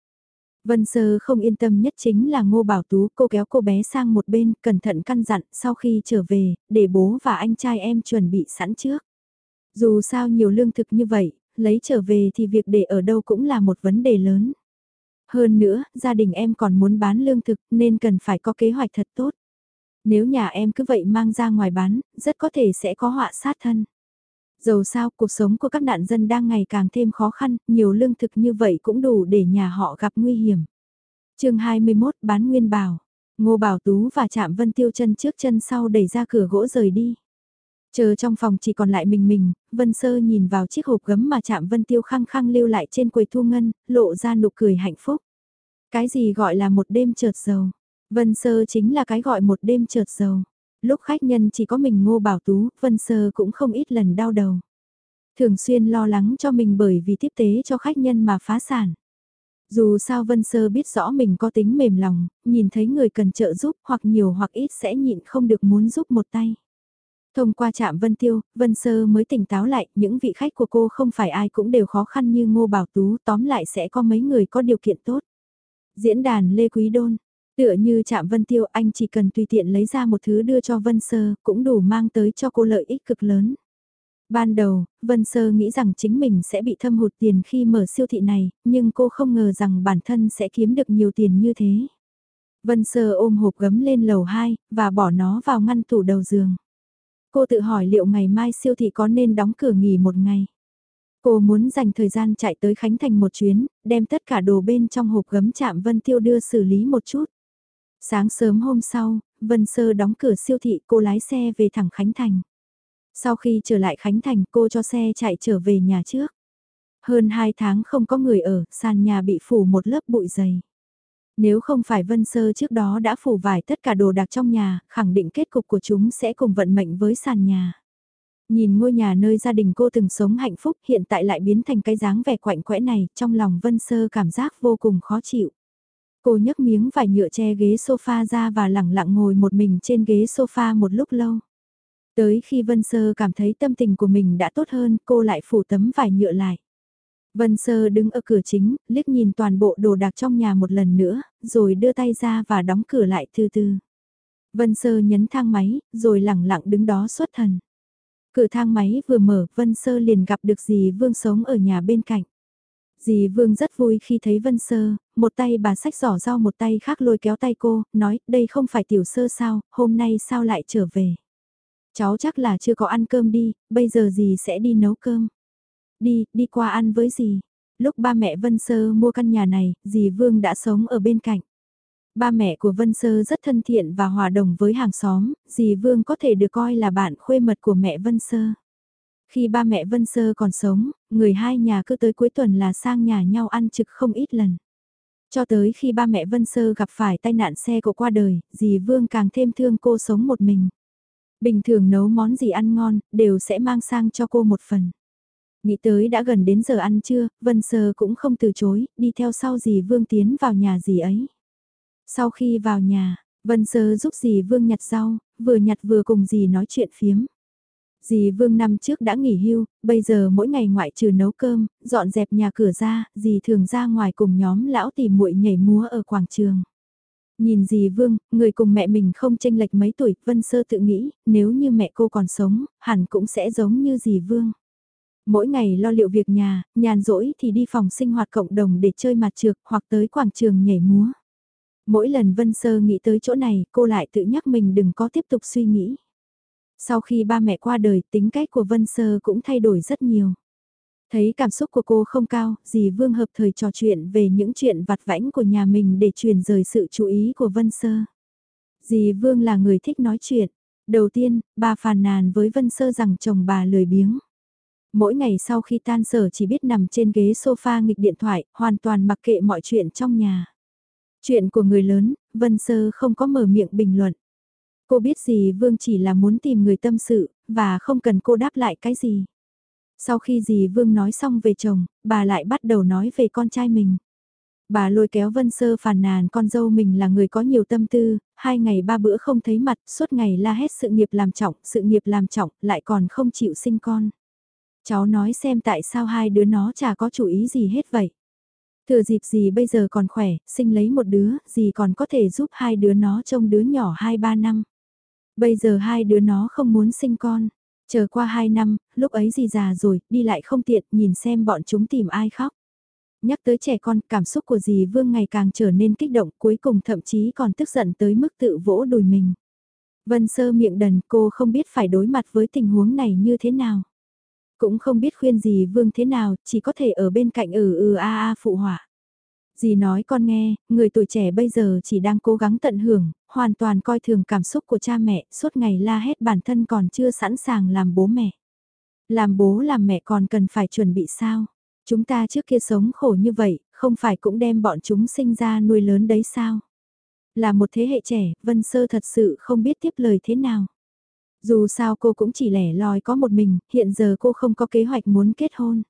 Vân Sơ không yên tâm nhất chính là Ngô Bảo Tú, cô kéo cô bé sang một bên, cẩn thận căn dặn, sau khi trở về, để bố và anh trai em chuẩn bị sẵn trước. Dù sao nhiều lương thực như vậy, lấy trở về thì việc để ở đâu cũng là một vấn đề lớn. Hơn nữa, gia đình em còn muốn bán lương thực nên cần phải có kế hoạch thật tốt. Nếu nhà em cứ vậy mang ra ngoài bán, rất có thể sẽ có họa sát thân. Dầu sao, cuộc sống của các nạn dân đang ngày càng thêm khó khăn, nhiều lương thực như vậy cũng đủ để nhà họ gặp nguy hiểm. chương 21 bán nguyên bảo. Ngô Bảo Tú và Trạm Vân Tiêu chân trước chân sau đẩy ra cửa gỗ rời đi. Chờ trong phòng chỉ còn lại mình mình, Vân Sơ nhìn vào chiếc hộp gấm mà chạm Vân Tiêu khăng khăng lưu lại trên quầy thu ngân, lộ ra nụ cười hạnh phúc. Cái gì gọi là một đêm chợt giàu? Vân Sơ chính là cái gọi một đêm chợt giàu. Lúc khách nhân chỉ có mình Ngô Bảo Tú, Vân Sơ cũng không ít lần đau đầu. Thường xuyên lo lắng cho mình bởi vì tiếp tế cho khách nhân mà phá sản. Dù sao Vân Sơ biết rõ mình có tính mềm lòng, nhìn thấy người cần trợ giúp hoặc nhiều hoặc ít sẽ nhịn không được muốn giúp một tay. Thông qua chạm Vân Tiêu, Vân Sơ mới tỉnh táo lại, những vị khách của cô không phải ai cũng đều khó khăn như Ngô Bảo Tú, tóm lại sẽ có mấy người có điều kiện tốt. Diễn đàn Lê Quý Đôn, tựa như chạm Vân Tiêu anh chỉ cần tùy tiện lấy ra một thứ đưa cho Vân Sơ, cũng đủ mang tới cho cô lợi ích cực lớn. Ban đầu, Vân Sơ nghĩ rằng chính mình sẽ bị thâm hụt tiền khi mở siêu thị này, nhưng cô không ngờ rằng bản thân sẽ kiếm được nhiều tiền như thế. Vân Sơ ôm hộp gấm lên lầu 2, và bỏ nó vào ngăn tủ đầu giường. Cô tự hỏi liệu ngày mai siêu thị có nên đóng cửa nghỉ một ngày. Cô muốn dành thời gian chạy tới Khánh Thành một chuyến, đem tất cả đồ bên trong hộp gấm chạm Vân Tiêu đưa xử lý một chút. Sáng sớm hôm sau, Vân Sơ đóng cửa siêu thị cô lái xe về thẳng Khánh Thành. Sau khi trở lại Khánh Thành cô cho xe chạy trở về nhà trước. Hơn 2 tháng không có người ở, sàn nhà bị phủ một lớp bụi dày. Nếu không phải Vân Sơ trước đó đã phủ vải tất cả đồ đạc trong nhà, khẳng định kết cục của chúng sẽ cùng vận mệnh với sàn nhà. Nhìn ngôi nhà nơi gia đình cô từng sống hạnh phúc hiện tại lại biến thành cái dáng vẻ quạnh quẽ này, trong lòng Vân Sơ cảm giác vô cùng khó chịu. Cô nhấc miếng vải nhựa che ghế sofa ra và lẳng lặng ngồi một mình trên ghế sofa một lúc lâu. Tới khi Vân Sơ cảm thấy tâm tình của mình đã tốt hơn, cô lại phủ tấm vải nhựa lại. Vân Sơ đứng ở cửa chính, liếc nhìn toàn bộ đồ đạc trong nhà một lần nữa, rồi đưa tay ra và đóng cửa lại từ từ. Vân Sơ nhấn thang máy, rồi lẳng lặng đứng đó xuất thần. Cửa thang máy vừa mở, Vân Sơ liền gặp được dì Vương sống ở nhà bên cạnh. Dì Vương rất vui khi thấy Vân Sơ, một tay bà sách giỏ rau một tay khác lôi kéo tay cô, nói, đây không phải tiểu sơ sao, hôm nay sao lại trở về. Cháu chắc là chưa có ăn cơm đi, bây giờ dì sẽ đi nấu cơm. Đi, đi qua ăn với dì. Lúc ba mẹ Vân Sơ mua căn nhà này, dì Vương đã sống ở bên cạnh. Ba mẹ của Vân Sơ rất thân thiện và hòa đồng với hàng xóm, dì Vương có thể được coi là bạn khuê mật của mẹ Vân Sơ. Khi ba mẹ Vân Sơ còn sống, người hai nhà cứ tới cuối tuần là sang nhà nhau ăn trực không ít lần. Cho tới khi ba mẹ Vân Sơ gặp phải tai nạn xe cộ qua đời, dì Vương càng thêm thương cô sống một mình. Bình thường nấu món gì ăn ngon, đều sẽ mang sang cho cô một phần. Nghĩ tới đã gần đến giờ ăn trưa, Vân Sơ cũng không từ chối, đi theo sau dì Vương tiến vào nhà dì ấy. Sau khi vào nhà, Vân Sơ giúp dì Vương nhặt rau, vừa nhặt vừa cùng dì nói chuyện phiếm. Dì Vương năm trước đã nghỉ hưu, bây giờ mỗi ngày ngoại trừ nấu cơm, dọn dẹp nhà cửa ra, dì thường ra ngoài cùng nhóm lão tìm muội nhảy múa ở quảng trường. Nhìn dì Vương, người cùng mẹ mình không tranh lệch mấy tuổi, Vân Sơ tự nghĩ, nếu như mẹ cô còn sống, hẳn cũng sẽ giống như dì Vương. Mỗi ngày lo liệu việc nhà, nhàn rỗi thì đi phòng sinh hoạt cộng đồng để chơi mặt trược hoặc tới quảng trường nhảy múa. Mỗi lần Vân Sơ nghĩ tới chỗ này, cô lại tự nhắc mình đừng có tiếp tục suy nghĩ. Sau khi ba mẹ qua đời, tính cách của Vân Sơ cũng thay đổi rất nhiều. Thấy cảm xúc của cô không cao, dì Vương hợp thời trò chuyện về những chuyện vặt vãnh của nhà mình để truyền rời sự chú ý của Vân Sơ. Dì Vương là người thích nói chuyện. Đầu tiên, bà phàn nàn với Vân Sơ rằng chồng bà lười biếng. Mỗi ngày sau khi tan sở chỉ biết nằm trên ghế sofa nghịch điện thoại, hoàn toàn mặc kệ mọi chuyện trong nhà. Chuyện của người lớn, Vân Sơ không có mở miệng bình luận. Cô biết gì Vương chỉ là muốn tìm người tâm sự, và không cần cô đáp lại cái gì. Sau khi dì Vương nói xong về chồng, bà lại bắt đầu nói về con trai mình. Bà lôi kéo Vân Sơ phàn nàn con dâu mình là người có nhiều tâm tư, hai ngày ba bữa không thấy mặt, suốt ngày la hét sự nghiệp làm trọng, sự nghiệp làm trọng, lại còn không chịu sinh con. Cháu nói xem tại sao hai đứa nó chả có chủ ý gì hết vậy. Thừa dịp gì bây giờ còn khỏe, sinh lấy một đứa, gì còn có thể giúp hai đứa nó trông đứa nhỏ 2-3 năm. Bây giờ hai đứa nó không muốn sinh con. Chờ qua 2 năm, lúc ấy gì già rồi, đi lại không tiện, nhìn xem bọn chúng tìm ai khóc. Nhắc tới trẻ con, cảm xúc của dì Vương ngày càng trở nên kích động, cuối cùng thậm chí còn tức giận tới mức tự vỗ đùi mình. Vân sơ miệng đần, cô không biết phải đối mặt với tình huống này như thế nào. Cũng không biết khuyên gì Vương thế nào, chỉ có thể ở bên cạnh ừ ừ a a phụ họa. Dì nói con nghe, người tuổi trẻ bây giờ chỉ đang cố gắng tận hưởng, hoàn toàn coi thường cảm xúc của cha mẹ, suốt ngày la hét bản thân còn chưa sẵn sàng làm bố mẹ. Làm bố làm mẹ còn cần phải chuẩn bị sao? Chúng ta trước kia sống khổ như vậy, không phải cũng đem bọn chúng sinh ra nuôi lớn đấy sao? Là một thế hệ trẻ, Vân Sơ thật sự không biết tiếp lời thế nào. Dù sao cô cũng chỉ lẻ loi có một mình, hiện giờ cô không có kế hoạch muốn kết hôn.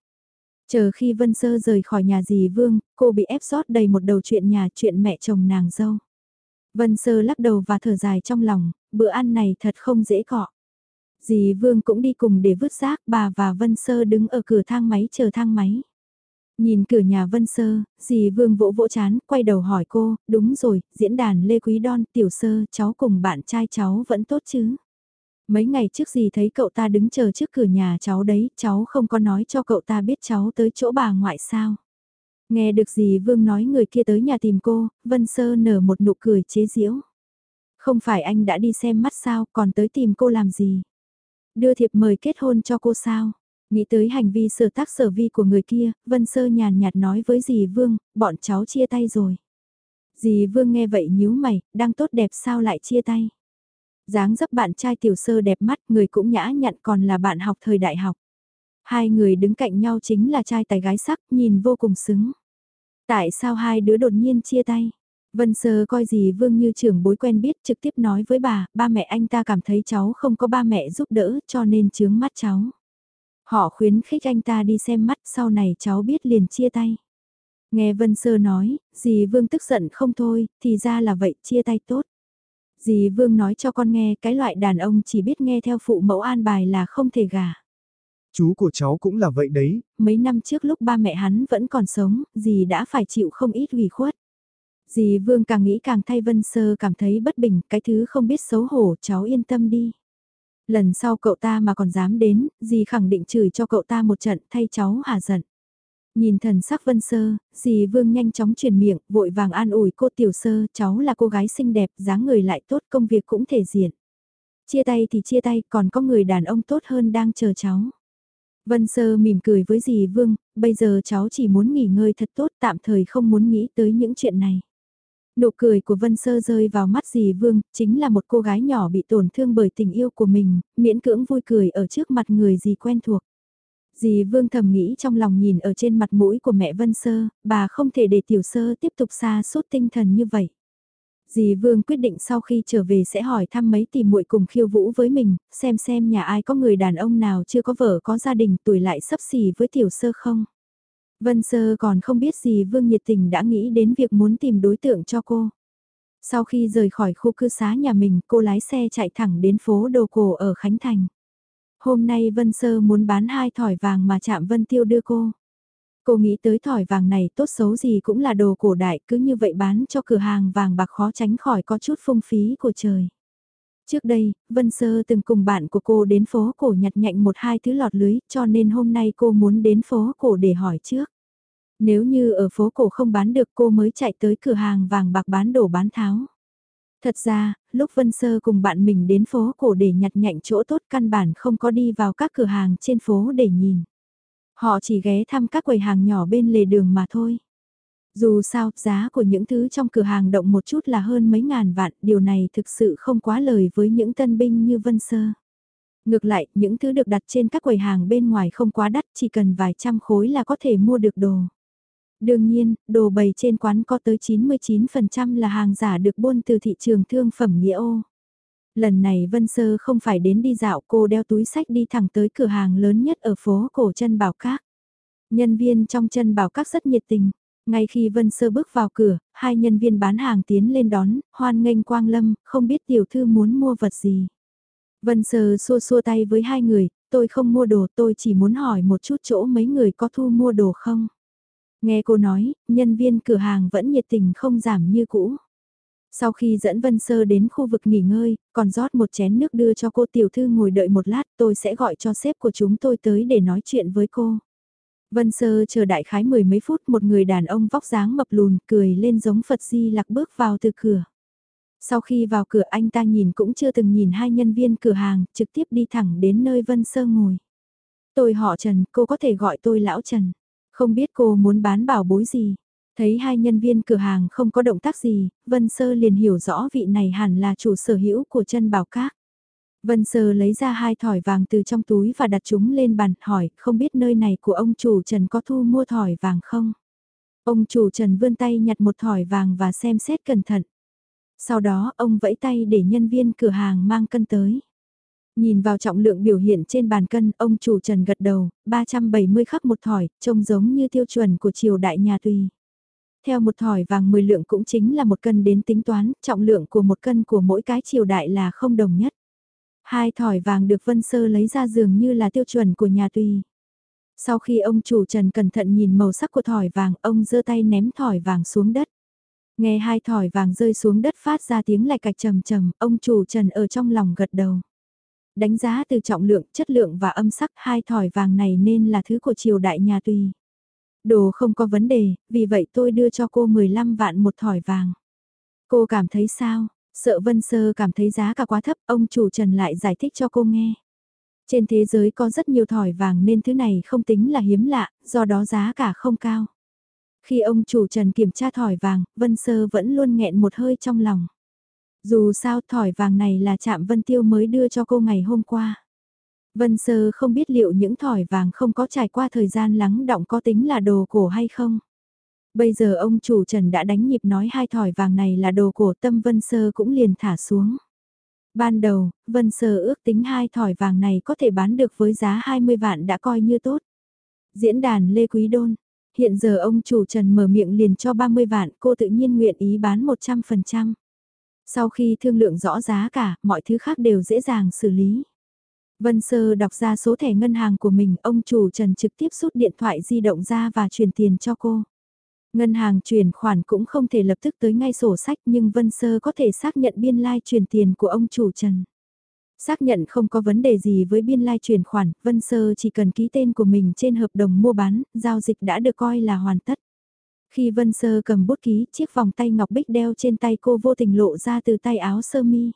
Chờ khi Vân Sơ rời khỏi nhà dì Vương, cô bị ép sót đầy một đầu chuyện nhà chuyện mẹ chồng nàng dâu. Vân Sơ lắc đầu và thở dài trong lòng, bữa ăn này thật không dễ cọ. Dì Vương cũng đi cùng để vứt rác, bà và Vân Sơ đứng ở cửa thang máy chờ thang máy. Nhìn cửa nhà Vân Sơ, dì Vương vỗ vỗ chán, quay đầu hỏi cô, đúng rồi, diễn đàn Lê Quý Đon, tiểu sơ, cháu cùng bạn trai cháu vẫn tốt chứ? Mấy ngày trước gì thấy cậu ta đứng chờ trước cửa nhà cháu đấy, cháu không có nói cho cậu ta biết cháu tới chỗ bà ngoại sao. Nghe được gì Vương nói người kia tới nhà tìm cô, Vân Sơ nở một nụ cười chế giễu. Không phải anh đã đi xem mắt sao, còn tới tìm cô làm gì? Đưa thiệp mời kết hôn cho cô sao? Nghĩ tới hành vi sở tác sở vi của người kia, Vân Sơ nhàn nhạt nói với dì Vương, bọn cháu chia tay rồi. Dì Vương nghe vậy nhíu mày, đang tốt đẹp sao lại chia tay? Dáng dấp bạn trai tiểu sơ đẹp mắt, người cũng nhã nhặn còn là bạn học thời đại học. Hai người đứng cạnh nhau chính là trai tài gái sắc, nhìn vô cùng xứng. Tại sao hai đứa đột nhiên chia tay? Vân Sơ coi gì Vương như trưởng bối quen biết trực tiếp nói với bà, ba mẹ anh ta cảm thấy cháu không có ba mẹ giúp đỡ cho nên chướng mắt cháu. Họ khuyến khích anh ta đi xem mắt sau này cháu biết liền chia tay. Nghe Vân Sơ nói, dì Vương tức giận không thôi, thì ra là vậy chia tay tốt. Dì Vương nói cho con nghe cái loại đàn ông chỉ biết nghe theo phụ mẫu an bài là không thể gả. Chú của cháu cũng là vậy đấy. Mấy năm trước lúc ba mẹ hắn vẫn còn sống, dì đã phải chịu không ít ủy khuất. Dì Vương càng nghĩ càng thay Vân Sơ cảm thấy bất bình, cái thứ không biết xấu hổ, cháu yên tâm đi. Lần sau cậu ta mà còn dám đến, dì khẳng định chửi cho cậu ta một trận thay cháu hà giận. Nhìn thần sắc vân sơ, dì vương nhanh chóng truyền miệng, vội vàng an ủi cô tiểu sơ, cháu là cô gái xinh đẹp, dáng người lại tốt, công việc cũng thể diện. Chia tay thì chia tay, còn có người đàn ông tốt hơn đang chờ cháu. Vân sơ mỉm cười với dì vương, bây giờ cháu chỉ muốn nghỉ ngơi thật tốt, tạm thời không muốn nghĩ tới những chuyện này. Nụ cười của Vân Sơ rơi vào mắt dì Vương, chính là một cô gái nhỏ bị tổn thương bởi tình yêu của mình, miễn cưỡng vui cười ở trước mặt người dì quen thuộc. Dì Vương thầm nghĩ trong lòng nhìn ở trên mặt mũi của mẹ Vân Sơ, bà không thể để tiểu sơ tiếp tục xa suốt tinh thần như vậy. Dì Vương quyết định sau khi trở về sẽ hỏi thăm mấy tìm muội cùng khiêu vũ với mình, xem xem nhà ai có người đàn ông nào chưa có vợ có gia đình tuổi lại sấp xỉ với tiểu sơ không. Vân Sơ còn không biết Dì Vương nhiệt tình đã nghĩ đến việc muốn tìm đối tượng cho cô. Sau khi rời khỏi khu cư xá nhà mình, cô lái xe chạy thẳng đến phố đồ cổ ở Khánh Thành. Hôm nay Vân Sơ muốn bán hai thỏi vàng mà chạm Vân Tiêu đưa cô. Cô nghĩ tới thỏi vàng này tốt xấu gì cũng là đồ cổ đại cứ như vậy bán cho cửa hàng vàng bạc khó tránh khỏi có chút phung phí của trời. Trước đây, Vân Sơ từng cùng bạn của cô đến phố cổ nhặt nhạnh một hai thứ lọt lưới cho nên hôm nay cô muốn đến phố cổ để hỏi trước. Nếu như ở phố cổ không bán được cô mới chạy tới cửa hàng vàng bạc bán đồ bán tháo. Thật ra, lúc Vân Sơ cùng bạn mình đến phố cổ để nhặt nhạnh chỗ tốt căn bản không có đi vào các cửa hàng trên phố để nhìn. Họ chỉ ghé thăm các quầy hàng nhỏ bên lề đường mà thôi. Dù sao, giá của những thứ trong cửa hàng động một chút là hơn mấy ngàn vạn, điều này thực sự không quá lời với những tân binh như Vân Sơ. Ngược lại, những thứ được đặt trên các quầy hàng bên ngoài không quá đắt, chỉ cần vài trăm khối là có thể mua được đồ. Đương nhiên, đồ bày trên quán có tới 99% là hàng giả được buôn từ thị trường thương phẩm nghĩa ô. Lần này Vân Sơ không phải đến đi dạo cô đeo túi sách đi thẳng tới cửa hàng lớn nhất ở phố cổ chân Bảo Các. Nhân viên trong chân Bảo Các rất nhiệt tình. Ngay khi Vân Sơ bước vào cửa, hai nhân viên bán hàng tiến lên đón, hoan nghênh Quang Lâm, không biết tiểu thư muốn mua vật gì. Vân Sơ xua xua tay với hai người, tôi không mua đồ tôi chỉ muốn hỏi một chút chỗ mấy người có thu mua đồ không. Nghe cô nói, nhân viên cửa hàng vẫn nhiệt tình không giảm như cũ. Sau khi dẫn Vân Sơ đến khu vực nghỉ ngơi, còn rót một chén nước đưa cho cô tiểu thư ngồi đợi một lát tôi sẽ gọi cho sếp của chúng tôi tới để nói chuyện với cô. Vân Sơ chờ đại khái mười mấy phút một người đàn ông vóc dáng mập lùn cười lên giống Phật Di lạc bước vào từ cửa. Sau khi vào cửa anh ta nhìn cũng chưa từng nhìn hai nhân viên cửa hàng, trực tiếp đi thẳng đến nơi Vân Sơ ngồi. Tôi họ Trần, cô có thể gọi tôi Lão Trần. Không biết cô muốn bán bảo bối gì. Thấy hai nhân viên cửa hàng không có động tác gì, Vân Sơ liền hiểu rõ vị này hẳn là chủ sở hữu của chân bảo các. Vân Sơ lấy ra hai thỏi vàng từ trong túi và đặt chúng lên bàn, hỏi, không biết nơi này của ông chủ Trần có thu mua thỏi vàng không? Ông chủ Trần vươn tay nhặt một thỏi vàng và xem xét cẩn thận. Sau đó ông vẫy tay để nhân viên cửa hàng mang cân tới. Nhìn vào trọng lượng biểu hiện trên bàn cân, ông chủ Trần gật đầu, 370 khắc một thỏi, trông giống như tiêu chuẩn của triều đại nhà tùy. Theo một thỏi vàng 10 lượng cũng chính là một cân đến tính toán, trọng lượng của một cân của mỗi cái triều đại là không đồng nhất. Hai thỏi vàng được Vân Sơ lấy ra dường như là tiêu chuẩn của nhà tùy. Sau khi ông chủ Trần cẩn thận nhìn màu sắc của thỏi vàng, ông giơ tay ném thỏi vàng xuống đất. Nghe hai thỏi vàng rơi xuống đất phát ra tiếng lạch cạch trầm trầm, ông chủ Trần ở trong lòng gật đầu. Đánh giá từ trọng lượng, chất lượng và âm sắc hai thỏi vàng này nên là thứ của triều đại nhà tùy. Đồ không có vấn đề, vì vậy tôi đưa cho cô 15 vạn một thỏi vàng. Cô cảm thấy sao? Sợ Vân Sơ cảm thấy giá cả quá thấp, ông chủ Trần lại giải thích cho cô nghe. Trên thế giới có rất nhiều thỏi vàng nên thứ này không tính là hiếm lạ, do đó giá cả không cao. Khi ông chủ Trần kiểm tra thỏi vàng, Vân Sơ vẫn luôn nghẹn một hơi trong lòng. Dù sao thỏi vàng này là chạm Vân Tiêu mới đưa cho cô ngày hôm qua. Vân Sơ không biết liệu những thỏi vàng không có trải qua thời gian lắng động có tính là đồ cổ hay không. Bây giờ ông chủ Trần đã đánh nhịp nói hai thỏi vàng này là đồ cổ tâm Vân Sơ cũng liền thả xuống. Ban đầu, Vân Sơ ước tính hai thỏi vàng này có thể bán được với giá 20 vạn đã coi như tốt. Diễn đàn Lê Quý Đôn, hiện giờ ông chủ Trần mở miệng liền cho 30 vạn cô tự nhiên nguyện ý bán 100%. Sau khi thương lượng rõ giá cả, mọi thứ khác đều dễ dàng xử lý. Vân Sơ đọc ra số thẻ ngân hàng của mình, ông chủ Trần trực tiếp rút điện thoại di động ra và chuyển tiền cho cô. Ngân hàng chuyển khoản cũng không thể lập tức tới ngay sổ sách nhưng Vân Sơ có thể xác nhận biên lai like chuyển tiền của ông chủ Trần. Xác nhận không có vấn đề gì với biên lai like chuyển khoản, Vân Sơ chỉ cần ký tên của mình trên hợp đồng mua bán, giao dịch đã được coi là hoàn tất. Khi Vân Sơ cầm bút ký, chiếc vòng tay ngọc bích đeo trên tay cô vô tình lộ ra từ tay áo sơ mi.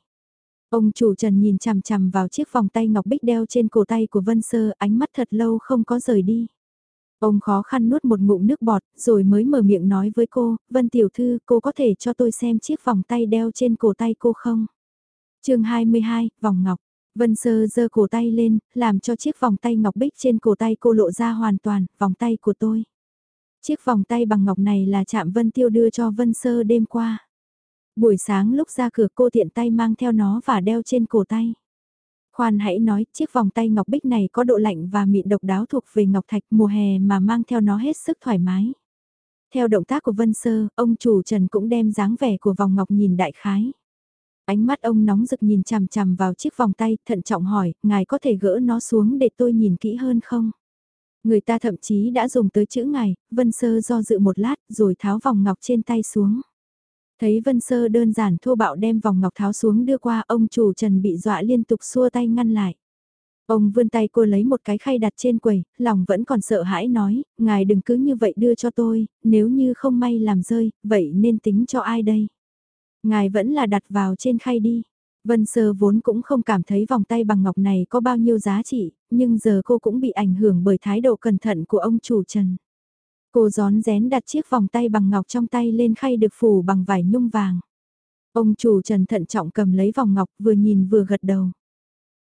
Ông chủ Trần nhìn chằm chằm vào chiếc vòng tay ngọc bích đeo trên cổ tay của Vân Sơ, ánh mắt thật lâu không có rời đi. Ông khó khăn nuốt một ngụm nước bọt, rồi mới mở miệng nói với cô, Vân Tiểu Thư, cô có thể cho tôi xem chiếc vòng tay đeo trên cổ tay cô không? chương 22, vòng ngọc. Vân Sơ giơ cổ tay lên, làm cho chiếc vòng tay ngọc bích trên cổ tay cô lộ ra hoàn toàn, vòng tay của tôi. Chiếc vòng tay bằng ngọc này là chạm Vân Tiêu đưa cho Vân Sơ đêm qua. Buổi sáng lúc ra cửa cô tiện tay mang theo nó và đeo trên cổ tay. Khoan hãy nói, chiếc vòng tay ngọc bích này có độ lạnh và mịn độc đáo thuộc về ngọc thạch mùa hè mà mang theo nó hết sức thoải mái. Theo động tác của Vân Sơ, ông chủ Trần cũng đem dáng vẻ của vòng ngọc nhìn đại khái. Ánh mắt ông nóng rực nhìn chằm chằm vào chiếc vòng tay, thận trọng hỏi, ngài có thể gỡ nó xuống để tôi nhìn kỹ hơn không? Người ta thậm chí đã dùng tới chữ ngài, Vân Sơ do dự một lát rồi tháo vòng ngọc trên tay xuống. Thấy Vân Sơ đơn giản thô bạo đem vòng ngọc tháo xuống đưa qua ông chủ Trần bị dọa liên tục xua tay ngăn lại. Ông vươn tay cô lấy một cái khay đặt trên quầy, lòng vẫn còn sợ hãi nói, ngài đừng cứ như vậy đưa cho tôi, nếu như không may làm rơi, vậy nên tính cho ai đây? Ngài vẫn là đặt vào trên khay đi. Vân Sơ vốn cũng không cảm thấy vòng tay bằng ngọc này có bao nhiêu giá trị, nhưng giờ cô cũng bị ảnh hưởng bởi thái độ cẩn thận của ông chủ Trần. Cô gión rén đặt chiếc vòng tay bằng ngọc trong tay lên khay được phủ bằng vải nhung vàng. Ông chủ Trần thận trọng cầm lấy vòng ngọc vừa nhìn vừa gật đầu.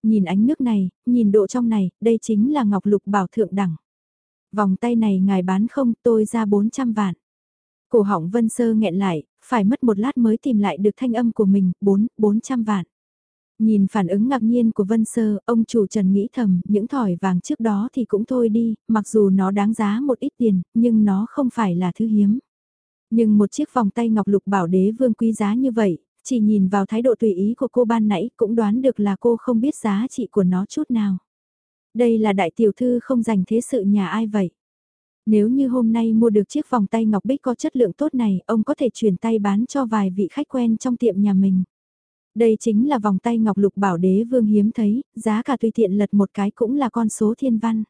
Nhìn ánh nước này, nhìn độ trong này, đây chính là ngọc lục bảo thượng đẳng. Vòng tay này ngài bán không tôi ra 400 vạn. Cổ họng Vân Sơ nghẹn lại, phải mất một lát mới tìm lại được thanh âm của mình, 4, 400 vạn. Nhìn phản ứng ngạc nhiên của Vân Sơ, ông chủ Trần nghĩ thầm, những thỏi vàng trước đó thì cũng thôi đi, mặc dù nó đáng giá một ít tiền, nhưng nó không phải là thứ hiếm. Nhưng một chiếc vòng tay ngọc lục bảo đế vương quý giá như vậy, chỉ nhìn vào thái độ tùy ý của cô ban nãy cũng đoán được là cô không biết giá trị của nó chút nào. Đây là đại tiểu thư không dành thế sự nhà ai vậy? Nếu như hôm nay mua được chiếc vòng tay ngọc bích có chất lượng tốt này, ông có thể chuyển tay bán cho vài vị khách quen trong tiệm nhà mình. Đây chính là vòng tay ngọc lục bảo đế vương hiếm thấy, giá cả tùy tiện lật một cái cũng là con số thiên văn.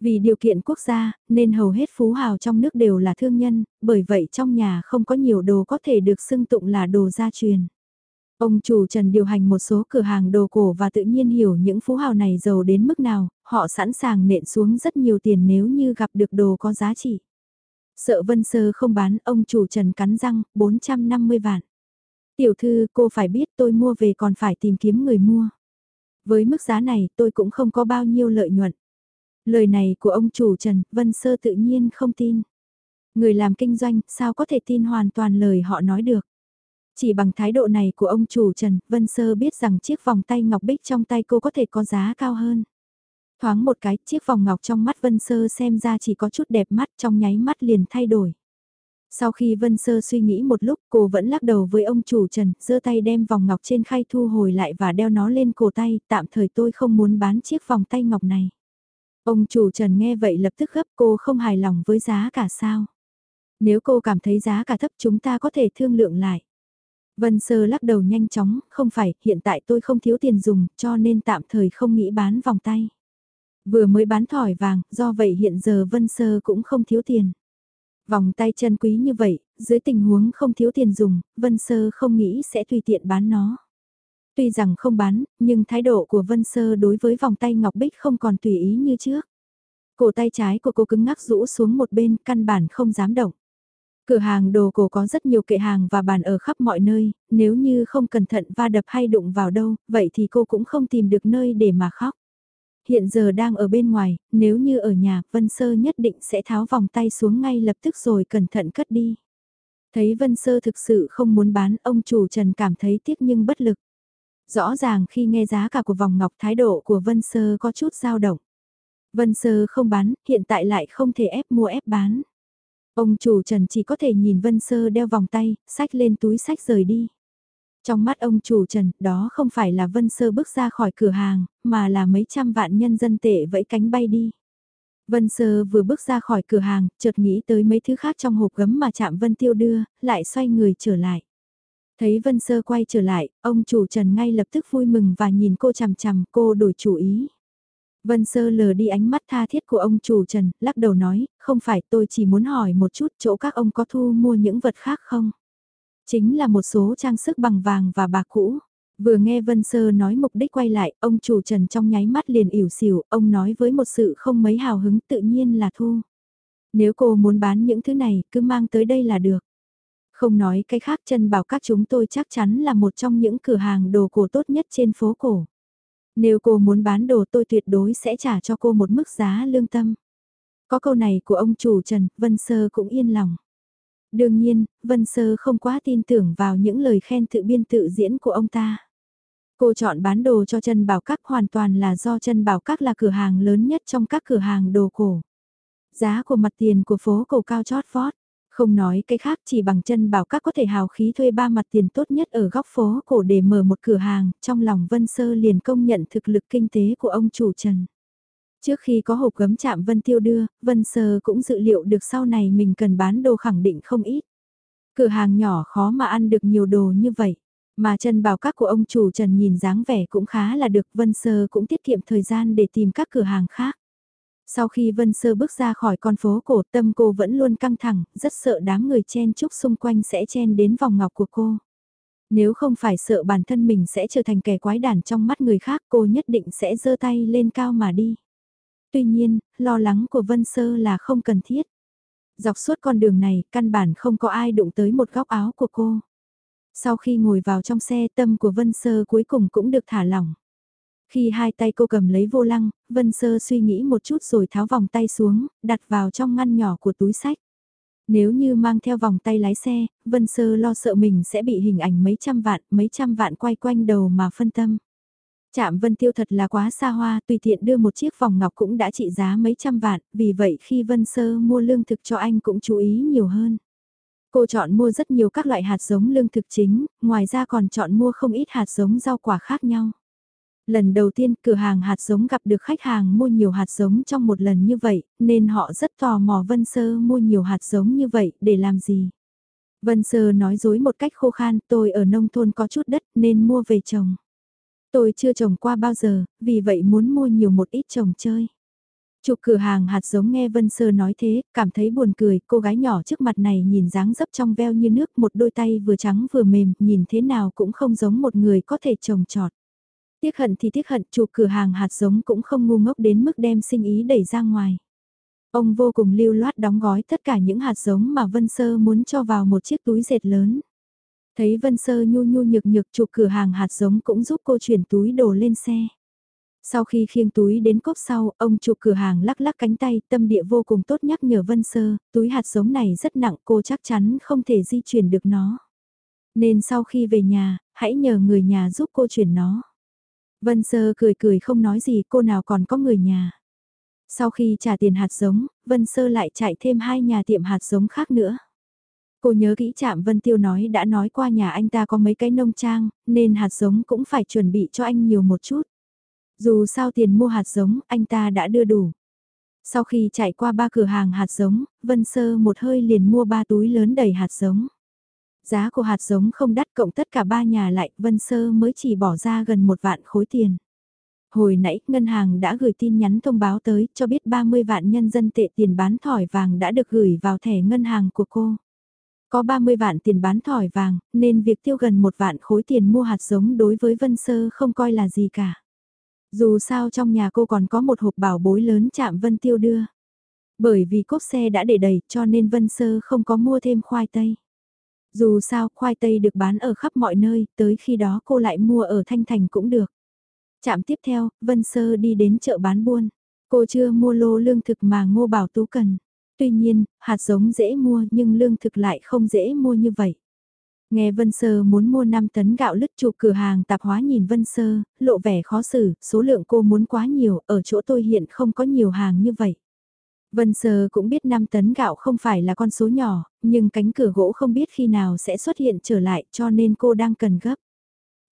Vì điều kiện quốc gia, nên hầu hết phú hào trong nước đều là thương nhân, bởi vậy trong nhà không có nhiều đồ có thể được xưng tụng là đồ gia truyền. Ông chủ Trần điều hành một số cửa hàng đồ cổ và tự nhiên hiểu những phú hào này giàu đến mức nào, họ sẵn sàng nện xuống rất nhiều tiền nếu như gặp được đồ có giá trị. Sợ Vân Sơ không bán, ông chủ Trần cắn răng, 450 vạn. Tiểu thư, cô phải biết tôi mua về còn phải tìm kiếm người mua. Với mức giá này, tôi cũng không có bao nhiêu lợi nhuận. Lời này của ông chủ Trần, Vân Sơ tự nhiên không tin. Người làm kinh doanh, sao có thể tin hoàn toàn lời họ nói được. Chỉ bằng thái độ này của ông chủ Trần, Vân Sơ biết rằng chiếc vòng tay ngọc bích trong tay cô có thể có giá cao hơn. Thoáng một cái, chiếc vòng ngọc trong mắt Vân Sơ xem ra chỉ có chút đẹp mắt trong nháy mắt liền thay đổi. Sau khi Vân Sơ suy nghĩ một lúc cô vẫn lắc đầu với ông chủ Trần, giơ tay đem vòng ngọc trên khay thu hồi lại và đeo nó lên cổ tay, tạm thời tôi không muốn bán chiếc vòng tay ngọc này. Ông chủ Trần nghe vậy lập tức gấp cô không hài lòng với giá cả sao. Nếu cô cảm thấy giá cả thấp chúng ta có thể thương lượng lại. Vân Sơ lắc đầu nhanh chóng, không phải, hiện tại tôi không thiếu tiền dùng, cho nên tạm thời không nghĩ bán vòng tay. Vừa mới bán thỏi vàng, do vậy hiện giờ Vân Sơ cũng không thiếu tiền. Vòng tay chân quý như vậy, dưới tình huống không thiếu tiền dùng, Vân Sơ không nghĩ sẽ tùy tiện bán nó. Tuy rằng không bán, nhưng thái độ của Vân Sơ đối với vòng tay ngọc bích không còn tùy ý như trước. Cổ tay trái của cô cứng ngắc rũ xuống một bên, căn bản không dám động. Cửa hàng đồ cổ có rất nhiều kệ hàng và bàn ở khắp mọi nơi, nếu như không cẩn thận va đập hay đụng vào đâu, vậy thì cô cũng không tìm được nơi để mà khóc. Hiện giờ đang ở bên ngoài, nếu như ở nhà, Vân Sơ nhất định sẽ tháo vòng tay xuống ngay lập tức rồi cẩn thận cất đi. Thấy Vân Sơ thực sự không muốn bán, ông chủ Trần cảm thấy tiếc nhưng bất lực. Rõ ràng khi nghe giá cả của vòng ngọc thái độ của Vân Sơ có chút dao động. Vân Sơ không bán, hiện tại lại không thể ép mua ép bán. Ông chủ Trần chỉ có thể nhìn Vân Sơ đeo vòng tay, sách lên túi sách rời đi. Trong mắt ông chủ Trần, đó không phải là Vân Sơ bước ra khỏi cửa hàng, mà là mấy trăm vạn nhân dân tệ vẫy cánh bay đi. Vân Sơ vừa bước ra khỏi cửa hàng, chợt nghĩ tới mấy thứ khác trong hộp gấm mà chạm Vân Tiêu đưa, lại xoay người trở lại. Thấy Vân Sơ quay trở lại, ông chủ Trần ngay lập tức vui mừng và nhìn cô chằm chằm, cô đổi chủ ý. Vân Sơ lờ đi ánh mắt tha thiết của ông chủ Trần, lắc đầu nói, không phải tôi chỉ muốn hỏi một chút chỗ các ông có thu mua những vật khác không? Chính là một số trang sức bằng vàng và bạc cũ. Vừa nghe Vân Sơ nói mục đích quay lại, ông chủ Trần trong nháy mắt liền ỉu xỉu, ông nói với một sự không mấy hào hứng tự nhiên là thu. Nếu cô muốn bán những thứ này, cứ mang tới đây là được. Không nói cái khác chân bảo các chúng tôi chắc chắn là một trong những cửa hàng đồ cổ tốt nhất trên phố cổ. Nếu cô muốn bán đồ tôi tuyệt đối sẽ trả cho cô một mức giá lương tâm. Có câu này của ông chủ Trần, Vân Sơ cũng yên lòng. Đương nhiên, Vân Sơ không quá tin tưởng vào những lời khen tự biên tự diễn của ông ta. Cô chọn bán đồ cho chân bảo các hoàn toàn là do chân bảo các là cửa hàng lớn nhất trong các cửa hàng đồ cổ. Giá của mặt tiền của phố cổ cao chót vót. Không nói cái khác chỉ bằng chân bảo các có thể hào khí thuê ba mặt tiền tốt nhất ở góc phố cổ để mở một cửa hàng, trong lòng Vân Sơ liền công nhận thực lực kinh tế của ông chủ Trần. Trước khi có hộp gấm chạm Vân Tiêu đưa, Vân Sơ cũng dự liệu được sau này mình cần bán đồ khẳng định không ít. Cửa hàng nhỏ khó mà ăn được nhiều đồ như vậy. Mà chân bảo các của ông chủ Trần nhìn dáng vẻ cũng khá là được Vân Sơ cũng tiết kiệm thời gian để tìm các cửa hàng khác. Sau khi Vân Sơ bước ra khỏi con phố cổ tâm cô vẫn luôn căng thẳng, rất sợ đám người chen chúc xung quanh sẽ chen đến vòng ngọc của cô. Nếu không phải sợ bản thân mình sẽ trở thành kẻ quái đản trong mắt người khác cô nhất định sẽ giơ tay lên cao mà đi. Tuy nhiên, lo lắng của Vân Sơ là không cần thiết. Dọc suốt con đường này, căn bản không có ai đụng tới một góc áo của cô. Sau khi ngồi vào trong xe tâm của Vân Sơ cuối cùng cũng được thả lỏng. Khi hai tay cô cầm lấy vô lăng, Vân Sơ suy nghĩ một chút rồi tháo vòng tay xuống, đặt vào trong ngăn nhỏ của túi sách. Nếu như mang theo vòng tay lái xe, Vân Sơ lo sợ mình sẽ bị hình ảnh mấy trăm vạn, mấy trăm vạn quay quanh đầu mà phân tâm. Chạm Vân Tiêu thật là quá xa hoa, tùy tiện đưa một chiếc vòng ngọc cũng đã trị giá mấy trăm vạn, vì vậy khi Vân Sơ mua lương thực cho anh cũng chú ý nhiều hơn. Cô chọn mua rất nhiều các loại hạt giống lương thực chính, ngoài ra còn chọn mua không ít hạt giống rau quả khác nhau. Lần đầu tiên cửa hàng hạt giống gặp được khách hàng mua nhiều hạt giống trong một lần như vậy, nên họ rất tò mò Vân Sơ mua nhiều hạt giống như vậy để làm gì. Vân Sơ nói dối một cách khô khan, tôi ở nông thôn có chút đất nên mua về trồng. Tôi chưa trồng qua bao giờ, vì vậy muốn mua nhiều một ít trồng chơi. Chụp cửa hàng hạt giống nghe Vân Sơ nói thế, cảm thấy buồn cười, cô gái nhỏ trước mặt này nhìn dáng dấp trong veo như nước, một đôi tay vừa trắng vừa mềm, nhìn thế nào cũng không giống một người có thể trồng trọt. Tiếc hận thì tiếc hận, chụp cửa hàng hạt giống cũng không ngu ngốc đến mức đem sinh ý đẩy ra ngoài. Ông vô cùng lưu loát đóng gói tất cả những hạt giống mà Vân Sơ muốn cho vào một chiếc túi dệt lớn. Thấy Vân Sơ nhu nhu nhược nhược chụp cửa hàng hạt giống cũng giúp cô chuyển túi đồ lên xe. Sau khi khiêng túi đến cốp sau, ông chụp cửa hàng lắc lắc cánh tay, tâm địa vô cùng tốt nhắc nhở Vân Sơ, túi hạt giống này rất nặng cô chắc chắn không thể di chuyển được nó. Nên sau khi về nhà, hãy nhờ người nhà giúp cô chuyển nó. Vân Sơ cười cười không nói gì cô nào còn có người nhà. Sau khi trả tiền hạt giống, Vân Sơ lại chạy thêm hai nhà tiệm hạt giống khác nữa. Cô nhớ kỹ chạm Vân Tiêu nói đã nói qua nhà anh ta có mấy cái nông trang, nên hạt giống cũng phải chuẩn bị cho anh nhiều một chút. Dù sao tiền mua hạt giống, anh ta đã đưa đủ. Sau khi chạy qua ba cửa hàng hạt giống, Vân Sơ một hơi liền mua ba túi lớn đầy hạt giống. Giá của hạt giống không đắt cộng tất cả ba nhà lại, Vân Sơ mới chỉ bỏ ra gần một vạn khối tiền. Hồi nãy, ngân hàng đã gửi tin nhắn thông báo tới cho biết 30 vạn nhân dân tệ tiền bán thỏi vàng đã được gửi vào thẻ ngân hàng của cô. Có 30 vạn tiền bán thỏi vàng, nên việc tiêu gần một vạn khối tiền mua hạt giống đối với Vân Sơ không coi là gì cả. Dù sao trong nhà cô còn có một hộp bảo bối lớn chạm Vân Tiêu đưa. Bởi vì cốp xe đã để đầy cho nên Vân Sơ không có mua thêm khoai tây. Dù sao khoai tây được bán ở khắp mọi nơi, tới khi đó cô lại mua ở Thanh Thành cũng được. Chạm tiếp theo, Vân Sơ đi đến chợ bán buôn. Cô chưa mua lô lương thực mà Ngô Bảo Tú cần. Tuy nhiên, hạt giống dễ mua nhưng lương thực lại không dễ mua như vậy. Nghe Vân Sơ muốn mua 5 tấn gạo lứt chụp cửa hàng tạp hóa nhìn Vân Sơ, lộ vẻ khó xử, số lượng cô muốn quá nhiều, ở chỗ tôi hiện không có nhiều hàng như vậy. Vân Sơ cũng biết 5 tấn gạo không phải là con số nhỏ, nhưng cánh cửa gỗ không biết khi nào sẽ xuất hiện trở lại cho nên cô đang cần gấp.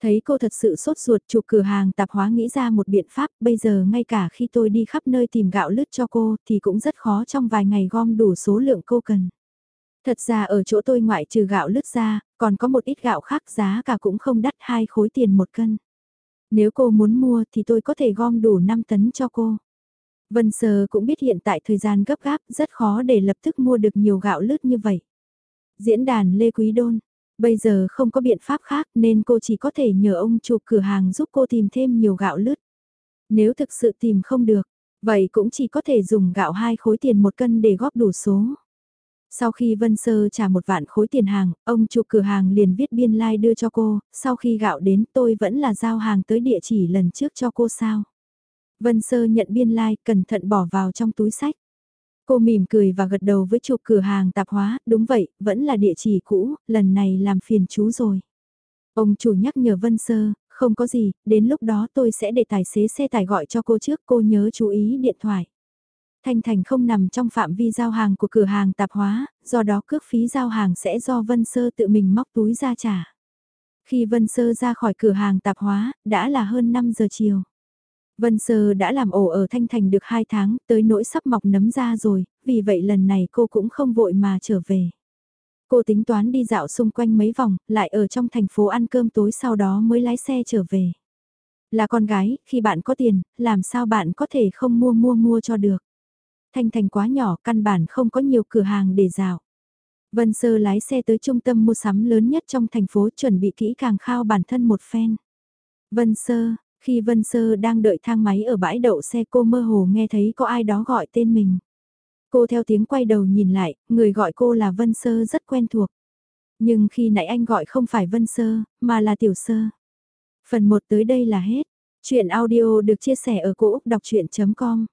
Thấy cô thật sự sốt ruột chụp cửa hàng tạp hóa nghĩ ra một biện pháp, bây giờ ngay cả khi tôi đi khắp nơi tìm gạo lứt cho cô thì cũng rất khó trong vài ngày gom đủ số lượng cô cần. Thật ra ở chỗ tôi ngoại trừ gạo lứt ra, còn có một ít gạo khác giá cả cũng không đắt hai khối tiền một cân. Nếu cô muốn mua thì tôi có thể gom đủ 5 tấn cho cô. Vân Sơ cũng biết hiện tại thời gian gấp gáp rất khó để lập tức mua được nhiều gạo lứt như vậy. Diễn đàn Lê Quý Đôn, bây giờ không có biện pháp khác nên cô chỉ có thể nhờ ông chụp cửa hàng giúp cô tìm thêm nhiều gạo lứt. Nếu thực sự tìm không được, vậy cũng chỉ có thể dùng gạo hai khối tiền một cân để góp đủ số. Sau khi Vân Sơ trả một vạn khối tiền hàng, ông chụp cửa hàng liền viết biên lai like đưa cho cô, sau khi gạo đến tôi vẫn là giao hàng tới địa chỉ lần trước cho cô sao. Vân Sơ nhận biên lai, like, cẩn thận bỏ vào trong túi sách. Cô mỉm cười và gật đầu với chụp cửa hàng tạp hóa, đúng vậy, vẫn là địa chỉ cũ, lần này làm phiền chú rồi. Ông chủ nhắc nhở Vân Sơ, không có gì, đến lúc đó tôi sẽ để tài xế xe tải gọi cho cô trước, cô nhớ chú ý điện thoại. Thanh Thành không nằm trong phạm vi giao hàng của cửa hàng tạp hóa, do đó cước phí giao hàng sẽ do Vân Sơ tự mình móc túi ra trả. Khi Vân Sơ ra khỏi cửa hàng tạp hóa, đã là hơn 5 giờ chiều. Vân Sơ đã làm ổ ở Thanh Thành được 2 tháng, tới nỗi sắp mọc nấm ra rồi, vì vậy lần này cô cũng không vội mà trở về. Cô tính toán đi dạo xung quanh mấy vòng, lại ở trong thành phố ăn cơm tối sau đó mới lái xe trở về. Là con gái, khi bạn có tiền, làm sao bạn có thể không mua mua mua cho được. Thanh Thành quá nhỏ, căn bản không có nhiều cửa hàng để dạo. Vân Sơ lái xe tới trung tâm mua sắm lớn nhất trong thành phố chuẩn bị kỹ càng khao bản thân một phen. Vân Sơ, khi Vân Sơ đang đợi thang máy ở bãi đậu xe cô mơ hồ nghe thấy có ai đó gọi tên mình. Cô theo tiếng quay đầu nhìn lại, người gọi cô là Vân Sơ rất quen thuộc. Nhưng khi nãy anh gọi không phải Vân Sơ, mà là Tiểu Sơ. Phần 1 tới đây là hết. Chuyện audio được chia sẻ ở cỗ đọc chuyện.com